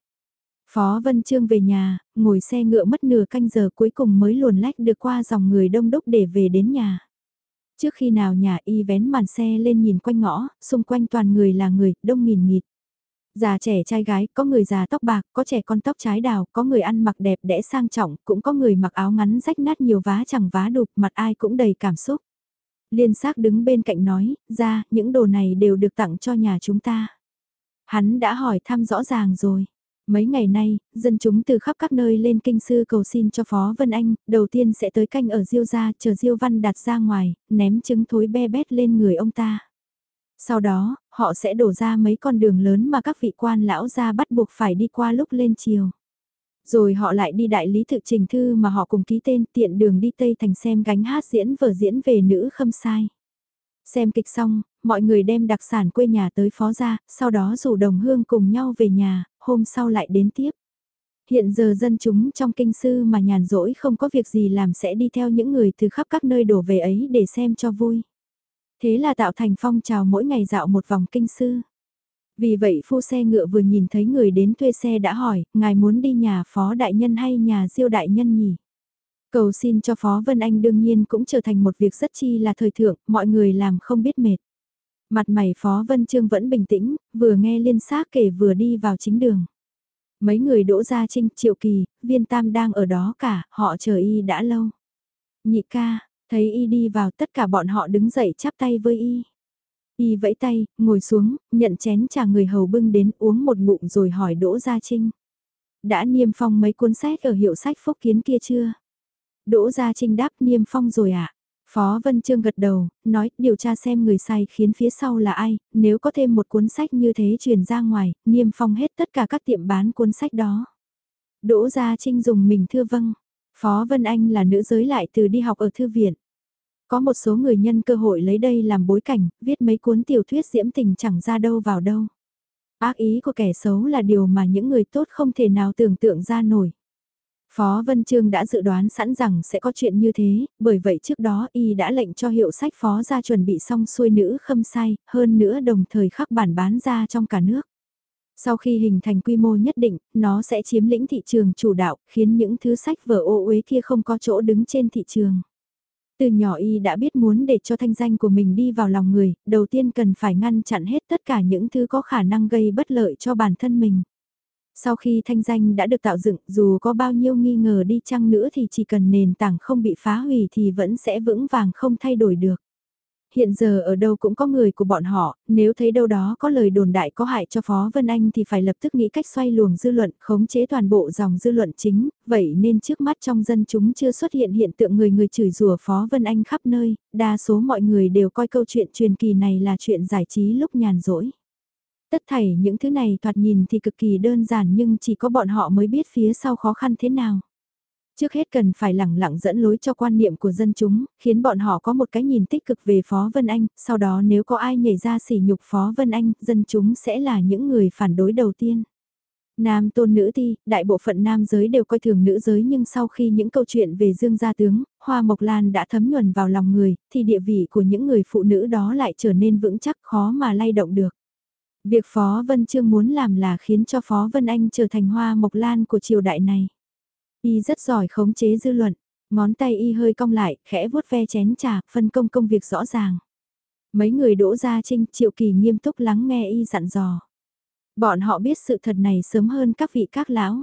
Phó Vân Trương về nhà, ngồi xe ngựa mất nửa canh giờ cuối cùng mới luồn lách được qua dòng người đông đúc để về đến nhà. Trước khi nào nhà y vén màn xe lên nhìn quanh ngõ, xung quanh toàn người là người, đông nghìn nghịt. Già trẻ trai gái, có người già tóc bạc, có trẻ con tóc trái đào, có người ăn mặc đẹp đẽ sang trọng, cũng có người mặc áo ngắn rách nát nhiều vá chẳng vá đục, mặt ai cũng đầy cảm xúc. Liên xác đứng bên cạnh nói, ra, những đồ này đều được tặng cho nhà chúng ta. Hắn đã hỏi thăm rõ ràng rồi. Mấy ngày nay, dân chúng từ khắp các nơi lên kinh sư cầu xin cho Phó Vân Anh, đầu tiên sẽ tới canh ở Diêu gia chờ Diêu Văn đặt ra ngoài, ném trứng thối be bét lên người ông ta. Sau đó, họ sẽ đổ ra mấy con đường lớn mà các vị quan lão ra bắt buộc phải đi qua lúc lên chiều. Rồi họ lại đi đại lý thực trình thư mà họ cùng ký tên tiện đường đi Tây Thành xem gánh hát diễn vở diễn về nữ khâm sai. Xem kịch xong, mọi người đem đặc sản quê nhà tới phó ra, sau đó rủ đồng hương cùng nhau về nhà, hôm sau lại đến tiếp. Hiện giờ dân chúng trong kinh sư mà nhàn rỗi không có việc gì làm sẽ đi theo những người từ khắp các nơi đổ về ấy để xem cho vui. Thế là tạo thành phong trào mỗi ngày dạo một vòng kinh sư. Vì vậy phu xe ngựa vừa nhìn thấy người đến thuê xe đã hỏi, ngài muốn đi nhà phó đại nhân hay nhà diêu đại nhân nhỉ? Cầu xin cho Phó Vân Anh đương nhiên cũng trở thành một việc rất chi là thời thượng, mọi người làm không biết mệt. Mặt mày Phó Vân Trương vẫn bình tĩnh, vừa nghe liên xác kể vừa đi vào chính đường. Mấy người đỗ gia trinh, triệu kỳ, viên tam đang ở đó cả, họ chờ y đã lâu. Nhị ca, Thấy y đi vào tất cả bọn họ đứng dậy chắp tay với y. Y vẫy tay, ngồi xuống, nhận chén trà người hầu bưng đến uống một ngụm rồi hỏi Đỗ Gia Trinh. Đã niêm phong mấy cuốn sách ở hiệu sách phúc kiến kia chưa? Đỗ Gia Trinh đáp niêm phong rồi ạ. À? Phó Vân Trương gật đầu, nói điều tra xem người sai khiến phía sau là ai, nếu có thêm một cuốn sách như thế truyền ra ngoài, niêm phong hết tất cả các tiệm bán cuốn sách đó. Đỗ Gia Trinh dùng mình thưa vâng, Phó Vân Anh là nữ giới lại từ đi học ở thư viện. Có một số người nhân cơ hội lấy đây làm bối cảnh, viết mấy cuốn tiểu thuyết diễm tình chẳng ra đâu vào đâu. Ác ý của kẻ xấu là điều mà những người tốt không thể nào tưởng tượng ra nổi. Phó Vân Trương đã dự đoán sẵn rằng sẽ có chuyện như thế, bởi vậy trước đó y đã lệnh cho hiệu sách phó ra chuẩn bị xong xuôi nữ khâm sai, hơn nữa đồng thời khắc bản bán ra trong cả nước. Sau khi hình thành quy mô nhất định, nó sẽ chiếm lĩnh thị trường chủ đạo, khiến những thứ sách vở ô uế kia không có chỗ đứng trên thị trường. Từ nhỏ y đã biết muốn để cho thanh danh của mình đi vào lòng người, đầu tiên cần phải ngăn chặn hết tất cả những thứ có khả năng gây bất lợi cho bản thân mình. Sau khi thanh danh đã được tạo dựng, dù có bao nhiêu nghi ngờ đi chăng nữa thì chỉ cần nền tảng không bị phá hủy thì vẫn sẽ vững vàng không thay đổi được hiện giờ ở đâu cũng có người của bọn họ, nếu thấy đâu đó có lời đồn đại có hại cho Phó Vân Anh thì phải lập tức nghĩ cách xoay luồng dư luận, khống chế toàn bộ dòng dư luận chính, vậy nên trước mắt trong dân chúng chưa xuất hiện hiện tượng người người chửi rủa Phó Vân Anh khắp nơi, đa số mọi người đều coi câu chuyện truyền kỳ này là chuyện giải trí lúc nhàn rỗi. Tất thảy những thứ này thoạt nhìn thì cực kỳ đơn giản nhưng chỉ có bọn họ mới biết phía sau khó khăn thế nào. Trước hết cần phải lẳng lặng dẫn lối cho quan niệm của dân chúng, khiến bọn họ có một cái nhìn tích cực về Phó Vân Anh, sau đó nếu có ai nhảy ra sỉ nhục Phó Vân Anh, dân chúng sẽ là những người phản đối đầu tiên. Nam tôn nữ ti, đại bộ phận nam giới đều coi thường nữ giới nhưng sau khi những câu chuyện về Dương gia tướng, Hoa Mộc Lan đã thấm nhuần vào lòng người, thì địa vị của những người phụ nữ đó lại trở nên vững chắc khó mà lay động được. Việc Phó Vân Trương muốn làm là khiến cho Phó Vân Anh trở thành Hoa Mộc Lan của triều đại này. Y rất giỏi khống chế dư luận, ngón tay Y hơi cong lại, khẽ vuốt ve chén trà, phân công công việc rõ ràng. Mấy người đỗ gia trinh triệu kỳ nghiêm túc lắng nghe Y dặn dò. Bọn họ biết sự thật này sớm hơn các vị các lão.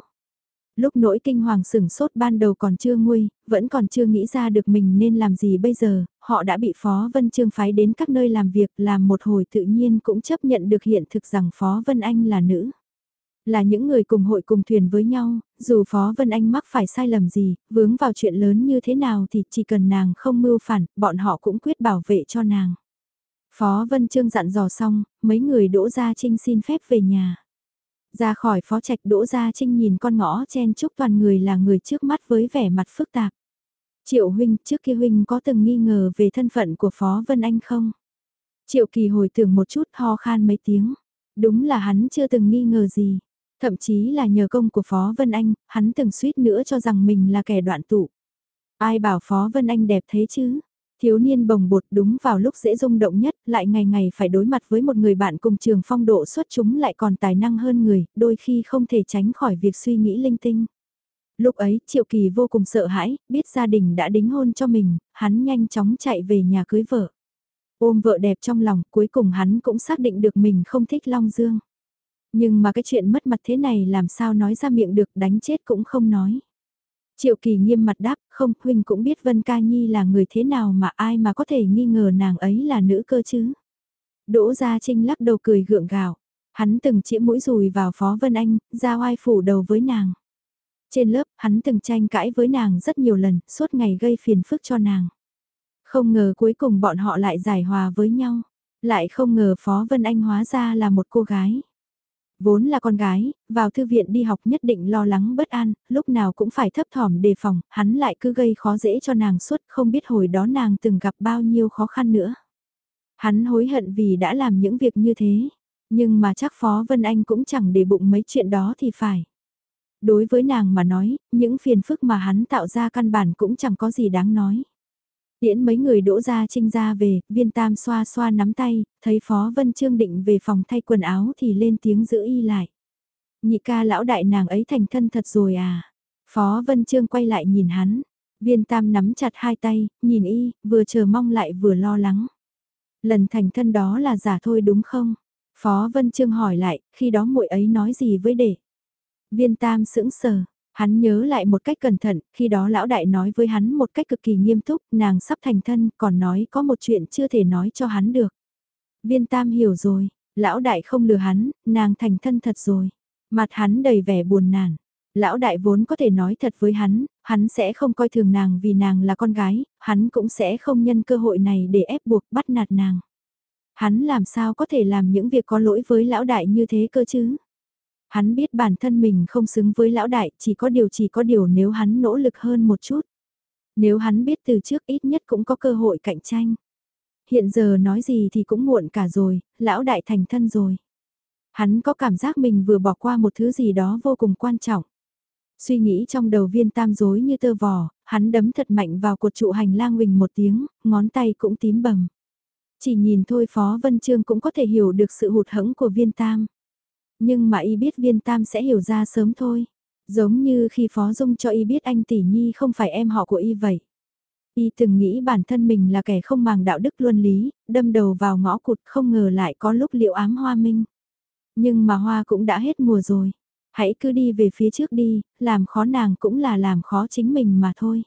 Lúc nỗi kinh hoàng sửng sốt ban đầu còn chưa nguôi, vẫn còn chưa nghĩ ra được mình nên làm gì bây giờ, họ đã bị Phó Vân Trương phái đến các nơi làm việc làm một hồi tự nhiên cũng chấp nhận được hiện thực rằng Phó Vân Anh là nữ. Là những người cùng hội cùng thuyền với nhau, dù Phó Vân Anh mắc phải sai lầm gì, vướng vào chuyện lớn như thế nào thì chỉ cần nàng không mưu phản, bọn họ cũng quyết bảo vệ cho nàng. Phó Vân Trương dặn dò xong, mấy người Đỗ Gia Trinh xin phép về nhà. Ra khỏi phó trạch Đỗ Gia Trinh nhìn con ngõ chen chúc toàn người là người trước mắt với vẻ mặt phức tạp. Triệu huynh, trước kia huynh có từng nghi ngờ về thân phận của Phó Vân Anh không? Triệu kỳ hồi tưởng một chút ho khan mấy tiếng. Đúng là hắn chưa từng nghi ngờ gì. Thậm chí là nhờ công của Phó Vân Anh, hắn từng suýt nữa cho rằng mình là kẻ đoạn tụ. Ai bảo Phó Vân Anh đẹp thế chứ? Thiếu niên bồng bột đúng vào lúc dễ rung động nhất, lại ngày ngày phải đối mặt với một người bạn cùng trường phong độ xuất chúng lại còn tài năng hơn người, đôi khi không thể tránh khỏi việc suy nghĩ linh tinh. Lúc ấy, Triệu Kỳ vô cùng sợ hãi, biết gia đình đã đính hôn cho mình, hắn nhanh chóng chạy về nhà cưới vợ. Ôm vợ đẹp trong lòng, cuối cùng hắn cũng xác định được mình không thích Long Dương. Nhưng mà cái chuyện mất mặt thế này làm sao nói ra miệng được đánh chết cũng không nói. Triệu kỳ nghiêm mặt đáp, không, huynh cũng biết Vân Ca Nhi là người thế nào mà ai mà có thể nghi ngờ nàng ấy là nữ cơ chứ. Đỗ Gia Trinh lắc đầu cười gượng gạo, hắn từng chĩa mũi rùi vào Phó Vân Anh, ra oai phủ đầu với nàng. Trên lớp, hắn từng tranh cãi với nàng rất nhiều lần, suốt ngày gây phiền phức cho nàng. Không ngờ cuối cùng bọn họ lại giải hòa với nhau, lại không ngờ Phó Vân Anh hóa ra là một cô gái. Vốn là con gái, vào thư viện đi học nhất định lo lắng bất an, lúc nào cũng phải thấp thỏm đề phòng, hắn lại cứ gây khó dễ cho nàng suốt, không biết hồi đó nàng từng gặp bao nhiêu khó khăn nữa. Hắn hối hận vì đã làm những việc như thế, nhưng mà chắc Phó Vân Anh cũng chẳng để bụng mấy chuyện đó thì phải. Đối với nàng mà nói, những phiền phức mà hắn tạo ra căn bản cũng chẳng có gì đáng nói. Tiễn mấy người đỗ ra trinh ra về, viên tam xoa xoa nắm tay, thấy Phó Vân Trương định về phòng thay quần áo thì lên tiếng giữ y lại. Nhị ca lão đại nàng ấy thành thân thật rồi à? Phó Vân Trương quay lại nhìn hắn, viên tam nắm chặt hai tay, nhìn y, vừa chờ mong lại vừa lo lắng. Lần thành thân đó là giả thôi đúng không? Phó Vân Trương hỏi lại, khi đó muội ấy nói gì với đệ? Viên tam sững sờ, Hắn nhớ lại một cách cẩn thận, khi đó lão đại nói với hắn một cách cực kỳ nghiêm túc, nàng sắp thành thân, còn nói có một chuyện chưa thể nói cho hắn được. Viên tam hiểu rồi, lão đại không lừa hắn, nàng thành thân thật rồi. Mặt hắn đầy vẻ buồn nản. Lão đại vốn có thể nói thật với hắn, hắn sẽ không coi thường nàng vì nàng là con gái, hắn cũng sẽ không nhân cơ hội này để ép buộc bắt nạt nàng. Hắn làm sao có thể làm những việc có lỗi với lão đại như thế cơ chứ? Hắn biết bản thân mình không xứng với lão đại, chỉ có điều chỉ có điều nếu hắn nỗ lực hơn một chút. Nếu hắn biết từ trước ít nhất cũng có cơ hội cạnh tranh. Hiện giờ nói gì thì cũng muộn cả rồi, lão đại thành thân rồi. Hắn có cảm giác mình vừa bỏ qua một thứ gì đó vô cùng quan trọng. Suy nghĩ trong đầu viên tam rối như tơ vò, hắn đấm thật mạnh vào cột trụ hành lang huỳnh một tiếng, ngón tay cũng tím bầm. Chỉ nhìn thôi Phó Vân Trương cũng có thể hiểu được sự hụt hẫng của viên tam. Nhưng mà y biết viên tam sẽ hiểu ra sớm thôi. Giống như khi Phó Dung cho y biết anh tỷ nhi không phải em họ của y vậy. Y từng nghĩ bản thân mình là kẻ không màng đạo đức luân lý, đâm đầu vào ngõ cụt không ngờ lại có lúc liệu ám hoa minh. Nhưng mà hoa cũng đã hết mùa rồi. Hãy cứ đi về phía trước đi, làm khó nàng cũng là làm khó chính mình mà thôi.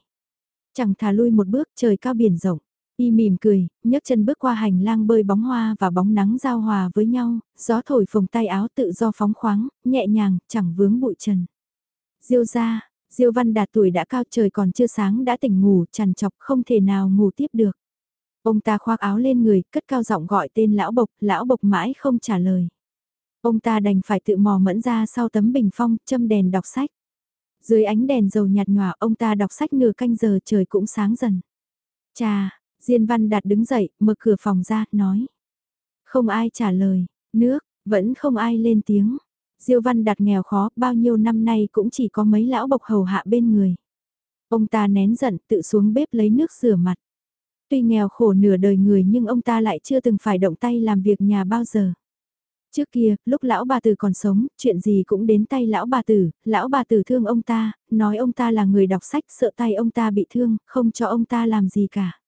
Chẳng thà lui một bước trời cao biển rộng. Y mỉm cười, nhấc chân bước qua hành lang bơi bóng hoa và bóng nắng giao hòa với nhau, gió thổi phồng tay áo tự do phóng khoáng, nhẹ nhàng, chẳng vướng bụi trần. Diêu ra, Diêu Văn Đạt tuổi đã cao trời còn chưa sáng đã tỉnh ngủ, chằn chọc không thể nào ngủ tiếp được. Ông ta khoác áo lên người, cất cao giọng gọi tên lão bộc, lão bộc mãi không trả lời. Ông ta đành phải tự mò mẫn ra sau tấm bình phong, châm đèn đọc sách. Dưới ánh đèn dầu nhạt nhòa ông ta đọc sách nửa canh giờ trời cũng sáng dần. Chà, Diên Văn Đạt đứng dậy, mở cửa phòng ra, nói. Không ai trả lời, nước, vẫn không ai lên tiếng. Diêu Văn Đạt nghèo khó, bao nhiêu năm nay cũng chỉ có mấy lão bộc hầu hạ bên người. Ông ta nén giận, tự xuống bếp lấy nước rửa mặt. Tuy nghèo khổ nửa đời người nhưng ông ta lại chưa từng phải động tay làm việc nhà bao giờ. Trước kia, lúc lão bà tử còn sống, chuyện gì cũng đến tay lão bà tử, lão bà tử thương ông ta, nói ông ta là người đọc sách sợ tay ông ta bị thương, không cho ông ta làm gì cả.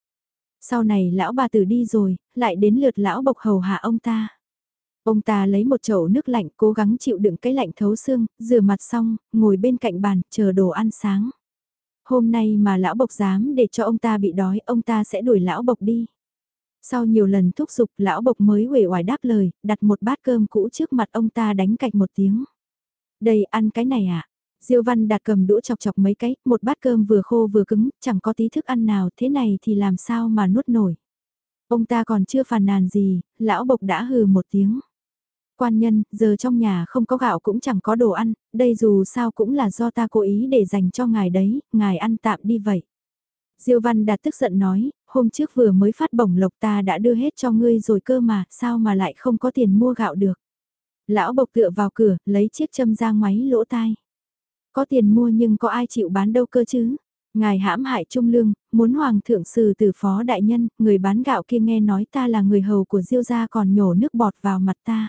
Sau này lão bà tử đi rồi, lại đến lượt lão bộc hầu hạ ông ta. Ông ta lấy một chậu nước lạnh cố gắng chịu đựng cái lạnh thấu xương, rửa mặt xong, ngồi bên cạnh bàn, chờ đồ ăn sáng. Hôm nay mà lão bộc dám để cho ông ta bị đói, ông ta sẽ đuổi lão bộc đi. Sau nhiều lần thúc giục, lão bộc mới uể oải đáp lời, đặt một bát cơm cũ trước mặt ông ta đánh cạch một tiếng. Đây ăn cái này à? Diêu Văn đặt cầm đũa chọc chọc mấy cái, một bát cơm vừa khô vừa cứng, chẳng có tí thức ăn nào, thế này thì làm sao mà nuốt nổi. Ông ta còn chưa phàn nàn gì, lão bộc đã hừ một tiếng. Quan nhân, giờ trong nhà không có gạo cũng chẳng có đồ ăn, đây dù sao cũng là do ta cố ý để dành cho ngài đấy, ngài ăn tạm đi vậy. Diêu Văn Đạt tức giận nói, hôm trước vừa mới phát bổng lộc ta đã đưa hết cho ngươi rồi cơ mà, sao mà lại không có tiền mua gạo được. Lão bộc tựa vào cửa, lấy chiếc châm ra ngoáy lỗ tai. Có tiền mua nhưng có ai chịu bán đâu cơ chứ. Ngài hãm hại trung lương, muốn hoàng thượng xử từ phó đại nhân, người bán gạo kia nghe nói ta là người hầu của diêu gia còn nhổ nước bọt vào mặt ta.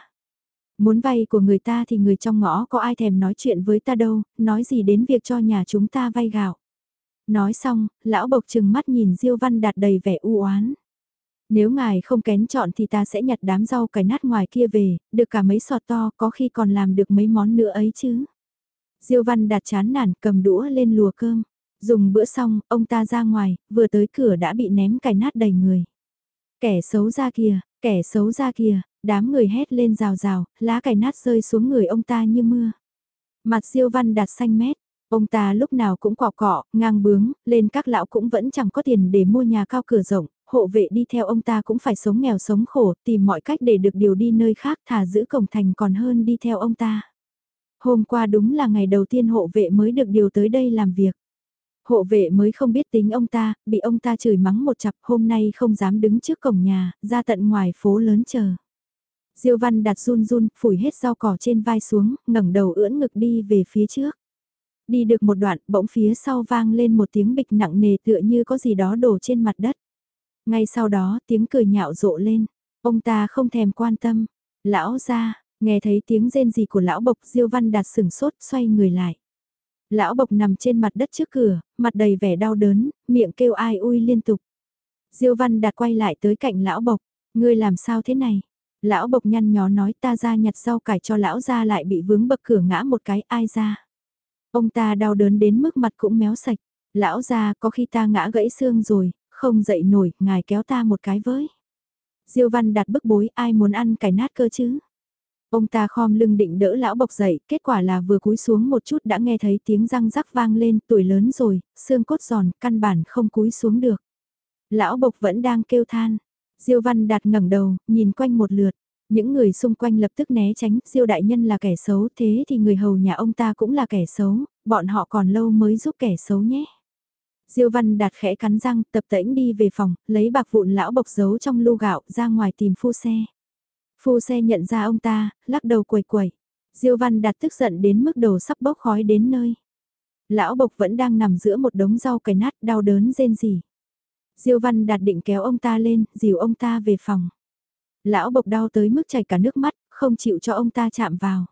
Muốn vay của người ta thì người trong ngõ có ai thèm nói chuyện với ta đâu, nói gì đến việc cho nhà chúng ta vay gạo. Nói xong, lão bộc chừng mắt nhìn Diêu Văn Đạt đầy vẻ u oán. Nếu ngài không kén chọn thì ta sẽ nhặt đám rau cải nát ngoài kia về, được cả mấy sọt to có khi còn làm được mấy món nữa ấy chứ. Diêu Văn Đạt chán nản cầm đũa lên lùa cơm. Dùng bữa xong, ông ta ra ngoài, vừa tới cửa đã bị ném cải nát đầy người. Kẻ xấu ra kìa, kẻ xấu ra kìa, đám người hét lên rào rào, lá cải nát rơi xuống người ông ta như mưa. Mặt Diêu Văn Đạt xanh mét, Ông ta lúc nào cũng cọ cọ, ngang bướng, lên các lão cũng vẫn chẳng có tiền để mua nhà cao cửa rộng, hộ vệ đi theo ông ta cũng phải sống nghèo sống khổ, tìm mọi cách để được điều đi nơi khác thả giữ cổng thành còn hơn đi theo ông ta. Hôm qua đúng là ngày đầu tiên hộ vệ mới được điều tới đây làm việc. Hộ vệ mới không biết tính ông ta, bị ông ta chửi mắng một chặp hôm nay không dám đứng trước cổng nhà, ra tận ngoài phố lớn chờ. Diêu văn đặt run run, phủi hết rau cỏ trên vai xuống, ngẩng đầu ưỡn ngực đi về phía trước. Đi được một đoạn, bỗng phía sau vang lên một tiếng bịch nặng nề tựa như có gì đó đổ trên mặt đất. Ngay sau đó, tiếng cười nhạo rộ lên. Ông ta không thèm quan tâm. Lão ra, nghe thấy tiếng rên gì của lão bộc diêu văn đạt sửng sốt xoay người lại. Lão bộc nằm trên mặt đất trước cửa, mặt đầy vẻ đau đớn, miệng kêu ai ui liên tục. Diêu văn đạt quay lại tới cạnh lão bộc. Ngươi làm sao thế này? Lão bộc nhăn nhó nói ta ra nhặt rau cải cho lão ra lại bị vướng bậc cửa ngã một cái ai ra. Ông ta đau đớn đến mức mặt cũng méo sạch. Lão ra có khi ta ngã gãy xương rồi, không dậy nổi, ngài kéo ta một cái với. Diêu văn đặt bức bối ai muốn ăn cải nát cơ chứ. Ông ta khom lưng định đỡ lão bộc dậy, kết quả là vừa cúi xuống một chút đã nghe thấy tiếng răng rắc vang lên, tuổi lớn rồi, xương cốt giòn, căn bản không cúi xuống được. Lão bộc vẫn đang kêu than. Diêu văn đạt ngẩng đầu, nhìn quanh một lượt. Những người xung quanh lập tức né tránh, diêu đại nhân là kẻ xấu thế thì người hầu nhà ông ta cũng là kẻ xấu, bọn họ còn lâu mới giúp kẻ xấu nhé. Diêu văn đạt khẽ cắn răng, tập tễnh đi về phòng, lấy bạc vụn lão bộc giấu trong lu gạo, ra ngoài tìm phu xe. Phu xe nhận ra ông ta, lắc đầu quẩy quẩy. Diêu văn đạt tức giận đến mức đầu sắp bốc khói đến nơi. Lão bộc vẫn đang nằm giữa một đống rau cải nát đau đớn rên rỉ. Diêu văn đạt định kéo ông ta lên, dìu ông ta về phòng. Lão bộc đau tới mức chảy cả nước mắt, không chịu cho ông ta chạm vào.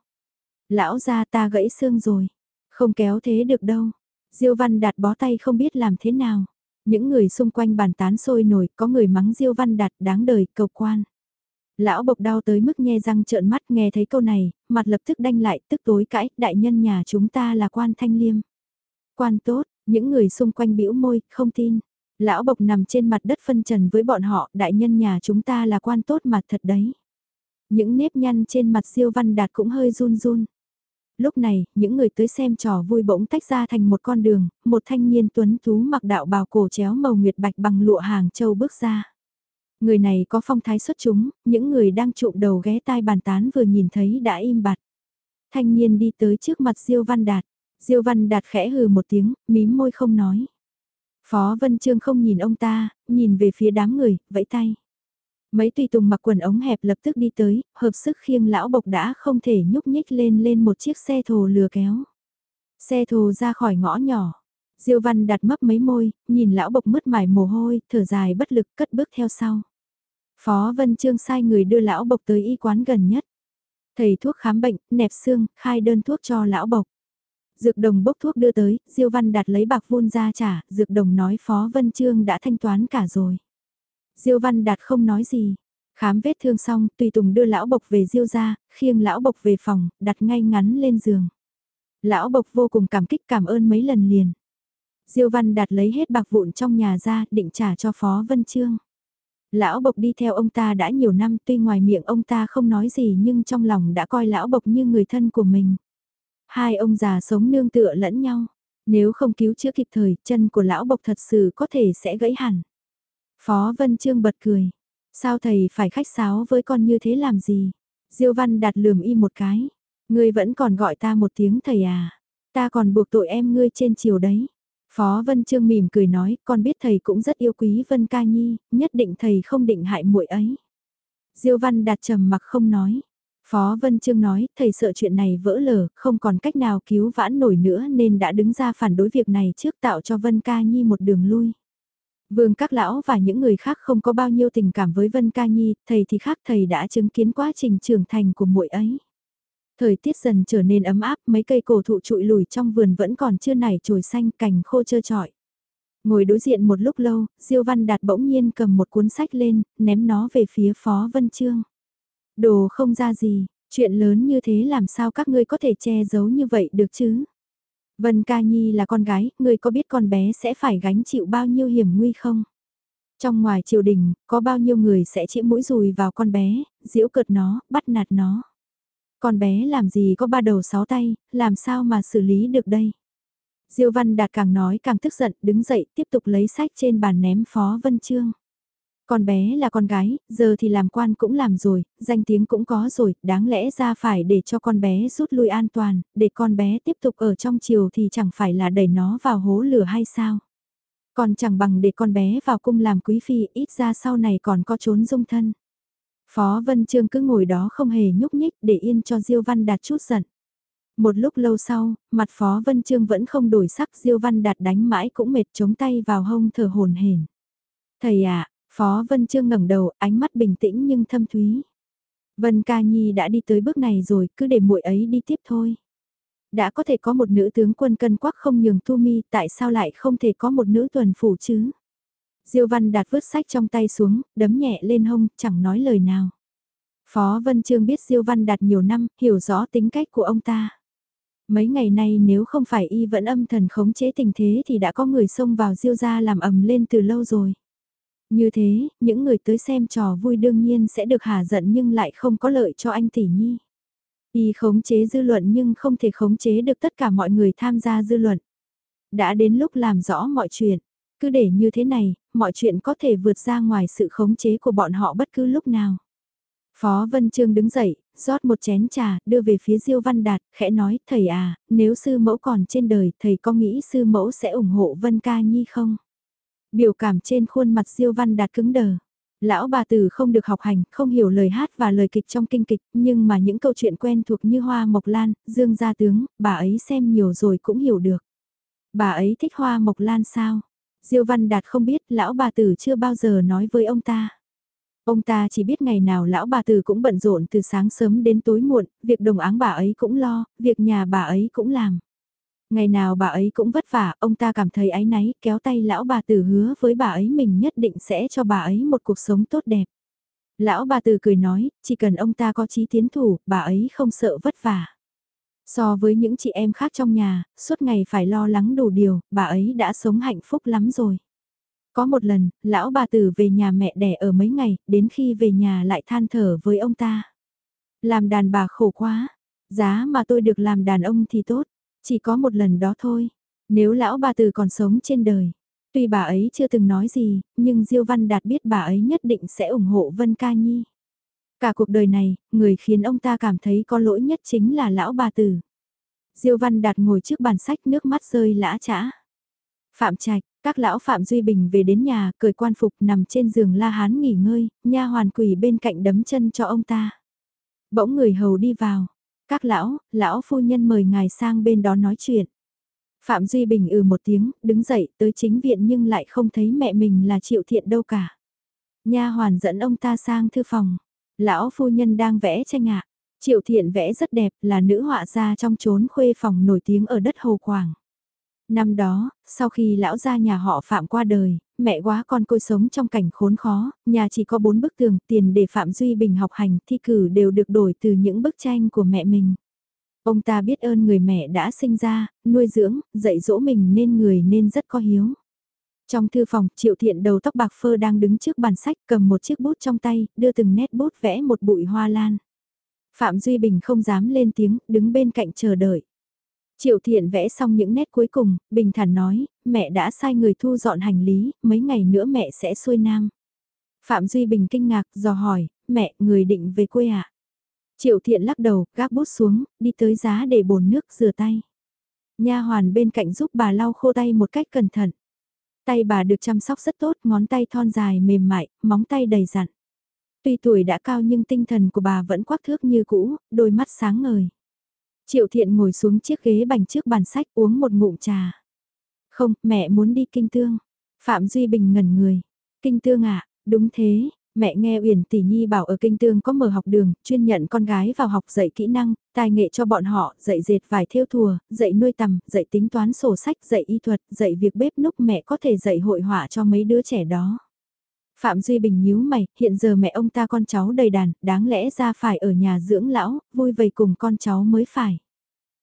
Lão ra ta gãy xương rồi, không kéo thế được đâu. Diêu Văn Đạt bó tay không biết làm thế nào. Những người xung quanh bàn tán sôi nổi, có người mắng Diêu Văn Đạt đáng đời, cầu quan. Lão bộc đau tới mức nghe răng trợn mắt nghe thấy câu này, mặt lập tức đanh lại, tức tối cãi, đại nhân nhà chúng ta là quan thanh liêm. Quan tốt, những người xung quanh bĩu môi, không tin. Lão bộc nằm trên mặt đất phân trần với bọn họ, đại nhân nhà chúng ta là quan tốt mà thật đấy. Những nếp nhăn trên mặt siêu văn đạt cũng hơi run run. Lúc này, những người tới xem trò vui bỗng tách ra thành một con đường, một thanh niên tuấn tú mặc đạo bào cổ chéo màu nguyệt bạch bằng lụa hàng châu bước ra. Người này có phong thái xuất chúng, những người đang trụm đầu ghé tai bàn tán vừa nhìn thấy đã im bặt. Thanh niên đi tới trước mặt Diêu Văn Đạt. Diêu Văn Đạt khẽ hừ một tiếng, mím môi không nói. Phó Vân Trương không nhìn ông ta, nhìn về phía đám người, vẫy tay. Mấy tùy tùng mặc quần ống hẹp lập tức đi tới, hợp sức khiêng lão bộc đã không thể nhúc nhích lên lên một chiếc xe thồ lừa kéo. Xe thồ ra khỏi ngõ nhỏ. Diêu văn đặt mấp mấy môi, nhìn lão bộc mứt mải mồ hôi, thở dài bất lực cất bước theo sau. Phó Vân Trương sai người đưa lão bộc tới y quán gần nhất. Thầy thuốc khám bệnh, nẹp xương, khai đơn thuốc cho lão bộc. Dược đồng bốc thuốc đưa tới, Diêu Văn đặt lấy bạc vun ra trả, dược đồng nói Phó Vân Trương đã thanh toán cả rồi. Diêu Văn Đạt không nói gì. Khám vết thương xong, tùy tùng đưa lão bộc về Diêu ra, khiêng lão bộc về phòng, đặt ngay ngắn lên giường. Lão bộc vô cùng cảm kích cảm ơn mấy lần liền. Diêu Văn Đạt lấy hết bạc vụn trong nhà ra, định trả cho Phó Vân Trương. Lão bộc đi theo ông ta đã nhiều năm tuy ngoài miệng ông ta không nói gì nhưng trong lòng đã coi lão bộc như người thân của mình. Hai ông già sống nương tựa lẫn nhau. Nếu không cứu chữa kịp thời, chân của lão bộc thật sự có thể sẽ gãy hẳn. Phó Vân Trương bật cười. Sao thầy phải khách sáo với con như thế làm gì? Diêu Văn đặt lườm y một cái. Ngươi vẫn còn gọi ta một tiếng thầy à? Ta còn buộc tội em ngươi trên chiều đấy. Phó Vân Trương mỉm cười nói, con biết thầy cũng rất yêu quý Vân Ca Nhi, nhất định thầy không định hại muội ấy. Diêu Văn đặt trầm mặc không nói. Phó Vân Trương nói, thầy sợ chuyện này vỡ lở, không còn cách nào cứu vãn nổi nữa nên đã đứng ra phản đối việc này trước tạo cho Vân Ca Nhi một đường lui. Vương các lão và những người khác không có bao nhiêu tình cảm với Vân Ca Nhi, thầy thì khác thầy đã chứng kiến quá trình trưởng thành của muội ấy. Thời tiết dần trở nên ấm áp, mấy cây cổ thụ trụi lùi trong vườn vẫn còn chưa nảy trồi xanh cành khô trơ trọi. Ngồi đối diện một lúc lâu, Diêu Văn Đạt bỗng nhiên cầm một cuốn sách lên, ném nó về phía Phó Vân Trương. Đồ không ra gì, chuyện lớn như thế làm sao các ngươi có thể che giấu như vậy được chứ? Vân Ca Nhi là con gái, ngươi có biết con bé sẽ phải gánh chịu bao nhiêu hiểm nguy không? Trong ngoài triều đình, có bao nhiêu người sẽ chĩa mũi rùi vào con bé, giễu cợt nó, bắt nạt nó. Con bé làm gì có ba đầu sáu tay, làm sao mà xử lý được đây? Diêu Văn Đạt càng nói càng tức giận, đứng dậy tiếp tục lấy sách trên bàn ném Phó Vân Trương. Con bé là con gái, giờ thì làm quan cũng làm rồi, danh tiếng cũng có rồi, đáng lẽ ra phải để cho con bé rút lui an toàn, để con bé tiếp tục ở trong chiều thì chẳng phải là đẩy nó vào hố lửa hay sao. Còn chẳng bằng để con bé vào cung làm quý phi, ít ra sau này còn có trốn dung thân. Phó Vân Trương cứ ngồi đó không hề nhúc nhích để yên cho Diêu Văn Đạt chút giận. Một lúc lâu sau, mặt Phó Vân Trương vẫn không đổi sắc Diêu Văn Đạt đánh mãi cũng mệt chống tay vào hông thở hồn hển. Thầy ạ, Phó Vân Trương ngẩng đầu, ánh mắt bình tĩnh nhưng thâm thúy. Vân Ca Nhi đã đi tới bước này rồi, cứ để muội ấy đi tiếp thôi. Đã có thể có một nữ tướng quân cân quắc không nhường Tu Mi, tại sao lại không thể có một nữ tuần phủ chứ? Diêu Văn đặt vứt sách trong tay xuống, đấm nhẹ lên hông, chẳng nói lời nào. Phó Vân Trương biết Diêu Văn đạt nhiều năm, hiểu rõ tính cách của ông ta. Mấy ngày nay nếu không phải y vẫn âm thần khống chế tình thế thì đã có người xông vào Diêu gia làm ầm lên từ lâu rồi. Như thế, những người tới xem trò vui đương nhiên sẽ được hà giận nhưng lại không có lợi cho anh tỷ nhi. Y khống chế dư luận nhưng không thể khống chế được tất cả mọi người tham gia dư luận. Đã đến lúc làm rõ mọi chuyện, cứ để như thế này, mọi chuyện có thể vượt ra ngoài sự khống chế của bọn họ bất cứ lúc nào. Phó Vân Trương đứng dậy, rót một chén trà, đưa về phía Diêu Văn Đạt, khẽ nói, thầy à, nếu sư mẫu còn trên đời, thầy có nghĩ sư mẫu sẽ ủng hộ Vân Ca Nhi không? Biểu cảm trên khuôn mặt Diêu Văn Đạt cứng đờ. Lão bà tử không được học hành, không hiểu lời hát và lời kịch trong kinh kịch, nhưng mà những câu chuyện quen thuộc như Hoa Mộc Lan, Dương Gia Tướng, bà ấy xem nhiều rồi cũng hiểu được. Bà ấy thích Hoa Mộc Lan sao? Diêu Văn Đạt không biết, lão bà tử chưa bao giờ nói với ông ta. Ông ta chỉ biết ngày nào lão bà tử cũng bận rộn từ sáng sớm đến tối muộn, việc đồng áng bà ấy cũng lo, việc nhà bà ấy cũng làm. Ngày nào bà ấy cũng vất vả, ông ta cảm thấy áy náy, kéo tay lão bà tử hứa với bà ấy mình nhất định sẽ cho bà ấy một cuộc sống tốt đẹp. Lão bà tử cười nói, chỉ cần ông ta có chí tiến thủ, bà ấy không sợ vất vả. So với những chị em khác trong nhà, suốt ngày phải lo lắng đủ điều, bà ấy đã sống hạnh phúc lắm rồi. Có một lần, lão bà tử về nhà mẹ đẻ ở mấy ngày, đến khi về nhà lại than thở với ông ta. Làm đàn bà khổ quá, giá mà tôi được làm đàn ông thì tốt, chỉ có một lần đó thôi. Nếu lão bà tử còn sống trên đời, tuy bà ấy chưa từng nói gì, nhưng Diêu Văn Đạt biết bà ấy nhất định sẽ ủng hộ Vân Ca Nhi. Cả cuộc đời này, người khiến ông ta cảm thấy có lỗi nhất chính là lão bà tử. Diêu Văn Đạt ngồi trước bàn sách nước mắt rơi lã chã. Phạm Trạch, Các lão Phạm Duy Bình về đến nhà, cười quan phục nằm trên giường la hán nghỉ ngơi, nha hoàn quỷ bên cạnh đấm chân cho ông ta. Bỗng người hầu đi vào. Các lão, lão phu nhân mời ngài sang bên đó nói chuyện. Phạm Duy Bình ừ một tiếng, đứng dậy tới chính viện nhưng lại không thấy mẹ mình là triệu thiện đâu cả. Nha hoàn dẫn ông ta sang thư phòng. Lão phu nhân đang vẽ tranh ạ. Triệu thiện vẽ rất đẹp là nữ họa gia trong chốn khuê phòng nổi tiếng ở đất Hồ Quảng. Năm đó, sau khi lão gia nhà họ Phạm qua đời, mẹ quá con côi sống trong cảnh khốn khó, nhà chỉ có bốn bức tường, tiền để Phạm Duy Bình học hành, thi cử đều được đổi từ những bức tranh của mẹ mình. Ông ta biết ơn người mẹ đã sinh ra, nuôi dưỡng, dạy dỗ mình nên người nên rất có hiếu. Trong thư phòng, Triệu Thiện đầu tóc bạc phơ đang đứng trước bàn sách cầm một chiếc bút trong tay, đưa từng nét bút vẽ một bụi hoa lan. Phạm Duy Bình không dám lên tiếng, đứng bên cạnh chờ đợi. Triệu Thiện vẽ xong những nét cuối cùng, bình thản nói, mẹ đã sai người thu dọn hành lý, mấy ngày nữa mẹ sẽ xuôi nam. Phạm Duy Bình kinh ngạc, dò hỏi, mẹ, người định về quê à? Triệu Thiện lắc đầu, gác bút xuống, đi tới giá để bồn nước rửa tay. Nha hoàn bên cạnh giúp bà lau khô tay một cách cẩn thận. Tay bà được chăm sóc rất tốt, ngón tay thon dài mềm mại, móng tay đầy dặn. Tuy tuổi đã cao nhưng tinh thần của bà vẫn quắc thước như cũ, đôi mắt sáng ngời. Triệu thiện ngồi xuống chiếc ghế bành trước bàn sách uống một ngụm trà. Không, mẹ muốn đi kinh tương. Phạm Duy Bình ngẩn người. Kinh tương ạ, à? đúng thế, mẹ nghe Uyển Tỷ Nhi bảo ở Kinh Tương có mở học đường, chuyên nhận con gái vào học dạy kỹ năng, tài nghệ cho bọn họ, dạy dệt vải thêu thùa, dạy nuôi tầm, dạy tính toán sổ sách, dạy y thuật, dạy việc bếp núc mẹ có thể dạy hội họa cho mấy đứa trẻ đó. Phạm Duy Bình nhíu mày, hiện giờ mẹ ông ta con cháu đầy đàn, đáng lẽ ra phải ở nhà dưỡng lão, vui vầy cùng con cháu mới phải.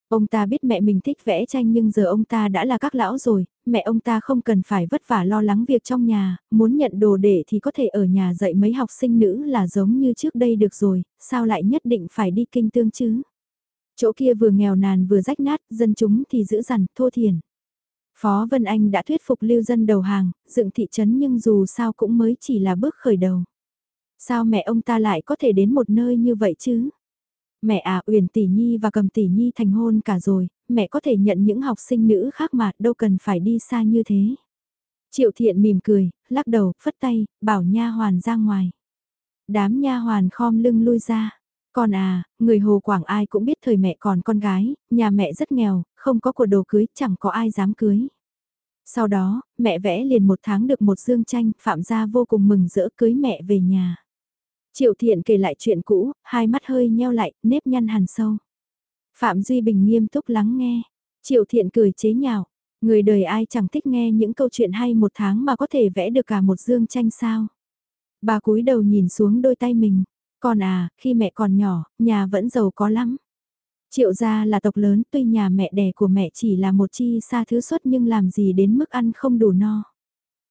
Ông ta biết mẹ mình thích vẽ tranh nhưng giờ ông ta đã là các lão rồi, mẹ ông ta không cần phải vất vả lo lắng việc trong nhà, muốn nhận đồ để thì có thể ở nhà dạy mấy học sinh nữ là giống như trước đây được rồi, sao lại nhất định phải đi kinh tương chứ? Chỗ kia vừa nghèo nàn vừa rách nát, dân chúng thì giữ dằn, thô thiền. Phó Vân Anh đã thuyết phục lưu dân đầu hàng, dựng thị trấn nhưng dù sao cũng mới chỉ là bước khởi đầu. Sao mẹ ông ta lại có thể đến một nơi như vậy chứ? Mẹ à, Uyển Tỷ Nhi và Cầm Tỷ Nhi thành hôn cả rồi, mẹ có thể nhận những học sinh nữ khác mà, đâu cần phải đi xa như thế. Triệu Thiện mỉm cười, lắc đầu, phất tay, bảo nha hoàn ra ngoài. Đám nha hoàn khom lưng lui ra. Còn à, người Hồ Quảng ai cũng biết thời mẹ còn con gái, nhà mẹ rất nghèo, không có của đồ cưới, chẳng có ai dám cưới. Sau đó, mẹ vẽ liền một tháng được một dương tranh, Phạm gia vô cùng mừng rỡ cưới mẹ về nhà. Triệu thiện kể lại chuyện cũ, hai mắt hơi nheo lại, nếp nhăn hằn sâu. Phạm Duy Bình nghiêm túc lắng nghe. Triệu thiện cười chế nhạo. Người đời ai chẳng thích nghe những câu chuyện hay một tháng mà có thể vẽ được cả một dương tranh sao. Bà cúi đầu nhìn xuống đôi tay mình. Còn à, khi mẹ còn nhỏ, nhà vẫn giàu có lắm. Triệu gia là tộc lớn tuy nhà mẹ đẻ của mẹ chỉ là một chi xa thứ xuất nhưng làm gì đến mức ăn không đủ no.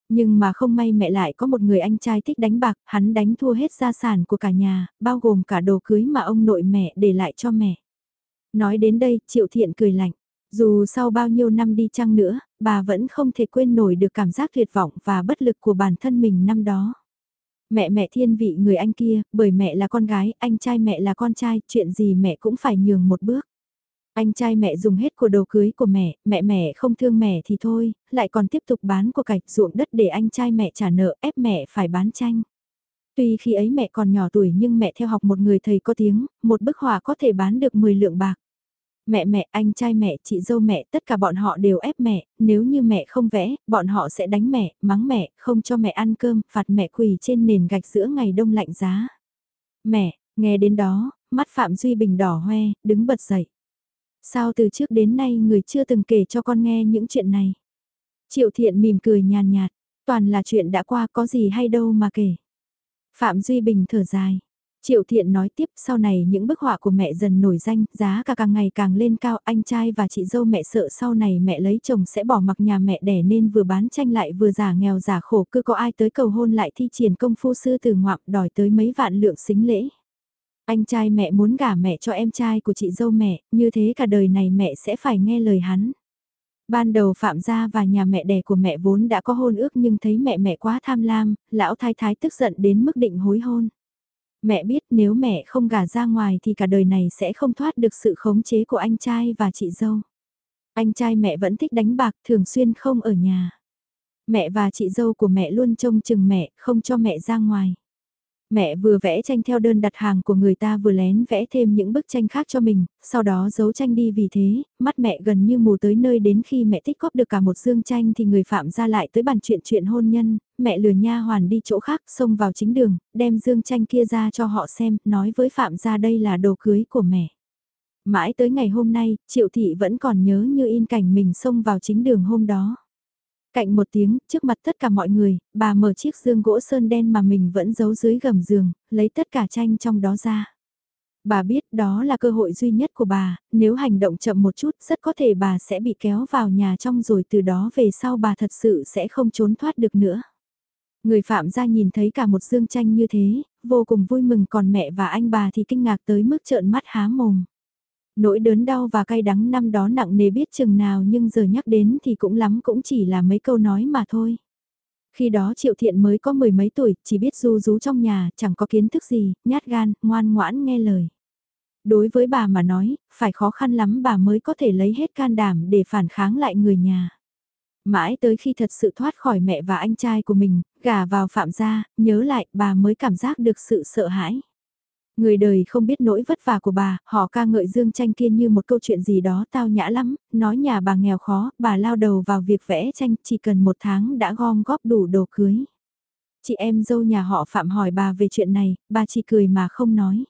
Nhưng mà không may mẹ lại có một người anh trai thích đánh bạc, hắn đánh thua hết gia sản của cả nhà, bao gồm cả đồ cưới mà ông nội mẹ để lại cho mẹ. Nói đến đây, Triệu Thiện cười lạnh. Dù sau bao nhiêu năm đi chăng nữa, bà vẫn không thể quên nổi được cảm giác tuyệt vọng và bất lực của bản thân mình năm đó. Mẹ mẹ thiên vị người anh kia, bởi mẹ là con gái, anh trai mẹ là con trai, chuyện gì mẹ cũng phải nhường một bước. Anh trai mẹ dùng hết của đồ cưới của mẹ, mẹ mẹ không thương mẹ thì thôi, lại còn tiếp tục bán của cải ruộng đất để anh trai mẹ trả nợ ép mẹ phải bán tranh. Tuy khi ấy mẹ còn nhỏ tuổi nhưng mẹ theo học một người thầy có tiếng, một bức họa có thể bán được 10 lượng bạc. Mẹ mẹ, anh trai mẹ, chị dâu mẹ, tất cả bọn họ đều ép mẹ, nếu như mẹ không vẽ, bọn họ sẽ đánh mẹ, mắng mẹ, không cho mẹ ăn cơm, phạt mẹ quỳ trên nền gạch giữa ngày đông lạnh giá. Mẹ, nghe đến đó, mắt Phạm Duy Bình đỏ hoe, đứng bật dậy. Sao từ trước đến nay người chưa từng kể cho con nghe những chuyện này? Triệu thiện mỉm cười nhàn nhạt, toàn là chuyện đã qua có gì hay đâu mà kể. Phạm Duy Bình thở dài. Triệu Thiện nói tiếp sau này những bức họa của mẹ dần nổi danh, giá cả càng ngày càng lên cao, anh trai và chị dâu mẹ sợ sau này mẹ lấy chồng sẽ bỏ mặc nhà mẹ đẻ nên vừa bán tranh lại vừa giả nghèo giả khổ cứ có ai tới cầu hôn lại thi triển công phu sư từ ngoạm đòi tới mấy vạn lượng xính lễ. Anh trai mẹ muốn gả mẹ cho em trai của chị dâu mẹ, như thế cả đời này mẹ sẽ phải nghe lời hắn. Ban đầu Phạm gia và nhà mẹ đẻ của mẹ vốn đã có hôn ước nhưng thấy mẹ mẹ quá tham lam, lão thái thái tức giận đến mức định hối hôn. Mẹ biết nếu mẹ không gả ra ngoài thì cả đời này sẽ không thoát được sự khống chế của anh trai và chị dâu. Anh trai mẹ vẫn thích đánh bạc thường xuyên không ở nhà. Mẹ và chị dâu của mẹ luôn trông chừng mẹ, không cho mẹ ra ngoài. Mẹ vừa vẽ tranh theo đơn đặt hàng của người ta vừa lén vẽ thêm những bức tranh khác cho mình, sau đó giấu tranh đi vì thế, mắt mẹ gần như mù tới nơi đến khi mẹ tích góp được cả một dương tranh thì người phạm ra lại tới bàn chuyện chuyện hôn nhân, mẹ lừa nha hoàn đi chỗ khác xông vào chính đường, đem dương tranh kia ra cho họ xem, nói với phạm ra đây là đồ cưới của mẹ. Mãi tới ngày hôm nay, Triệu Thị vẫn còn nhớ như in cảnh mình xông vào chính đường hôm đó. Cạnh một tiếng, trước mặt tất cả mọi người, bà mở chiếc dương gỗ sơn đen mà mình vẫn giấu dưới gầm giường, lấy tất cả tranh trong đó ra. Bà biết đó là cơ hội duy nhất của bà, nếu hành động chậm một chút rất có thể bà sẽ bị kéo vào nhà trong rồi từ đó về sau bà thật sự sẽ không trốn thoát được nữa. Người phạm gia nhìn thấy cả một dương tranh như thế, vô cùng vui mừng còn mẹ và anh bà thì kinh ngạc tới mức trợn mắt há mồm. Nỗi đớn đau và cay đắng năm đó nặng nề biết chừng nào nhưng giờ nhắc đến thì cũng lắm cũng chỉ là mấy câu nói mà thôi. Khi đó Triệu Thiện mới có mười mấy tuổi, chỉ biết du rú trong nhà, chẳng có kiến thức gì, nhát gan, ngoan ngoãn nghe lời. Đối với bà mà nói, phải khó khăn lắm bà mới có thể lấy hết can đảm để phản kháng lại người nhà. Mãi tới khi thật sự thoát khỏi mẹ và anh trai của mình, gả vào phạm gia, nhớ lại bà mới cảm giác được sự sợ hãi. Người đời không biết nỗi vất vả của bà, họ ca ngợi Dương Tranh Kiên như một câu chuyện gì đó tao nhã lắm, nói nhà bà nghèo khó, bà lao đầu vào việc vẽ tranh chỉ cần một tháng đã gom góp đủ đồ cưới. Chị em dâu nhà họ Phạm hỏi bà về chuyện này, bà chỉ cười mà không nói.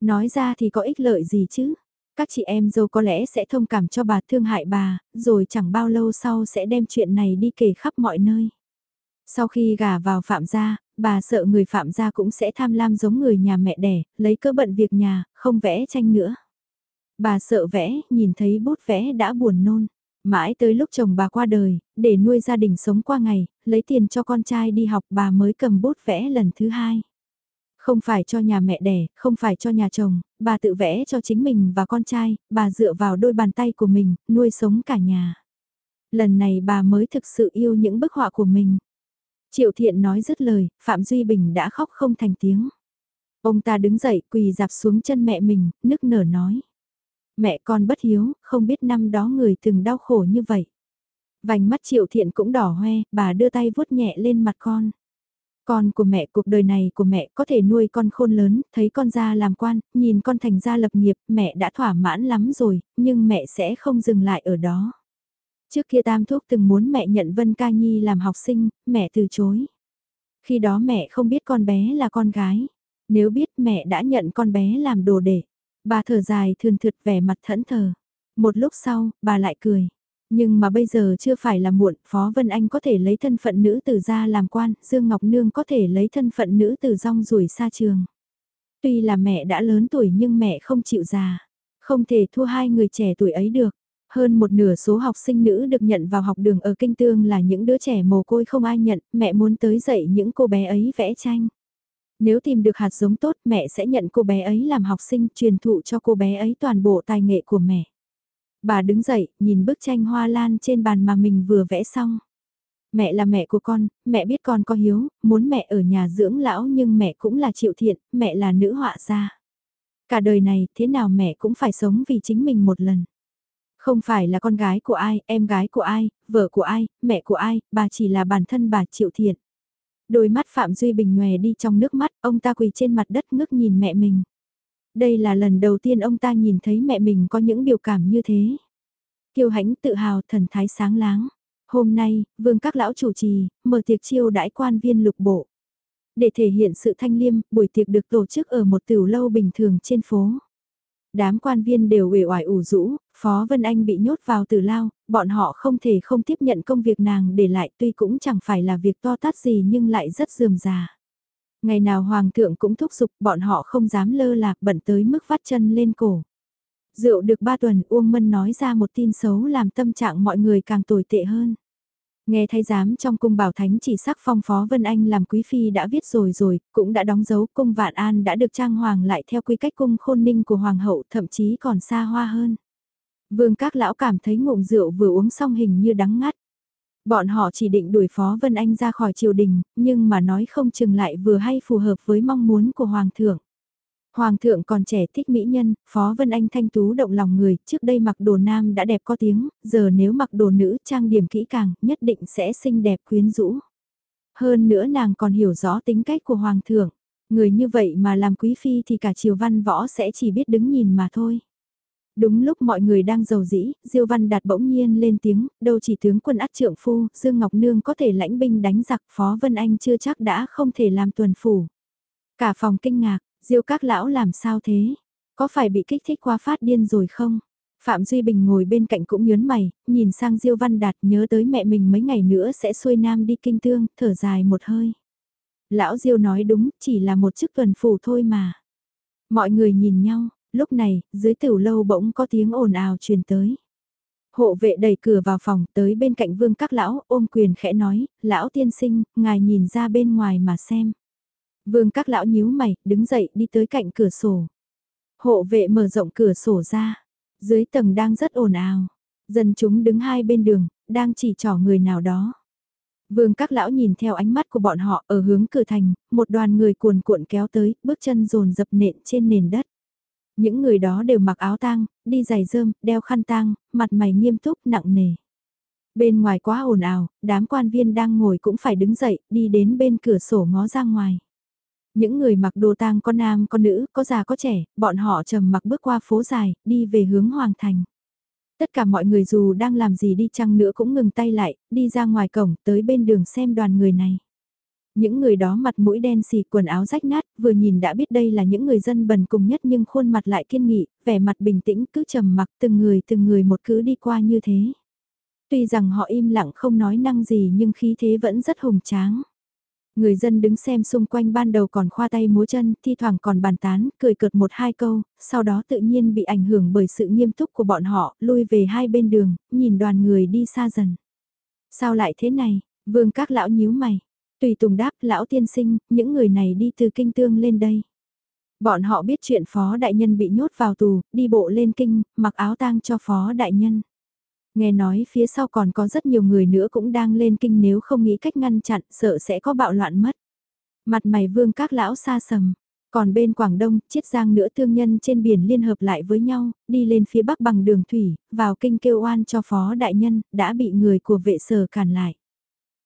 Nói ra thì có ích lợi gì chứ? Các chị em dâu có lẽ sẽ thông cảm cho bà thương hại bà, rồi chẳng bao lâu sau sẽ đem chuyện này đi kể khắp mọi nơi. Sau khi gả vào Phạm gia, bà sợ người phạm gia cũng sẽ tham lam giống người nhà mẹ đẻ, lấy cơ bận việc nhà, không vẽ tranh nữa. Bà sợ vẽ, nhìn thấy bút vẽ đã buồn nôn. Mãi tới lúc chồng bà qua đời, để nuôi gia đình sống qua ngày, lấy tiền cho con trai đi học bà mới cầm bút vẽ lần thứ hai. Không phải cho nhà mẹ đẻ, không phải cho nhà chồng, bà tự vẽ cho chính mình và con trai, bà dựa vào đôi bàn tay của mình, nuôi sống cả nhà. Lần này bà mới thực sự yêu những bức họa của mình. Triệu thiện nói dứt lời, Phạm Duy Bình đã khóc không thành tiếng. Ông ta đứng dậy quỳ dạp xuống chân mẹ mình, nức nở nói. Mẹ con bất hiếu, không biết năm đó người từng đau khổ như vậy. Vành mắt triệu thiện cũng đỏ hoe, bà đưa tay vuốt nhẹ lên mặt con. Con của mẹ cuộc đời này của mẹ có thể nuôi con khôn lớn, thấy con ra làm quan, nhìn con thành ra lập nghiệp, mẹ đã thỏa mãn lắm rồi, nhưng mẹ sẽ không dừng lại ở đó. Trước kia Tam Thúc từng muốn mẹ nhận Vân Ca Nhi làm học sinh, mẹ từ chối. Khi đó mẹ không biết con bé là con gái. Nếu biết mẹ đã nhận con bé làm đồ để. Bà thở dài thường thượt vẻ mặt thẫn thờ. Một lúc sau, bà lại cười. Nhưng mà bây giờ chưa phải là muộn, Phó Vân Anh có thể lấy thân phận nữ tử ra làm quan, Dương Ngọc Nương có thể lấy thân phận nữ tử rong rủi xa trường. Tuy là mẹ đã lớn tuổi nhưng mẹ không chịu già. Không thể thua hai người trẻ tuổi ấy được. Hơn một nửa số học sinh nữ được nhận vào học đường ở Kinh Tương là những đứa trẻ mồ côi không ai nhận, mẹ muốn tới dạy những cô bé ấy vẽ tranh. Nếu tìm được hạt giống tốt mẹ sẽ nhận cô bé ấy làm học sinh truyền thụ cho cô bé ấy toàn bộ tài nghệ của mẹ. Bà đứng dậy, nhìn bức tranh hoa lan trên bàn mà mình vừa vẽ xong. Mẹ là mẹ của con, mẹ biết con có hiếu, muốn mẹ ở nhà dưỡng lão nhưng mẹ cũng là chịu thiện, mẹ là nữ họa gia. Cả đời này, thế nào mẹ cũng phải sống vì chính mình một lần. Không phải là con gái của ai, em gái của ai, vợ của ai, mẹ của ai, bà chỉ là bản thân bà triệu thiện. Đôi mắt Phạm Duy Bình nhòe đi trong nước mắt, ông ta quỳ trên mặt đất ngước nhìn mẹ mình. Đây là lần đầu tiên ông ta nhìn thấy mẹ mình có những biểu cảm như thế. Kiều hãnh tự hào thần thái sáng láng. Hôm nay, vương các lão chủ trì, mở tiệc chiêu đãi quan viên lục bộ. Để thể hiện sự thanh liêm, buổi tiệc được tổ chức ở một tiểu lâu bình thường trên phố. Đám quan viên đều uể oải ủ rũ, Phó Vân Anh bị nhốt vào tử lao, bọn họ không thể không tiếp nhận công việc nàng để lại tuy cũng chẳng phải là việc to tát gì nhưng lại rất dườm già. Ngày nào Hoàng thượng cũng thúc giục bọn họ không dám lơ lạc bận tới mức vắt chân lên cổ. Rượu được ba tuần Uông Mân nói ra một tin xấu làm tâm trạng mọi người càng tồi tệ hơn. Nghe thay giám trong cung bảo thánh chỉ sắc phong phó Vân Anh làm quý phi đã viết rồi rồi, cũng đã đóng dấu cung vạn an đã được trang hoàng lại theo quy cách cung khôn ninh của hoàng hậu thậm chí còn xa hoa hơn. Vương các lão cảm thấy ngụm rượu vừa uống xong hình như đắng ngắt. Bọn họ chỉ định đuổi phó Vân Anh ra khỏi triều đình, nhưng mà nói không chừng lại vừa hay phù hợp với mong muốn của hoàng thượng. Hoàng thượng còn trẻ thích mỹ nhân, Phó Vân Anh thanh tú động lòng người, trước đây mặc đồ nam đã đẹp có tiếng, giờ nếu mặc đồ nữ trang điểm kỹ càng, nhất định sẽ xinh đẹp quyến rũ. Hơn nữa nàng còn hiểu rõ tính cách của Hoàng thượng, người như vậy mà làm quý phi thì cả triều văn võ sẽ chỉ biết đứng nhìn mà thôi. Đúng lúc mọi người đang giàu dĩ, Diêu Văn Đạt bỗng nhiên lên tiếng, đâu chỉ tướng quân ắt trượng phu, Dương Ngọc Nương có thể lãnh binh đánh giặc, Phó Vân Anh chưa chắc đã không thể làm tuần phủ. Cả phòng kinh ngạc, Diêu các lão làm sao thế? Có phải bị kích thích qua phát điên rồi không? Phạm Duy Bình ngồi bên cạnh cũng nhớn mày, nhìn sang Diêu Văn Đạt nhớ tới mẹ mình mấy ngày nữa sẽ xuôi nam đi kinh tương, thở dài một hơi. Lão Diêu nói đúng, chỉ là một chức tuần phủ thôi mà. Mọi người nhìn nhau, lúc này, dưới tiểu lâu bỗng có tiếng ồn ào truyền tới. Hộ vệ đẩy cửa vào phòng tới bên cạnh vương các lão, ôm quyền khẽ nói, lão tiên sinh, ngài nhìn ra bên ngoài mà xem. Vương các lão nhíu mày, đứng dậy đi tới cạnh cửa sổ. Hộ vệ mở rộng cửa sổ ra. Dưới tầng đang rất ồn ào. Dân chúng đứng hai bên đường, đang chỉ trỏ người nào đó. Vương các lão nhìn theo ánh mắt của bọn họ ở hướng cửa thành, một đoàn người cuồn cuộn kéo tới, bước chân rồn dập nện trên nền đất. Những người đó đều mặc áo tang, đi giày rơm, đeo khăn tang, mặt mày nghiêm túc nặng nề. Bên ngoài quá ồn ào, đám quan viên đang ngồi cũng phải đứng dậy, đi đến bên cửa sổ ngó ra ngoài. Những người mặc đồ tang có nam có nữ, có già có trẻ, bọn họ trầm mặc bước qua phố dài, đi về hướng Hoàng Thành. Tất cả mọi người dù đang làm gì đi chăng nữa cũng ngừng tay lại, đi ra ngoài cổng, tới bên đường xem đoàn người này. Những người đó mặt mũi đen xì quần áo rách nát, vừa nhìn đã biết đây là những người dân bần cùng nhất nhưng khuôn mặt lại kiên nghị, vẻ mặt bình tĩnh cứ trầm mặc từng người từng người một cứ đi qua như thế. Tuy rằng họ im lặng không nói năng gì nhưng khí thế vẫn rất hùng tráng. Người dân đứng xem xung quanh ban đầu còn khoa tay múa chân, thi thoảng còn bàn tán, cười cợt một hai câu, sau đó tự nhiên bị ảnh hưởng bởi sự nghiêm túc của bọn họ, lui về hai bên đường, nhìn đoàn người đi xa dần. Sao lại thế này? Vương các lão nhíu mày. Tùy Tùng đáp, lão tiên sinh, những người này đi từ kinh tương lên đây. Bọn họ biết chuyện phó đại nhân bị nhốt vào tù, đi bộ lên kinh, mặc áo tang cho phó đại nhân. Nghe nói phía sau còn có rất nhiều người nữa cũng đang lên kinh nếu không nghĩ cách ngăn chặn, sợ sẽ có bạo loạn mất. Mặt mày vương các lão xa sầm. Còn bên Quảng Đông, chiết giang nữa thương nhân trên biển liên hợp lại với nhau, đi lên phía bắc bằng đường thủy, vào kinh kêu oan cho phó đại nhân, đã bị người của vệ sở cản lại.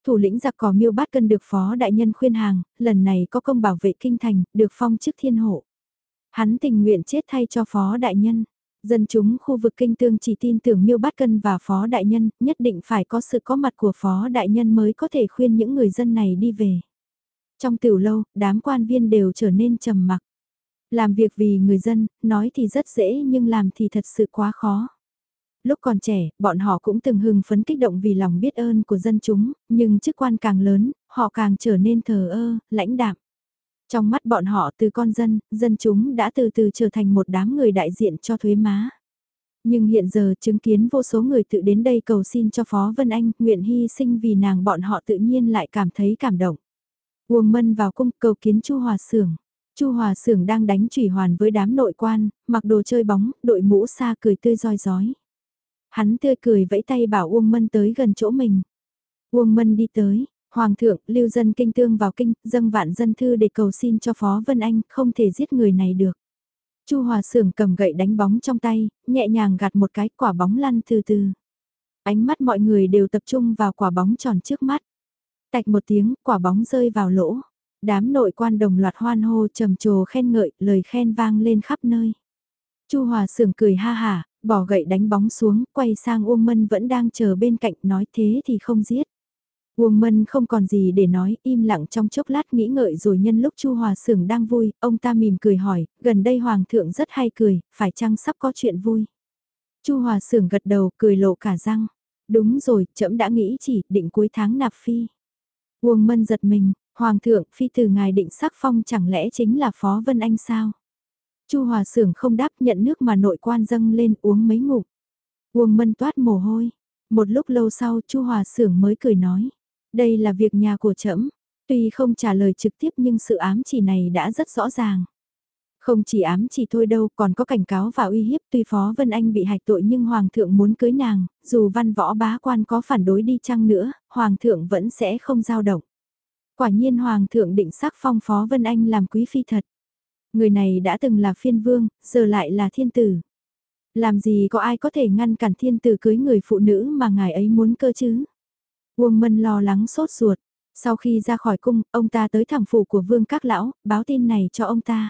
Thủ lĩnh giặc cỏ miêu bát cân được phó đại nhân khuyên hàng, lần này có công bảo vệ kinh thành, được phong chức thiên hộ. Hắn tình nguyện chết thay cho phó đại nhân. Dân chúng khu vực kinh tương chỉ tin tưởng miêu bát cân và phó đại nhân, nhất định phải có sự có mặt của phó đại nhân mới có thể khuyên những người dân này đi về. Trong tiểu lâu, đám quan viên đều trở nên trầm mặc. Làm việc vì người dân, nói thì rất dễ nhưng làm thì thật sự quá khó. Lúc còn trẻ, bọn họ cũng từng hưng phấn kích động vì lòng biết ơn của dân chúng, nhưng chức quan càng lớn, họ càng trở nên thờ ơ, lãnh đạm. Trong mắt bọn họ từ con dân, dân chúng đã từ từ trở thành một đám người đại diện cho thuế má. Nhưng hiện giờ chứng kiến vô số người tự đến đây cầu xin cho Phó Vân Anh nguyện hy sinh vì nàng bọn họ tự nhiên lại cảm thấy cảm động. Uông Mân vào cung cầu kiến Chu Hòa Sưởng. Chu Hòa Sưởng đang đánh chủy hoàn với đám nội quan, mặc đồ chơi bóng, đội mũ xa cười tươi roi rói. Hắn tươi cười vẫy tay bảo Uông Mân tới gần chỗ mình. Uông Mân đi tới, Hoàng thượng, lưu dân kinh tương vào kinh, dâng vạn dân thư để cầu xin cho Phó Vân Anh, không thể giết người này được. Chu Hòa Sưởng cầm gậy đánh bóng trong tay, nhẹ nhàng gạt một cái quả bóng lăn từ từ. Ánh mắt mọi người đều tập trung vào quả bóng tròn trước mắt. Tạch một tiếng, quả bóng rơi vào lỗ. Đám nội quan đồng loạt hoan hô trầm trồ khen ngợi, lời khen vang lên khắp nơi. Chu Hòa Sưởng cười ha hả, bỏ gậy đánh bóng xuống, quay sang Uông Mân vẫn đang chờ bên cạnh nói thế thì không giết. Uông Mân không còn gì để nói, im lặng trong chốc lát nghĩ ngợi rồi nhân lúc Chu Hòa Sưởng đang vui, ông ta mỉm cười hỏi, gần đây Hoàng thượng rất hay cười, phải chăng sắp có chuyện vui. Chu Hòa Sưởng gật đầu, cười lộ cả răng. Đúng rồi, trẫm đã nghĩ chỉ, định cuối tháng nạp phi. Uông Mân giật mình, Hoàng thượng, phi từ ngài định sắc phong chẳng lẽ chính là Phó Vân Anh sao? Chu Hòa Sưởng không đáp nhận nước mà nội quan dâng lên uống mấy ngụm. Uông Mân toát mồ hôi. Một lúc lâu sau Chu Hòa Sưởng mới cười nói. Đây là việc nhà của trẫm Tuy không trả lời trực tiếp nhưng sự ám chỉ này đã rất rõ ràng. Không chỉ ám chỉ thôi đâu còn có cảnh cáo và uy hiếp tuy Phó Vân Anh bị hạch tội nhưng Hoàng thượng muốn cưới nàng, dù văn võ bá quan có phản đối đi chăng nữa, Hoàng thượng vẫn sẽ không giao động. Quả nhiên Hoàng thượng định sắc phong Phó Vân Anh làm quý phi thật. Người này đã từng là phiên vương, giờ lại là thiên tử. Làm gì có ai có thể ngăn cản thiên tử cưới người phụ nữ mà ngài ấy muốn cơ chứ? Uông Mân lo lắng sốt ruột. Sau khi ra khỏi cung, ông ta tới thẳng phủ của vương các lão, báo tin này cho ông ta.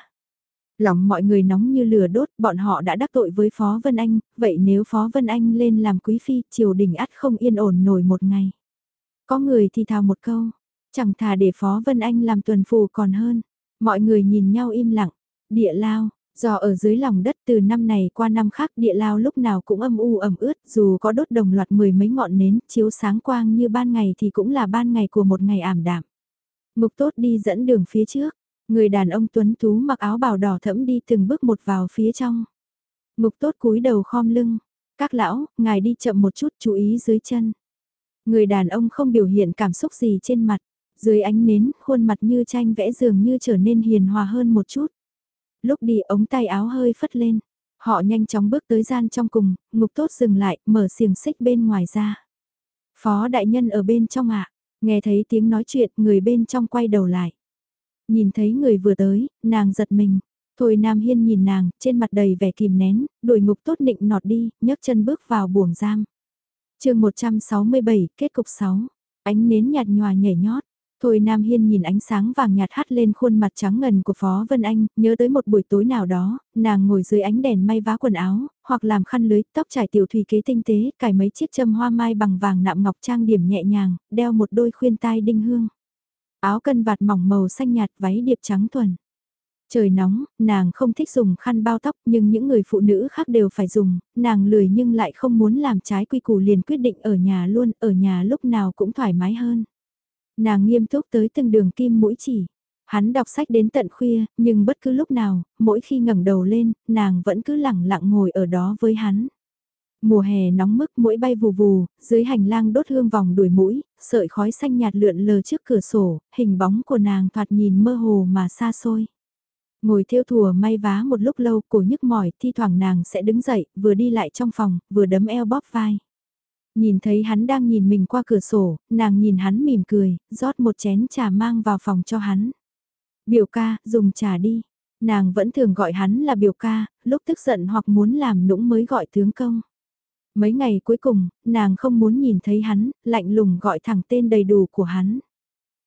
Lòng mọi người nóng như lửa đốt, bọn họ đã đắc tội với Phó Vân Anh, vậy nếu Phó Vân Anh lên làm quý phi, triều đình ắt không yên ổn nổi một ngày. Có người thì thào một câu, chẳng thà để Phó Vân Anh làm tuần phù còn hơn. Mọi người nhìn nhau im lặng, địa lao, do ở dưới lòng đất từ năm này qua năm khác địa lao lúc nào cũng âm u ẩm ướt dù có đốt đồng loạt mười mấy ngọn nến chiếu sáng quang như ban ngày thì cũng là ban ngày của một ngày ảm đạm. Ngục tốt đi dẫn đường phía trước, người đàn ông tuấn tú mặc áo bào đỏ thẫm đi từng bước một vào phía trong. Ngục tốt cúi đầu khom lưng, các lão, ngài đi chậm một chút chú ý dưới chân. Người đàn ông không biểu hiện cảm xúc gì trên mặt, dưới ánh nến, khuôn mặt như tranh vẽ dường như trở nên hiền hòa hơn một chút. Lúc đi ống tay áo hơi phất lên, họ nhanh chóng bước tới gian trong cùng, ngục tốt dừng lại, mở xiềng xích bên ngoài ra. Phó đại nhân ở bên trong ạ, nghe thấy tiếng nói chuyện, người bên trong quay đầu lại. Nhìn thấy người vừa tới, nàng giật mình. Thôi Nam Hiên nhìn nàng, trên mặt đầy vẻ kìm nén, đuổi ngục tốt nịnh nọt đi, nhấc chân bước vào buồng giam. chương 167, kết cục 6. Ánh nến nhạt nhòa nhảy nhót, Thôi Nam Hiên nhìn ánh sáng vàng nhạt hắt lên khuôn mặt trắng ngần của Phó Vân Anh, nhớ tới một buổi tối nào đó, nàng ngồi dưới ánh đèn may vá quần áo, hoặc làm khăn lưới, tóc trải tiểu thủy kế tinh tế, cài mấy chiếc châm hoa mai bằng vàng nạm ngọc trang điểm nhẹ nhàng, đeo một đôi khuyên tai đinh hương. Áo cân vạt mỏng màu xanh nhạt váy điệp trắng thuần. Trời nóng, nàng không thích dùng khăn bao tóc nhưng những người phụ nữ khác đều phải dùng, nàng lười nhưng lại không muốn làm trái quy củ liền quyết định ở nhà luôn, ở nhà lúc nào cũng thoải mái hơn. Nàng nghiêm túc tới từng đường kim mũi chỉ. Hắn đọc sách đến tận khuya, nhưng bất cứ lúc nào, mỗi khi ngẩng đầu lên, nàng vẫn cứ lẳng lặng ngồi ở đó với hắn. Mùa hè nóng mức mũi bay vù vù, dưới hành lang đốt hương vòng đuổi mũi, sợi khói xanh nhạt lượn lờ trước cửa sổ, hình bóng của nàng thoạt nhìn mơ hồ mà xa xôi. Ngồi theo thùa may vá một lúc lâu cổ nhức mỏi, thi thoảng nàng sẽ đứng dậy, vừa đi lại trong phòng, vừa đấm eo bóp vai. Nhìn thấy hắn đang nhìn mình qua cửa sổ, nàng nhìn hắn mỉm cười, rót một chén trà mang vào phòng cho hắn. Biểu ca, dùng trà đi. Nàng vẫn thường gọi hắn là biểu ca, lúc tức giận hoặc muốn làm nũng mới gọi tướng công. Mấy ngày cuối cùng, nàng không muốn nhìn thấy hắn, lạnh lùng gọi thẳng tên đầy đủ của hắn.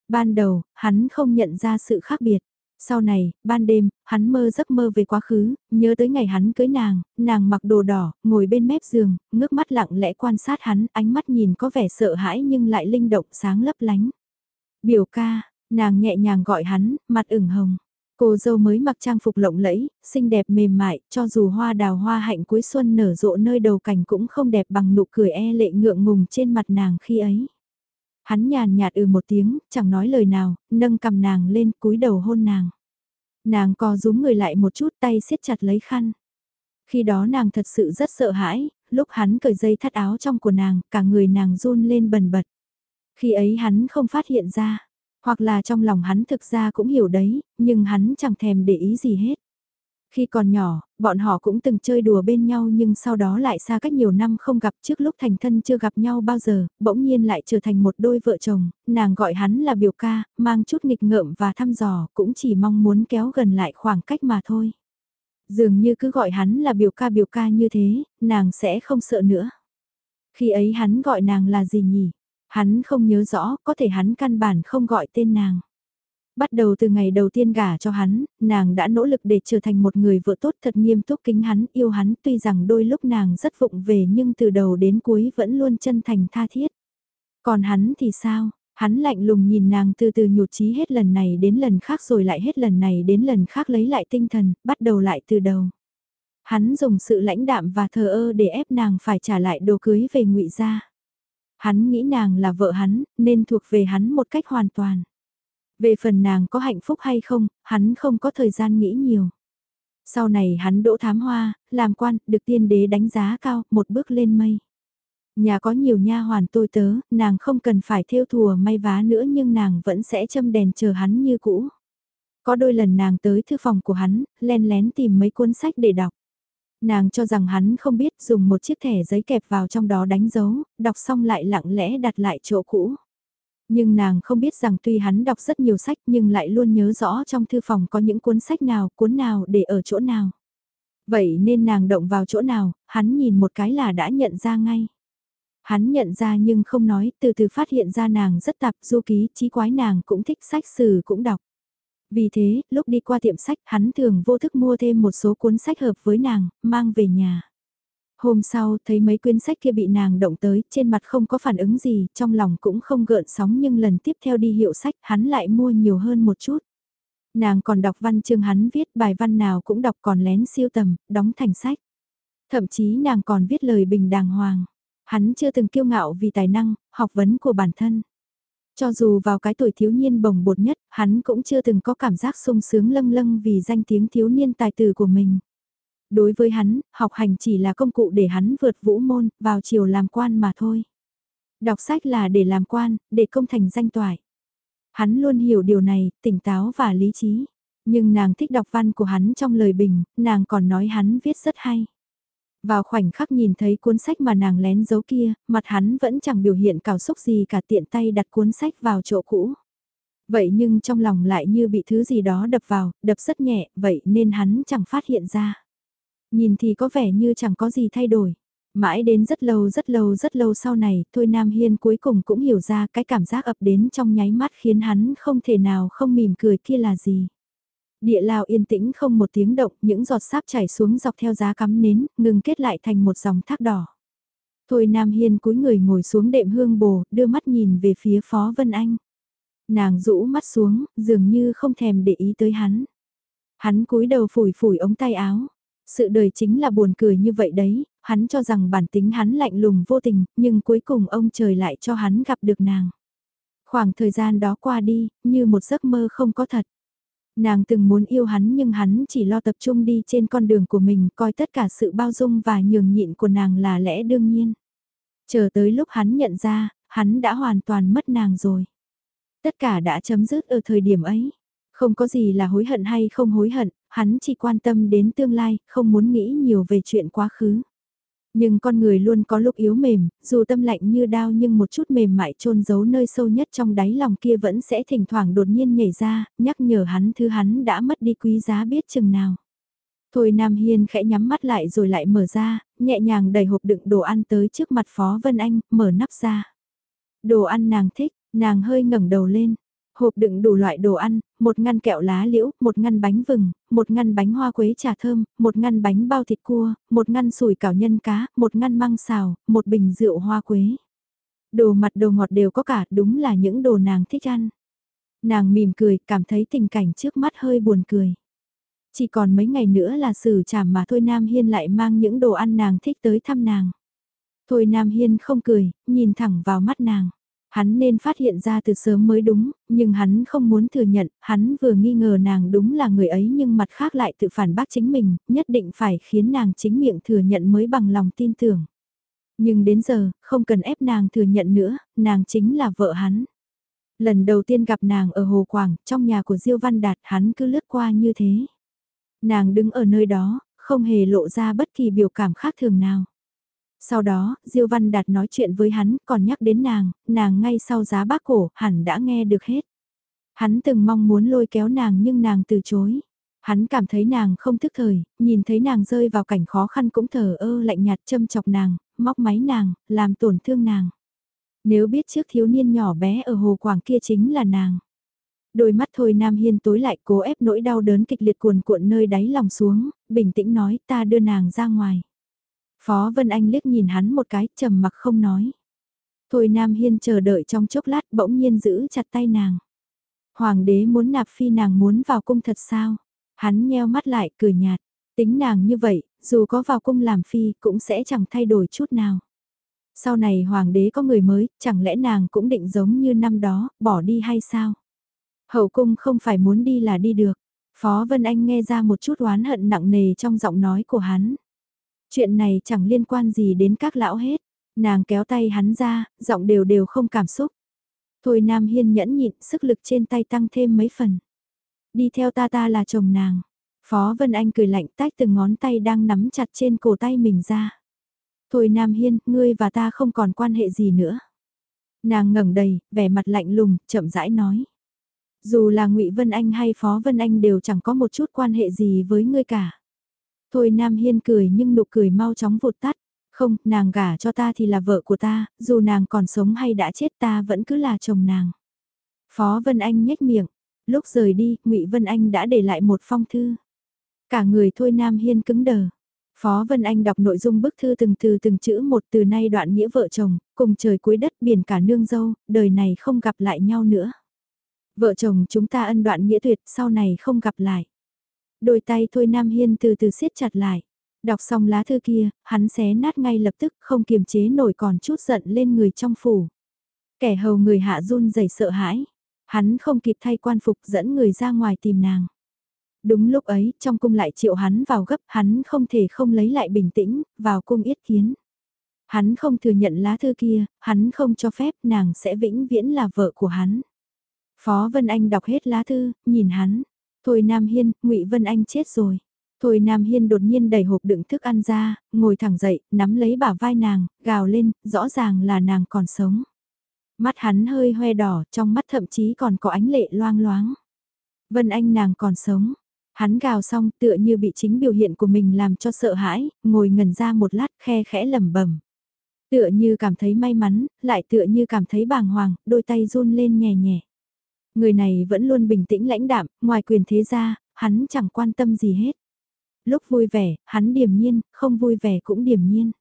Ban đầu, hắn không nhận ra sự khác biệt. Sau này, ban đêm, hắn mơ giấc mơ về quá khứ, nhớ tới ngày hắn cưới nàng, nàng mặc đồ đỏ, ngồi bên mép giường, ngước mắt lặng lẽ quan sát hắn, ánh mắt nhìn có vẻ sợ hãi nhưng lại linh động sáng lấp lánh. Biểu ca, nàng nhẹ nhàng gọi hắn, mặt ửng hồng. Cô dâu mới mặc trang phục lộng lẫy, xinh đẹp mềm mại, cho dù hoa đào hoa hạnh cuối xuân nở rộ nơi đầu cảnh cũng không đẹp bằng nụ cười e lệ ngượng ngùng trên mặt nàng khi ấy. Hắn nhàn nhạt ừ một tiếng, chẳng nói lời nào, nâng cầm nàng lên cúi đầu hôn nàng. Nàng co rúm người lại một chút tay siết chặt lấy khăn. Khi đó nàng thật sự rất sợ hãi, lúc hắn cởi dây thắt áo trong của nàng, cả người nàng run lên bần bật. Khi ấy hắn không phát hiện ra, hoặc là trong lòng hắn thực ra cũng hiểu đấy, nhưng hắn chẳng thèm để ý gì hết. Khi còn nhỏ, bọn họ cũng từng chơi đùa bên nhau nhưng sau đó lại xa cách nhiều năm không gặp trước lúc thành thân chưa gặp nhau bao giờ, bỗng nhiên lại trở thành một đôi vợ chồng, nàng gọi hắn là biểu ca, mang chút nghịch ngợm và thăm dò, cũng chỉ mong muốn kéo gần lại khoảng cách mà thôi. Dường như cứ gọi hắn là biểu ca biểu ca như thế, nàng sẽ không sợ nữa. Khi ấy hắn gọi nàng là gì nhỉ? Hắn không nhớ rõ, có thể hắn căn bản không gọi tên nàng. Bắt đầu từ ngày đầu tiên gả cho hắn, nàng đã nỗ lực để trở thành một người vợ tốt thật nghiêm túc kính hắn, yêu hắn tuy rằng đôi lúc nàng rất vụng về nhưng từ đầu đến cuối vẫn luôn chân thành tha thiết. Còn hắn thì sao? Hắn lạnh lùng nhìn nàng từ từ nhụt chí hết lần này đến lần khác rồi lại hết lần này đến lần khác lấy lại tinh thần, bắt đầu lại từ đầu. Hắn dùng sự lãnh đạm và thờ ơ để ép nàng phải trả lại đồ cưới về ngụy gia. Hắn nghĩ nàng là vợ hắn, nên thuộc về hắn một cách hoàn toàn. Về phần nàng có hạnh phúc hay không, hắn không có thời gian nghĩ nhiều. Sau này hắn đỗ thám hoa, làm quan, được tiên đế đánh giá cao, một bước lên mây. Nhà có nhiều nha hoàn tôi tớ, nàng không cần phải theo thùa may vá nữa nhưng nàng vẫn sẽ châm đèn chờ hắn như cũ. Có đôi lần nàng tới thư phòng của hắn, len lén tìm mấy cuốn sách để đọc. Nàng cho rằng hắn không biết dùng một chiếc thẻ giấy kẹp vào trong đó đánh dấu, đọc xong lại lặng lẽ đặt lại chỗ cũ. Nhưng nàng không biết rằng tuy hắn đọc rất nhiều sách nhưng lại luôn nhớ rõ trong thư phòng có những cuốn sách nào, cuốn nào để ở chỗ nào. Vậy nên nàng động vào chỗ nào, hắn nhìn một cái là đã nhận ra ngay. Hắn nhận ra nhưng không nói, từ từ phát hiện ra nàng rất tạp, du ký, trí quái nàng cũng thích sách sử cũng đọc. Vì thế, lúc đi qua tiệm sách, hắn thường vô thức mua thêm một số cuốn sách hợp với nàng, mang về nhà. Hôm sau, thấy mấy quyển sách kia bị nàng động tới, trên mặt không có phản ứng gì, trong lòng cũng không gợn sóng nhưng lần tiếp theo đi hiệu sách, hắn lại mua nhiều hơn một chút. Nàng còn đọc văn chương hắn viết bài văn nào cũng đọc còn lén siêu tầm, đóng thành sách. Thậm chí nàng còn viết lời bình đàng hoàng. Hắn chưa từng kiêu ngạo vì tài năng, học vấn của bản thân. Cho dù vào cái tuổi thiếu niên bồng bột nhất, hắn cũng chưa từng có cảm giác sung sướng lâng lâng vì danh tiếng thiếu niên tài tử của mình. Đối với hắn, học hành chỉ là công cụ để hắn vượt vũ môn, vào chiều làm quan mà thôi. Đọc sách là để làm quan, để công thành danh toại. Hắn luôn hiểu điều này, tỉnh táo và lý trí. Nhưng nàng thích đọc văn của hắn trong lời bình, nàng còn nói hắn viết rất hay. Vào khoảnh khắc nhìn thấy cuốn sách mà nàng lén giấu kia, mặt hắn vẫn chẳng biểu hiện cảm xúc gì cả tiện tay đặt cuốn sách vào chỗ cũ. Vậy nhưng trong lòng lại như bị thứ gì đó đập vào, đập rất nhẹ, vậy nên hắn chẳng phát hiện ra. Nhìn thì có vẻ như chẳng có gì thay đổi. Mãi đến rất lâu rất lâu rất lâu sau này, Thôi Nam Hiên cuối cùng cũng hiểu ra cái cảm giác ập đến trong nháy mắt khiến hắn không thể nào không mỉm cười kia là gì. Địa lao yên tĩnh không một tiếng động, những giọt sáp chảy xuống dọc theo giá cắm nến, ngừng kết lại thành một dòng thác đỏ. Thôi Nam Hiên cúi người ngồi xuống đệm hương bồ, đưa mắt nhìn về phía Phó Vân Anh. Nàng rũ mắt xuống, dường như không thèm để ý tới hắn. Hắn cúi đầu phủi phủi ống tay áo. Sự đời chính là buồn cười như vậy đấy, hắn cho rằng bản tính hắn lạnh lùng vô tình, nhưng cuối cùng ông trời lại cho hắn gặp được nàng. Khoảng thời gian đó qua đi, như một giấc mơ không có thật. Nàng từng muốn yêu hắn nhưng hắn chỉ lo tập trung đi trên con đường của mình, coi tất cả sự bao dung và nhường nhịn của nàng là lẽ đương nhiên. Chờ tới lúc hắn nhận ra, hắn đã hoàn toàn mất nàng rồi. Tất cả đã chấm dứt ở thời điểm ấy. Không có gì là hối hận hay không hối hận, hắn chỉ quan tâm đến tương lai, không muốn nghĩ nhiều về chuyện quá khứ. Nhưng con người luôn có lúc yếu mềm, dù tâm lạnh như đao nhưng một chút mềm mại trôn giấu nơi sâu nhất trong đáy lòng kia vẫn sẽ thỉnh thoảng đột nhiên nhảy ra, nhắc nhở hắn thứ hắn đã mất đi quý giá biết chừng nào. Thôi Nam Hiên khẽ nhắm mắt lại rồi lại mở ra, nhẹ nhàng đẩy hộp đựng đồ ăn tới trước mặt Phó Vân Anh, mở nắp ra. Đồ ăn nàng thích, nàng hơi ngẩng đầu lên, hộp đựng đủ loại đồ ăn, một ngăn kẹo lá liễu, một ngăn bánh vừng, một ngăn bánh hoa quế trà thơm, một ngăn bánh bao thịt cua, một ngăn sủi cảo nhân cá, một ngăn măng xào, một bình rượu hoa quế. Đồ mặt đồ ngọt đều có cả, đúng là những đồ nàng thích ăn. Nàng mỉm cười, cảm thấy tình cảnh trước mắt hơi buồn cười. Chỉ còn mấy ngày nữa là xử trảm mà Thôi Nam Hiên lại mang những đồ ăn nàng thích tới thăm nàng. Thôi Nam Hiên không cười, nhìn thẳng vào mắt nàng. Hắn nên phát hiện ra từ sớm mới đúng, nhưng hắn không muốn thừa nhận, hắn vừa nghi ngờ nàng đúng là người ấy nhưng mặt khác lại tự phản bác chính mình, nhất định phải khiến nàng chính miệng thừa nhận mới bằng lòng tin tưởng. Nhưng đến giờ, không cần ép nàng thừa nhận nữa, nàng chính là vợ hắn. Lần đầu tiên gặp nàng ở Hồ Quảng, trong nhà của Diêu Văn Đạt hắn cứ lướt qua như thế. Nàng đứng ở nơi đó, không hề lộ ra bất kỳ biểu cảm khác thường nào. Sau đó, Diêu Văn Đạt nói chuyện với hắn, còn nhắc đến nàng, nàng ngay sau giá bác cổ, hẳn đã nghe được hết. Hắn từng mong muốn lôi kéo nàng nhưng nàng từ chối. Hắn cảm thấy nàng không thức thời, nhìn thấy nàng rơi vào cảnh khó khăn cũng thờ ơ lạnh nhạt châm chọc nàng, móc máy nàng, làm tổn thương nàng. Nếu biết trước thiếu niên nhỏ bé ở hồ quảng kia chính là nàng. Đôi mắt thôi Nam Hiên tối lại cố ép nỗi đau đớn kịch liệt cuồn cuộn nơi đáy lòng xuống, bình tĩnh nói ta đưa nàng ra ngoài. Phó Vân Anh liếc nhìn hắn một cái, trầm mặc không nói. Thôi Nam Hiên chờ đợi trong chốc lát bỗng nhiên giữ chặt tay nàng. Hoàng đế muốn nạp phi nàng muốn vào cung thật sao? Hắn nheo mắt lại cười nhạt. Tính nàng như vậy, dù có vào cung làm phi cũng sẽ chẳng thay đổi chút nào. Sau này hoàng đế có người mới, chẳng lẽ nàng cũng định giống như năm đó, bỏ đi hay sao? Hậu cung không phải muốn đi là đi được. Phó Vân Anh nghe ra một chút oán hận nặng nề trong giọng nói của hắn. Chuyện này chẳng liên quan gì đến các lão hết. Nàng kéo tay hắn ra, giọng đều đều không cảm xúc. Thôi Nam Hiên nhẫn nhịn, sức lực trên tay tăng thêm mấy phần. Đi theo ta ta là chồng nàng. Phó Vân Anh cười lạnh tách từng ngón tay đang nắm chặt trên cổ tay mình ra. Thôi Nam Hiên, ngươi và ta không còn quan hệ gì nữa. Nàng ngẩng đầy, vẻ mặt lạnh lùng, chậm rãi nói. Dù là ngụy Vân Anh hay Phó Vân Anh đều chẳng có một chút quan hệ gì với ngươi cả. Thôi Nam Hiên cười nhưng nụ cười mau chóng vụt tắt. Không, nàng gả cho ta thì là vợ của ta, dù nàng còn sống hay đã chết ta vẫn cứ là chồng nàng. Phó Vân Anh nhếch miệng, lúc rời đi, ngụy Vân Anh đã để lại một phong thư. Cả người Thôi Nam Hiên cứng đờ. Phó Vân Anh đọc nội dung bức thư từng từ từng chữ một từ nay đoạn nghĩa vợ chồng, cùng trời cuối đất biển cả nương dâu, đời này không gặp lại nhau nữa. Vợ chồng chúng ta ân đoạn nghĩa tuyệt, sau này không gặp lại. Đôi tay Thôi Nam Hiên từ từ siết chặt lại. Đọc xong lá thư kia, hắn xé nát ngay lập tức không kiềm chế nổi còn chút giận lên người trong phủ. Kẻ hầu người hạ run rẩy sợ hãi. Hắn không kịp thay quan phục dẫn người ra ngoài tìm nàng. Đúng lúc ấy, trong cung lại triệu hắn vào gấp, hắn không thể không lấy lại bình tĩnh, vào cung yết kiến. Hắn không thừa nhận lá thư kia, hắn không cho phép nàng sẽ vĩnh viễn là vợ của hắn. Phó Vân Anh đọc hết lá thư, nhìn hắn. Thôi Nam Hiên, ngụy Vân Anh chết rồi. Thôi Nam Hiên đột nhiên đẩy hộp đựng thức ăn ra, ngồi thẳng dậy, nắm lấy bả vai nàng, gào lên, rõ ràng là nàng còn sống. Mắt hắn hơi hoe đỏ, trong mắt thậm chí còn có ánh lệ loang loáng. Vân Anh nàng còn sống. Hắn gào xong tựa như bị chính biểu hiện của mình làm cho sợ hãi, ngồi ngẩn ra một lát khe khẽ lầm bẩm Tựa như cảm thấy may mắn, lại tựa như cảm thấy bàng hoàng, đôi tay run lên nhẹ nhẹ. Người này vẫn luôn bình tĩnh lãnh đạm, ngoài quyền thế ra, hắn chẳng quan tâm gì hết. Lúc vui vẻ, hắn điềm nhiên, không vui vẻ cũng điềm nhiên.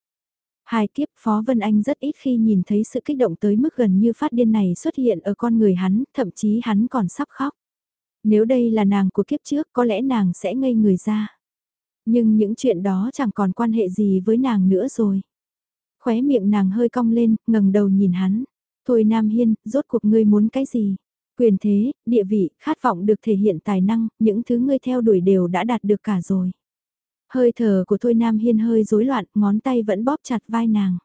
Hai kiếp Phó Vân Anh rất ít khi nhìn thấy sự kích động tới mức gần như phát điên này xuất hiện ở con người hắn, thậm chí hắn còn sắp khóc. Nếu đây là nàng của kiếp trước có lẽ nàng sẽ ngây người ra. Nhưng những chuyện đó chẳng còn quan hệ gì với nàng nữa rồi. Khóe miệng nàng hơi cong lên, ngẩng đầu nhìn hắn. Thôi Nam Hiên, rốt cuộc ngươi muốn cái gì? Quyền thế, địa vị, khát vọng được thể hiện tài năng, những thứ ngươi theo đuổi đều đã đạt được cả rồi. Hơi thở của Thôi Nam Hiên hơi rối loạn, ngón tay vẫn bóp chặt vai nàng.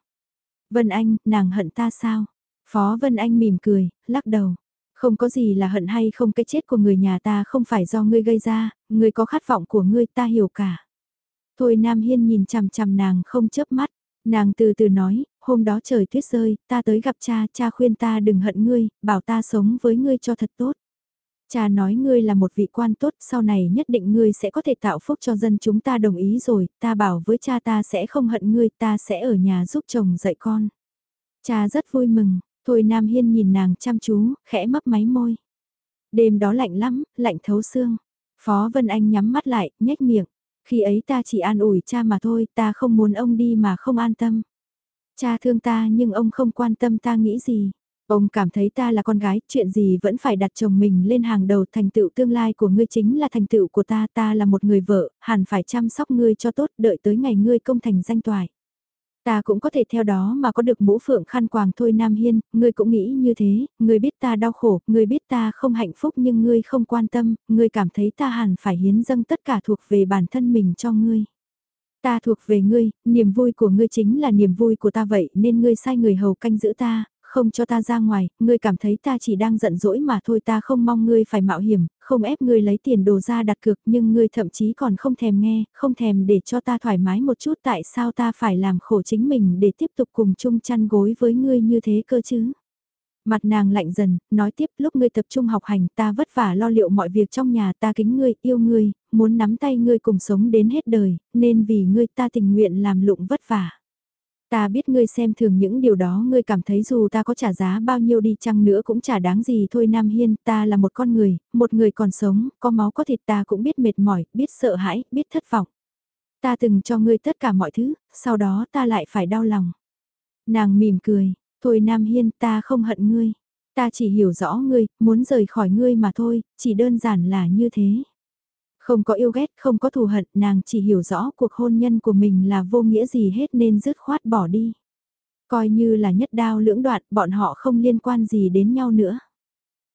Vân Anh, nàng hận ta sao? Phó Vân Anh mỉm cười, lắc đầu. Không có gì là hận hay không cái chết của người nhà ta không phải do ngươi gây ra, ngươi có khát vọng của ngươi ta hiểu cả. Thôi Nam Hiên nhìn chằm chằm nàng không chớp mắt, nàng từ từ nói, hôm đó trời tuyết rơi, ta tới gặp cha, cha khuyên ta đừng hận ngươi, bảo ta sống với ngươi cho thật tốt. Cha nói ngươi là một vị quan tốt, sau này nhất định ngươi sẽ có thể tạo phúc cho dân chúng ta đồng ý rồi, ta bảo với cha ta sẽ không hận ngươi, ta sẽ ở nhà giúp chồng dạy con. Cha rất vui mừng, thôi Nam Hiên nhìn nàng chăm chú, khẽ mấp máy môi. Đêm đó lạnh lắm, lạnh thấu xương. Phó Vân Anh nhắm mắt lại, nhếch miệng. Khi ấy ta chỉ an ủi cha mà thôi, ta không muốn ông đi mà không an tâm. Cha thương ta nhưng ông không quan tâm ta nghĩ gì. Ông cảm thấy ta là con gái, chuyện gì vẫn phải đặt chồng mình lên hàng đầu thành tựu tương lai của ngươi chính là thành tựu của ta, ta là một người vợ, hẳn phải chăm sóc ngươi cho tốt, đợi tới ngày ngươi công thành danh toại. Ta cũng có thể theo đó mà có được mũ phượng khăn quàng thôi Nam Hiên, ngươi cũng nghĩ như thế, ngươi biết ta đau khổ, ngươi biết ta không hạnh phúc nhưng ngươi không quan tâm, ngươi cảm thấy ta hẳn phải hiến dâng tất cả thuộc về bản thân mình cho ngươi. Ta thuộc về ngươi, niềm vui của ngươi chính là niềm vui của ta vậy nên ngươi sai người hầu canh giữ ta, không cho ta ra ngoài, ngươi cảm thấy ta chỉ đang giận dỗi mà thôi ta không mong ngươi phải mạo hiểm, không ép ngươi lấy tiền đồ ra đặt cược nhưng ngươi thậm chí còn không thèm nghe, không thèm để cho ta thoải mái một chút tại sao ta phải làm khổ chính mình để tiếp tục cùng chung chăn gối với ngươi như thế cơ chứ. Mặt nàng lạnh dần, nói tiếp lúc ngươi tập trung học hành ta vất vả lo liệu mọi việc trong nhà ta kính ngươi, yêu ngươi, muốn nắm tay ngươi cùng sống đến hết đời, nên vì ngươi ta tình nguyện làm lụng vất vả. Ta biết ngươi xem thường những điều đó ngươi cảm thấy dù ta có trả giá bao nhiêu đi chăng nữa cũng chả đáng gì thôi Nam Hiên, ta là một con người, một người còn sống, có máu có thịt ta cũng biết mệt mỏi, biết sợ hãi, biết thất vọng. Ta từng cho ngươi tất cả mọi thứ, sau đó ta lại phải đau lòng. Nàng mỉm cười, thôi Nam Hiên ta không hận ngươi, ta chỉ hiểu rõ ngươi, muốn rời khỏi ngươi mà thôi, chỉ đơn giản là như thế. Không có yêu ghét, không có thù hận, nàng chỉ hiểu rõ cuộc hôn nhân của mình là vô nghĩa gì hết nên dứt khoát bỏ đi. Coi như là nhất đao lưỡng đoạn, bọn họ không liên quan gì đến nhau nữa.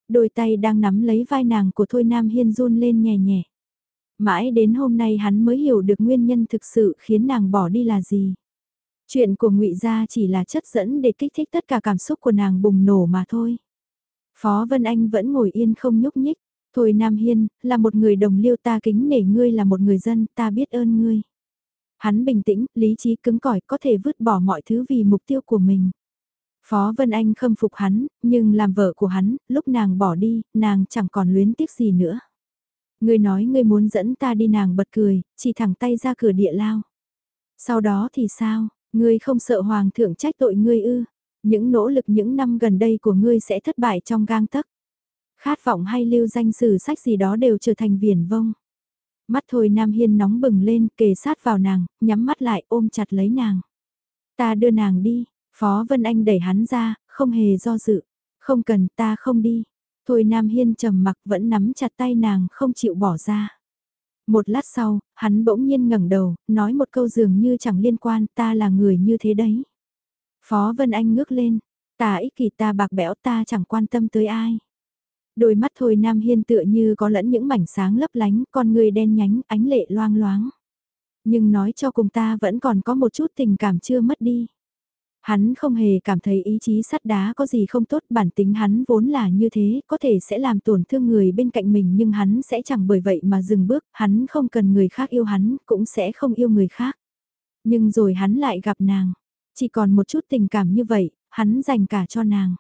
Đôi tay đang nắm lấy vai nàng của Thôi Nam Hiên run lên nhẹ nhẹ. Mãi đến hôm nay hắn mới hiểu được nguyên nhân thực sự khiến nàng bỏ đi là gì. Chuyện của ngụy Gia chỉ là chất dẫn để kích thích tất cả cảm xúc của nàng bùng nổ mà thôi. Phó Vân Anh vẫn ngồi yên không nhúc nhích, Thôi Nam Hiên, là một người đồng liêu ta kính nể ngươi là một người dân, ta biết ơn ngươi. Hắn bình tĩnh, lý trí cứng cỏi có thể vứt bỏ mọi thứ vì mục tiêu của mình. Phó Vân Anh khâm phục hắn, nhưng làm vợ của hắn, lúc nàng bỏ đi, nàng chẳng còn luyến tiếc gì nữa. Ngươi nói ngươi muốn dẫn ta đi nàng bật cười, chỉ thẳng tay ra cửa địa lao. Sau đó thì sao, ngươi không sợ hoàng thượng trách tội ngươi ư? Những nỗ lực những năm gần đây của ngươi sẽ thất bại trong gang tấc. Khát vọng hay lưu danh sử sách gì đó đều trở thành viển vông. Mắt thôi Nam Hiên nóng bừng lên, kề sát vào nàng, nhắm mắt lại ôm chặt lấy nàng. Ta đưa nàng đi, Phó Vân Anh đẩy hắn ra, không hề do dự. Không cần ta không đi. Thôi Nam Hiên trầm mặc vẫn nắm chặt tay nàng không chịu bỏ ra. Một lát sau, hắn bỗng nhiên ngẩng đầu, nói một câu dường như chẳng liên quan, ta là người như thế đấy. Phó Vân Anh ngước lên, ta ích kỷ ta bạc bẽo ta chẳng quan tâm tới ai. Đôi mắt thôi Nam Hiên tựa như có lẫn những mảnh sáng lấp lánh, con người đen nhánh, ánh lệ loang loáng. Nhưng nói cho cùng ta vẫn còn có một chút tình cảm chưa mất đi. Hắn không hề cảm thấy ý chí sắt đá có gì không tốt, bản tính hắn vốn là như thế, có thể sẽ làm tổn thương người bên cạnh mình nhưng hắn sẽ chẳng bởi vậy mà dừng bước, hắn không cần người khác yêu hắn, cũng sẽ không yêu người khác. Nhưng rồi hắn lại gặp nàng, chỉ còn một chút tình cảm như vậy, hắn dành cả cho nàng.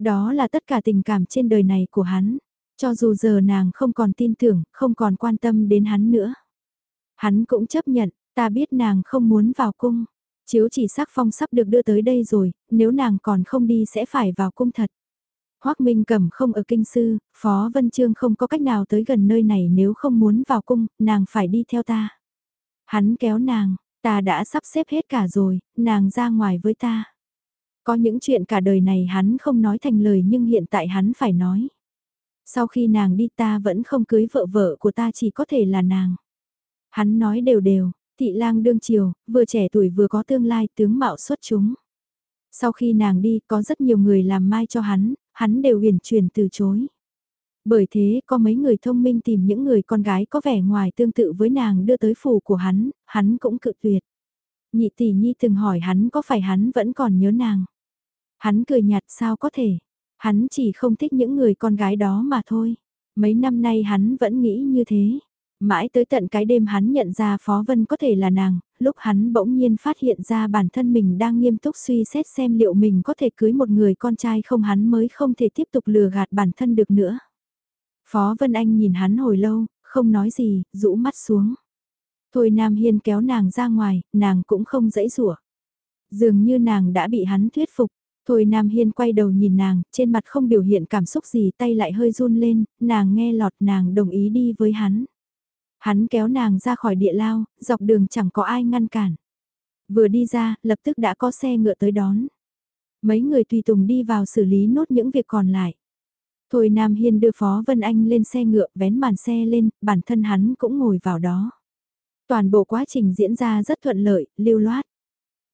Đó là tất cả tình cảm trên đời này của hắn, cho dù giờ nàng không còn tin tưởng, không còn quan tâm đến hắn nữa. Hắn cũng chấp nhận, ta biết nàng không muốn vào cung, Chiếu chỉ sắc phong sắp được đưa tới đây rồi, nếu nàng còn không đi sẽ phải vào cung thật. Hoác Minh Cẩm không ở kinh sư, Phó Vân Trương không có cách nào tới gần nơi này nếu không muốn vào cung, nàng phải đi theo ta. Hắn kéo nàng, ta đã sắp xếp hết cả rồi, nàng ra ngoài với ta. Có những chuyện cả đời này hắn không nói thành lời nhưng hiện tại hắn phải nói. Sau khi nàng đi ta vẫn không cưới vợ vợ của ta chỉ có thể là nàng. Hắn nói đều đều, Thị lang đương triều, vừa trẻ tuổi vừa có tương lai tướng mạo xuất chúng. Sau khi nàng đi có rất nhiều người làm mai cho hắn, hắn đều huyền truyền từ chối. Bởi thế có mấy người thông minh tìm những người con gái có vẻ ngoài tương tự với nàng đưa tới phủ của hắn, hắn cũng cự tuyệt. Nhị tỷ nhi từng hỏi hắn có phải hắn vẫn còn nhớ nàng. Hắn cười nhạt sao có thể, hắn chỉ không thích những người con gái đó mà thôi. Mấy năm nay hắn vẫn nghĩ như thế. Mãi tới tận cái đêm hắn nhận ra Phó Vân có thể là nàng, lúc hắn bỗng nhiên phát hiện ra bản thân mình đang nghiêm túc suy xét xem liệu mình có thể cưới một người con trai không hắn mới không thể tiếp tục lừa gạt bản thân được nữa. Phó Vân Anh nhìn hắn hồi lâu, không nói gì, rũ mắt xuống. Thôi Nam Hiên kéo nàng ra ngoài, nàng cũng không dãy rủa. Dường như nàng đã bị hắn thuyết phục. Thôi Nam Hiên quay đầu nhìn nàng, trên mặt không biểu hiện cảm xúc gì tay lại hơi run lên, nàng nghe lọt nàng đồng ý đi với hắn. Hắn kéo nàng ra khỏi địa lao, dọc đường chẳng có ai ngăn cản. Vừa đi ra, lập tức đã có xe ngựa tới đón. Mấy người tùy tùng đi vào xử lý nốt những việc còn lại. Thôi Nam Hiên đưa Phó Vân Anh lên xe ngựa vén màn xe lên, bản thân hắn cũng ngồi vào đó. Toàn bộ quá trình diễn ra rất thuận lợi, lưu loát.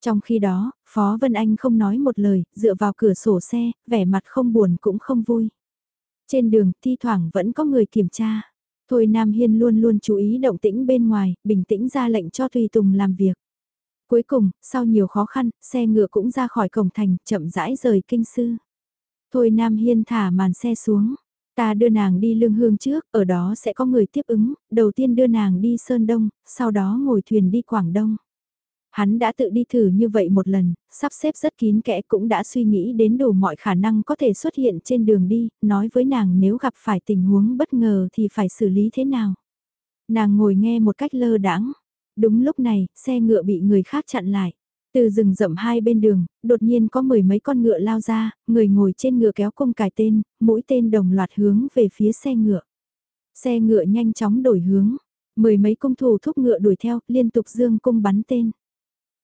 Trong khi đó, Phó Vân Anh không nói một lời, dựa vào cửa sổ xe, vẻ mặt không buồn cũng không vui. Trên đường, thi thoảng vẫn có người kiểm tra. Thôi Nam Hiên luôn luôn chú ý động tĩnh bên ngoài, bình tĩnh ra lệnh cho Tùy Tùng làm việc. Cuối cùng, sau nhiều khó khăn, xe ngựa cũng ra khỏi cổng thành, chậm rãi rời kinh sư. Thôi Nam Hiên thả màn xe xuống. Ta đưa nàng đi lương hương trước, ở đó sẽ có người tiếp ứng, đầu tiên đưa nàng đi Sơn Đông, sau đó ngồi thuyền đi Quảng Đông. Hắn đã tự đi thử như vậy một lần, sắp xếp rất kín kẽ cũng đã suy nghĩ đến đủ mọi khả năng có thể xuất hiện trên đường đi, nói với nàng nếu gặp phải tình huống bất ngờ thì phải xử lý thế nào. Nàng ngồi nghe một cách lơ đãng. Đúng lúc này, xe ngựa bị người khác chặn lại. Từ rừng rậm hai bên đường, đột nhiên có mười mấy con ngựa lao ra, người ngồi trên ngựa kéo cung cài tên, mũi tên đồng loạt hướng về phía xe ngựa. Xe ngựa nhanh chóng đổi hướng, mười mấy cung thủ thúc ngựa đuổi theo, liên tục dương cung bắn tên.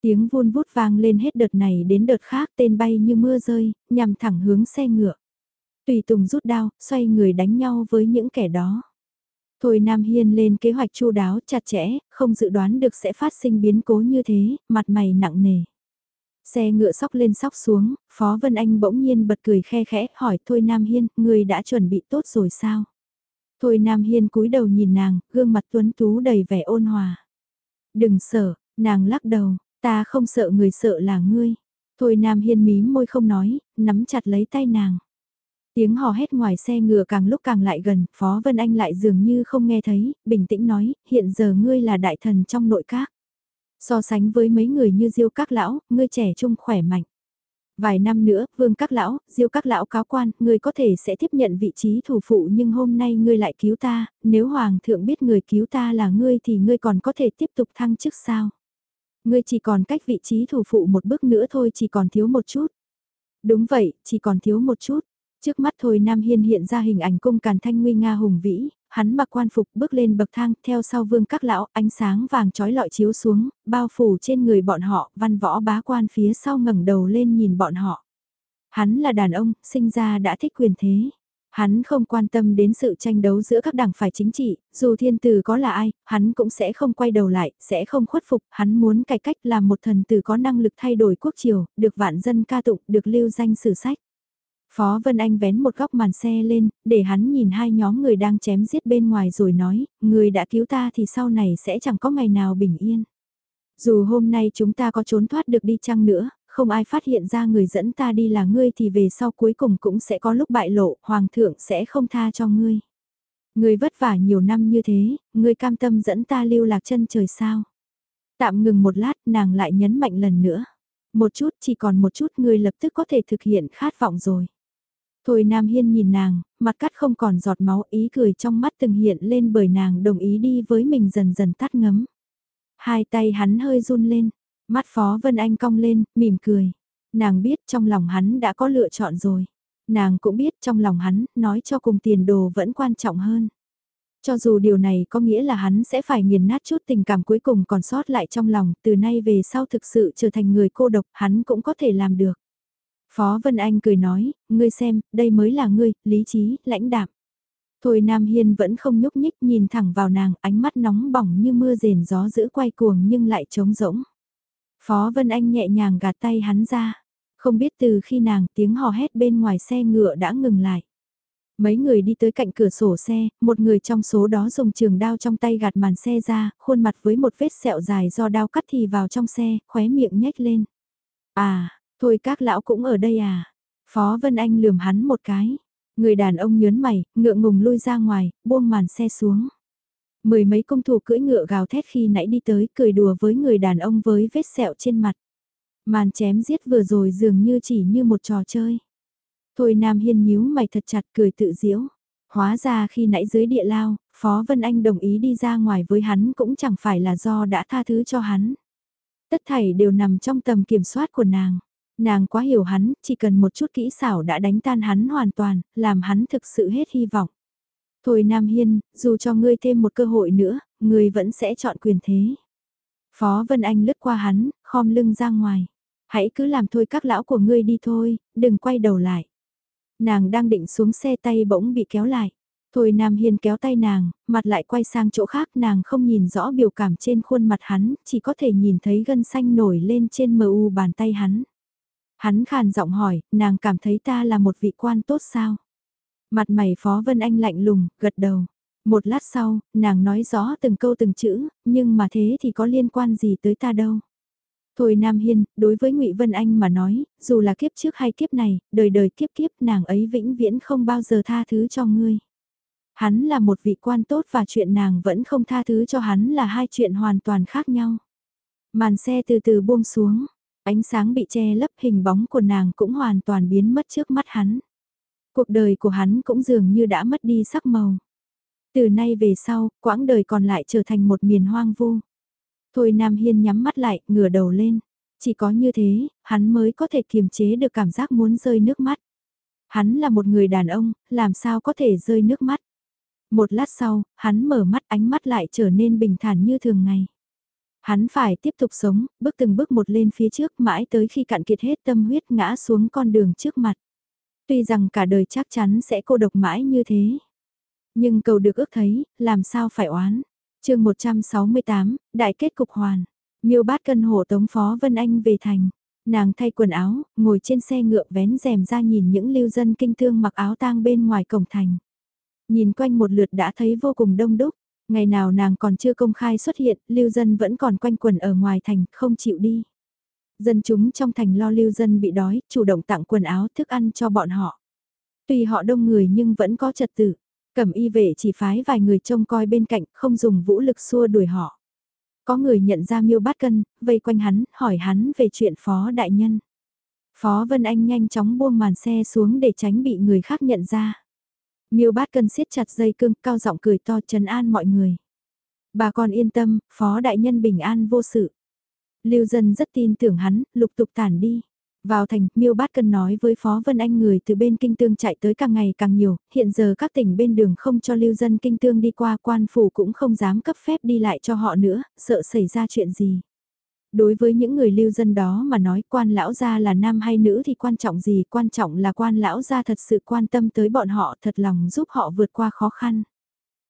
Tiếng vun vút vang lên hết đợt này đến đợt khác tên bay như mưa rơi, nhằm thẳng hướng xe ngựa. Tùy Tùng rút đao, xoay người đánh nhau với những kẻ đó. Thôi Nam Hiên lên kế hoạch chu đáo chặt chẽ, không dự đoán được sẽ phát sinh biến cố như thế, mặt mày nặng nề. Xe ngựa sóc lên sóc xuống, Phó Vân Anh bỗng nhiên bật cười khe khẽ, hỏi Thôi Nam Hiên, người đã chuẩn bị tốt rồi sao? Thôi Nam Hiên cúi đầu nhìn nàng, gương mặt tuấn tú đầy vẻ ôn hòa. Đừng sợ, nàng lắc đầu, Ta không sợ người sợ là ngươi. Thôi Nam Hiên mí môi không nói, nắm chặt lấy tay nàng. Tiếng hò hét ngoài xe ngựa càng lúc càng lại gần, Phó Vân Anh lại dường như không nghe thấy, bình tĩnh nói, hiện giờ ngươi là đại thần trong nội các. So sánh với mấy người như diêu các lão, ngươi trẻ trung khỏe mạnh. Vài năm nữa, vương các lão, diêu các lão cáo quan, ngươi có thể sẽ tiếp nhận vị trí thủ phụ nhưng hôm nay ngươi lại cứu ta, nếu hoàng thượng biết người cứu ta là ngươi thì ngươi còn có thể tiếp tục thăng chức sao? Ngươi chỉ còn cách vị trí thủ phụ một bước nữa thôi chỉ còn thiếu một chút. Đúng vậy, chỉ còn thiếu một chút. Trước mắt thôi Nam Hiên hiện ra hình ảnh cung càn thanh nguy nga hùng vĩ, hắn mặc quan phục bước lên bậc thang, theo sau vương các lão, ánh sáng vàng trói lọi chiếu xuống, bao phủ trên người bọn họ, văn võ bá quan phía sau ngẩng đầu lên nhìn bọn họ. Hắn là đàn ông, sinh ra đã thích quyền thế. Hắn không quan tâm đến sự tranh đấu giữa các đảng phải chính trị, dù thiên tử có là ai, hắn cũng sẽ không quay đầu lại, sẽ không khuất phục, hắn muốn cải cách làm một thần tử có năng lực thay đổi quốc triều, được vạn dân ca tụng, được lưu danh sử sách. Phó Vân Anh vén một góc màn xe lên, để hắn nhìn hai nhóm người đang chém giết bên ngoài rồi nói, người đã cứu ta thì sau này sẽ chẳng có ngày nào bình yên. Dù hôm nay chúng ta có trốn thoát được đi chăng nữa, không ai phát hiện ra người dẫn ta đi là ngươi thì về sau cuối cùng cũng sẽ có lúc bại lộ, hoàng thượng sẽ không tha cho ngươi. Ngươi vất vả nhiều năm như thế, ngươi cam tâm dẫn ta lưu lạc chân trời sao. Tạm ngừng một lát nàng lại nhấn mạnh lần nữa. Một chút chỉ còn một chút ngươi lập tức có thể thực hiện khát vọng rồi. Thôi Nam Hiên nhìn nàng, mặt cắt không còn giọt máu ý cười trong mắt từng hiện lên bởi nàng đồng ý đi với mình dần dần tắt ngấm. Hai tay hắn hơi run lên, mắt Phó Vân Anh cong lên, mỉm cười. Nàng biết trong lòng hắn đã có lựa chọn rồi. Nàng cũng biết trong lòng hắn, nói cho cùng tiền đồ vẫn quan trọng hơn. Cho dù điều này có nghĩa là hắn sẽ phải nghiền nát chút tình cảm cuối cùng còn sót lại trong lòng, từ nay về sau thực sự trở thành người cô độc, hắn cũng có thể làm được. Phó Vân Anh cười nói, ngươi xem, đây mới là ngươi, lý trí, lãnh đạm. Thôi Nam Hiên vẫn không nhúc nhích nhìn thẳng vào nàng, ánh mắt nóng bỏng như mưa rền gió giữ quay cuồng nhưng lại trống rỗng. Phó Vân Anh nhẹ nhàng gạt tay hắn ra. Không biết từ khi nàng tiếng hò hét bên ngoài xe ngựa đã ngừng lại. Mấy người đi tới cạnh cửa sổ xe, một người trong số đó dùng trường đao trong tay gạt màn xe ra, khuôn mặt với một vết sẹo dài do đao cắt thì vào trong xe, khóe miệng nhếch lên. À, thôi các lão cũng ở đây à? Phó Vân Anh lườm hắn một cái. Người đàn ông nhớn mày, ngượng ngùng lui ra ngoài, buông màn xe xuống. Mười mấy công thủ cưỡi ngựa gào thét khi nãy đi tới cười đùa với người đàn ông với vết sẹo trên mặt. Màn chém giết vừa rồi dường như chỉ như một trò chơi. Thôi Nam Hiên nhíu mày thật chặt cười tự diễu. Hóa ra khi nãy dưới địa lao, Phó Vân Anh đồng ý đi ra ngoài với hắn cũng chẳng phải là do đã tha thứ cho hắn. Tất thảy đều nằm trong tầm kiểm soát của nàng. Nàng quá hiểu hắn, chỉ cần một chút kỹ xảo đã đánh tan hắn hoàn toàn, làm hắn thực sự hết hy vọng. Thôi Nam Hiên, dù cho ngươi thêm một cơ hội nữa, ngươi vẫn sẽ chọn quyền thế. Phó Vân Anh lướt qua hắn, khom lưng ra ngoài. Hãy cứ làm thôi các lão của ngươi đi thôi, đừng quay đầu lại. Nàng đang định xuống xe tay bỗng bị kéo lại. Thôi Nam Hiên kéo tay nàng, mặt lại quay sang chỗ khác nàng không nhìn rõ biểu cảm trên khuôn mặt hắn, chỉ có thể nhìn thấy gân xanh nổi lên trên mờ u bàn tay hắn. Hắn khàn giọng hỏi, nàng cảm thấy ta là một vị quan tốt sao? Mặt mày Phó Vân Anh lạnh lùng, gật đầu. Một lát sau, nàng nói rõ từng câu từng chữ, nhưng mà thế thì có liên quan gì tới ta đâu. Thôi Nam Hiên, đối với ngụy Vân Anh mà nói, dù là kiếp trước hay kiếp này, đời đời kiếp kiếp nàng ấy vĩnh viễn không bao giờ tha thứ cho ngươi. Hắn là một vị quan tốt và chuyện nàng vẫn không tha thứ cho hắn là hai chuyện hoàn toàn khác nhau. Màn xe từ từ buông xuống, ánh sáng bị che lấp hình bóng của nàng cũng hoàn toàn biến mất trước mắt hắn. Cuộc đời của hắn cũng dường như đã mất đi sắc màu. Từ nay về sau, quãng đời còn lại trở thành một miền hoang vu. Thôi Nam Hiên nhắm mắt lại, ngửa đầu lên. Chỉ có như thế, hắn mới có thể kiềm chế được cảm giác muốn rơi nước mắt. Hắn là một người đàn ông, làm sao có thể rơi nước mắt. Một lát sau, hắn mở mắt ánh mắt lại trở nên bình thản như thường ngày. Hắn phải tiếp tục sống, bước từng bước một lên phía trước mãi tới khi cạn kiệt hết tâm huyết ngã xuống con đường trước mặt. Tuy rằng cả đời chắc chắn sẽ cô độc mãi như thế. Nhưng cầu được ước thấy, làm sao phải oán. chương 168, Đại kết cục hoàn. Miêu bát cân hộ tống Phó Vân Anh về thành. Nàng thay quần áo, ngồi trên xe ngựa vén rèm ra nhìn những lưu dân kinh thương mặc áo tang bên ngoài cổng thành. Nhìn quanh một lượt đã thấy vô cùng đông đúc. Ngày nào nàng còn chưa công khai xuất hiện, lưu dân vẫn còn quanh quần ở ngoài thành, không chịu đi. Dân chúng trong thành lo lưu dân bị đói, chủ động tặng quần áo thức ăn cho bọn họ. Tuy họ đông người nhưng vẫn có trật tự. Cẩm y vệ chỉ phái vài người trông coi bên cạnh, không dùng vũ lực xua đuổi họ. Có người nhận ra miêu bát cân, vây quanh hắn, hỏi hắn về chuyện phó đại nhân. Phó Vân Anh nhanh chóng buông màn xe xuống để tránh bị người khác nhận ra. Miêu bát cân siết chặt dây cương, cao giọng cười to trấn an mọi người. Bà con yên tâm, Phó Đại Nhân bình an vô sự. Lưu dân rất tin tưởng hắn, lục tục tản đi. Vào thành, Miêu Bát Cân nói với Phó Vân Anh người từ bên Kinh Tương chạy tới càng ngày càng nhiều, hiện giờ các tỉnh bên đường không cho lưu dân Kinh Tương đi qua quan phủ cũng không dám cấp phép đi lại cho họ nữa, sợ xảy ra chuyện gì. Đối với những người lưu dân đó mà nói quan lão gia là nam hay nữ thì quan trọng gì, quan trọng là quan lão gia thật sự quan tâm tới bọn họ thật lòng giúp họ vượt qua khó khăn.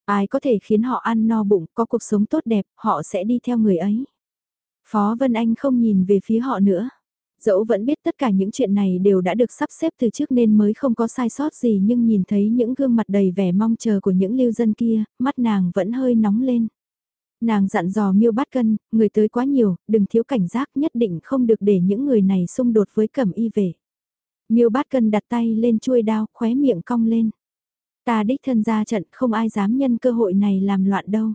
Ai có thể khiến họ ăn no bụng, có cuộc sống tốt đẹp, họ sẽ đi theo người ấy. Phó Vân Anh không nhìn về phía họ nữa. Dẫu vẫn biết tất cả những chuyện này đều đã được sắp xếp từ trước nên mới không có sai sót gì nhưng nhìn thấy những gương mặt đầy vẻ mong chờ của những lưu dân kia, mắt nàng vẫn hơi nóng lên. Nàng dặn dò miêu bát cân, người tới quá nhiều, đừng thiếu cảnh giác nhất định không được để những người này xung đột với cẩm y về. Miêu bát cân đặt tay lên chuôi đao, khóe miệng cong lên. Ta đích thân ra trận không ai dám nhân cơ hội này làm loạn đâu.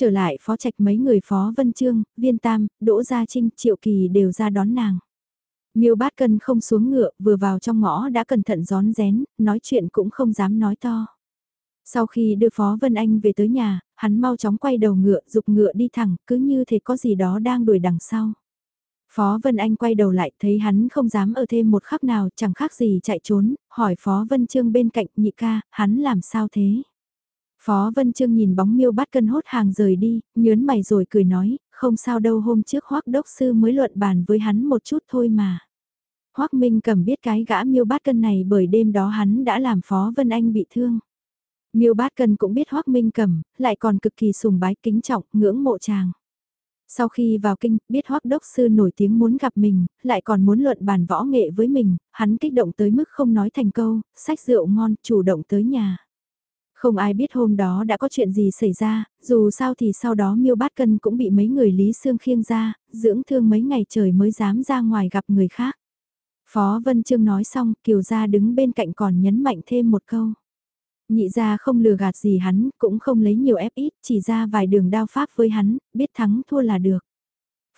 Trở lại phó trạch mấy người phó Vân Trương, Viên Tam, Đỗ Gia Trinh, Triệu Kỳ đều ra đón nàng. Miêu bát cân không xuống ngựa, vừa vào trong ngõ đã cẩn thận gión rén, nói chuyện cũng không dám nói to. Sau khi đưa Phó Vân Anh về tới nhà, hắn mau chóng quay đầu ngựa, dục ngựa đi thẳng, cứ như thể có gì đó đang đuổi đằng sau. Phó Vân Anh quay đầu lại, thấy hắn không dám ở thêm một khắc nào, chẳng khác gì chạy trốn, hỏi Phó Vân Trương bên cạnh, nhị ca, hắn làm sao thế? Phó Vân Trương nhìn bóng miêu bắt cân hốt hàng rời đi, nhớn mày rồi cười nói, không sao đâu hôm trước hoắc đốc sư mới luận bàn với hắn một chút thôi mà. hoắc Minh cầm biết cái gã miêu bát cân này bởi đêm đó hắn đã làm Phó Vân Anh bị thương. Miêu Bát Cân cũng biết Hoắc Minh Cầm, lại còn cực kỳ sùng bái kính trọng, ngưỡng mộ chàng. Sau khi vào kinh, biết Hoắc Đốc Sư nổi tiếng muốn gặp mình, lại còn muốn luận bàn võ nghệ với mình, hắn kích động tới mức không nói thành câu, sách rượu ngon, chủ động tới nhà. Không ai biết hôm đó đã có chuyện gì xảy ra, dù sao thì sau đó Miêu Bát Cân cũng bị mấy người Lý Sương khiêng ra, dưỡng thương mấy ngày trời mới dám ra ngoài gặp người khác. Phó Vân Trương nói xong, Kiều Gia đứng bên cạnh còn nhấn mạnh thêm một câu. Nhị gia không lừa gạt gì hắn, cũng không lấy nhiều ép ít, chỉ ra vài đường đao pháp với hắn, biết thắng thua là được.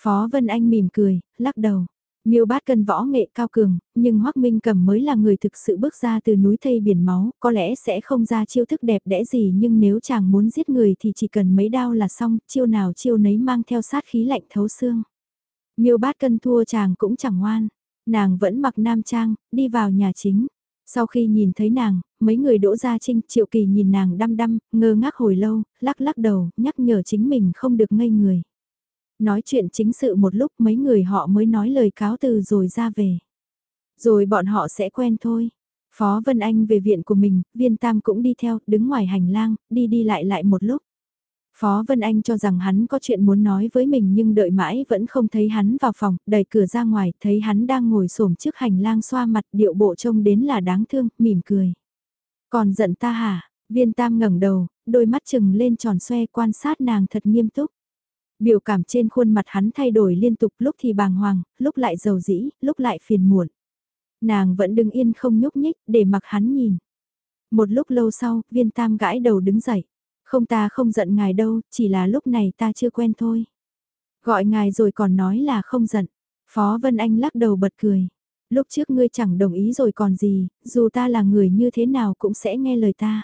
Phó Vân Anh mỉm cười, lắc đầu. Miêu bát cân võ nghệ cao cường, nhưng Hoắc Minh Cầm mới là người thực sự bước ra từ núi thây biển máu, có lẽ sẽ không ra chiêu thức đẹp đẽ gì nhưng nếu chàng muốn giết người thì chỉ cần mấy đao là xong, chiêu nào chiêu nấy mang theo sát khí lạnh thấu xương. Miêu bát cân thua chàng cũng chẳng ngoan, nàng vẫn mặc nam trang, đi vào nhà chính. Sau khi nhìn thấy nàng, mấy người đỗ gia trinh triệu kỳ nhìn nàng đăm đăm, ngơ ngác hồi lâu, lắc lắc đầu, nhắc nhở chính mình không được ngây người. Nói chuyện chính sự một lúc mấy người họ mới nói lời cáo từ rồi ra về. Rồi bọn họ sẽ quen thôi. Phó Vân Anh về viện của mình, viên tam cũng đi theo, đứng ngoài hành lang, đi đi lại lại một lúc. Phó Vân Anh cho rằng hắn có chuyện muốn nói với mình nhưng đợi mãi vẫn không thấy hắn vào phòng, đẩy cửa ra ngoài, thấy hắn đang ngồi xổm trước hành lang xoa mặt điệu bộ trông đến là đáng thương, mỉm cười. Còn giận ta hả? Viên Tam ngẩng đầu, đôi mắt chừng lên tròn xoe quan sát nàng thật nghiêm túc. Biểu cảm trên khuôn mặt hắn thay đổi liên tục lúc thì bàng hoàng, lúc lại giàu dĩ, lúc lại phiền muộn. Nàng vẫn đứng yên không nhúc nhích để mặc hắn nhìn. Một lúc lâu sau, viên tam gãi đầu đứng dậy. Không ta không giận ngài đâu, chỉ là lúc này ta chưa quen thôi. Gọi ngài rồi còn nói là không giận. Phó Vân Anh lắc đầu bật cười. Lúc trước ngươi chẳng đồng ý rồi còn gì, dù ta là người như thế nào cũng sẽ nghe lời ta.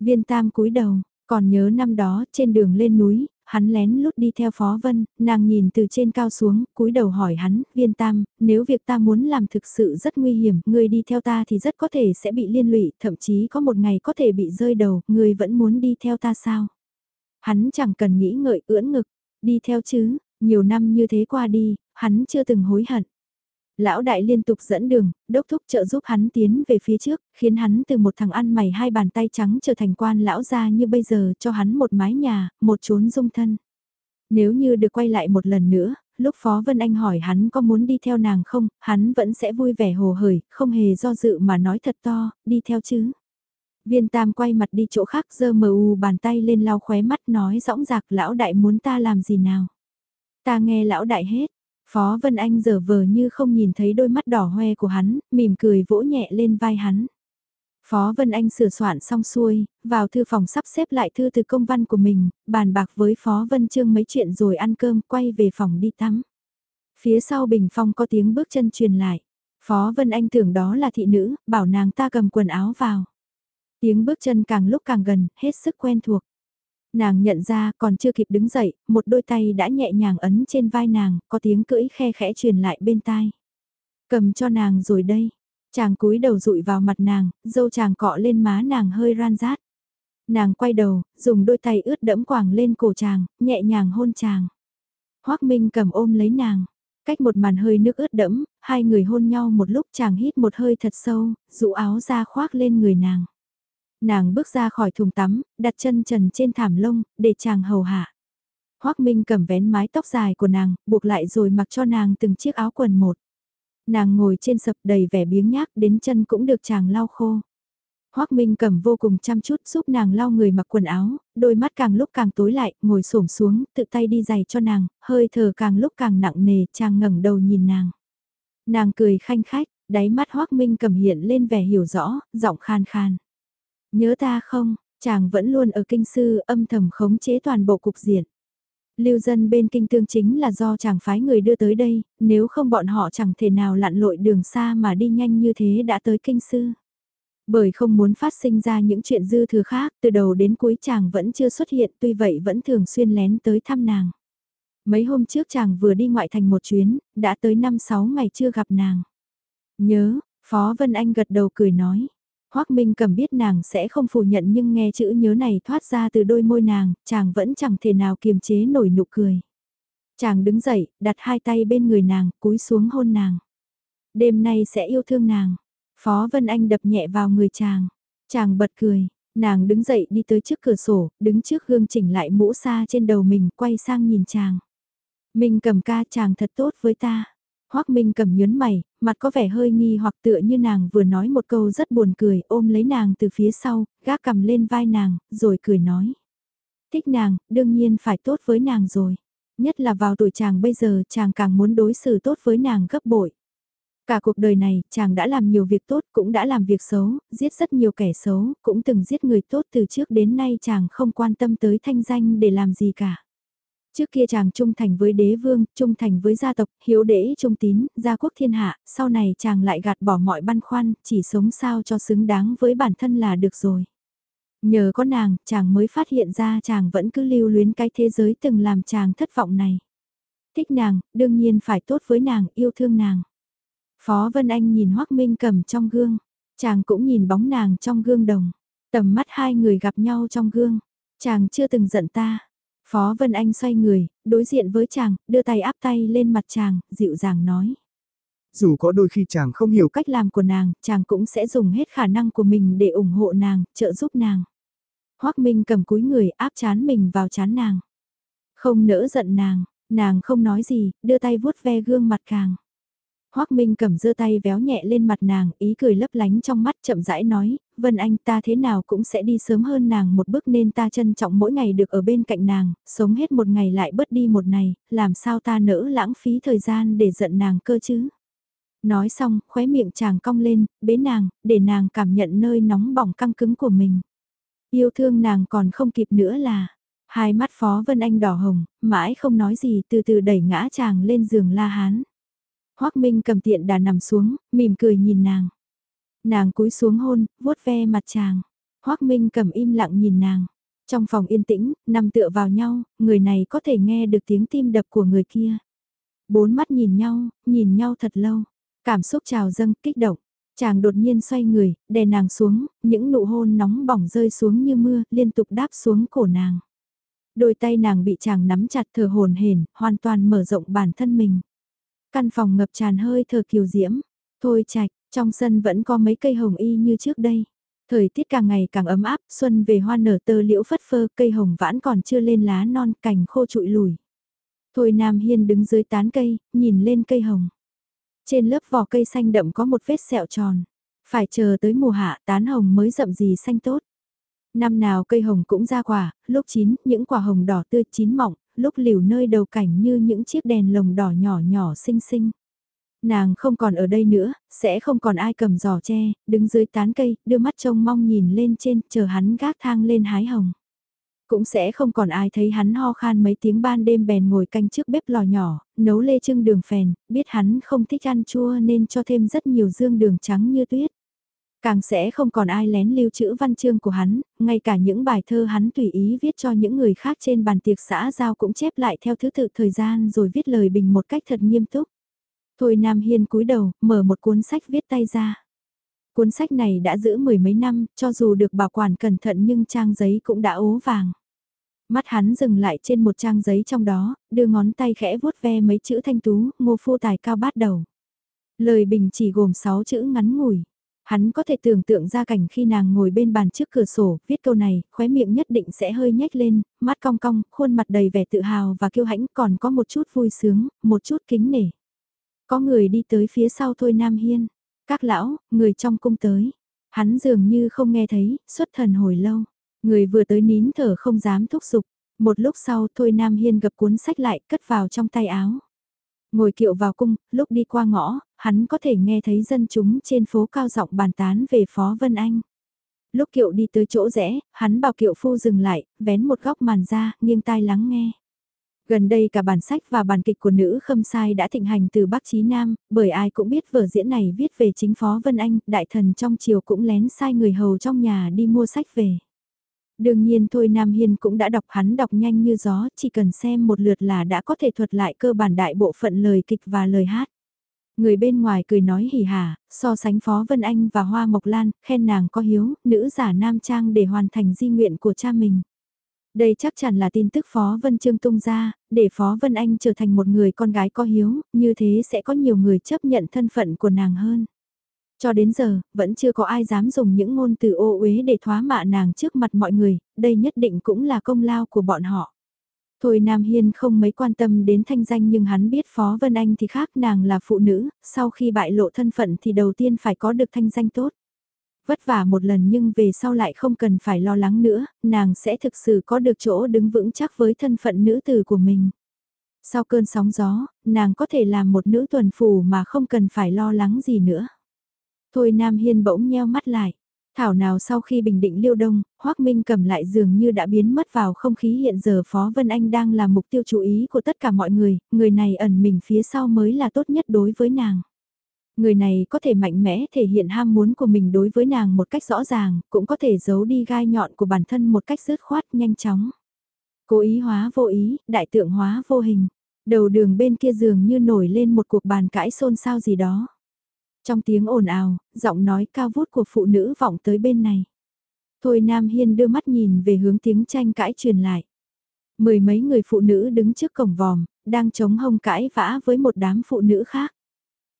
Viên Tam cúi đầu, còn nhớ năm đó trên đường lên núi, hắn lén lút đi theo Phó Vân, nàng nhìn từ trên cao xuống, cúi đầu hỏi hắn, viên tam, nếu việc ta muốn làm thực sự rất nguy hiểm, ngươi đi theo ta thì rất có thể sẽ bị liên lụy, thậm chí có một ngày có thể bị rơi đầu, ngươi vẫn muốn đi theo ta sao? Hắn chẳng cần nghĩ ngợi ưỡn ngực, đi theo chứ, nhiều năm như thế qua đi, hắn chưa từng hối hận. Lão đại liên tục dẫn đường, đốc thúc trợ giúp hắn tiến về phía trước, khiến hắn từ một thằng ăn mày hai bàn tay trắng trở thành quan lão gia như bây giờ cho hắn một mái nhà, một chốn dung thân. Nếu như được quay lại một lần nữa, lúc Phó Vân Anh hỏi hắn có muốn đi theo nàng không, hắn vẫn sẽ vui vẻ hồ hởi, không hề do dự mà nói thật to, đi theo chứ. Viên Tam quay mặt đi chỗ khác giơ mờ u bàn tay lên lau khóe mắt nói rõng rạc lão đại muốn ta làm gì nào. Ta nghe lão đại hết, Phó Vân Anh giờ vờ như không nhìn thấy đôi mắt đỏ hoe của hắn, mỉm cười vỗ nhẹ lên vai hắn. Phó Vân Anh sửa soạn xong xuôi, vào thư phòng sắp xếp lại thư từ công văn của mình, bàn bạc với Phó Vân Trương mấy chuyện rồi ăn cơm quay về phòng đi tắm. Phía sau bình phong có tiếng bước chân truyền lại. Phó Vân Anh tưởng đó là thị nữ, bảo nàng ta cầm quần áo vào. Tiếng bước chân càng lúc càng gần, hết sức quen thuộc. Nàng nhận ra còn chưa kịp đứng dậy, một đôi tay đã nhẹ nhàng ấn trên vai nàng, có tiếng cưỡi khe khẽ truyền lại bên tai. Cầm cho nàng rồi đây. Chàng cúi đầu rụi vào mặt nàng, dâu chàng cọ lên má nàng hơi ran rát. Nàng quay đầu, dùng đôi tay ướt đẫm quàng lên cổ chàng, nhẹ nhàng hôn chàng. Hoác Minh cầm ôm lấy nàng. Cách một màn hơi nước ướt đẫm, hai người hôn nhau một lúc chàng hít một hơi thật sâu, dụ áo ra khoác lên người nàng. Nàng bước ra khỏi thùng tắm, đặt chân trần trên thảm lông, để chàng hầu hạ. Hoác Minh cầm vén mái tóc dài của nàng, buộc lại rồi mặc cho nàng từng chiếc áo quần một. Nàng ngồi trên sập đầy vẻ biếng nhác đến chân cũng được chàng lau khô. Hoác Minh cầm vô cùng chăm chút giúp nàng lau người mặc quần áo, đôi mắt càng lúc càng tối lại, ngồi xổm xuống, tự tay đi giày cho nàng, hơi thở càng lúc càng nặng nề, chàng ngẩng đầu nhìn nàng. Nàng cười khanh khách, đáy mắt Hoác Minh cầm hiện lên vẻ hiểu rõ, giọng khan khan. Nhớ ta không, chàng vẫn luôn ở kinh sư âm thầm khống chế toàn bộ cục diện. Lưu dân bên kinh tương chính là do chàng phái người đưa tới đây, nếu không bọn họ chẳng thể nào lặn lội đường xa mà đi nhanh như thế đã tới kinh sư. Bởi không muốn phát sinh ra những chuyện dư thừa khác, từ đầu đến cuối chàng vẫn chưa xuất hiện tuy vậy vẫn thường xuyên lén tới thăm nàng. Mấy hôm trước chàng vừa đi ngoại thành một chuyến, đã tới 5-6 ngày chưa gặp nàng. Nhớ, Phó Vân Anh gật đầu cười nói. Hoác Minh cầm biết nàng sẽ không phủ nhận nhưng nghe chữ nhớ này thoát ra từ đôi môi nàng, chàng vẫn chẳng thể nào kiềm chế nổi nụ cười. Chàng đứng dậy, đặt hai tay bên người nàng, cúi xuống hôn nàng. Đêm nay sẽ yêu thương nàng. Phó Vân Anh đập nhẹ vào người chàng. Chàng bật cười, nàng đứng dậy đi tới trước cửa sổ, đứng trước gương chỉnh lại mũ xa trên đầu mình, quay sang nhìn chàng. Minh cầm ca chàng thật tốt với ta. Hoác Minh cầm nhớn mày, mặt có vẻ hơi nghi hoặc tựa như nàng vừa nói một câu rất buồn cười, ôm lấy nàng từ phía sau, gác cầm lên vai nàng, rồi cười nói. Thích nàng, đương nhiên phải tốt với nàng rồi. Nhất là vào tuổi chàng bây giờ chàng càng muốn đối xử tốt với nàng gấp bội. Cả cuộc đời này, chàng đã làm nhiều việc tốt, cũng đã làm việc xấu, giết rất nhiều kẻ xấu, cũng từng giết người tốt từ trước đến nay chàng không quan tâm tới thanh danh để làm gì cả. Trước kia chàng trung thành với đế vương, trung thành với gia tộc, hiếu đế trung tín, gia quốc thiên hạ, sau này chàng lại gạt bỏ mọi băn khoăn, chỉ sống sao cho xứng đáng với bản thân là được rồi. Nhờ có nàng, chàng mới phát hiện ra chàng vẫn cứ lưu luyến cái thế giới từng làm chàng thất vọng này. Thích nàng, đương nhiên phải tốt với nàng, yêu thương nàng. Phó Vân Anh nhìn Hoác Minh cầm trong gương, chàng cũng nhìn bóng nàng trong gương đồng. Tầm mắt hai người gặp nhau trong gương, chàng chưa từng giận ta. Phó Vân Anh xoay người, đối diện với chàng, đưa tay áp tay lên mặt chàng, dịu dàng nói. Dù có đôi khi chàng không hiểu cách làm của nàng, chàng cũng sẽ dùng hết khả năng của mình để ủng hộ nàng, trợ giúp nàng. Hoác Minh cầm cúi người áp chán mình vào chán nàng. Không nỡ giận nàng, nàng không nói gì, đưa tay vuốt ve gương mặt càng. Hoác Minh cầm giơ tay véo nhẹ lên mặt nàng, ý cười lấp lánh trong mắt chậm rãi nói, Vân Anh ta thế nào cũng sẽ đi sớm hơn nàng một bước nên ta trân trọng mỗi ngày được ở bên cạnh nàng, sống hết một ngày lại bớt đi một ngày, làm sao ta nỡ lãng phí thời gian để giận nàng cơ chứ. Nói xong, khóe miệng chàng cong lên, bế nàng, để nàng cảm nhận nơi nóng bỏng căng cứng của mình. Yêu thương nàng còn không kịp nữa là, hai mắt Phó Vân Anh đỏ hồng, mãi không nói gì từ từ đẩy ngã chàng lên giường la hán. Hoác Minh cầm tiện đà nằm xuống, mỉm cười nhìn nàng. Nàng cúi xuống hôn, vuốt ve mặt chàng. Hoác Minh cầm im lặng nhìn nàng. Trong phòng yên tĩnh, nằm tựa vào nhau, người này có thể nghe được tiếng tim đập của người kia. Bốn mắt nhìn nhau, nhìn nhau thật lâu. Cảm xúc trào dâng, kích động. Chàng đột nhiên xoay người, đè nàng xuống, những nụ hôn nóng bỏng rơi xuống như mưa, liên tục đáp xuống cổ nàng. Đôi tay nàng bị chàng nắm chặt thở hồn hển, hoàn toàn mở rộng bản thân mình. Căn phòng ngập tràn hơi thở kiều diễm. Thôi chạch, trong sân vẫn có mấy cây hồng y như trước đây. Thời tiết càng ngày càng ấm áp, xuân về hoa nở tơ liễu phất phơ, cây hồng vãn còn chưa lên lá non, cành khô trụi lùi. Thôi Nam Hiên đứng dưới tán cây, nhìn lên cây hồng. Trên lớp vỏ cây xanh đậm có một vết sẹo tròn. Phải chờ tới mùa hạ tán hồng mới rậm gì xanh tốt. Năm nào cây hồng cũng ra quả, lúc chín, những quả hồng đỏ tươi chín mọng, lúc liều nơi đầu cảnh như những chiếc đèn lồng đỏ nhỏ nhỏ xinh xinh. Nàng không còn ở đây nữa, sẽ không còn ai cầm giỏ tre, đứng dưới tán cây, đưa mắt trông mong nhìn lên trên, chờ hắn gác thang lên hái hồng. Cũng sẽ không còn ai thấy hắn ho khan mấy tiếng ban đêm bèn ngồi canh trước bếp lò nhỏ, nấu lê trưng đường phèn, biết hắn không thích ăn chua nên cho thêm rất nhiều dương đường trắng như tuyết. Càng sẽ không còn ai lén lưu trữ văn chương của hắn, ngay cả những bài thơ hắn tùy ý viết cho những người khác trên bàn tiệc xã giao cũng chép lại theo thứ tự thời gian rồi viết lời bình một cách thật nghiêm túc. Thôi Nam Hiên cúi đầu, mở một cuốn sách viết tay ra. Cuốn sách này đã giữ mười mấy năm, cho dù được bảo quản cẩn thận nhưng trang giấy cũng đã ố vàng. Mắt hắn dừng lại trên một trang giấy trong đó, đưa ngón tay khẽ vuốt ve mấy chữ thanh tú, ngô phu tài cao bát đầu. Lời bình chỉ gồm 6 chữ ngắn ngủi. Hắn có thể tưởng tượng ra cảnh khi nàng ngồi bên bàn trước cửa sổ, viết câu này, khóe miệng nhất định sẽ hơi nhếch lên, mắt cong cong, khuôn mặt đầy vẻ tự hào và kiêu hãnh còn có một chút vui sướng, một chút kính nể. Có người đi tới phía sau thôi Nam Hiên. Các lão, người trong cung tới. Hắn dường như không nghe thấy, xuất thần hồi lâu. Người vừa tới nín thở không dám thúc giục. Một lúc sau thôi Nam Hiên gập cuốn sách lại cất vào trong tay áo. Ngồi kiệu vào cung, lúc đi qua ngõ, hắn có thể nghe thấy dân chúng trên phố cao giọng bàn tán về Phó Vân Anh. Lúc kiệu đi tới chỗ rẽ, hắn bảo kiệu phu dừng lại, vén một góc màn ra, nghiêng tai lắng nghe. Gần đây cả bản sách và bản kịch của nữ khâm sai đã thịnh hành từ Bắc Chí Nam, bởi ai cũng biết vở diễn này viết về chính Phó Vân Anh, đại thần trong triều cũng lén sai người hầu trong nhà đi mua sách về. Đương nhiên thôi Nam Hiên cũng đã đọc hắn đọc nhanh như gió, chỉ cần xem một lượt là đã có thể thuật lại cơ bản đại bộ phận lời kịch và lời hát. Người bên ngoài cười nói hỉ hả, so sánh Phó Vân Anh và Hoa Mộc Lan, khen nàng có hiếu, nữ giả nam trang để hoàn thành di nguyện của cha mình. Đây chắc chắn là tin tức Phó Vân Trương tung ra, để Phó Vân Anh trở thành một người con gái có hiếu, như thế sẽ có nhiều người chấp nhận thân phận của nàng hơn. Cho đến giờ, vẫn chưa có ai dám dùng những ngôn từ ô uế để thoá mạ nàng trước mặt mọi người, đây nhất định cũng là công lao của bọn họ. Thôi Nam Hiên không mấy quan tâm đến thanh danh nhưng hắn biết Phó Vân Anh thì khác nàng là phụ nữ, sau khi bại lộ thân phận thì đầu tiên phải có được thanh danh tốt. Vất vả một lần nhưng về sau lại không cần phải lo lắng nữa, nàng sẽ thực sự có được chỗ đứng vững chắc với thân phận nữ tử của mình. Sau cơn sóng gió, nàng có thể làm một nữ tuần phủ mà không cần phải lo lắng gì nữa. Thôi Nam Hiên bỗng nheo mắt lại. Thảo nào sau khi bình định liêu đông, Hoác Minh cầm lại dường như đã biến mất vào không khí hiện giờ Phó Vân Anh đang là mục tiêu chú ý của tất cả mọi người, người này ẩn mình phía sau mới là tốt nhất đối với nàng. Người này có thể mạnh mẽ thể hiện ham muốn của mình đối với nàng một cách rõ ràng, cũng có thể giấu đi gai nhọn của bản thân một cách dứt khoát nhanh chóng. Cố ý hóa vô ý, đại tượng hóa vô hình. Đầu đường bên kia giường như nổi lên một cuộc bàn cãi xôn xao gì đó. Trong tiếng ồn ào, giọng nói cao vút của phụ nữ vọng tới bên này. Thôi Nam Hiên đưa mắt nhìn về hướng tiếng tranh cãi truyền lại. Mười mấy người phụ nữ đứng trước cổng vòm, đang chống hông cãi vã với một đám phụ nữ khác.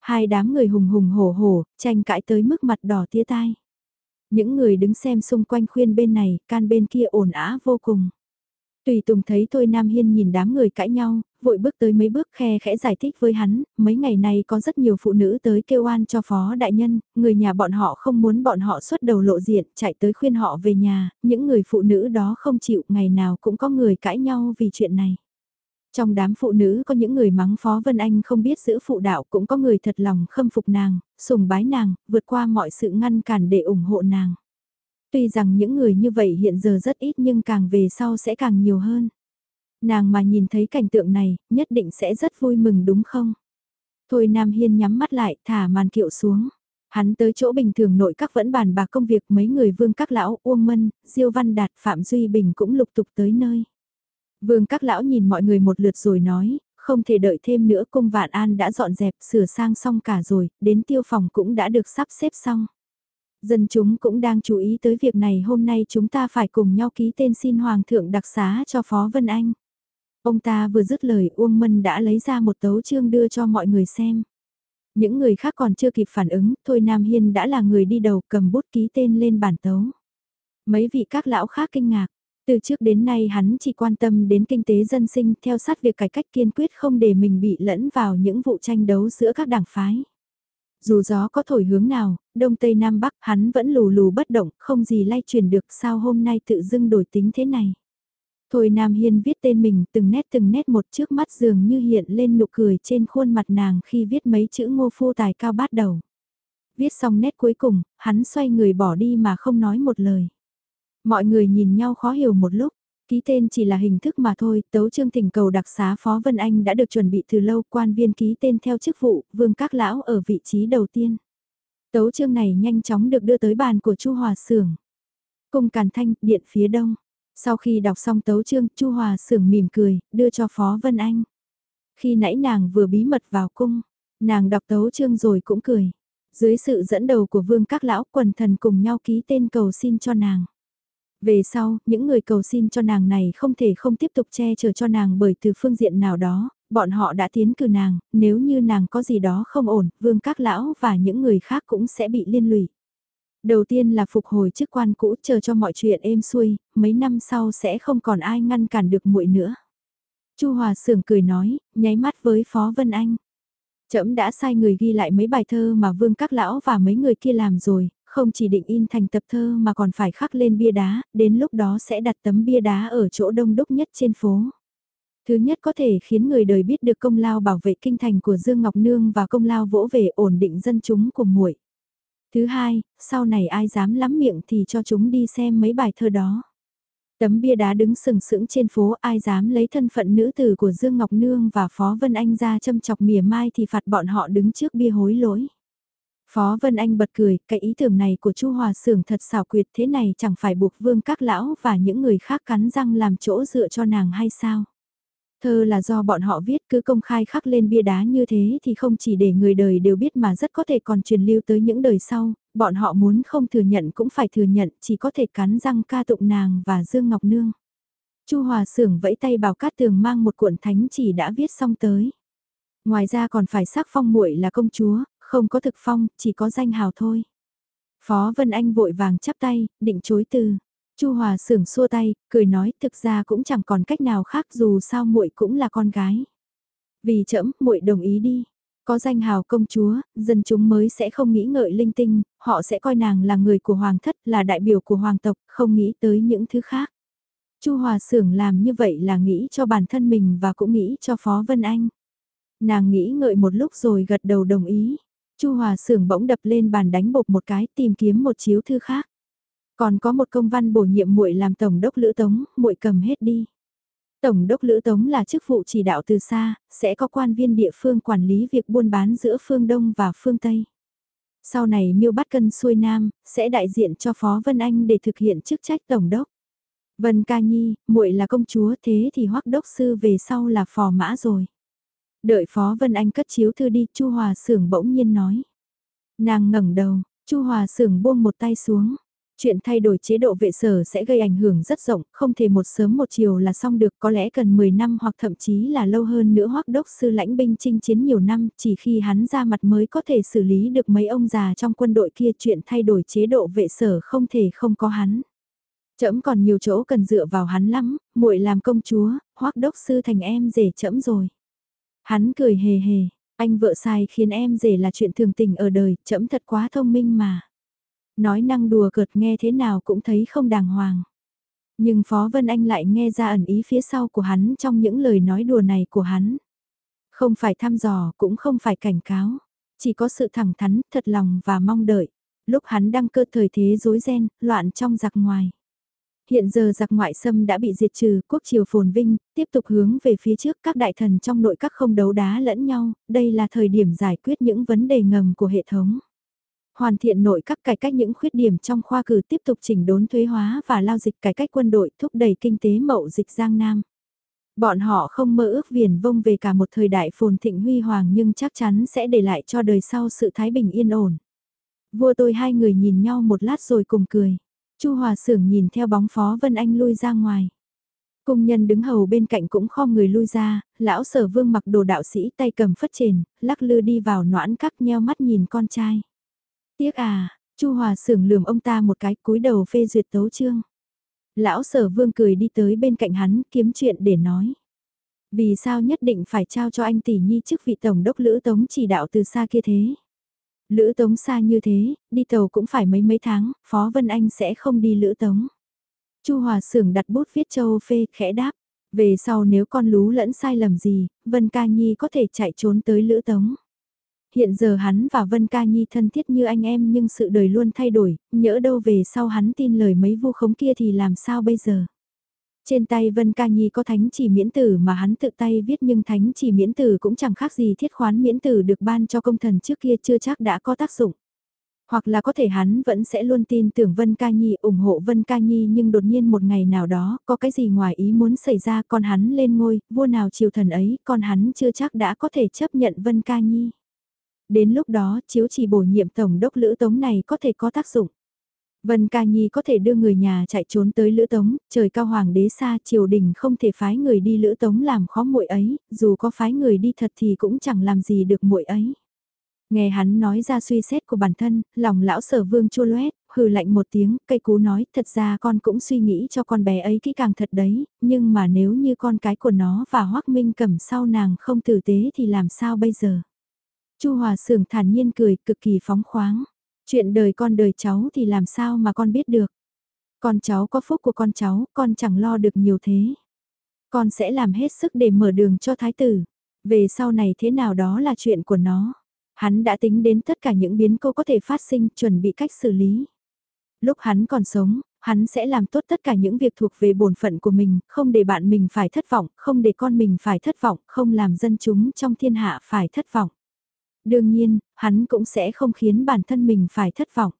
Hai đám người hùng hùng hổ hổ, tranh cãi tới mức mặt đỏ tia tai. Những người đứng xem xung quanh khuyên bên này, can bên kia ồn ã vô cùng. Tùy Tùng thấy Thôi Nam Hiên nhìn đám người cãi nhau, vội bước tới mấy bước khe khẽ giải thích với hắn, mấy ngày nay có rất nhiều phụ nữ tới kêu oan cho phó đại nhân, người nhà bọn họ không muốn bọn họ xuất đầu lộ diện, chạy tới khuyên họ về nhà, những người phụ nữ đó không chịu, ngày nào cũng có người cãi nhau vì chuyện này. Trong đám phụ nữ có những người mắng Phó Vân Anh không biết giữ phụ đạo cũng có người thật lòng khâm phục nàng, sùng bái nàng, vượt qua mọi sự ngăn cản để ủng hộ nàng. Tuy rằng những người như vậy hiện giờ rất ít nhưng càng về sau sẽ càng nhiều hơn. Nàng mà nhìn thấy cảnh tượng này, nhất định sẽ rất vui mừng đúng không? Thôi Nam Hiên nhắm mắt lại, thả màn kiệu xuống. Hắn tới chỗ bình thường nội các vẫn bàn bạc công việc mấy người vương các lão, Uông Mân, Diêu Văn Đạt, Phạm Duy Bình cũng lục tục tới nơi. Vương các lão nhìn mọi người một lượt rồi nói, không thể đợi thêm nữa cung vạn an đã dọn dẹp sửa sang xong cả rồi, đến tiêu phòng cũng đã được sắp xếp xong. Dân chúng cũng đang chú ý tới việc này hôm nay chúng ta phải cùng nhau ký tên xin Hoàng thượng đặc xá cho Phó Vân Anh. Ông ta vừa dứt lời Uông Mân đã lấy ra một tấu chương đưa cho mọi người xem. Những người khác còn chưa kịp phản ứng, Thôi Nam Hiên đã là người đi đầu cầm bút ký tên lên bản tấu. Mấy vị các lão khác kinh ngạc, từ trước đến nay hắn chỉ quan tâm đến kinh tế dân sinh theo sát việc cải cách kiên quyết không để mình bị lẫn vào những vụ tranh đấu giữa các đảng phái. Dù gió có thổi hướng nào, đông tây nam bắc hắn vẫn lù lù bất động, không gì lay chuyển được sao hôm nay tự dưng đổi tính thế này. Thôi Nam Hiên viết tên mình từng nét từng nét một trước mắt dường như hiện lên nụ cười trên khuôn mặt nàng khi viết mấy chữ ngô phu tài cao bát đầu. Viết xong nét cuối cùng, hắn xoay người bỏ đi mà không nói một lời. Mọi người nhìn nhau khó hiểu một lúc, Ký tên chỉ là hình thức mà thôi, tấu chương thỉnh cầu đặc xá Phó Vân Anh đã được chuẩn bị từ lâu, quan viên ký tên theo chức vụ, vương các lão ở vị trí đầu tiên. Tấu chương này nhanh chóng được đưa tới bàn của Chu Hòa Sưởng. Cung Càn Thanh, điện phía đông. Sau khi đọc xong tấu chương, Chu Hòa Sưởng mỉm cười, đưa cho Phó Vân Anh. Khi nãy nàng vừa bí mật vào cung, nàng đọc tấu chương rồi cũng cười. Dưới sự dẫn đầu của vương các lão quần thần cùng nhau ký tên cầu xin cho nàng. Về sau, những người cầu xin cho nàng này không thể không tiếp tục che chở cho nàng bởi từ phương diện nào đó, bọn họ đã tiến cử nàng, nếu như nàng có gì đó không ổn, vương các lão và những người khác cũng sẽ bị liên lụy. Đầu tiên là phục hồi chức quan cũ chờ cho mọi chuyện êm xuôi, mấy năm sau sẽ không còn ai ngăn cản được muội nữa. Chu Hòa Sưởng cười nói, nháy mắt với Phó Vân Anh. Trẫm đã sai người ghi lại mấy bài thơ mà Vương Các Lão và mấy người kia làm rồi, không chỉ định in thành tập thơ mà còn phải khắc lên bia đá, đến lúc đó sẽ đặt tấm bia đá ở chỗ đông đúc nhất trên phố. Thứ nhất có thể khiến người đời biết được công lao bảo vệ kinh thành của Dương Ngọc Nương và công lao vỗ về ổn định dân chúng của muội. Thứ hai, sau này ai dám lắm miệng thì cho chúng đi xem mấy bài thơ đó. Tấm bia đá đứng sừng sững trên phố ai dám lấy thân phận nữ tử của Dương Ngọc Nương và Phó Vân Anh ra châm chọc mỉa mai thì phạt bọn họ đứng trước bia hối lỗi. Phó Vân Anh bật cười, cái ý tưởng này của Chu Hòa Sưởng thật xảo quyệt thế này chẳng phải buộc vương các lão và những người khác cắn răng làm chỗ dựa cho nàng hay sao? Thơ là do bọn họ viết cứ công khai khắc lên bia đá như thế thì không chỉ để người đời đều biết mà rất có thể còn truyền lưu tới những đời sau, bọn họ muốn không thừa nhận cũng phải thừa nhận chỉ có thể cắn răng ca tụng nàng và Dương Ngọc Nương. Chu Hòa Sưởng vẫy tay bảo Cát Tường mang một cuộn thánh chỉ đã viết xong tới. Ngoài ra còn phải xác phong muội là công chúa, không có thực phong, chỉ có danh hào thôi. Phó Vân Anh vội vàng chắp tay, định chối từ. Chu Hòa sưởng xua tay, cười nói thực ra cũng chẳng còn cách nào khác dù sao muội cũng là con gái. Vì chậm, muội đồng ý đi. Có danh hào công chúa, dân chúng mới sẽ không nghĩ ngợi linh tinh, họ sẽ coi nàng là người của hoàng thất, là đại biểu của hoàng tộc, không nghĩ tới những thứ khác. Chu Hòa Sưởng làm như vậy là nghĩ cho bản thân mình và cũng nghĩ cho Phó Vân Anh. Nàng nghĩ ngợi một lúc rồi gật đầu đồng ý. Chu Hòa Sưởng bỗng đập lên bàn đánh bột một cái tìm kiếm một chiếu thư khác. Còn có một công văn bổ nhiệm muội làm tổng đốc lữ tống, muội cầm hết đi. Tổng đốc lữ tống là chức vụ chỉ đạo từ xa, sẽ có quan viên địa phương quản lý việc buôn bán giữa phương Đông và phương Tây. Sau này miêu Bát cân xuôi Nam, sẽ đại diện cho Phó Vân Anh để thực hiện chức trách tổng đốc. Vân ca nhi, muội là công chúa thế thì hoắc đốc sư về sau là phò mã rồi. Đợi Phó Vân Anh cất chiếu thư đi, Chu Hòa Sưởng bỗng nhiên nói. Nàng ngẩng đầu, Chu Hòa Sưởng buông một tay xuống. Chuyện thay đổi chế độ vệ sở sẽ gây ảnh hưởng rất rộng, không thể một sớm một chiều là xong được, có lẽ cần 10 năm hoặc thậm chí là lâu hơn nữa hoắc đốc sư lãnh binh chinh chiến nhiều năm, chỉ khi hắn ra mặt mới có thể xử lý được mấy ông già trong quân đội kia chuyện thay đổi chế độ vệ sở không thể không có hắn. trẫm còn nhiều chỗ cần dựa vào hắn lắm, muội làm công chúa, hoắc đốc sư thành em rể trẫm rồi. Hắn cười hề hề, anh vợ sai khiến em rể là chuyện thường tình ở đời, chậm thật quá thông minh mà. Nói năng đùa cợt nghe thế nào cũng thấy không đàng hoàng. Nhưng Phó Vân Anh lại nghe ra ẩn ý phía sau của hắn trong những lời nói đùa này của hắn. Không phải thăm dò, cũng không phải cảnh cáo. Chỉ có sự thẳng thắn, thật lòng và mong đợi. Lúc hắn đăng cơ thời thế rối ren, loạn trong giặc ngoài. Hiện giờ giặc ngoại xâm đã bị diệt trừ, quốc triều phồn vinh, tiếp tục hướng về phía trước các đại thần trong nội các không đấu đá lẫn nhau, đây là thời điểm giải quyết những vấn đề ngầm của hệ thống. Hoàn thiện nội các cải cách những khuyết điểm trong khoa cử tiếp tục chỉnh đốn thuế hóa và lao dịch cải cách quân đội thúc đẩy kinh tế mậu dịch Giang Nam. Bọn họ không mơ ước viền vông về cả một thời đại phồn thịnh huy hoàng nhưng chắc chắn sẽ để lại cho đời sau sự thái bình yên ổn. Vua tôi hai người nhìn nhau một lát rồi cùng cười. Chu Hòa Sưởng nhìn theo bóng Phó Vân Anh lui ra ngoài. Cung nhân đứng hầu bên cạnh cũng kho người lui ra, lão sở vương mặc đồ đạo sĩ tay cầm phất trền, lắc lư đi vào noãn các nheo mắt nhìn con trai. Tiếc à, Chu Hòa Sưởng lườm ông ta một cái cúi đầu phê duyệt tấu chương. Lão sở vương cười đi tới bên cạnh hắn kiếm chuyện để nói. Vì sao nhất định phải trao cho anh tỷ nhi chức vị tổng đốc lữ tống chỉ đạo từ xa kia thế? Lữ Tống xa như thế, đi tàu cũng phải mấy mấy tháng, Phó Vân Anh sẽ không đi Lữ Tống. Chu Hòa Sưởng đặt bút viết châu phê khẽ đáp. Về sau nếu con lú lẫn sai lầm gì, Vân Ca Nhi có thể chạy trốn tới Lữ Tống. Hiện giờ hắn và Vân Ca Nhi thân thiết như anh em nhưng sự đời luôn thay đổi, nhỡ đâu về sau hắn tin lời mấy vu khống kia thì làm sao bây giờ. Trên tay Vân Ca Nhi có thánh chỉ miễn tử mà hắn tự tay viết nhưng thánh chỉ miễn tử cũng chẳng khác gì thiết khoán miễn tử được ban cho công thần trước kia chưa chắc đã có tác dụng. Hoặc là có thể hắn vẫn sẽ luôn tin tưởng Vân Ca Nhi ủng hộ Vân Ca Nhi nhưng đột nhiên một ngày nào đó có cái gì ngoài ý muốn xảy ra con hắn lên ngôi, vua nào chiều thần ấy, con hắn chưa chắc đã có thể chấp nhận Vân Ca Nhi. Đến lúc đó chiếu chỉ bổ nhiệm tổng đốc lữ tống này có thể có tác dụng. Vân Ca Nhi có thể đưa người nhà chạy trốn tới Lữ Tống, trời cao hoàng đế xa triều đình không thể phái người đi Lữ Tống làm khó muội ấy, dù có phái người đi thật thì cũng chẳng làm gì được muội ấy. Nghe hắn nói ra suy xét của bản thân, lòng lão sở vương chua loét, hừ lạnh một tiếng, cây cú nói, thật ra con cũng suy nghĩ cho con bé ấy kỹ càng thật đấy, nhưng mà nếu như con cái của nó và hoắc Minh cầm sau nàng không tử tế thì làm sao bây giờ? Chu Hòa sường thản nhiên cười, cực kỳ phóng khoáng. Chuyện đời con đời cháu thì làm sao mà con biết được. Con cháu có phúc của con cháu, con chẳng lo được nhiều thế. Con sẽ làm hết sức để mở đường cho thái tử. Về sau này thế nào đó là chuyện của nó. Hắn đã tính đến tất cả những biến cố có thể phát sinh, chuẩn bị cách xử lý. Lúc hắn còn sống, hắn sẽ làm tốt tất cả những việc thuộc về bổn phận của mình, không để bạn mình phải thất vọng, không để con mình phải thất vọng, không làm dân chúng trong thiên hạ phải thất vọng. Đương nhiên, hắn cũng sẽ không khiến bản thân mình phải thất vọng.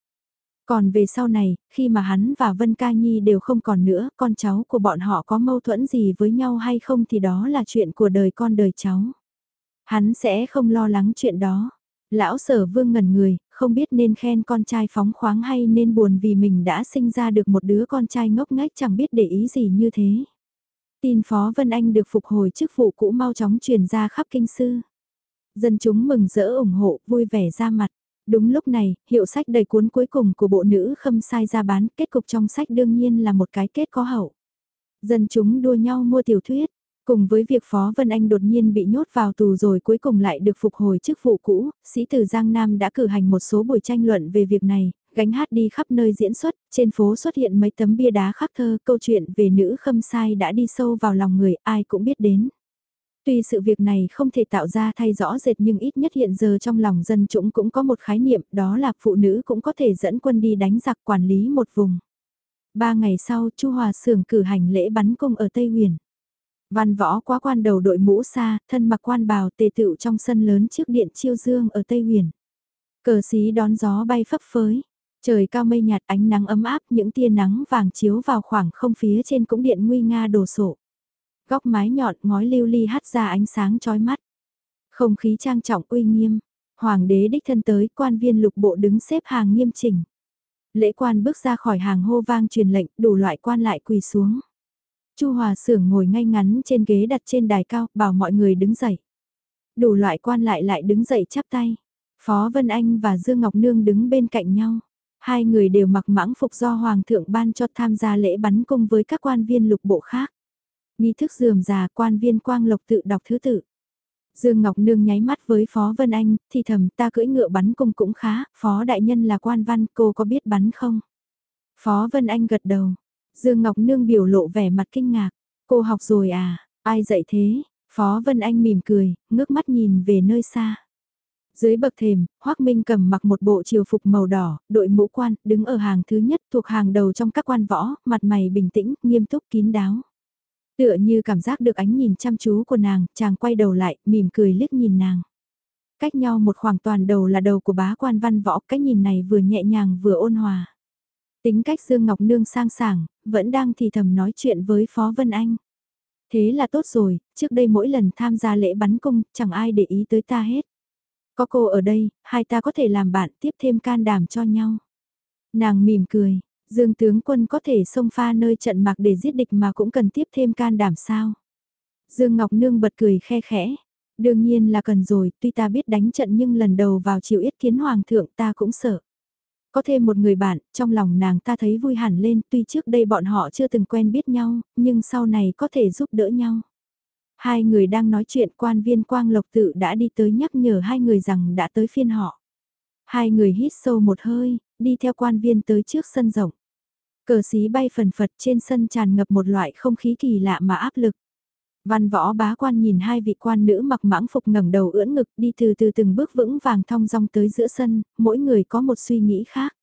Còn về sau này, khi mà hắn và Vân Ca Nhi đều không còn nữa, con cháu của bọn họ có mâu thuẫn gì với nhau hay không thì đó là chuyện của đời con đời cháu. Hắn sẽ không lo lắng chuyện đó. Lão sở vương ngẩn người, không biết nên khen con trai phóng khoáng hay nên buồn vì mình đã sinh ra được một đứa con trai ngốc nghếch chẳng biết để ý gì như thế. Tin Phó Vân Anh được phục hồi chức vụ cũ mau chóng truyền ra khắp kinh sư. Dân chúng mừng rỡ ủng hộ, vui vẻ ra mặt. Đúng lúc này, hiệu sách đầy cuốn cuối cùng của bộ nữ khâm sai ra bán, kết cục trong sách đương nhiên là một cái kết có hậu. Dân chúng đua nhau mua tiểu thuyết, cùng với việc Phó Vân Anh đột nhiên bị nhốt vào tù rồi cuối cùng lại được phục hồi chức vụ cũ, sĩ tử Giang Nam đã cử hành một số buổi tranh luận về việc này, gánh hát đi khắp nơi diễn xuất, trên phố xuất hiện mấy tấm bia đá khắc thơ, câu chuyện về nữ khâm sai đã đi sâu vào lòng người, ai cũng biết đến. Tuy sự việc này không thể tạo ra thay rõ rệt nhưng ít nhất hiện giờ trong lòng dân chúng cũng có một khái niệm đó là phụ nữ cũng có thể dẫn quân đi đánh giặc quản lý một vùng. Ba ngày sau Chu Hòa Sưởng cử hành lễ bắn cung ở Tây Huyền. Văn võ quá quan đầu đội mũ xa, thân mặc quan bào tề tựu trong sân lớn trước điện chiêu dương ở Tây Huyền. Cờ xí đón gió bay phấp phới. Trời cao mây nhạt ánh nắng ấm áp những tia nắng vàng chiếu vào khoảng không phía trên cũng điện nguy nga đồ sộ. Góc mái nhọn, ngói lưu ly hắt ra ánh sáng chói mắt. Không khí trang trọng uy nghiêm. Hoàng đế đích thân tới, quan viên lục bộ đứng xếp hàng nghiêm chỉnh. Lễ quan bước ra khỏi hàng hô vang truyền lệnh, đủ loại quan lại quỳ xuống. Chu Hòa Sưởng ngồi ngay ngắn trên ghế đặt trên đài cao, bảo mọi người đứng dậy. Đủ loại quan lại lại đứng dậy chắp tay. Phó Vân Anh và Dương Ngọc Nương đứng bên cạnh nhau. Hai người đều mặc mãng phục do Hoàng thượng ban cho tham gia lễ bắn cung với các quan viên lục bộ khác. Nghi thức dườm già quan viên Quang Lộc tự đọc thứ tự. Dương Ngọc Nương nháy mắt với Phó Vân Anh, thì thầm ta cưỡi ngựa bắn cung cũng khá, Phó Đại Nhân là quan văn, cô có biết bắn không? Phó Vân Anh gật đầu. Dương Ngọc Nương biểu lộ vẻ mặt kinh ngạc. Cô học rồi à, ai dạy thế? Phó Vân Anh mỉm cười, ngước mắt nhìn về nơi xa. Dưới bậc thềm, Hoác Minh cầm mặc một bộ triều phục màu đỏ, đội mũ quan, đứng ở hàng thứ nhất thuộc hàng đầu trong các quan võ, mặt mày bình tĩnh, nghiêm túc kín đáo. Tựa như cảm giác được ánh nhìn chăm chú của nàng, chàng quay đầu lại, mỉm cười liếc nhìn nàng. Cách nhau một khoảng toàn đầu là đầu của bá quan văn võ, cái nhìn này vừa nhẹ nhàng vừa ôn hòa. Tính cách Dương Ngọc Nương sang sảng, vẫn đang thì thầm nói chuyện với Phó Vân Anh. Thế là tốt rồi, trước đây mỗi lần tham gia lễ bắn cung, chẳng ai để ý tới ta hết. Có cô ở đây, hai ta có thể làm bạn tiếp thêm can đảm cho nhau. Nàng mỉm cười, Dương tướng quân có thể xông pha nơi trận mạc để giết địch mà cũng cần tiếp thêm can đảm sao. Dương Ngọc Nương bật cười khe khẽ. Đương nhiên là cần rồi, tuy ta biết đánh trận nhưng lần đầu vào chiều yết kiến hoàng thượng ta cũng sợ. Có thêm một người bạn, trong lòng nàng ta thấy vui hẳn lên, tuy trước đây bọn họ chưa từng quen biết nhau, nhưng sau này có thể giúp đỡ nhau. Hai người đang nói chuyện quan viên Quang Lộc Tự đã đi tới nhắc nhở hai người rằng đã tới phiên họ. Hai người hít sâu một hơi, đi theo quan viên tới trước sân rộng. Cờ xí bay phần phật trên sân tràn ngập một loại không khí kỳ lạ mà áp lực. Văn võ bá quan nhìn hai vị quan nữ mặc mãng phục ngẩng đầu ưỡn ngực đi từ từ từng bước vững vàng thong dong tới giữa sân, mỗi người có một suy nghĩ khác.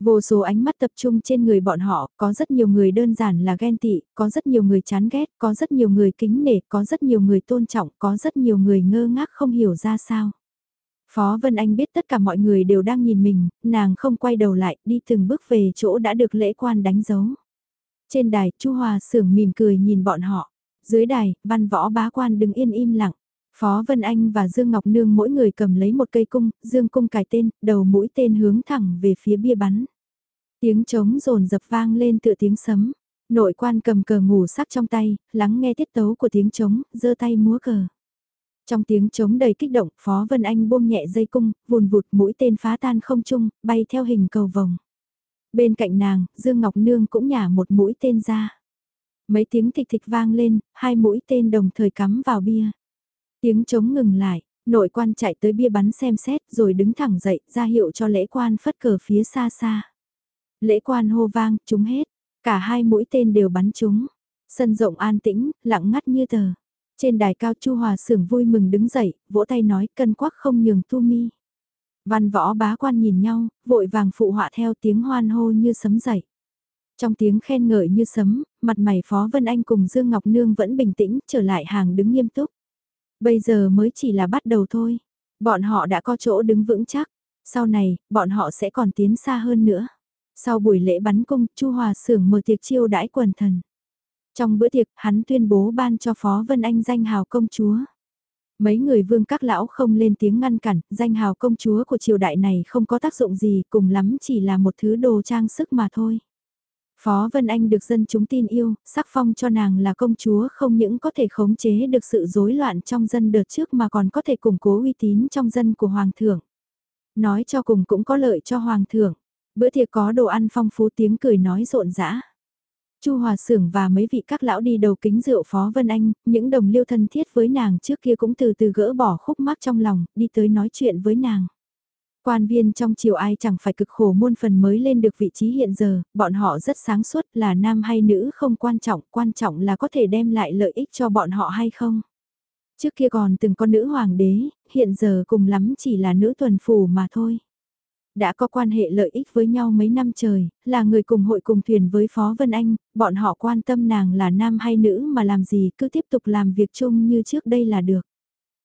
Vô số ánh mắt tập trung trên người bọn họ, có rất nhiều người đơn giản là ghen tị, có rất nhiều người chán ghét, có rất nhiều người kính nể, có rất nhiều người tôn trọng, có rất nhiều người ngơ ngác không hiểu ra sao. Phó Vân Anh biết tất cả mọi người đều đang nhìn mình, nàng không quay đầu lại, đi từng bước về chỗ đã được lễ quan đánh dấu. Trên đài, Chu Hòa sưởng mỉm cười nhìn bọn họ. Dưới đài, văn võ bá quan đứng yên im lặng. Phó Vân Anh và Dương Ngọc Nương mỗi người cầm lấy một cây cung, Dương cung cài tên, đầu mũi tên hướng thẳng về phía bia bắn. Tiếng trống rồn dập vang lên tựa tiếng sấm. Nội quan cầm cờ ngủ sắc trong tay, lắng nghe tiết tấu của tiếng trống, giơ tay múa cờ. Trong tiếng trống đầy kích động, Phó Vân Anh buông nhẹ dây cung, vùn vụt mũi tên phá tan không trung, bay theo hình cầu vồng. Bên cạnh nàng, Dương Ngọc Nương cũng nhả một mũi tên ra. Mấy tiếng thịch thịch vang lên, hai mũi tên đồng thời cắm vào bia. Tiếng trống ngừng lại, nội quan chạy tới bia bắn xem xét rồi đứng thẳng dậy ra hiệu cho lễ quan phất cờ phía xa xa. Lễ quan hô vang, chúng hết, cả hai mũi tên đều bắn trúng Sân rộng an tĩnh, lặng ngắt như tờ. Trên đài cao Chu Hòa sưởng vui mừng đứng dậy, vỗ tay nói cân quắc không nhường tu mi. Văn võ bá quan nhìn nhau, vội vàng phụ họa theo tiếng hoan hô như sấm dậy. Trong tiếng khen ngợi như sấm, mặt mày Phó Vân Anh cùng Dương Ngọc Nương vẫn bình tĩnh, trở lại hàng đứng nghiêm túc. Bây giờ mới chỉ là bắt đầu thôi. Bọn họ đã có chỗ đứng vững chắc. Sau này, bọn họ sẽ còn tiến xa hơn nữa. Sau buổi lễ bắn cung, Chu Hòa Sưởng mở tiệc chiêu đãi quần thần. Trong bữa tiệc, hắn tuyên bố ban cho Phó Vân Anh danh hào công chúa. Mấy người vương các lão không lên tiếng ngăn cản, danh hào công chúa của triều đại này không có tác dụng gì, cùng lắm chỉ là một thứ đồ trang sức mà thôi. Phó Vân Anh được dân chúng tin yêu, sắc phong cho nàng là công chúa không những có thể khống chế được sự rối loạn trong dân đợt trước mà còn có thể củng cố uy tín trong dân của Hoàng thượng. Nói cho cùng cũng có lợi cho Hoàng thượng. Bữa tiệc có đồ ăn phong phú tiếng cười nói rộn rã. Chu Hòa Sưởng và mấy vị các lão đi đầu kính rượu Phó Vân Anh, những đồng liêu thân thiết với nàng trước kia cũng từ từ gỡ bỏ khúc mắc trong lòng, đi tới nói chuyện với nàng. Quan viên trong triều ai chẳng phải cực khổ muôn phần mới lên được vị trí hiện giờ, bọn họ rất sáng suốt là nam hay nữ không quan trọng, quan trọng là có thể đem lại lợi ích cho bọn họ hay không. Trước kia còn từng có nữ hoàng đế, hiện giờ cùng lắm chỉ là nữ tuần phủ mà thôi đã có quan hệ lợi ích với nhau mấy năm trời, là người cùng hội cùng thuyền với Phó Vân Anh, bọn họ quan tâm nàng là nam hay nữ mà làm gì cứ tiếp tục làm việc chung như trước đây là được.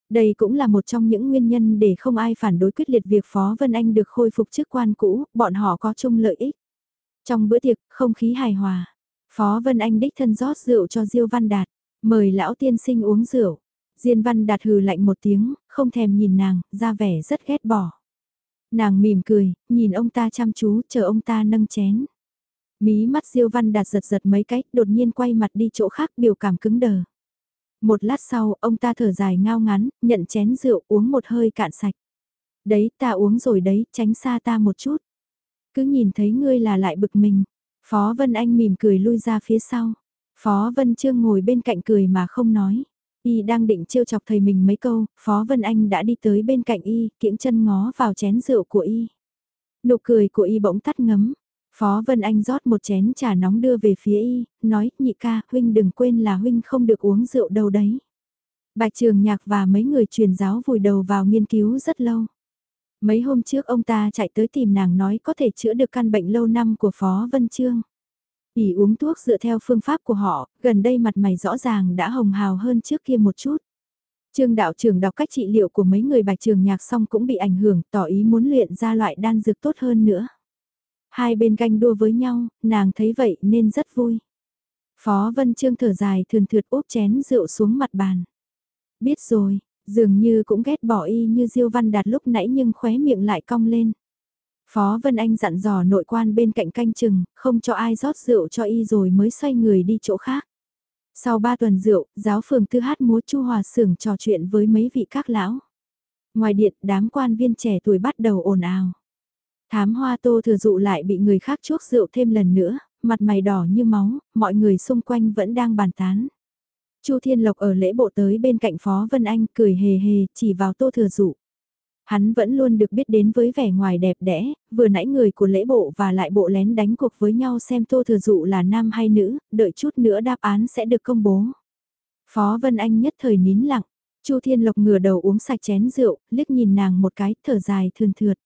Đây cũng là một trong những nguyên nhân để không ai phản đối quyết liệt việc Phó Vân Anh được khôi phục chức quan cũ, bọn họ có chung lợi ích. Trong bữa tiệc, không khí hài hòa. Phó Vân Anh đích thân rót rượu cho Diêu Văn Đạt, mời lão tiên sinh uống rượu. Diên Văn Đạt hừ lạnh một tiếng, không thèm nhìn nàng, ra vẻ rất ghét bỏ. Nàng mỉm cười, nhìn ông ta chăm chú, chờ ông ta nâng chén. Mí mắt Diêu Văn Đạt giật giật mấy cái, đột nhiên quay mặt đi chỗ khác biểu cảm cứng đờ. Một lát sau, ông ta thở dài ngao ngắn, nhận chén rượu uống một hơi cạn sạch. Đấy, ta uống rồi đấy, tránh xa ta một chút. Cứ nhìn thấy ngươi là lại bực mình. Phó Vân Anh mỉm cười lui ra phía sau. Phó Vân Trương ngồi bên cạnh cười mà không nói. Y đang định trêu chọc thầy mình mấy câu, Phó Vân Anh đã đi tới bên cạnh Y, kiễng chân ngó vào chén rượu của Y. Nụ cười của Y bỗng tắt ngấm. Phó Vân Anh rót một chén trà nóng đưa về phía Y, nói, nhị ca, huynh đừng quên là huynh không được uống rượu đâu đấy. Bạch Trường Nhạc và mấy người truyền giáo vùi đầu vào nghiên cứu rất lâu. Mấy hôm trước ông ta chạy tới tìm nàng nói có thể chữa được căn bệnh lâu năm của Phó Vân Trương thì uống thuốc dựa theo phương pháp của họ, gần đây mặt mày rõ ràng đã hồng hào hơn trước kia một chút. Trương đạo trưởng đọc cách trị liệu của mấy người bạch trường nhạc xong cũng bị ảnh hưởng, tỏ ý muốn luyện ra loại đan dược tốt hơn nữa. Hai bên ganh đua với nhau, nàng thấy vậy nên rất vui. Phó Vân Trương thở dài thường thượt úp chén rượu xuống mặt bàn. Biết rồi, dường như cũng ghét bỏ y như Diêu Văn Đạt lúc nãy nhưng khóe miệng lại cong lên. Phó Vân Anh dặn dò nội quan bên cạnh canh chừng, không cho ai rót rượu cho y rồi mới xoay người đi chỗ khác. Sau ba tuần rượu, giáo phường tư hát múa chu hòa sưởng trò chuyện với mấy vị các lão. Ngoài điện, đám quan viên trẻ tuổi bắt đầu ồn ào. Thám hoa tô thừa dụ lại bị người khác chuốc rượu thêm lần nữa, mặt mày đỏ như máu, mọi người xung quanh vẫn đang bàn tán. Chu Thiên Lộc ở lễ bộ tới bên cạnh Phó Vân Anh cười hề hề chỉ vào tô thừa dụ. Hắn vẫn luôn được biết đến với vẻ ngoài đẹp đẽ, vừa nãy người của lễ bộ và lại bộ lén đánh cuộc với nhau xem tô thừa dụ là nam hay nữ, đợi chút nữa đáp án sẽ được công bố. Phó Vân Anh nhất thời nín lặng, Chu Thiên Lộc ngửa đầu uống sạch chén rượu, liếc nhìn nàng một cái, thở dài thườn thượt.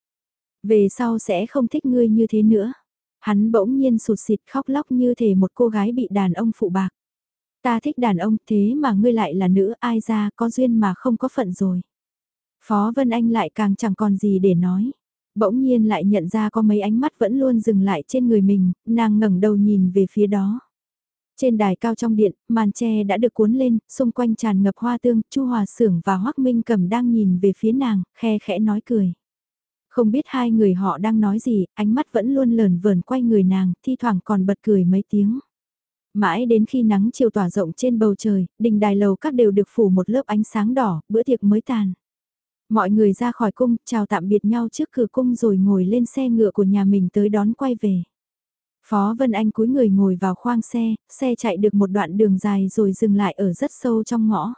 Về sau sẽ không thích ngươi như thế nữa. Hắn bỗng nhiên sụt xịt khóc lóc như thể một cô gái bị đàn ông phụ bạc. Ta thích đàn ông thế mà ngươi lại là nữ ai ra có duyên mà không có phận rồi. Phó Vân Anh lại càng chẳng còn gì để nói. Bỗng nhiên lại nhận ra có mấy ánh mắt vẫn luôn dừng lại trên người mình, nàng ngẩng đầu nhìn về phía đó. Trên đài cao trong điện, màn tre đã được cuốn lên, xung quanh tràn ngập hoa tương, Chu Hòa Sưởng và Hoắc Minh Cầm đang nhìn về phía nàng, khe khẽ nói cười. Không biết hai người họ đang nói gì, ánh mắt vẫn luôn lờn vờn quay người nàng, thi thoảng còn bật cười mấy tiếng. Mãi đến khi nắng chiều tỏa rộng trên bầu trời, đình đài lầu các đều được phủ một lớp ánh sáng đỏ, bữa tiệc mới tàn. Mọi người ra khỏi cung, chào tạm biệt nhau trước cửa cung rồi ngồi lên xe ngựa của nhà mình tới đón quay về. Phó Vân Anh cúi người ngồi vào khoang xe, xe chạy được một đoạn đường dài rồi dừng lại ở rất sâu trong ngõ.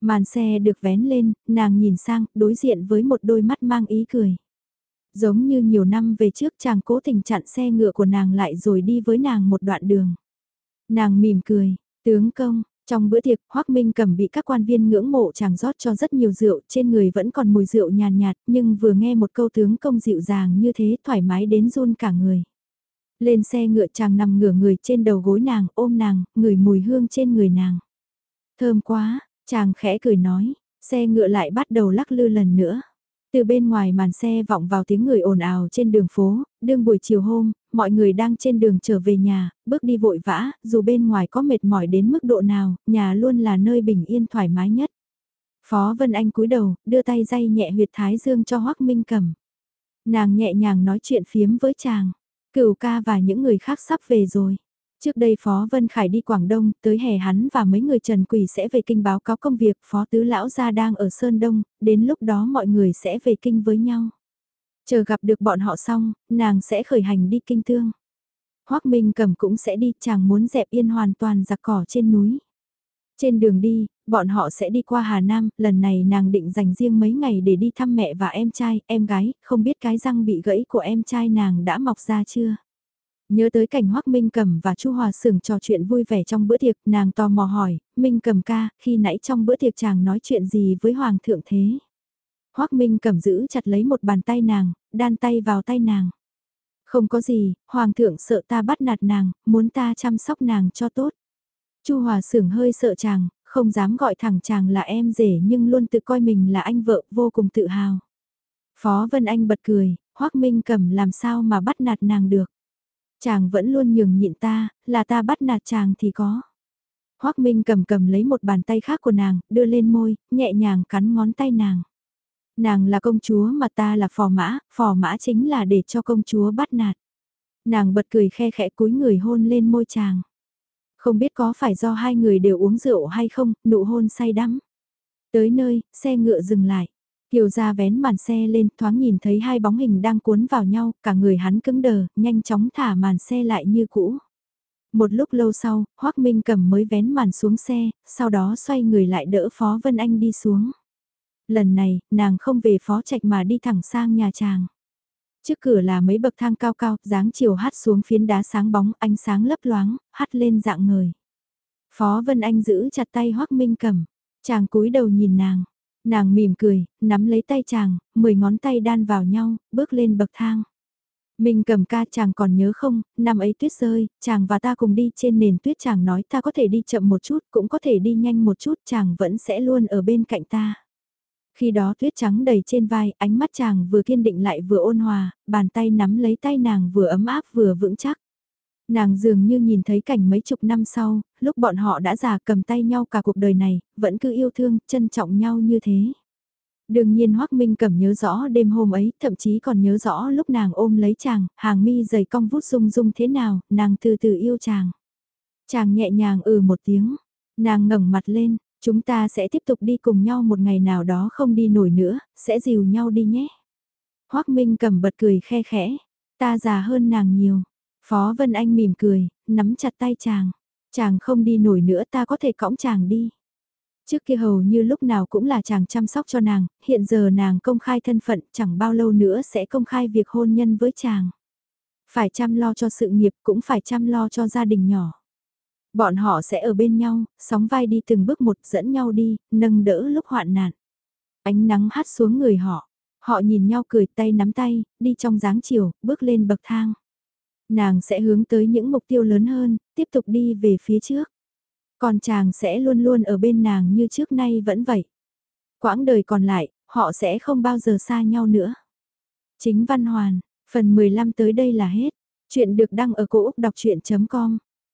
Màn xe được vén lên, nàng nhìn sang, đối diện với một đôi mắt mang ý cười. Giống như nhiều năm về trước chàng cố tình chặn xe ngựa của nàng lại rồi đi với nàng một đoạn đường. Nàng mỉm cười, tướng công, trong bữa tiệc, Hoác Minh cầm bị các quan viên ngưỡng mộ chàng rót cho rất nhiều rượu, trên người vẫn còn mùi rượu nhàn nhạt, nhưng vừa nghe một câu tướng công dịu dàng như thế thoải mái đến run cả người. Lên xe ngựa chàng nằm ngửa người trên đầu gối nàng, ôm nàng, ngửi mùi hương trên người nàng. Thơm quá, chàng khẽ cười nói, xe ngựa lại bắt đầu lắc lư lần nữa. Từ bên ngoài màn xe vọng vào tiếng người ồn ào trên đường phố, đương buổi chiều hôm, mọi người đang trên đường trở về nhà, bước đi vội vã, dù bên ngoài có mệt mỏi đến mức độ nào, nhà luôn là nơi bình yên thoải mái nhất. Phó Vân Anh cúi đầu, đưa tay dây nhẹ huyệt thái dương cho Hoắc Minh cầm. Nàng nhẹ nhàng nói chuyện phiếm với chàng, cửu ca và những người khác sắp về rồi. Trước đây Phó Vân Khải đi Quảng Đông, tới hè hắn và mấy người Trần Quỷ sẽ về kinh báo cáo công việc Phó Tứ Lão Gia đang ở Sơn Đông, đến lúc đó mọi người sẽ về kinh với nhau. Chờ gặp được bọn họ xong, nàng sẽ khởi hành đi kinh tương. Hoác Minh cầm cũng sẽ đi, chàng muốn dẹp yên hoàn toàn giặc cỏ trên núi. Trên đường đi, bọn họ sẽ đi qua Hà Nam, lần này nàng định dành riêng mấy ngày để đi thăm mẹ và em trai, em gái, không biết cái răng bị gãy của em trai nàng đã mọc ra chưa. Nhớ tới cảnh Hoắc Minh Cầm và Chu Hòa Sưởng trò chuyện vui vẻ trong bữa tiệc, nàng tò mò hỏi, Minh Cầm ca, khi nãy trong bữa tiệc chàng nói chuyện gì với Hoàng thượng thế? Hoắc Minh Cầm giữ chặt lấy một bàn tay nàng, đan tay vào tay nàng. Không có gì, Hoàng thượng sợ ta bắt nạt nàng, muốn ta chăm sóc nàng cho tốt. Chu Hòa Sưởng hơi sợ chàng, không dám gọi thẳng chàng là em rể nhưng luôn tự coi mình là anh vợ, vô cùng tự hào. Phó Vân Anh bật cười, Hoắc Minh Cầm làm sao mà bắt nạt nàng được. Chàng vẫn luôn nhường nhịn ta, là ta bắt nạt chàng thì có. Hoác Minh cầm cầm lấy một bàn tay khác của nàng, đưa lên môi, nhẹ nhàng cắn ngón tay nàng. Nàng là công chúa mà ta là phò mã, phò mã chính là để cho công chúa bắt nạt. Nàng bật cười khe khẽ cúi người hôn lên môi chàng. Không biết có phải do hai người đều uống rượu hay không, nụ hôn say đắm. Tới nơi, xe ngựa dừng lại. Kiều ra vén màn xe lên, thoáng nhìn thấy hai bóng hình đang cuốn vào nhau, cả người hắn cứng đờ, nhanh chóng thả màn xe lại như cũ. Một lúc lâu sau, Hoác Minh cầm mới vén màn xuống xe, sau đó xoay người lại đỡ Phó Vân Anh đi xuống. Lần này, nàng không về phó trạch mà đi thẳng sang nhà chàng. Trước cửa là mấy bậc thang cao cao, dáng chiều hát xuống phiến đá sáng bóng, ánh sáng lấp loáng, hát lên dạng người. Phó Vân Anh giữ chặt tay Hoác Minh cầm, chàng cúi đầu nhìn nàng, Nàng mỉm cười, nắm lấy tay chàng, mười ngón tay đan vào nhau, bước lên bậc thang. Mình cầm ca chàng còn nhớ không, năm ấy tuyết rơi, chàng và ta cùng đi trên nền tuyết chàng nói ta có thể đi chậm một chút, cũng có thể đi nhanh một chút, chàng vẫn sẽ luôn ở bên cạnh ta. Khi đó tuyết trắng đầy trên vai, ánh mắt chàng vừa kiên định lại vừa ôn hòa, bàn tay nắm lấy tay nàng vừa ấm áp vừa vững chắc. Nàng dường như nhìn thấy cảnh mấy chục năm sau, lúc bọn họ đã già cầm tay nhau cả cuộc đời này, vẫn cứ yêu thương, trân trọng nhau như thế. Đương nhiên Hoác Minh cầm nhớ rõ đêm hôm ấy, thậm chí còn nhớ rõ lúc nàng ôm lấy chàng, hàng mi dày cong vút rung rung thế nào, nàng từ từ yêu chàng. Chàng nhẹ nhàng ừ một tiếng, nàng ngẩng mặt lên, chúng ta sẽ tiếp tục đi cùng nhau một ngày nào đó không đi nổi nữa, sẽ dìu nhau đi nhé. Hoác Minh cầm bật cười khe khẽ, ta già hơn nàng nhiều, Phó Vân Anh mỉm cười, nắm chặt tay chàng. Chàng không đi nổi nữa ta có thể cõng chàng đi. Trước kia hầu như lúc nào cũng là chàng chăm sóc cho nàng, hiện giờ nàng công khai thân phận chẳng bao lâu nữa sẽ công khai việc hôn nhân với chàng. Phải chăm lo cho sự nghiệp cũng phải chăm lo cho gia đình nhỏ. Bọn họ sẽ ở bên nhau, sóng vai đi từng bước một dẫn nhau đi, nâng đỡ lúc hoạn nạn. Ánh nắng hát xuống người họ, Họ nhìn nhau cười tay nắm tay, đi trong dáng chiều, bước lên bậc thang. Nàng sẽ hướng tới những mục tiêu lớn hơn, tiếp tục đi về phía trước. Còn chàng sẽ luôn luôn ở bên nàng như trước nay vẫn vậy. Quãng đời còn lại, họ sẽ không bao giờ xa nhau nữa. Chính Văn Hoàn, phần 15 tới đây là hết. Chuyện được đăng ở cổ Úc đọc chuyện.com